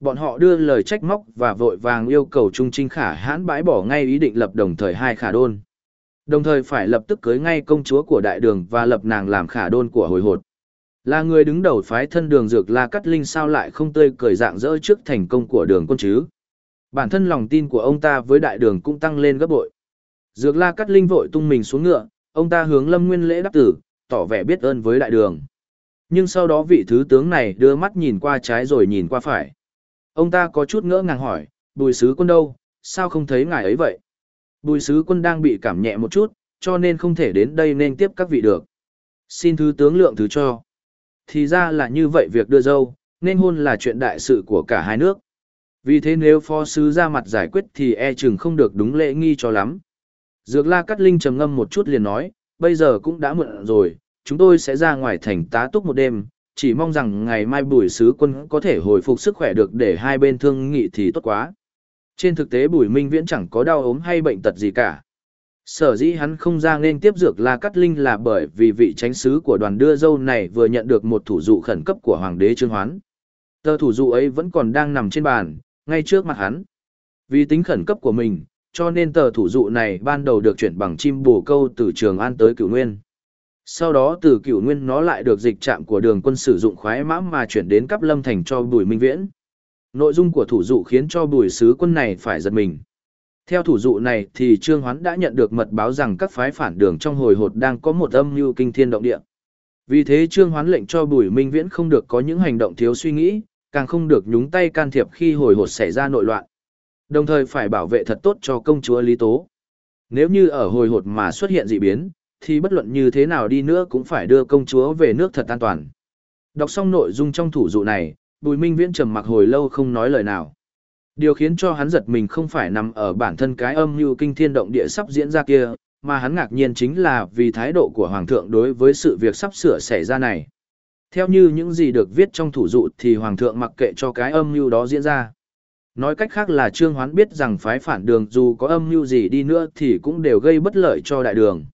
Bọn họ đưa lời trách móc và vội vàng yêu cầu Trung Trinh Khả hãn bãi bỏ ngay ý định lập đồng thời hai khả đôn. Đồng thời phải lập tức cưới ngay công chúa của đại đường và lập nàng làm khả đôn của hồi hột. Là người đứng đầu phái thân đường dược La Cắt Linh sao lại không tươi cười dạng dỡ trước thành công của đường quân chứ. Bản thân lòng tin của ông ta với đại đường cũng tăng lên gấp bội. Dược La Cắt Linh vội tung mình xuống ngựa, ông ta hướng Lâm Nguyên lễ đáp tử, tỏ vẻ biết ơn với đại đường. Nhưng sau đó vị thứ tướng này đưa mắt nhìn qua trái rồi nhìn qua phải. Ông ta có chút ngỡ ngàng hỏi, bùi sứ quân đâu, sao không thấy ngài ấy vậy? Bùi sứ quân đang bị cảm nhẹ một chút, cho nên không thể đến đây nên tiếp các vị được. Xin thứ tướng lượng thứ cho. Thì ra là như vậy việc đưa dâu, nên hôn là chuyện đại sự của cả hai nước. Vì thế nếu phó sứ ra mặt giải quyết thì e chừng không được đúng lễ nghi cho lắm. Dược la cắt linh trầm ngâm một chút liền nói, bây giờ cũng đã muộn rồi, chúng tôi sẽ ra ngoài thành tá túc một đêm, chỉ mong rằng ngày mai bùi sứ quân có thể hồi phục sức khỏe được để hai bên thương nghị thì tốt quá. Trên thực tế bùi minh viễn chẳng có đau ốm hay bệnh tật gì cả. Sở dĩ hắn không ra nên tiếp dược La Cát Linh là bởi vì vị tránh sứ của đoàn đưa dâu này vừa nhận được một thủ dụ khẩn cấp của Hoàng đế Trương Hoán. Tờ thủ dụ ấy vẫn còn đang nằm trên bàn, ngay trước mặt hắn. Vì tính khẩn cấp của mình, cho nên tờ thủ dụ này ban đầu được chuyển bằng chim bồ câu từ Trường An tới Cửu Nguyên. Sau đó từ Cửu Nguyên nó lại được dịch trạm của đường quân sử dụng khoái mã mà chuyển đến Cáp Lâm Thành cho Bùi Minh Viễn. Nội dung của thủ dụ khiến cho Bùi sứ quân này phải giật mình. Theo thủ dụ này thì Trương Hoán đã nhận được mật báo rằng các phái phản đường trong hồi hột đang có một âm mưu kinh thiên động địa. Vì thế Trương Hoán lệnh cho Bùi Minh Viễn không được có những hành động thiếu suy nghĩ, càng không được nhúng tay can thiệp khi hồi hột xảy ra nội loạn. Đồng thời phải bảo vệ thật tốt cho công chúa Lý Tố. Nếu như ở hồi hột mà xuất hiện dị biến, thì bất luận như thế nào đi nữa cũng phải đưa công chúa về nước thật an toàn. Đọc xong nội dung trong thủ dụ này, Bùi Minh Viễn trầm mặc hồi lâu không nói lời nào. Điều khiến cho hắn giật mình không phải nằm ở bản thân cái âm mưu kinh thiên động địa sắp diễn ra kia, mà hắn ngạc nhiên chính là vì thái độ của Hoàng thượng đối với sự việc sắp sửa xảy ra này. Theo như những gì được viết trong thủ dụ thì Hoàng thượng mặc kệ cho cái âm mưu đó diễn ra. Nói cách khác là Trương Hoán biết rằng phái phản đường dù có âm mưu gì đi nữa thì cũng đều gây bất lợi cho đại đường.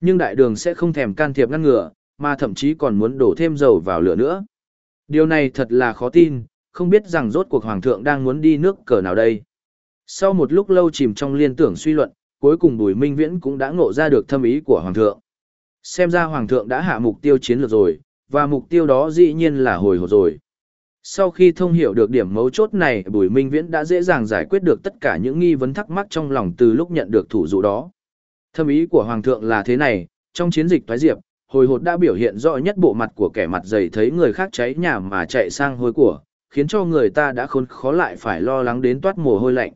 Nhưng đại đường sẽ không thèm can thiệp ngăn ngừa, mà thậm chí còn muốn đổ thêm dầu vào lửa nữa. Điều này thật là khó tin, không biết rằng rốt cuộc hoàng thượng đang muốn đi nước cờ nào đây. Sau một lúc lâu chìm trong liên tưởng suy luận, cuối cùng Bùi Minh Viễn cũng đã ngộ ra được thâm ý của hoàng thượng. Xem ra hoàng thượng đã hạ mục tiêu chiến lược rồi, và mục tiêu đó dĩ nhiên là hồi hộp rồi. Sau khi thông hiểu được điểm mấu chốt này, Bùi Minh Viễn đã dễ dàng giải quyết được tất cả những nghi vấn thắc mắc trong lòng từ lúc nhận được thủ dụ đó. Thâm ý của hoàng thượng là thế này, trong chiến dịch thoái diệp, hồi hột đã biểu hiện rõ nhất bộ mặt của kẻ mặt dày thấy người khác cháy nhà mà chạy sang hôi của, khiến cho người ta đã khốn khó lại phải lo lắng đến toát mồ hôi lạnh.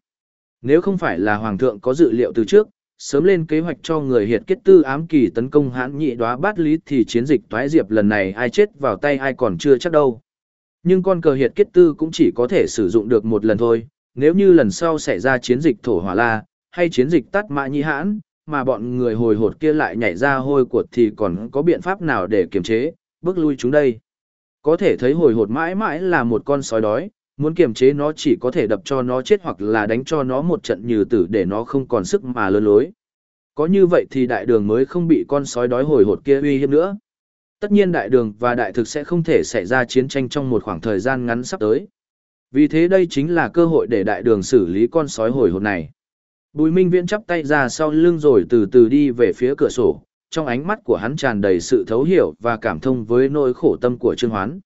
Nếu không phải là Hoàng thượng có dự liệu từ trước, sớm lên kế hoạch cho người hiệt kết tư ám kỳ tấn công hãn nhị đoá bát lý thì chiến dịch toái diệp lần này ai chết vào tay ai còn chưa chắc đâu. Nhưng con cờ hiệt kết tư cũng chỉ có thể sử dụng được một lần thôi, nếu như lần sau xảy ra chiến dịch thổ hỏa la, hay chiến dịch tắt mã nhị hãn, mà bọn người hồi hột kia lại nhảy ra hôi cuột thì còn có biện pháp nào để kiềm chế, bước lui chúng đây. Có thể thấy hồi hột mãi mãi là một con sói đói, Muốn kiềm chế nó chỉ có thể đập cho nó chết hoặc là đánh cho nó một trận như tử để nó không còn sức mà lơ lối. Có như vậy thì đại đường mới không bị con sói đói hồi hột kia uy hiếp nữa. Tất nhiên đại đường và đại thực sẽ không thể xảy ra chiến tranh trong một khoảng thời gian ngắn sắp tới. Vì thế đây chính là cơ hội để đại đường xử lý con sói hồi hột này. Bùi Minh Viễn chắp tay ra sau lưng rồi từ từ đi về phía cửa sổ, trong ánh mắt của hắn tràn đầy sự thấu hiểu và cảm thông với nỗi khổ tâm của Trương Hoán.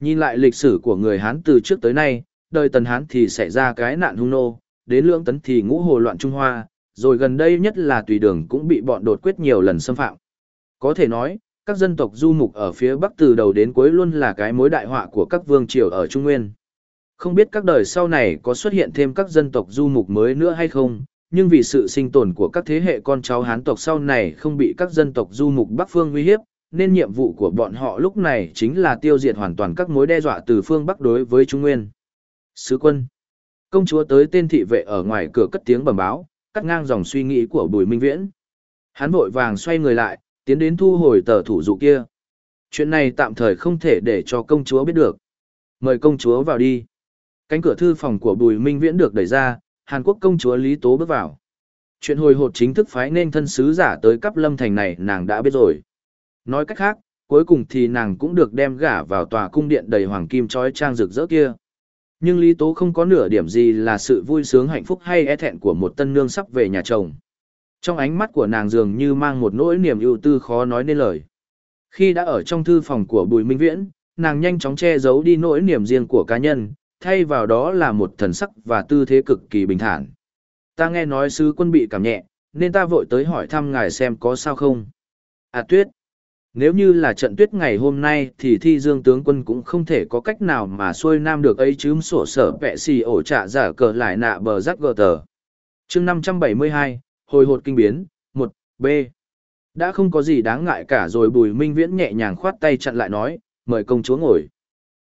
Nhìn lại lịch sử của người Hán từ trước tới nay, đời Tần Hán thì xảy ra cái nạn hung nô, đến lưỡng tấn thì ngũ hồ loạn Trung Hoa, rồi gần đây nhất là tùy đường cũng bị bọn đột quyết nhiều lần xâm phạm. Có thể nói, các dân tộc du mục ở phía Bắc từ đầu đến cuối luôn là cái mối đại họa của các vương triều ở Trung Nguyên. Không biết các đời sau này có xuất hiện thêm các dân tộc du mục mới nữa hay không, nhưng vì sự sinh tồn của các thế hệ con cháu Hán tộc sau này không bị các dân tộc du mục Bắc phương uy hiếp, nên nhiệm vụ của bọn họ lúc này chính là tiêu diệt hoàn toàn các mối đe dọa từ phương Bắc đối với Trung Nguyên. Sứ quân Công chúa tới tên thị vệ ở ngoài cửa cất tiếng bẩm báo, cắt ngang dòng suy nghĩ của Bùi Minh Viễn. Hắn vội vàng xoay người lại, tiến đến thu hồi tờ thủ dụ kia. Chuyện này tạm thời không thể để cho công chúa biết được. Mời công chúa vào đi. Cánh cửa thư phòng của Bùi Minh Viễn được đẩy ra, Hàn Quốc công chúa Lý Tố bước vào. Chuyện hồi hộp chính thức phái nên thân sứ giả tới cấp lâm thành này nàng đã biết rồi. Nói cách khác, cuối cùng thì nàng cũng được đem gả vào tòa cung điện đầy hoàng kim trói trang rực rỡ kia. Nhưng Lý Tố không có nửa điểm gì là sự vui sướng hạnh phúc hay e thẹn của một tân nương sắp về nhà chồng. Trong ánh mắt của nàng dường như mang một nỗi niềm ưu tư khó nói nên lời. Khi đã ở trong thư phòng của Bùi Minh Viễn, nàng nhanh chóng che giấu đi nỗi niềm riêng của cá nhân, thay vào đó là một thần sắc và tư thế cực kỳ bình thản. Ta nghe nói sứ quân bị cảm nhẹ, nên ta vội tới hỏi thăm ngài xem có sao không. À tuyết, nếu như là trận tuyết ngày hôm nay thì thi dương tướng quân cũng không thể có cách nào mà xuôi nam được ấy chứ sổ sở vẹ xì ổ trạ giả cờ lại nạ bờ rắc gờ tờ. chương 572, hồi hột kinh biến, 1, B. Đã không có gì đáng ngại cả rồi bùi minh viễn nhẹ nhàng khoát tay chặn lại nói, mời công chúa ngồi.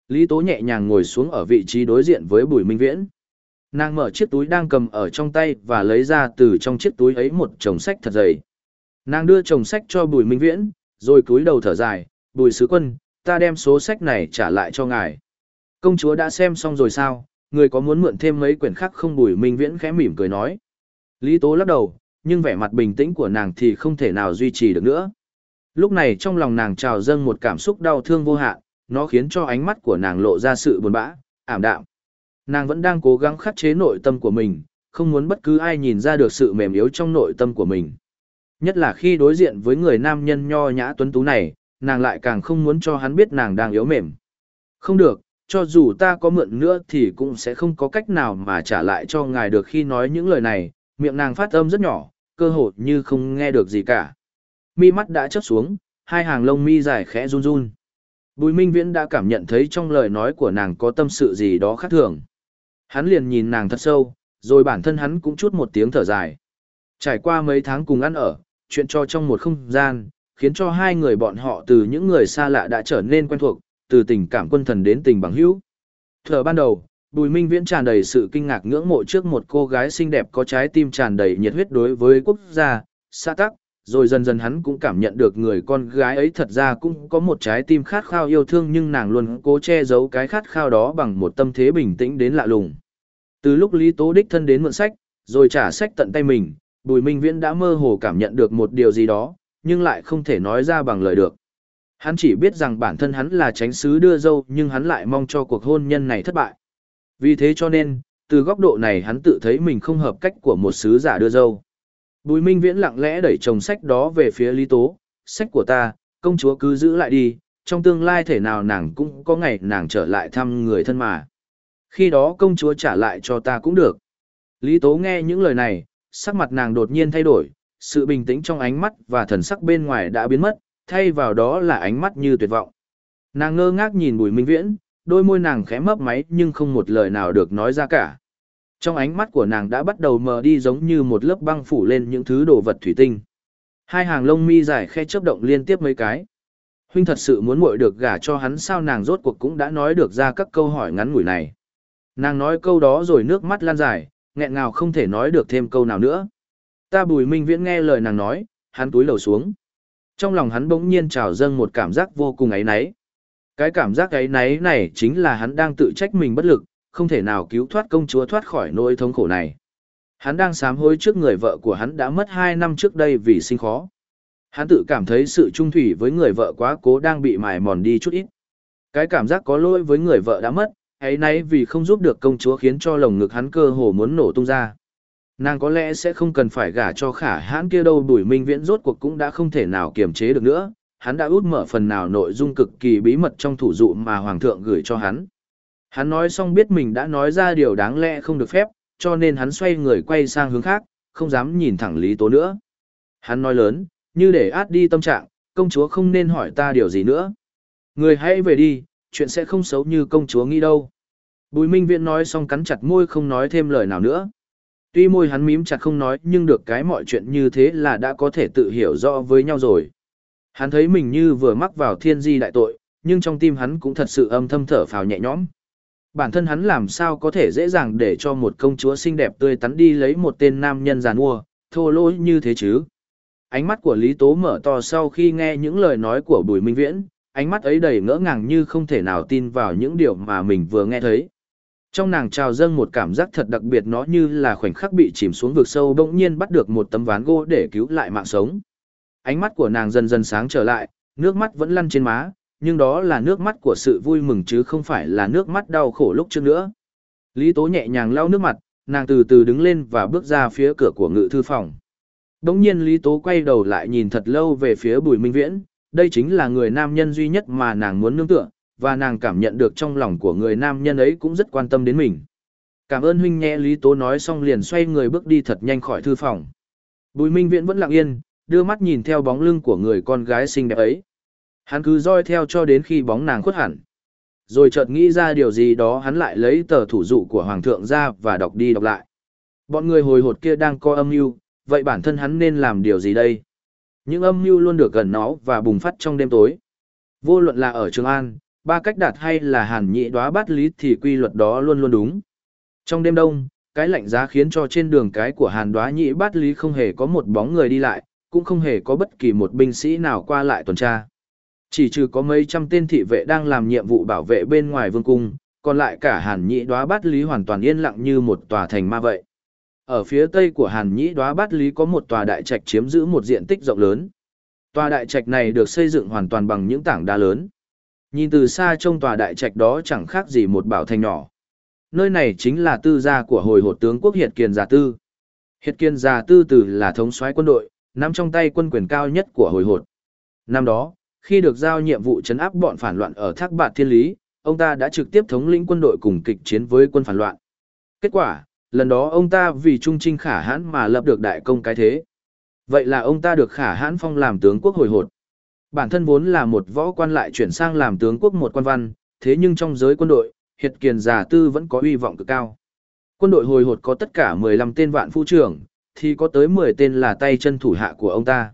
Lý Tố nhẹ nhàng ngồi xuống ở vị trí đối diện với bùi minh viễn. Nàng mở chiếc túi đang cầm ở trong tay và lấy ra từ trong chiếc túi ấy một chồng sách thật dày. Nàng đưa chồng sách cho bùi minh viễn, rồi cúi đầu thở dài, bùi sứ quân, ta đem số sách này trả lại cho ngài. Công chúa đã xem xong rồi sao, người có muốn mượn thêm mấy quyển khác không bùi minh viễn khẽ mỉm cười nói. Lý Tố lắc đầu, nhưng vẻ mặt bình tĩnh của nàng thì không thể nào duy trì được nữa. Lúc này trong lòng nàng trào dâng một cảm xúc đau thương vô hạn, nó khiến cho ánh mắt của nàng lộ ra sự buồn bã, ảm đạm. Nàng vẫn đang cố gắng khắc chế nội tâm của mình, không muốn bất cứ ai nhìn ra được sự mềm yếu trong nội tâm của mình. Nhất là khi đối diện với người nam nhân nho nhã tuấn tú này, nàng lại càng không muốn cho hắn biết nàng đang yếu mềm. Không được, cho dù ta có mượn nữa thì cũng sẽ không có cách nào mà trả lại cho ngài được khi nói những lời này, miệng nàng phát âm rất nhỏ, cơ hồ như không nghe được gì cả. Mi mắt đã chớp xuống, hai hàng lông mi dài khẽ run run. Bùi Minh Viễn đã cảm nhận thấy trong lời nói của nàng có tâm sự gì đó khác thường. Hắn liền nhìn nàng thật sâu, rồi bản thân hắn cũng chút một tiếng thở dài. Trải qua mấy tháng cùng ăn ở, chuyện cho trong một không gian, khiến cho hai người bọn họ từ những người xa lạ đã trở nên quen thuộc, từ tình cảm quân thần đến tình bằng hữu. Thở ban đầu, Bùi Minh Viễn tràn đầy sự kinh ngạc ngưỡng mộ trước một cô gái xinh đẹp có trái tim tràn đầy nhiệt huyết đối với quốc gia, xã tắc, rồi dần dần hắn cũng cảm nhận được người con gái ấy thật ra cũng có một trái tim khát khao yêu thương nhưng nàng luôn cố che giấu cái khát khao đó bằng một tâm thế bình tĩnh đến lạ lùng. Từ lúc Lý Tố đích thân đến mượn sách, rồi trả sách tận tay mình, Bùi Minh Viễn đã mơ hồ cảm nhận được một điều gì đó, nhưng lại không thể nói ra bằng lời được. Hắn chỉ biết rằng bản thân hắn là tránh sứ đưa dâu nhưng hắn lại mong cho cuộc hôn nhân này thất bại. Vì thế cho nên, từ góc độ này hắn tự thấy mình không hợp cách của một sứ giả đưa dâu. Bùi Minh Viễn lặng lẽ đẩy chồng sách đó về phía Lý Tố, sách của ta, công chúa cứ giữ lại đi, trong tương lai thể nào nàng cũng có ngày nàng trở lại thăm người thân mà. Khi đó công chúa trả lại cho ta cũng được. Lý Tố nghe những lời này, sắc mặt nàng đột nhiên thay đổi, sự bình tĩnh trong ánh mắt và thần sắc bên ngoài đã biến mất, thay vào đó là ánh mắt như tuyệt vọng. Nàng ngơ ngác nhìn Bùi Minh Viễn, đôi môi nàng khẽ mấp máy nhưng không một lời nào được nói ra cả. Trong ánh mắt của nàng đã bắt đầu mờ đi giống như một lớp băng phủ lên những thứ đồ vật thủy tinh. Hai hàng lông mi dài khe chớp động liên tiếp mấy cái. Huynh thật sự muốn muội được gả cho hắn sao nàng rốt cuộc cũng đã nói được ra các câu hỏi ngắn ngủi này. Nàng nói câu đó rồi nước mắt lan dài, nghẹn ngào không thể nói được thêm câu nào nữa. Ta bùi minh viễn nghe lời nàng nói, hắn túi lầu xuống. Trong lòng hắn bỗng nhiên trào dâng một cảm giác vô cùng ấy náy. Cái cảm giác ấy náy này chính là hắn đang tự trách mình bất lực, không thể nào cứu thoát công chúa thoát khỏi nỗi thống khổ này. Hắn đang sám hối trước người vợ của hắn đã mất 2 năm trước đây vì sinh khó. Hắn tự cảm thấy sự trung thủy với người vợ quá cố đang bị mài mòn đi chút ít. Cái cảm giác có lỗi với người vợ đã mất, ấy nấy vì không giúp được công chúa khiến cho lồng ngực hắn cơ hồ muốn nổ tung ra. Nàng có lẽ sẽ không cần phải gả cho khả hãn kia đâu bùi minh viễn rốt cuộc cũng đã không thể nào kiềm chế được nữa, hắn đã út mở phần nào nội dung cực kỳ bí mật trong thủ dụ mà hoàng thượng gửi cho hắn. Hắn nói xong biết mình đã nói ra điều đáng lẽ không được phép, cho nên hắn xoay người quay sang hướng khác, không dám nhìn thẳng Lý Tố nữa. Hắn nói lớn, như để át đi tâm trạng, công chúa không nên hỏi ta điều gì nữa. Người hãy về đi, chuyện sẽ không xấu như công chúa nghĩ đâu. Bùi Minh Viễn nói xong cắn chặt môi không nói thêm lời nào nữa. Tuy môi hắn mím chặt không nói nhưng được cái mọi chuyện như thế là đã có thể tự hiểu rõ với nhau rồi. Hắn thấy mình như vừa mắc vào thiên di đại tội, nhưng trong tim hắn cũng thật sự âm thầm thở phào nhẹ nhõm. Bản thân hắn làm sao có thể dễ dàng để cho một công chúa xinh đẹp tươi tắn đi lấy một tên nam nhân giàn mua, thô lỗ như thế chứ. Ánh mắt của Lý Tố mở to sau khi nghe những lời nói của Bùi Minh Viễn, ánh mắt ấy đầy ngỡ ngàng như không thể nào tin vào những điều mà mình vừa nghe thấy. Trong nàng trào dâng một cảm giác thật đặc biệt nó như là khoảnh khắc bị chìm xuống vực sâu bỗng nhiên bắt được một tấm ván gỗ để cứu lại mạng sống. Ánh mắt của nàng dần dần sáng trở lại, nước mắt vẫn lăn trên má, nhưng đó là nước mắt của sự vui mừng chứ không phải là nước mắt đau khổ lúc trước nữa. Lý Tố nhẹ nhàng lau nước mặt, nàng từ từ đứng lên và bước ra phía cửa của ngự thư phòng. Đống nhiên Lý Tố quay đầu lại nhìn thật lâu về phía Bùi Minh Viễn, đây chính là người nam nhân duy nhất mà nàng muốn nương tựa, và nàng cảm nhận được trong lòng của người nam nhân ấy cũng rất quan tâm đến mình. Cảm ơn huynh nhẹ Lý Tố nói xong liền xoay người bước đi thật nhanh khỏi thư phòng. Bùi Minh Viễn vẫn lặng yên, đưa mắt nhìn theo bóng lưng của người con gái xinh đẹp ấy. Hắn cứ roi theo cho đến khi bóng nàng khuất hẳn. Rồi chợt nghĩ ra điều gì đó hắn lại lấy tờ thủ dụ của Hoàng thượng ra và đọc đi đọc lại. Bọn người hồi hột kia đang coi âm mưu, vậy bản thân hắn nên làm điều gì đây? Những âm mưu luôn được gần nó và bùng phát trong đêm tối. Vô luận là ở Trường An, ba cách đạt hay là hàn nhị đoá bát lý thì quy luật đó luôn luôn đúng. Trong đêm đông, cái lạnh giá khiến cho trên đường cái của hàn đoá nhị bát lý không hề có một bóng người đi lại, cũng không hề có bất kỳ một binh sĩ nào qua lại tuần tra. Chỉ trừ có mấy trăm tên thị vệ đang làm nhiệm vụ bảo vệ bên ngoài vương cung, còn lại cả hàn nhị đoá bát lý hoàn toàn yên lặng như một tòa thành ma vậy. Ở phía tây của hàn nhị đoá bát lý có một tòa đại trạch chiếm giữ một diện tích rộng lớn. Tòa đại trạch này được xây dựng hoàn toàn bằng những tảng đá lớn. Nhìn từ xa trông tòa đại trạch đó chẳng khác gì một bảo thành nhỏ. Nơi này chính là tư gia của hồi hột tướng quốc Hiệt Kiền Già Tư. Hiệt Kiền Già Tư từ là thống soái quân đội, nắm trong tay quân quyền cao nhất của hồi hột. Năm đó, khi được giao nhiệm vụ chấn áp bọn phản loạn ở Thác Bạt Thiên Lý, ông ta đã trực tiếp thống lĩnh quân đội cùng kịch chiến với quân phản loạn. Kết quả, lần đó ông ta vì trung trinh khả hãn mà lập được đại công cái thế. Vậy là ông ta được khả hãn phong làm tướng quốc hồi hột. Bản thân vốn là một võ quan lại chuyển sang làm tướng quốc một quan văn, thế nhưng trong giới quân đội, hiệt kiền giả tư vẫn có uy vọng cực cao. Quân đội hồi hột có tất cả 15 tên vạn phu trưởng, thì có tới 10 tên là tay chân thủ hạ của ông ta.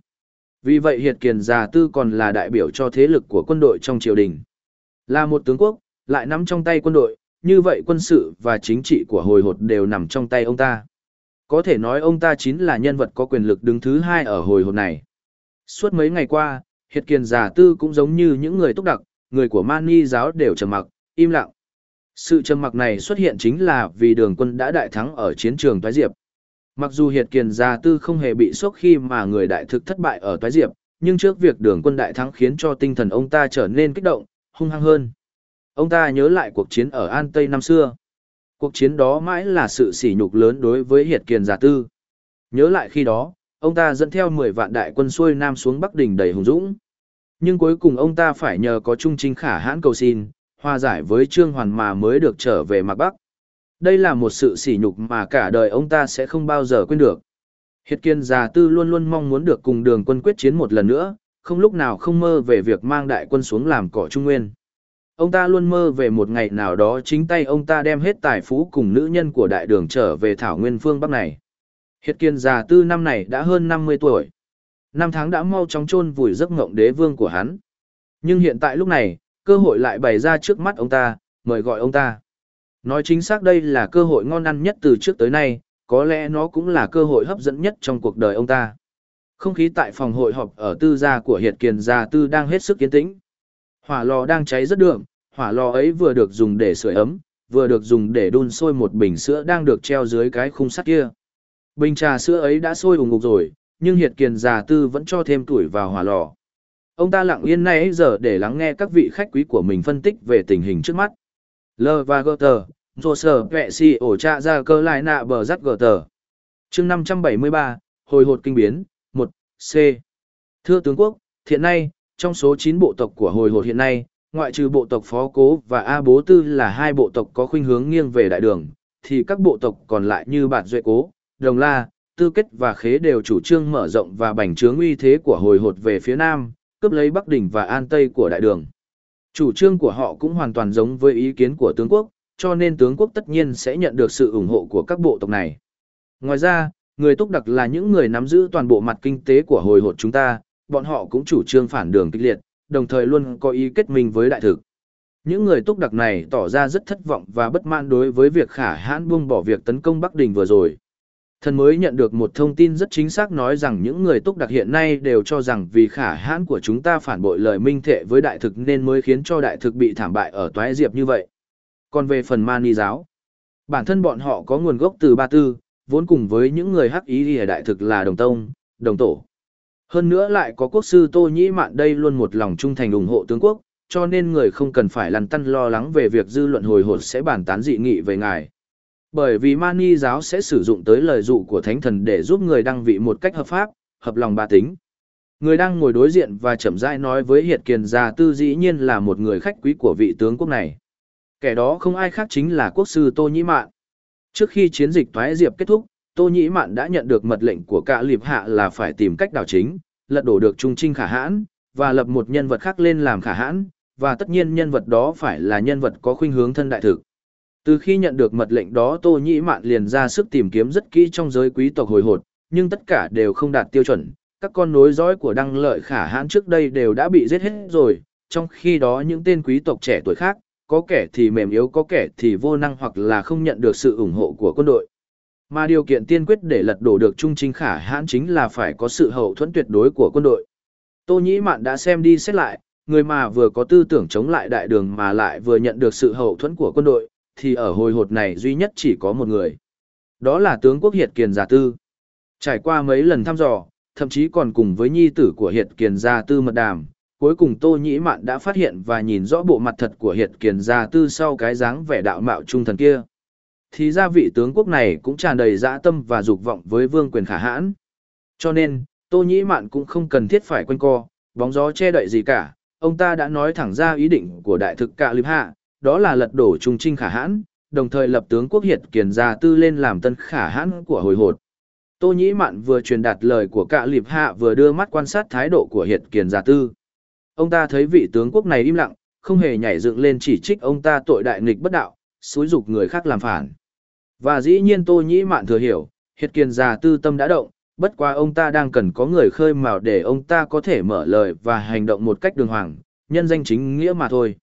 Vì vậy hiệt kiền giả tư còn là đại biểu cho thế lực của quân đội trong triều đình. Là một tướng quốc, lại nắm trong tay quân đội, như vậy quân sự và chính trị của hồi hột đều nằm trong tay ông ta. Có thể nói ông ta chính là nhân vật có quyền lực đứng thứ hai ở hồi hột này. Suốt mấy ngày qua, Hiệt kiền giả tư cũng giống như những người túc đặc, người của Mani giáo đều trầm mặc, im lặng. Sự trầm mặc này xuất hiện chính là vì đường quân đã đại thắng ở chiến trường Toái Diệp. Mặc dù Hiệt kiền Gia tư không hề bị sốc khi mà người đại thực thất bại ở Toái Diệp, nhưng trước việc đường quân đại thắng khiến cho tinh thần ông ta trở nên kích động, hung hăng hơn. Ông ta nhớ lại cuộc chiến ở An Tây năm xưa. Cuộc chiến đó mãi là sự sỉ nhục lớn đối với Hiệt kiền Gia tư. Nhớ lại khi đó, ông ta dẫn theo 10 vạn đại quân xuôi nam xuống Bắc Đình đầy hùng dũng. Nhưng cuối cùng ông ta phải nhờ có trung Trinh khả hãn cầu xin, hòa giải với Trương Hoàn mà mới được trở về Mạc Bắc. Đây là một sự sỉ nhục mà cả đời ông ta sẽ không bao giờ quên được. Hiệt kiên già tư luôn luôn mong muốn được cùng đường quân quyết chiến một lần nữa, không lúc nào không mơ về việc mang đại quân xuống làm cỏ trung nguyên. Ông ta luôn mơ về một ngày nào đó chính tay ông ta đem hết tài phú cùng nữ nhân của đại đường trở về thảo nguyên phương Bắc này. Hiệt kiên già tư năm này đã hơn 50 tuổi. Năm tháng đã mau chóng chôn vùi giấc ngộng đế vương của hắn. Nhưng hiện tại lúc này, cơ hội lại bày ra trước mắt ông ta, mời gọi ông ta. Nói chính xác đây là cơ hội ngon ăn nhất từ trước tới nay, có lẽ nó cũng là cơ hội hấp dẫn nhất trong cuộc đời ông ta. Không khí tại phòng hội họp ở tư gia của Hiệt Kiền Gia Tư đang hết sức kiến tĩnh. Hỏa lò đang cháy rất đượm, hỏa lò ấy vừa được dùng để sưởi ấm, vừa được dùng để đun sôi một bình sữa đang được treo dưới cái khung sắt kia. Bình trà sữa ấy đã sôi ủng ngục rồi, nhưng Hiệt Kiền già tư vẫn cho thêm tuổi vào hỏa lò. Ông ta lặng yên nay giờ để lắng nghe các vị khách quý của mình phân tích về tình hình trước mắt. L và Gutter, Rồ sở Vẹ si ổ trạ ra cơ lại nạ bờ rắt Gutter. chương 573, hồi hột kinh biến, 1, C. Thưa tướng quốc, hiện nay, trong số 9 bộ tộc của hồi hột hiện nay, ngoại trừ bộ tộc Phó Cố và A Bố Tư là hai bộ tộc có khuynh hướng nghiêng về đại đường, thì các bộ tộc còn lại như Bạt Duệ Cố, Đồng La, Tư Kết và Khế đều chủ trương mở rộng và bành trướng uy thế của hồi hột về phía Nam, cướp lấy Bắc Đỉnh và An Tây của đại đường. Chủ trương của họ cũng hoàn toàn giống với ý kiến của tướng quốc, cho nên tướng quốc tất nhiên sẽ nhận được sự ủng hộ của các bộ tộc này. Ngoài ra, người Túc Đặc là những người nắm giữ toàn bộ mặt kinh tế của hồi hột chúng ta, bọn họ cũng chủ trương phản đường kịch liệt, đồng thời luôn có ý kết minh với đại thực. Những người Túc Đặc này tỏ ra rất thất vọng và bất mãn đối với việc khả hãn buông bỏ việc tấn công Bắc Đình vừa rồi. Thần mới nhận được một thông tin rất chính xác nói rằng những người túc đặc hiện nay đều cho rằng vì khả hãn của chúng ta phản bội lời minh thệ với đại thực nên mới khiến cho đại thực bị thảm bại ở toái diệp như vậy. Còn về phần mani giáo, bản thân bọn họ có nguồn gốc từ Ba Tư, vốn cùng với những người hắc ý ở đại thực là đồng tông, đồng tổ. Hơn nữa lại có quốc sư Tô Nhĩ Mạn đây luôn một lòng trung thành ủng hộ tướng quốc, cho nên người không cần phải lăn tăn lo lắng về việc dư luận hồi hột sẽ bàn tán dị nghị về ngài. Bởi vì Mani giáo sẽ sử dụng tới lời dụ của thánh thần để giúp người đăng vị một cách hợp pháp, hợp lòng ba tính. Người đang ngồi đối diện và chậm rãi nói với Hiệt Kiền Gia Tư dĩ nhiên là một người khách quý của vị tướng quốc này. Kẻ đó không ai khác chính là quốc sư Tô Nhĩ Mạn. Trước khi chiến dịch Thoái Diệp kết thúc, Tô Nhĩ Mạn đã nhận được mật lệnh của cả liệp hạ là phải tìm cách đảo chính, lật đổ được Trung Trinh khả hãn, và lập một nhân vật khác lên làm khả hãn, và tất nhiên nhân vật đó phải là nhân vật có khuynh hướng thân đại thực. Từ khi nhận được mật lệnh đó Tô Nhĩ Mạn liền ra sức tìm kiếm rất kỹ trong giới quý tộc hồi hột, nhưng tất cả đều không đạt tiêu chuẩn. Các con nối dõi của Đăng Lợi Khả Hãn trước đây đều đã bị giết hết rồi, trong khi đó những tên quý tộc trẻ tuổi khác, có kẻ thì mềm yếu có kẻ thì vô năng hoặc là không nhận được sự ủng hộ của quân đội. Mà điều kiện tiên quyết để lật đổ được Trung Chính Khả Hãn chính là phải có sự hậu thuẫn tuyệt đối của quân đội. Tô Nhĩ Mạn đã xem đi xét lại, người mà vừa có tư tưởng chống lại đại đường mà lại vừa nhận được sự hậu thuẫn của quân đội, thì ở hồi hột này duy nhất chỉ có một người. Đó là tướng quốc Hiệt Kiền Gia Tư. Trải qua mấy lần thăm dò, thậm chí còn cùng với nhi tử của Hiệt Kiền Gia Tư mật đàm, cuối cùng Tô Nhĩ Mạn đã phát hiện và nhìn rõ bộ mặt thật của Hiệt Kiền Gia Tư sau cái dáng vẻ đạo mạo trung thần kia. Thì ra vị tướng quốc này cũng tràn đầy dã tâm và dục vọng với vương quyền khả hãn. Cho nên, Tô Nhĩ Mạn cũng không cần thiết phải quanh co, bóng gió che đậy gì cả, ông ta đã nói thẳng ra ý định của đại thực cạ liệp hạ, đó là lật đổ trung trinh khả hãn, đồng thời lập tướng quốc hiệt kiền gia tư lên làm tân khả hãn của hồi hột. Tô Nhĩ Mạn vừa truyền đạt lời của cả lịp hạ vừa đưa mắt quan sát thái độ của hiệt kiền gia tư. Ông ta thấy vị tướng quốc này im lặng, không hề nhảy dựng lên chỉ trích ông ta tội đại nghịch bất đạo, xúi dục người khác làm phản. Và dĩ nhiên Tô Nhĩ Mạn thừa hiểu, hiệt kiền gia tư tâm đã động, bất quá ông ta đang cần có người khơi mào để ông ta có thể mở lời và hành động một cách đường hoàng, nhân danh chính nghĩa mà thôi.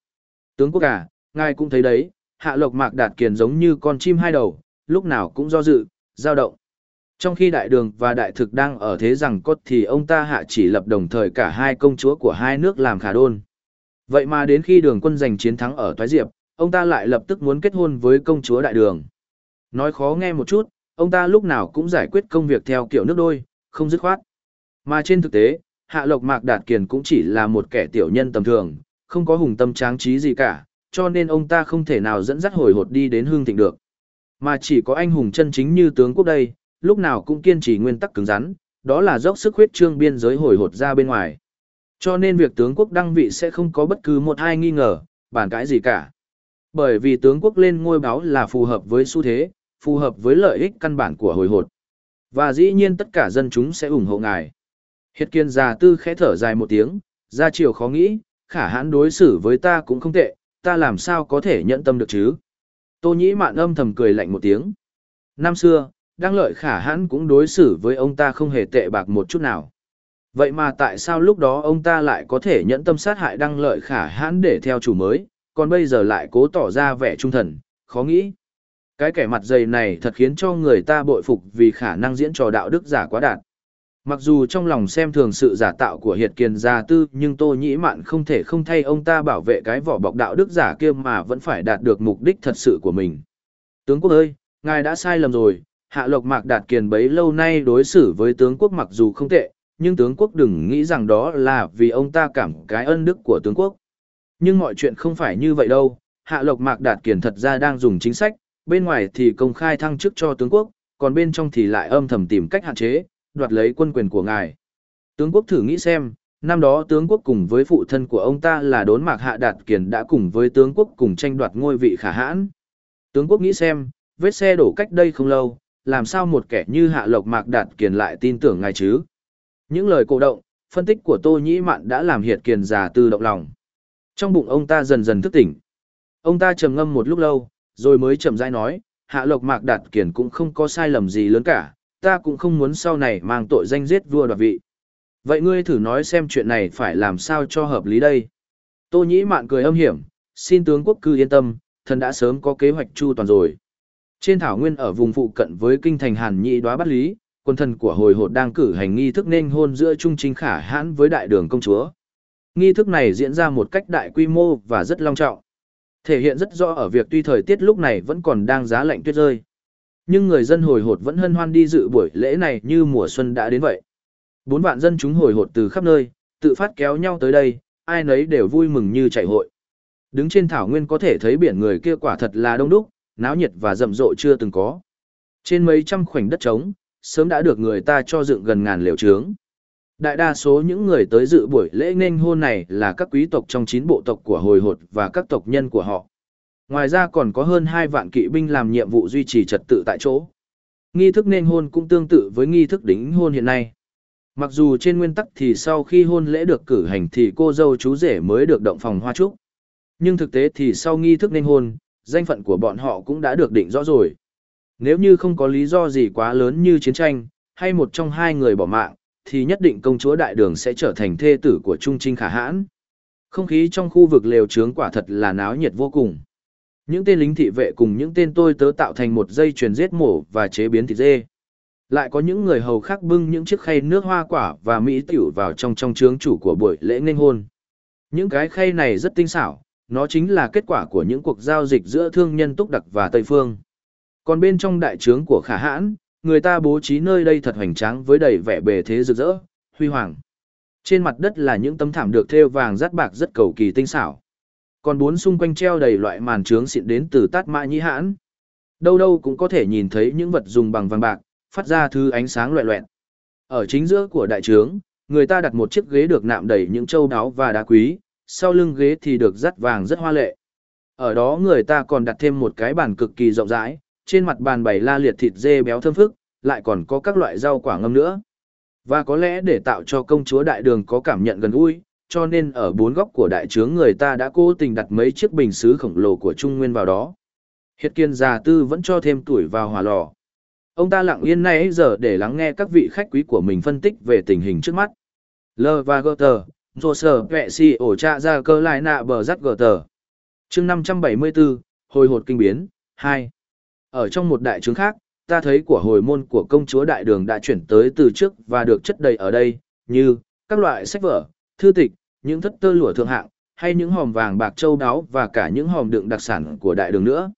Tướng quốc à, ngài cũng thấy đấy, hạ lộc mạc đạt kiền giống như con chim hai đầu, lúc nào cũng do dự, dao động. Trong khi đại đường và đại thực đang ở thế rằng cốt thì ông ta hạ chỉ lập đồng thời cả hai công chúa của hai nước làm khả đôn. Vậy mà đến khi đường quân giành chiến thắng ở Thoái Diệp, ông ta lại lập tức muốn kết hôn với công chúa đại đường. Nói khó nghe một chút, ông ta lúc nào cũng giải quyết công việc theo kiểu nước đôi, không dứt khoát. Mà trên thực tế, Hạ Lộc Mạc Đạt Kiền cũng chỉ là một kẻ tiểu nhân tầm thường, không có hùng tâm tráng trí gì cả, cho nên ông ta không thể nào dẫn dắt hồi hột đi đến hương thịnh được. Mà chỉ có anh hùng chân chính như tướng quốc đây, lúc nào cũng kiên trì nguyên tắc cứng rắn, đó là dốc sức huyết trương biên giới hồi hột ra bên ngoài. Cho nên việc tướng quốc đăng vị sẽ không có bất cứ một ai nghi ngờ, bản cãi gì cả. Bởi vì tướng quốc lên ngôi báo là phù hợp với xu thế, phù hợp với lợi ích căn bản của hồi hột. Và dĩ nhiên tất cả dân chúng sẽ ủng hộ ngài. Hiệt kiên già tư khẽ thở dài một tiếng, ra chiều khó nghĩ, khả hãn đối xử với ta cũng không tệ, ta làm sao có thể nhận tâm được chứ? Tô nhĩ mạn âm thầm cười lạnh một tiếng. Năm xưa, Đăng Lợi Khả Hãn cũng đối xử với ông ta không hề tệ bạc một chút nào. Vậy mà tại sao lúc đó ông ta lại có thể nhẫn tâm sát hại Đăng Lợi Khả Hãn để theo chủ mới, còn bây giờ lại cố tỏ ra vẻ trung thần, khó nghĩ. Cái kẻ mặt dày này thật khiến cho người ta bội phục vì khả năng diễn trò đạo đức giả quá đạt. Mặc dù trong lòng xem thường sự giả tạo của hiệt kiền gia tư nhưng Tô Nhĩ Mạn không thể không thay ông ta bảo vệ cái vỏ bọc đạo đức giả kia mà vẫn phải đạt được mục đích thật sự của mình. Tướng quốc ơi, ngài đã sai lầm rồi, hạ lộc mạc đạt kiền bấy lâu nay đối xử với tướng quốc mặc dù không tệ, nhưng tướng quốc đừng nghĩ rằng đó là vì ông ta cảm cái ân đức của tướng quốc. Nhưng mọi chuyện không phải như vậy đâu, hạ lộc mạc đạt kiền thật ra đang dùng chính sách, bên ngoài thì công khai thăng chức cho tướng quốc, còn bên trong thì lại âm thầm tìm cách hạn chế, đoạt lấy quân quyền của ngài. Tướng quốc thử nghĩ xem, năm đó tướng quốc cùng với phụ thân của ông ta là đốn mạc hạ đạt kiền đã cùng với tướng quốc cùng tranh đoạt ngôi vị khả hãn. Tướng quốc nghĩ xem, vết xe đổ cách đây không lâu, làm sao một kẻ như hạ lộc mạc đạt kiền lại tin tưởng ngài chứ? Những lời cổ động, phân tích của Tô Nhĩ Mạn đã làm hiệt kiền già tư động lòng. Trong bụng ông ta dần dần thức tỉnh. Ông ta trầm ngâm một lúc lâu, rồi mới chậm rãi nói, hạ lộc mạc đạt kiền cũng không có sai lầm gì lớn cả, ta cũng không muốn sau này mang tội danh giết vua đoạt vị. Vậy ngươi thử nói xem chuyện này phải làm sao cho hợp lý đây. Tô Nhĩ Mạn cười âm hiểm, xin tướng quốc cư yên tâm, thần đã sớm có kế hoạch chu toàn rồi. Trên thảo nguyên ở vùng phụ cận với kinh thành Hàn Nhị đoá bắt lý, quân thần của hồi hột đang cử hành nghi thức nên hôn giữa Trung chính Khả hãn với đại đường công chúa. Nghi thức này diễn ra một cách đại quy mô và rất long trọng. Thể hiện rất rõ ở việc tuy thời tiết lúc này vẫn còn đang giá lạnh tuyết rơi. Nhưng người dân hồi hột vẫn hân hoan đi dự buổi lễ này như mùa xuân đã đến vậy. Bốn vạn dân chúng hồi hột từ khắp nơi, tự phát kéo nhau tới đây, ai nấy đều vui mừng như chạy hội. Đứng trên thảo nguyên có thể thấy biển người kia quả thật là đông đúc, náo nhiệt và rầm rộ chưa từng có. Trên mấy trăm khoảnh đất trống, sớm đã được người ta cho dựng gần ngàn liều trướng. Đại đa số những người tới dự buổi lễ nghênh hôn này là các quý tộc trong chín bộ tộc của hồi hột và các tộc nhân của họ. Ngoài ra còn có hơn 2 vạn kỵ binh làm nhiệm vụ duy trì trật tự tại chỗ. Nghi thức nên hôn cũng tương tự với nghi thức đính hôn hiện nay. Mặc dù trên nguyên tắc thì sau khi hôn lễ được cử hành thì cô dâu chú rể mới được động phòng hoa trúc. Nhưng thực tế thì sau nghi thức nên hôn, danh phận của bọn họ cũng đã được định rõ rồi. Nếu như không có lý do gì quá lớn như chiến tranh, hay một trong hai người bỏ mạng, thì nhất định công chúa đại đường sẽ trở thành thê tử của Trung Trinh Khả Hãn. Không khí trong khu vực lều trướng quả thật là náo nhiệt vô cùng. Những tên lính thị vệ cùng những tên tôi tớ tạo thành một dây chuyền giết mổ và chế biến thịt dê. Lại có những người hầu khác bưng những chiếc khay nước hoa quả và mỹ tiểu vào trong trong trướng chủ của buổi lễ nghênh hôn. Những cái khay này rất tinh xảo, nó chính là kết quả của những cuộc giao dịch giữa thương nhân Túc Đặc và Tây Phương. Còn bên trong đại trướng của Khả Hãn, người ta bố trí nơi đây thật hoành tráng với đầy vẻ bề thế rực rỡ, huy hoàng. Trên mặt đất là những tấm thảm được thêu vàng rát bạc rất cầu kỳ tinh xảo. Còn bốn xung quanh treo đầy loại màn trướng xịn đến từ Tát Mã Nhĩ Hãn. Đâu đâu cũng có thể nhìn thấy những vật dùng bằng vàng bạc, phát ra thứ ánh sáng loẹt loẹt. Ở chính giữa của đại trướng, người ta đặt một chiếc ghế được nạm đầy những châu đáo và đá quý, sau lưng ghế thì được dắt vàng rất hoa lệ. Ở đó người ta còn đặt thêm một cái bàn cực kỳ rộng rãi, trên mặt bàn bày la liệt thịt dê béo thơm phức, lại còn có các loại rau quả ngâm nữa. Và có lẽ để tạo cho công chúa đại đường có cảm nhận gần gũi, cho nên ở bốn góc của đại trướng người ta đã cố tình đặt mấy chiếc bình sứ khổng lồ của Trung Nguyên vào đó. Hiệt kiên già tư vẫn cho thêm tuổi vào hỏa lò. Ông ta lặng yên nay giờ để lắng nghe các vị khách quý của mình phân tích về tình hình trước mắt. L và Gutter, Rồ sở vẹ si ổ trạ ra cơ lại nạ bờ rắt tờ. chương 574, hồi hột kinh biến, 2. Ở trong một đại trướng khác, ta thấy của hồi môn của công chúa đại đường đã chuyển tới từ trước và được chất đầy ở đây, như các loại sách vở, thư tịch, những thất tơ lụa thượng hạng, hay những hòm vàng bạc châu đáo và cả những hòm đựng đặc sản của đại đường nữa.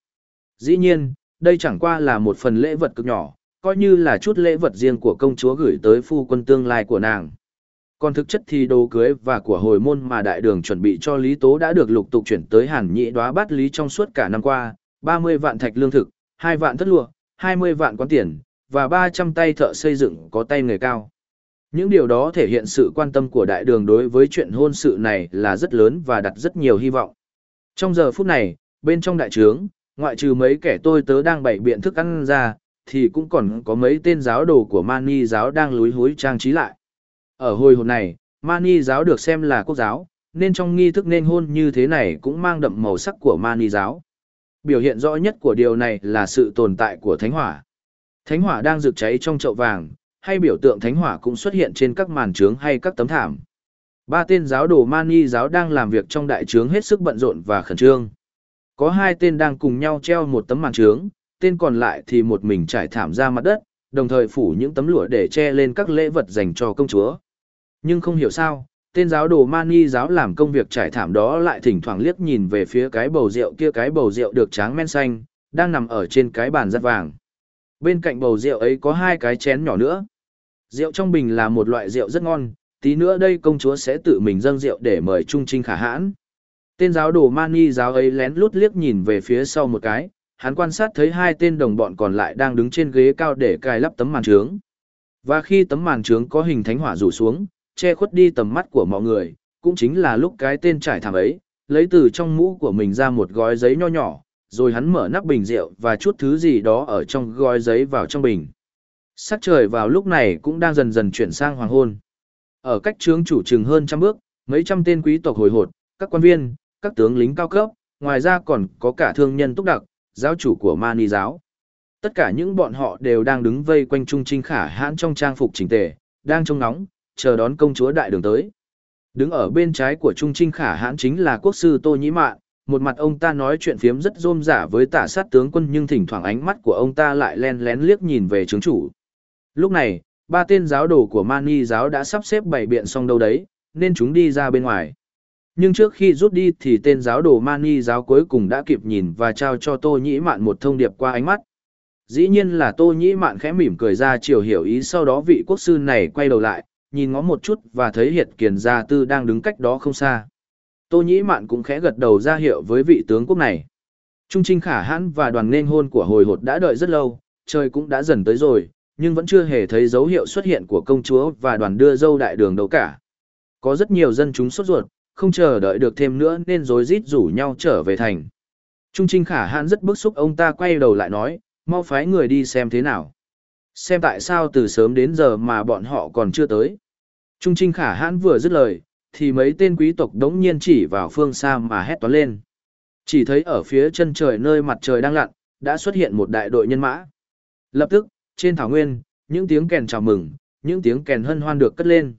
Dĩ nhiên, đây chẳng qua là một phần lễ vật cực nhỏ, coi như là chút lễ vật riêng của công chúa gửi tới phu quân tương lai của nàng. Còn thực chất thì đồ cưới và của hồi môn mà đại đường chuẩn bị cho Lý Tố đã được lục tục chuyển tới Hàn Nhị Đóa bát Lý trong suốt cả năm qua, 30 vạn thạch lương thực, 2 vạn thất lụa, 20 vạn quán tiền, và 300 tay thợ xây dựng có tay nghề cao. Những điều đó thể hiện sự quan tâm của đại đường đối với chuyện hôn sự này là rất lớn và đặt rất nhiều hy vọng. Trong giờ phút này, bên trong đại trướng, ngoại trừ mấy kẻ tôi tớ đang bày biện thức ăn ra, thì cũng còn có mấy tên giáo đồ của Mani giáo đang lúi húi trang trí lại. Ở hồi hồn này, Mani giáo được xem là quốc giáo, nên trong nghi thức nên hôn như thế này cũng mang đậm màu sắc của Mani giáo. Biểu hiện rõ nhất của điều này là sự tồn tại của thánh hỏa. Thánh hỏa đang rực cháy trong chậu vàng, hay biểu tượng thánh hỏa cũng xuất hiện trên các màn trướng hay các tấm thảm. Ba tên giáo đồ Mani giáo đang làm việc trong đại trướng hết sức bận rộn và khẩn trương. Có hai tên đang cùng nhau treo một tấm màn trướng, tên còn lại thì một mình trải thảm ra mặt đất, đồng thời phủ những tấm lụa để che lên các lễ vật dành cho công chúa. Nhưng không hiểu sao, tên giáo đồ mani giáo làm công việc trải thảm đó lại thỉnh thoảng liếc nhìn về phía cái bầu rượu kia cái bầu rượu được tráng men xanh, đang nằm ở trên cái bàn rất vàng. Bên cạnh bầu rượu ấy có hai cái chén nhỏ nữa. Rượu trong bình là một loại rượu rất ngon, tí nữa đây công chúa sẽ tự mình dâng rượu để mời Trung Trinh khả hãn. Tên giáo đồ mani giáo ấy lén lút liếc nhìn về phía sau một cái, hắn quan sát thấy hai tên đồng bọn còn lại đang đứng trên ghế cao để cài lắp tấm màn trướng. Và khi tấm màn trướng có hình thánh hỏa rủ xuống, che khuất đi tầm mắt của mọi người, cũng chính là lúc cái tên trải thảm ấy, lấy từ trong mũ của mình ra một gói giấy nho nhỏ, rồi hắn mở nắp bình rượu và chút thứ gì đó ở trong gói giấy vào trong bình. Sắc trời vào lúc này cũng đang dần dần chuyển sang hoàng hôn. Ở cách trướng chủ trừng hơn trăm bước, mấy trăm tên quý tộc hồi hột, các quan viên, các tướng lính cao cấp, ngoài ra còn có cả thương nhân túc đặc, giáo chủ của Mani giáo. Tất cả những bọn họ đều đang đứng vây quanh Trung Trinh Khả hãn trong trang phục chỉnh tề, đang trông nóng, chờ đón công chúa đại đường tới. Đứng ở bên trái của Trung Trinh Khả hãn chính là quốc sư Tô Nhĩ Mạn, một mặt ông ta nói chuyện phiếm rất rôm rả với tả sát tướng quân nhưng thỉnh thoảng ánh mắt của ông ta lại len lén liếc nhìn về trướng chủ. Lúc này, ba tên giáo đồ của Mani giáo đã sắp xếp bày biện xong đâu đấy, nên chúng đi ra bên ngoài. Nhưng trước khi rút đi thì tên giáo đồ Mani giáo cuối cùng đã kịp nhìn và trao cho Tô Nhĩ Mạn một thông điệp qua ánh mắt. Dĩ nhiên là Tô Nhĩ Mạn khẽ mỉm cười ra chiều hiểu ý sau đó vị quốc sư này quay đầu lại, nhìn ngó một chút và thấy Hiệt Kiền Gia Tư đang đứng cách đó không xa. Tô Nhĩ Mạn cũng khẽ gật đầu ra hiệu với vị tướng quốc này. Trung Trinh Khả Hãn và đoàn nên hôn của hồi hột đã đợi rất lâu, trời cũng đã dần tới rồi, nhưng vẫn chưa hề thấy dấu hiệu xuất hiện của công chúa và đoàn đưa dâu đại đường đâu cả. Có rất nhiều dân chúng sốt ruột, không chờ đợi được thêm nữa nên rối rít rủ nhau trở về thành. Trung Trinh Khả Hãn rất bức xúc ông ta quay đầu lại nói, mau phái người đi xem thế nào. Xem tại sao từ sớm đến giờ mà bọn họ còn chưa tới. Trung Trinh Khả Hãn vừa dứt lời, thì mấy tên quý tộc đống nhiên chỉ vào phương xa mà hét toán lên. Chỉ thấy ở phía chân trời nơi mặt trời đang lặn, đã xuất hiện một đại đội nhân mã. Lập tức, trên thảo nguyên, những tiếng kèn chào mừng, những tiếng kèn hân hoan được cất lên.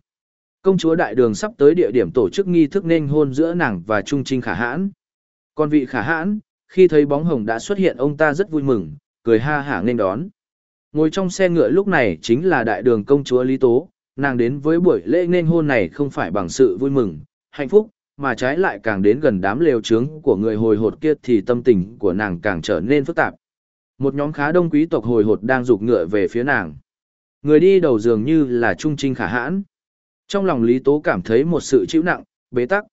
Công chúa đại đường sắp tới địa điểm tổ chức nghi thức nên hôn giữa nàng và Trung Trinh Khả Hãn. Còn vị Khả Hãn, khi thấy bóng hồng đã xuất hiện ông ta rất vui mừng, cười ha hả nên đón. Ngồi trong xe ngựa lúc này chính là đại đường công chúa Lý Tố, nàng đến với buổi lễ nên hôn này không phải bằng sự vui mừng, hạnh phúc, mà trái lại càng đến gần đám lều trướng của người hồi hột kia thì tâm tình của nàng càng trở nên phức tạp. Một nhóm khá đông quý tộc hồi hột đang rục ngựa về phía nàng. Người đi đầu dường như là Trung Trinh Khả Hãn. Trong lòng Lý Tố cảm thấy một sự chịu nặng, bế tắc.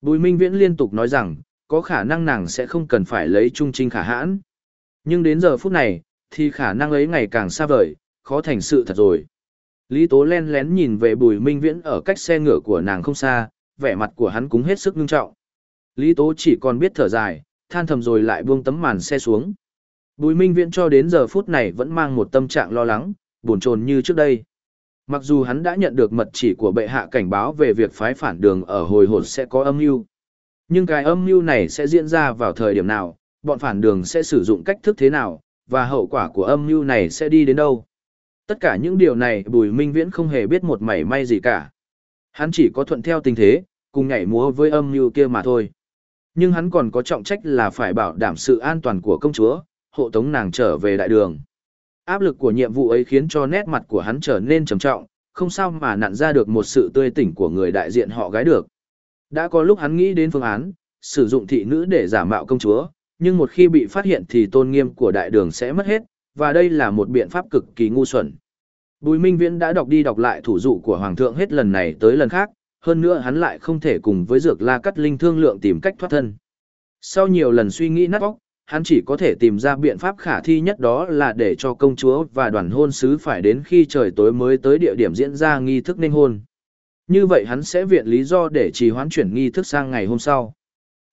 Bùi Minh Viễn liên tục nói rằng, có khả năng nàng sẽ không cần phải lấy Trung Trinh Khả Hãn. Nhưng đến giờ phút này, thì khả năng ấy ngày càng xa vời, khó thành sự thật rồi. Lý Tố len lén nhìn về Bùi Minh Viễn ở cách xe ngựa của nàng không xa, vẻ mặt của hắn cũng hết sức ngưng trọng. Lý Tố chỉ còn biết thở dài, than thầm rồi lại buông tấm màn xe xuống. Bùi Minh Viễn cho đến giờ phút này vẫn mang một tâm trạng lo lắng, buồn chồn như trước đây. Mặc dù hắn đã nhận được mật chỉ của bệ hạ cảnh báo về việc phái phản đường ở hồi hồn sẽ có âm mưu, nhưng cái âm mưu này sẽ diễn ra vào thời điểm nào, bọn phản đường sẽ sử dụng cách thức thế nào, và hậu quả của âm mưu này sẽ đi đến đâu. Tất cả những điều này Bùi Minh Viễn không hề biết một mảy may gì cả. Hắn chỉ có thuận theo tình thế, cùng nhảy múa với âm mưu kia mà thôi. Nhưng hắn còn có trọng trách là phải bảo đảm sự an toàn của công chúa, hộ tống nàng trở về đại đường. Áp lực của nhiệm vụ ấy khiến cho nét mặt của hắn trở nên trầm trọng, không sao mà nặn ra được một sự tươi tỉnh của người đại diện họ gái được. Đã có lúc hắn nghĩ đến phương án, sử dụng thị nữ để giả mạo công chúa, nhưng một khi bị phát hiện thì tôn nghiêm của đại đường sẽ mất hết, và đây là một biện pháp cực kỳ ngu xuẩn. Bùi Minh Viễn đã đọc đi đọc lại thủ dụ của Hoàng thượng hết lần này tới lần khác, hơn nữa hắn lại không thể cùng với Dược La Cắt Linh thương lượng tìm cách thoát thân. Sau nhiều lần suy nghĩ nát óc, hắn chỉ có thể tìm ra biện pháp khả thi nhất đó là để cho công chúa và đoàn hôn sứ phải đến khi trời tối mới tới địa điểm diễn ra nghi thức nên hôn. Như vậy hắn sẽ viện lý do để trì hoãn chuyển nghi thức sang ngày hôm sau.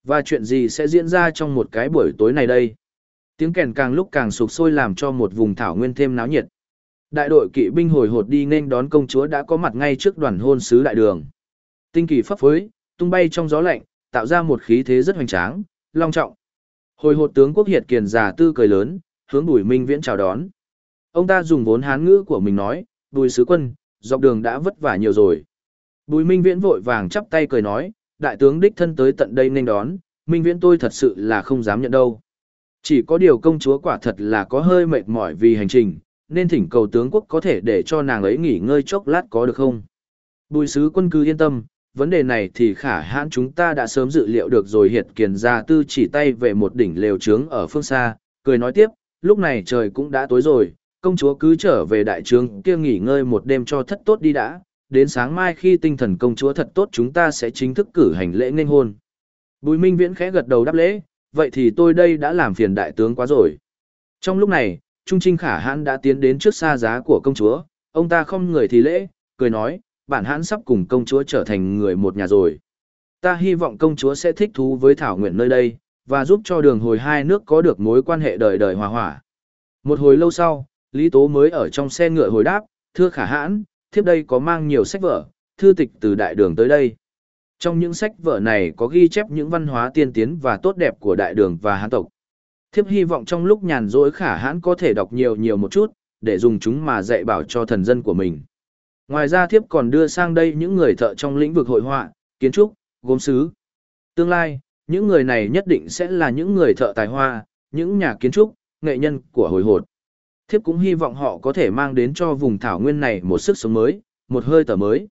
Và chuyện gì sẽ diễn ra trong một cái buổi tối này đây? Tiếng kèn càng lúc càng sục sôi làm cho một vùng thảo nguyên thêm náo nhiệt. Đại đội kỵ binh hồi hột đi nên đón công chúa đã có mặt ngay trước đoàn hôn sứ đại đường. Tinh kỳ phấp phới, tung bay trong gió lạnh, tạo ra một khí thế rất hoành tráng, long trọng. Hồi hột tướng quốc hiệt kiền già tư cười lớn, hướng Bùi Minh Viễn chào đón. Ông ta dùng vốn hán ngữ của mình nói, Bùi sứ quân, dọc đường đã vất vả nhiều rồi. Bùi Minh Viễn vội vàng chắp tay cười nói, đại tướng đích thân tới tận đây nên đón, Minh Viễn tôi thật sự là không dám nhận đâu. Chỉ có điều công chúa quả thật là có hơi mệt mỏi vì hành trình, nên thỉnh cầu tướng quốc có thể để cho nàng ấy nghỉ ngơi chốc lát có được không? Bùi sứ quân cứ yên tâm, vấn đề này thì khả hãn chúng ta đã sớm dự liệu được rồi hiệt kiền gia tư chỉ tay về một đỉnh lều trướng ở phương xa, cười nói tiếp, lúc này trời cũng đã tối rồi, công chúa cứ trở về đại trướng kia nghỉ ngơi một đêm cho thất tốt đi đã, đến sáng mai khi tinh thần công chúa thật tốt chúng ta sẽ chính thức cử hành lễ nghênh hôn. Bùi Minh Viễn khẽ gật đầu đáp lễ, vậy thì tôi đây đã làm phiền đại tướng quá rồi. Trong lúc này, Trung Trinh Khả Hãn đã tiến đến trước xa giá của công chúa, ông ta không người thì lễ, cười nói, bản hãn sắp cùng công chúa trở thành người một nhà rồi. Ta hy vọng công chúa sẽ thích thú với Thảo Nguyện nơi đây, và giúp cho đường hồi hai nước có được mối quan hệ đời đời hòa hỏa. Một hồi lâu sau, Lý Tố mới ở trong xe ngựa hồi đáp, thưa khả hãn, thiếp đây có mang nhiều sách vở, thư tịch từ đại đường tới đây. Trong những sách vở này có ghi chép những văn hóa tiên tiến và tốt đẹp của đại đường và hán tộc. Thiếp hy vọng trong lúc nhàn rỗi khả hãn có thể đọc nhiều nhiều một chút, để dùng chúng mà dạy bảo cho thần dân của mình. Ngoài ra thiếp còn đưa sang đây những người thợ trong lĩnh vực hội họa, kiến trúc, gốm sứ. Tương lai, những người này nhất định sẽ là những người thợ tài hoa, những nhà kiến trúc, nghệ nhân của hồi hột. Thiếp cũng hy vọng họ có thể mang đến cho vùng thảo nguyên này một sức sống mới, một hơi thở mới.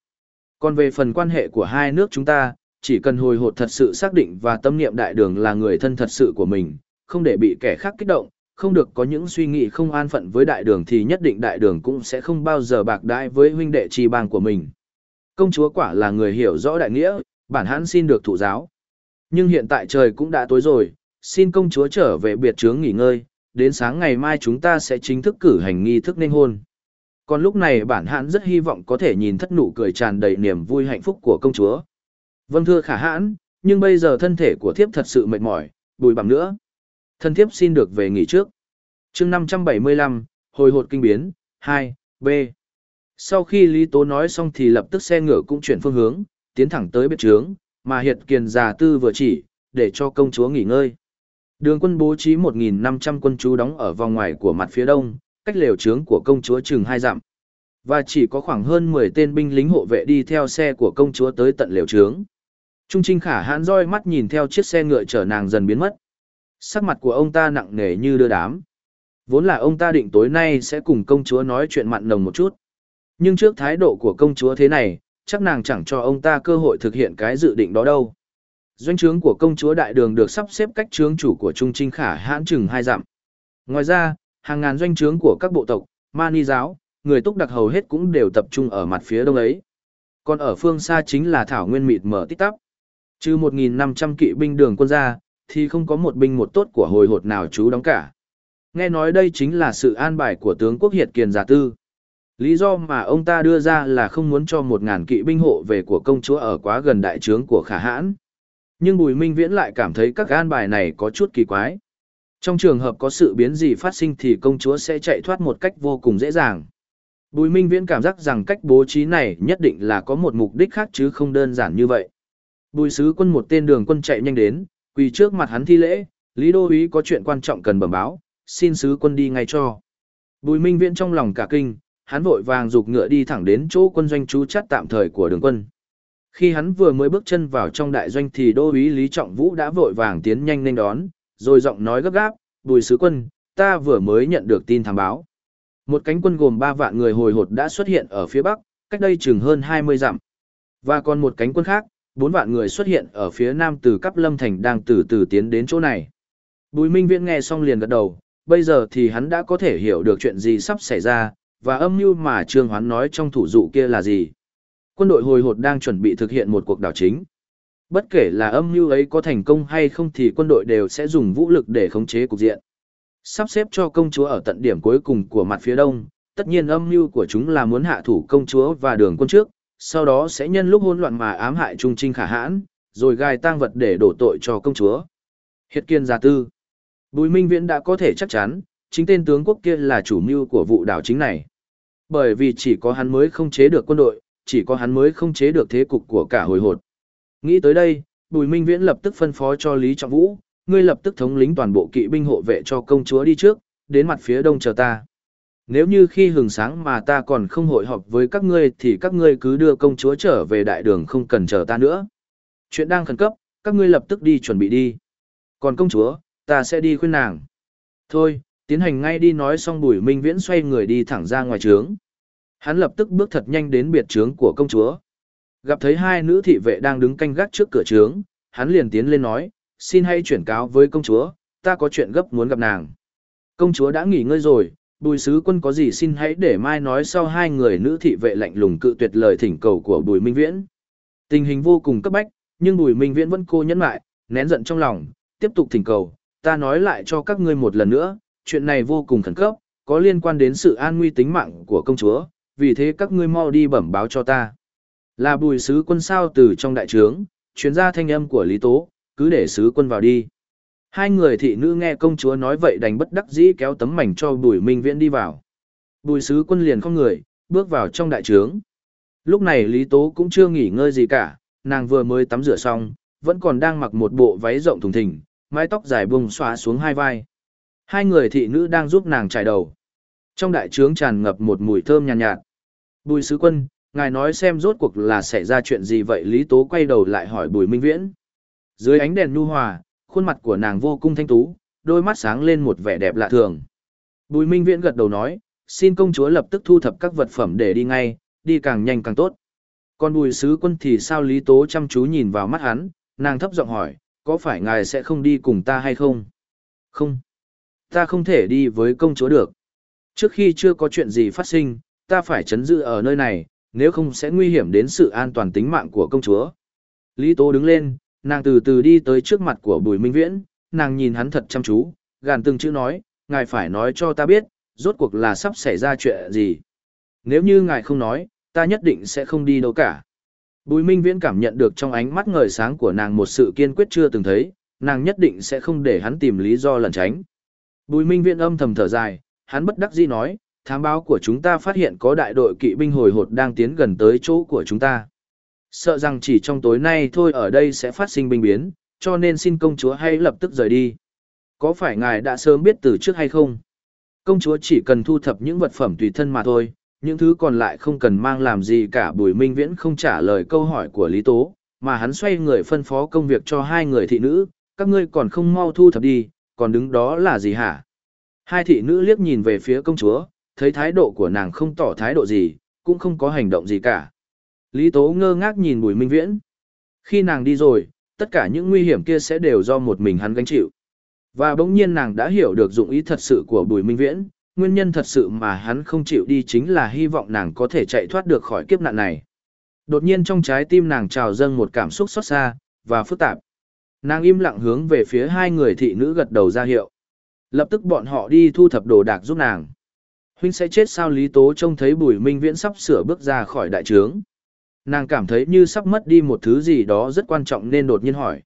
Còn về phần quan hệ của hai nước chúng ta, chỉ cần hồi hột thật sự xác định và tâm niệm đại đường là người thân thật sự của mình, không để bị kẻ khác kích động, không được có những suy nghĩ không an phận với đại đường thì nhất định đại đường cũng sẽ không bao giờ bạc đãi với huynh đệ tri bang của mình. Công chúa quả là người hiểu rõ đại nghĩa, bản hãn xin được thụ giáo. Nhưng hiện tại trời cũng đã tối rồi, xin công chúa trở về biệt trướng nghỉ ngơi, đến sáng ngày mai chúng ta sẽ chính thức cử hành nghi thức nên hôn. Còn lúc này bản hãn rất hy vọng có thể nhìn thất nụ cười tràn đầy niềm vui hạnh phúc của công chúa. Vâng thưa khả hãn, nhưng bây giờ thân thể của thiếp thật sự mệt mỏi, bùi bằng nữa. Thân thiếp xin được về nghỉ trước. chương 575, hồi hột kinh biến, 2, B. Sau khi Lý Tố nói xong thì lập tức xe ngựa cũng chuyển phương hướng, tiến thẳng tới biệt trướng, mà Hiệt Kiền già tư vừa chỉ, để cho công chúa nghỉ ngơi. Đường quân bố trí 1.500 quân chú đóng ở vòng ngoài của mặt phía đông, cách lều trướng của công chúa chừng hai dặm. Và chỉ có khoảng hơn 10 tên binh lính hộ vệ đi theo xe của công chúa tới tận lều trướng. Trung Trinh Khả hãn roi mắt nhìn theo chiếc xe ngựa chở nàng dần biến mất. Sắc mặt của ông ta nặng nề như đưa đám. Vốn là ông ta định tối nay sẽ cùng công chúa nói chuyện mặn nồng một chút. Nhưng trước thái độ của công chúa thế này, chắc nàng chẳng cho ông ta cơ hội thực hiện cái dự định đó đâu. Doanh trướng của công chúa đại đường được sắp xếp cách trướng chủ của Trung Trinh Khả hãn chừng hai dặm. Ngoài ra, hàng ngàn doanh trướng của các bộ tộc, Mani giáo, người túc đặc hầu hết cũng đều tập trung ở mặt phía đông ấy. Còn ở phương xa chính là thảo nguyên mịt mở tích tắp. Trừ 1.500 kỵ binh đường quân ra, thì không có một binh một tốt của hồi hột nào chú đóng cả. Nghe nói đây chính là sự an bài của tướng quốc hiệt kiền giả tư. Lý do mà ông ta đưa ra là không muốn cho một ngàn kỵ binh hộ về của công chúa ở quá gần đại trướng của khả hãn. Nhưng Bùi Minh Viễn lại cảm thấy các an bài này có chút kỳ quái. Trong trường hợp có sự biến gì phát sinh thì công chúa sẽ chạy thoát một cách vô cùng dễ dàng. Bùi Minh Viễn cảm giác rằng cách bố trí này nhất định là có một mục đích khác chứ không đơn giản như vậy. Bùi sứ quân một tên đường quân chạy nhanh đến, quỳ trước mặt hắn thi lễ, Lý Đô Úy có chuyện quan trọng cần bẩm báo, xin sứ quân đi ngay cho. Bùi Minh Viễn trong lòng cả kinh, hắn vội vàng rục ngựa đi thẳng đến chỗ quân doanh trú chắt tạm thời của đường quân. Khi hắn vừa mới bước chân vào trong đại doanh thì Đô Úy Lý Trọng Vũ đã vội vàng tiến nhanh lên đón, rồi giọng nói gấp gáp, "Bùi sứ quân, ta vừa mới nhận được tin thám báo." Một cánh quân gồm 3 vạn người hồi hột đã xuất hiện ở phía bắc, cách đây chừng hơn 20 dặm. Và còn một cánh quân khác, bốn vạn người xuất hiện ở phía nam từ Cắp Lâm Thành đang từ từ tiến đến chỗ này. Bùi Minh Viễn nghe xong liền gật đầu, bây giờ thì hắn đã có thể hiểu được chuyện gì sắp xảy ra, và âm mưu mà Trương Hoán nói trong thủ dụ kia là gì. Quân đội hồi hột đang chuẩn bị thực hiện một cuộc đảo chính. Bất kể là âm mưu ấy có thành công hay không thì quân đội đều sẽ dùng vũ lực để khống chế cục diện. Sắp xếp cho công chúa ở tận điểm cuối cùng của mặt phía đông, tất nhiên âm mưu của chúng là muốn hạ thủ công chúa và đường quân trước, sau đó sẽ nhân lúc hỗn loạn mà ám hại Trung Trinh khả hãn, rồi gai tang vật để đổ tội cho công chúa. Hiệt kiên gia tư. Bùi Minh Viễn đã có thể chắc chắn, chính tên tướng quốc kia là chủ mưu của vụ đảo chính này. Bởi vì chỉ có hắn mới không chế được quân đội, chỉ có hắn mới không chế được thế cục của cả hồi hột. Nghĩ tới đây, Bùi Minh Viễn lập tức phân phó cho Lý Trọng Vũ, ngươi lập tức thống lĩnh toàn bộ kỵ binh hộ vệ cho công chúa đi trước, đến mặt phía đông chờ ta nếu như khi hừng sáng mà ta còn không hội họp với các ngươi thì các ngươi cứ đưa công chúa trở về đại đường không cần chờ ta nữa. Chuyện đang khẩn cấp, các ngươi lập tức đi chuẩn bị đi. Còn công chúa, ta sẽ đi khuyên nàng. Thôi, Tiến hành ngay đi nói xong Bùi Minh Viễn xoay người đi thẳng ra ngoài trướng. Hắn lập tức bước thật nhanh đến biệt trướng của công chúa. Gặp thấy hai nữ thị vệ đang đứng canh gác trước cửa trướng, hắn liền tiến lên nói, xin hãy chuyển cáo với công chúa, ta có chuyện gấp muốn gặp nàng. Công chúa đã nghỉ ngơi rồi, bùi sứ quân có gì xin hãy để mai nói sau hai người nữ thị vệ lạnh lùng cự tuyệt lời thỉnh cầu của bùi minh viễn. Tình hình vô cùng cấp bách, nhưng bùi minh viễn vẫn cô nhẫn lại, nén giận trong lòng, tiếp tục thỉnh cầu, ta nói lại cho các ngươi một lần nữa, chuyện này vô cùng khẩn cấp, có liên quan đến sự an nguy tính mạng của công chúa, vì thế các ngươi mau đi bẩm báo cho ta. Là bùi sứ quân sao từ trong đại trướng, chuyến gia thanh âm của Lý Tố, cứ để sứ quân vào đi. Hai người thị nữ nghe công chúa nói vậy đành bất đắc dĩ kéo tấm mảnh cho bùi minh viễn đi vào. Bùi sứ quân liền không người, bước vào trong đại trướng. Lúc này Lý Tố cũng chưa nghỉ ngơi gì cả, nàng vừa mới tắm rửa xong, vẫn còn đang mặc một bộ váy rộng thùng thình, mái tóc dài bung xóa xuống hai vai. Hai người thị nữ đang giúp nàng trải đầu. Trong đại trướng tràn ngập một mùi thơm nhàn nhạt, nhạt. Bùi sứ quân, ngài nói xem rốt cuộc là xảy ra chuyện gì vậy Lý Tố quay đầu lại hỏi Bùi Minh Viễn. Dưới ánh đèn nhu hòa, khuôn mặt của nàng vô cùng thanh tú, đôi mắt sáng lên một vẻ đẹp lạ thường. Bùi Minh Viễn gật đầu nói, xin công chúa lập tức thu thập các vật phẩm để đi ngay, đi càng nhanh càng tốt. Còn bùi sứ quân thì sao Lý Tố chăm chú nhìn vào mắt hắn, nàng thấp giọng hỏi, có phải ngài sẽ không đi cùng ta hay không? Không. Ta không thể đi với công chúa được. Trước khi chưa có chuyện gì phát sinh, ta phải chấn giữ ở nơi này, nếu không sẽ nguy hiểm đến sự an toàn tính mạng của công chúa. Lý Tố đứng lên, nàng từ từ đi tới trước mặt của Bùi Minh Viễn, nàng nhìn hắn thật chăm chú, gàn từng chữ nói, ngài phải nói cho ta biết, rốt cuộc là sắp xảy ra chuyện gì. Nếu như ngài không nói, ta nhất định sẽ không đi đâu cả. Bùi Minh Viễn cảm nhận được trong ánh mắt ngời sáng của nàng một sự kiên quyết chưa từng thấy, nàng nhất định sẽ không để hắn tìm lý do lẩn tránh. Bùi Minh Viễn âm thầm thở dài, hắn bất đắc dĩ nói, thám báo của chúng ta phát hiện có đại đội kỵ binh hồi hột đang tiến gần tới chỗ của chúng ta. Sợ rằng chỉ trong tối nay thôi ở đây sẽ phát sinh binh biến, cho nên xin công chúa hãy lập tức rời đi. Có phải ngài đã sớm biết từ trước hay không? Công chúa chỉ cần thu thập những vật phẩm tùy thân mà thôi, những thứ còn lại không cần mang làm gì cả bùi minh viễn không trả lời câu hỏi của Lý Tố, mà hắn xoay người phân phó công việc cho hai người thị nữ, các ngươi còn không mau thu thập đi, còn đứng đó là gì hả? Hai thị nữ liếc nhìn về phía công chúa, thấy thái độ của nàng không tỏ thái độ gì, cũng không có hành động gì cả. Lý Tố ngơ ngác nhìn Bùi Minh Viễn. Khi nàng đi rồi, tất cả những nguy hiểm kia sẽ đều do một mình hắn gánh chịu. Và bỗng nhiên nàng đã hiểu được dụng ý thật sự của Bùi Minh Viễn, nguyên nhân thật sự mà hắn không chịu đi chính là hy vọng nàng có thể chạy thoát được khỏi kiếp nạn này. Đột nhiên trong trái tim nàng trào dâng một cảm xúc xót xa, và phức tạp. Nàng im lặng hướng về phía hai người thị nữ gật đầu ra hiệu. Lập tức bọn họ đi thu thập đồ đạc giúp nàng. Huynh sẽ chết sao Lý Tố trông thấy Bùi Minh Viễn sắp sửa bước ra khỏi đại trướng. Nàng cảm thấy như sắp mất đi một thứ gì đó rất quan trọng nên đột nhiên hỏi.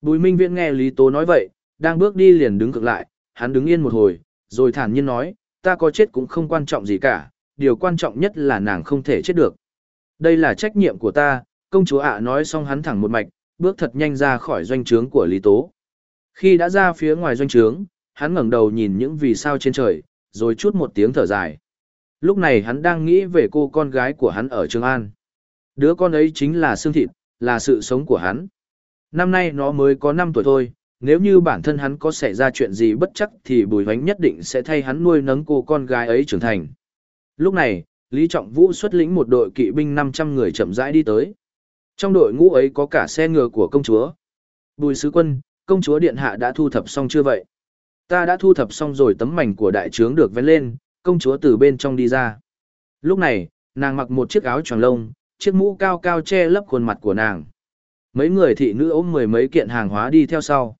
Bùi Minh Viễn nghe Lý Tố nói vậy, đang bước đi liền đứng cực lại, hắn đứng yên một hồi, rồi thản nhiên nói, ta có chết cũng không quan trọng gì cả, điều quan trọng nhất là nàng không thể chết được. Đây là trách nhiệm của ta, công chúa ạ nói xong hắn thẳng một mạch, bước thật nhanh ra khỏi doanh trướng của Lý Tố. Khi đã ra phía ngoài doanh trướng, hắn ngẩng đầu nhìn những vì sao trên trời, rồi chút một tiếng thở dài. Lúc này hắn đang nghĩ về cô con gái của hắn ở Trường An. Đứa con ấy chính là xương thịt, là sự sống của hắn. Năm nay nó mới có 5 tuổi thôi, nếu như bản thân hắn có xảy ra chuyện gì bất chắc thì Bùi Hoánh nhất định sẽ thay hắn nuôi nấng cô con gái ấy trưởng thành. Lúc này, Lý Trọng Vũ xuất lĩnh một đội kỵ binh 500 người chậm rãi đi tới. Trong đội ngũ ấy có cả xe ngựa của công chúa. Bùi sứ quân, công chúa điện hạ đã thu thập xong chưa vậy? Ta đã thu thập xong rồi tấm mảnh của đại trướng được vén lên, công chúa từ bên trong đi ra. Lúc này, nàng mặc một chiếc áo choàng lông, chiếc mũ cao cao che lấp khuôn mặt của nàng. Mấy người thị nữ ôm mười mấy kiện hàng hóa đi theo sau.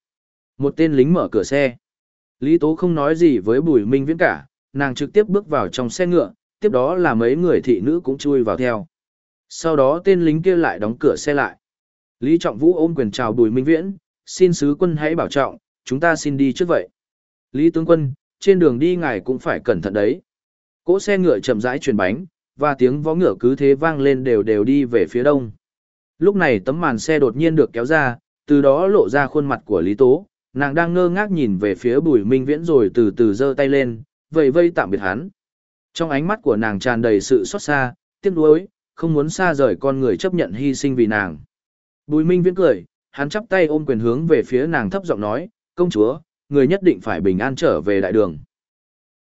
Một tên lính mở cửa xe. Lý Tố không nói gì với Bùi Minh Viễn cả, nàng trực tiếp bước vào trong xe ngựa, tiếp đó là mấy người thị nữ cũng chui vào theo. Sau đó tên lính kia lại đóng cửa xe lại. Lý Trọng Vũ ôm quyền chào Bùi Minh Viễn, xin sứ quân hãy bảo trọng, chúng ta xin đi trước vậy. Lý tướng quân, trên đường đi ngài cũng phải cẩn thận đấy. Cỗ xe ngựa chậm rãi chuyển bánh, và tiếng vó ngựa cứ thế vang lên đều đều đi về phía đông. Lúc này tấm màn xe đột nhiên được kéo ra, từ đó lộ ra khuôn mặt của Lý Tố, nàng đang ngơ ngác nhìn về phía Bùi Minh Viễn rồi từ từ giơ tay lên, vẫy vây tạm biệt hắn. Trong ánh mắt của nàng tràn đầy sự xót xa, tiếc nuối, không muốn xa rời con người chấp nhận hy sinh vì nàng. Bùi Minh Viễn cười, hắn chắp tay ôm quyền hướng về phía nàng thấp giọng nói, công chúa, người nhất định phải bình an trở về đại đường.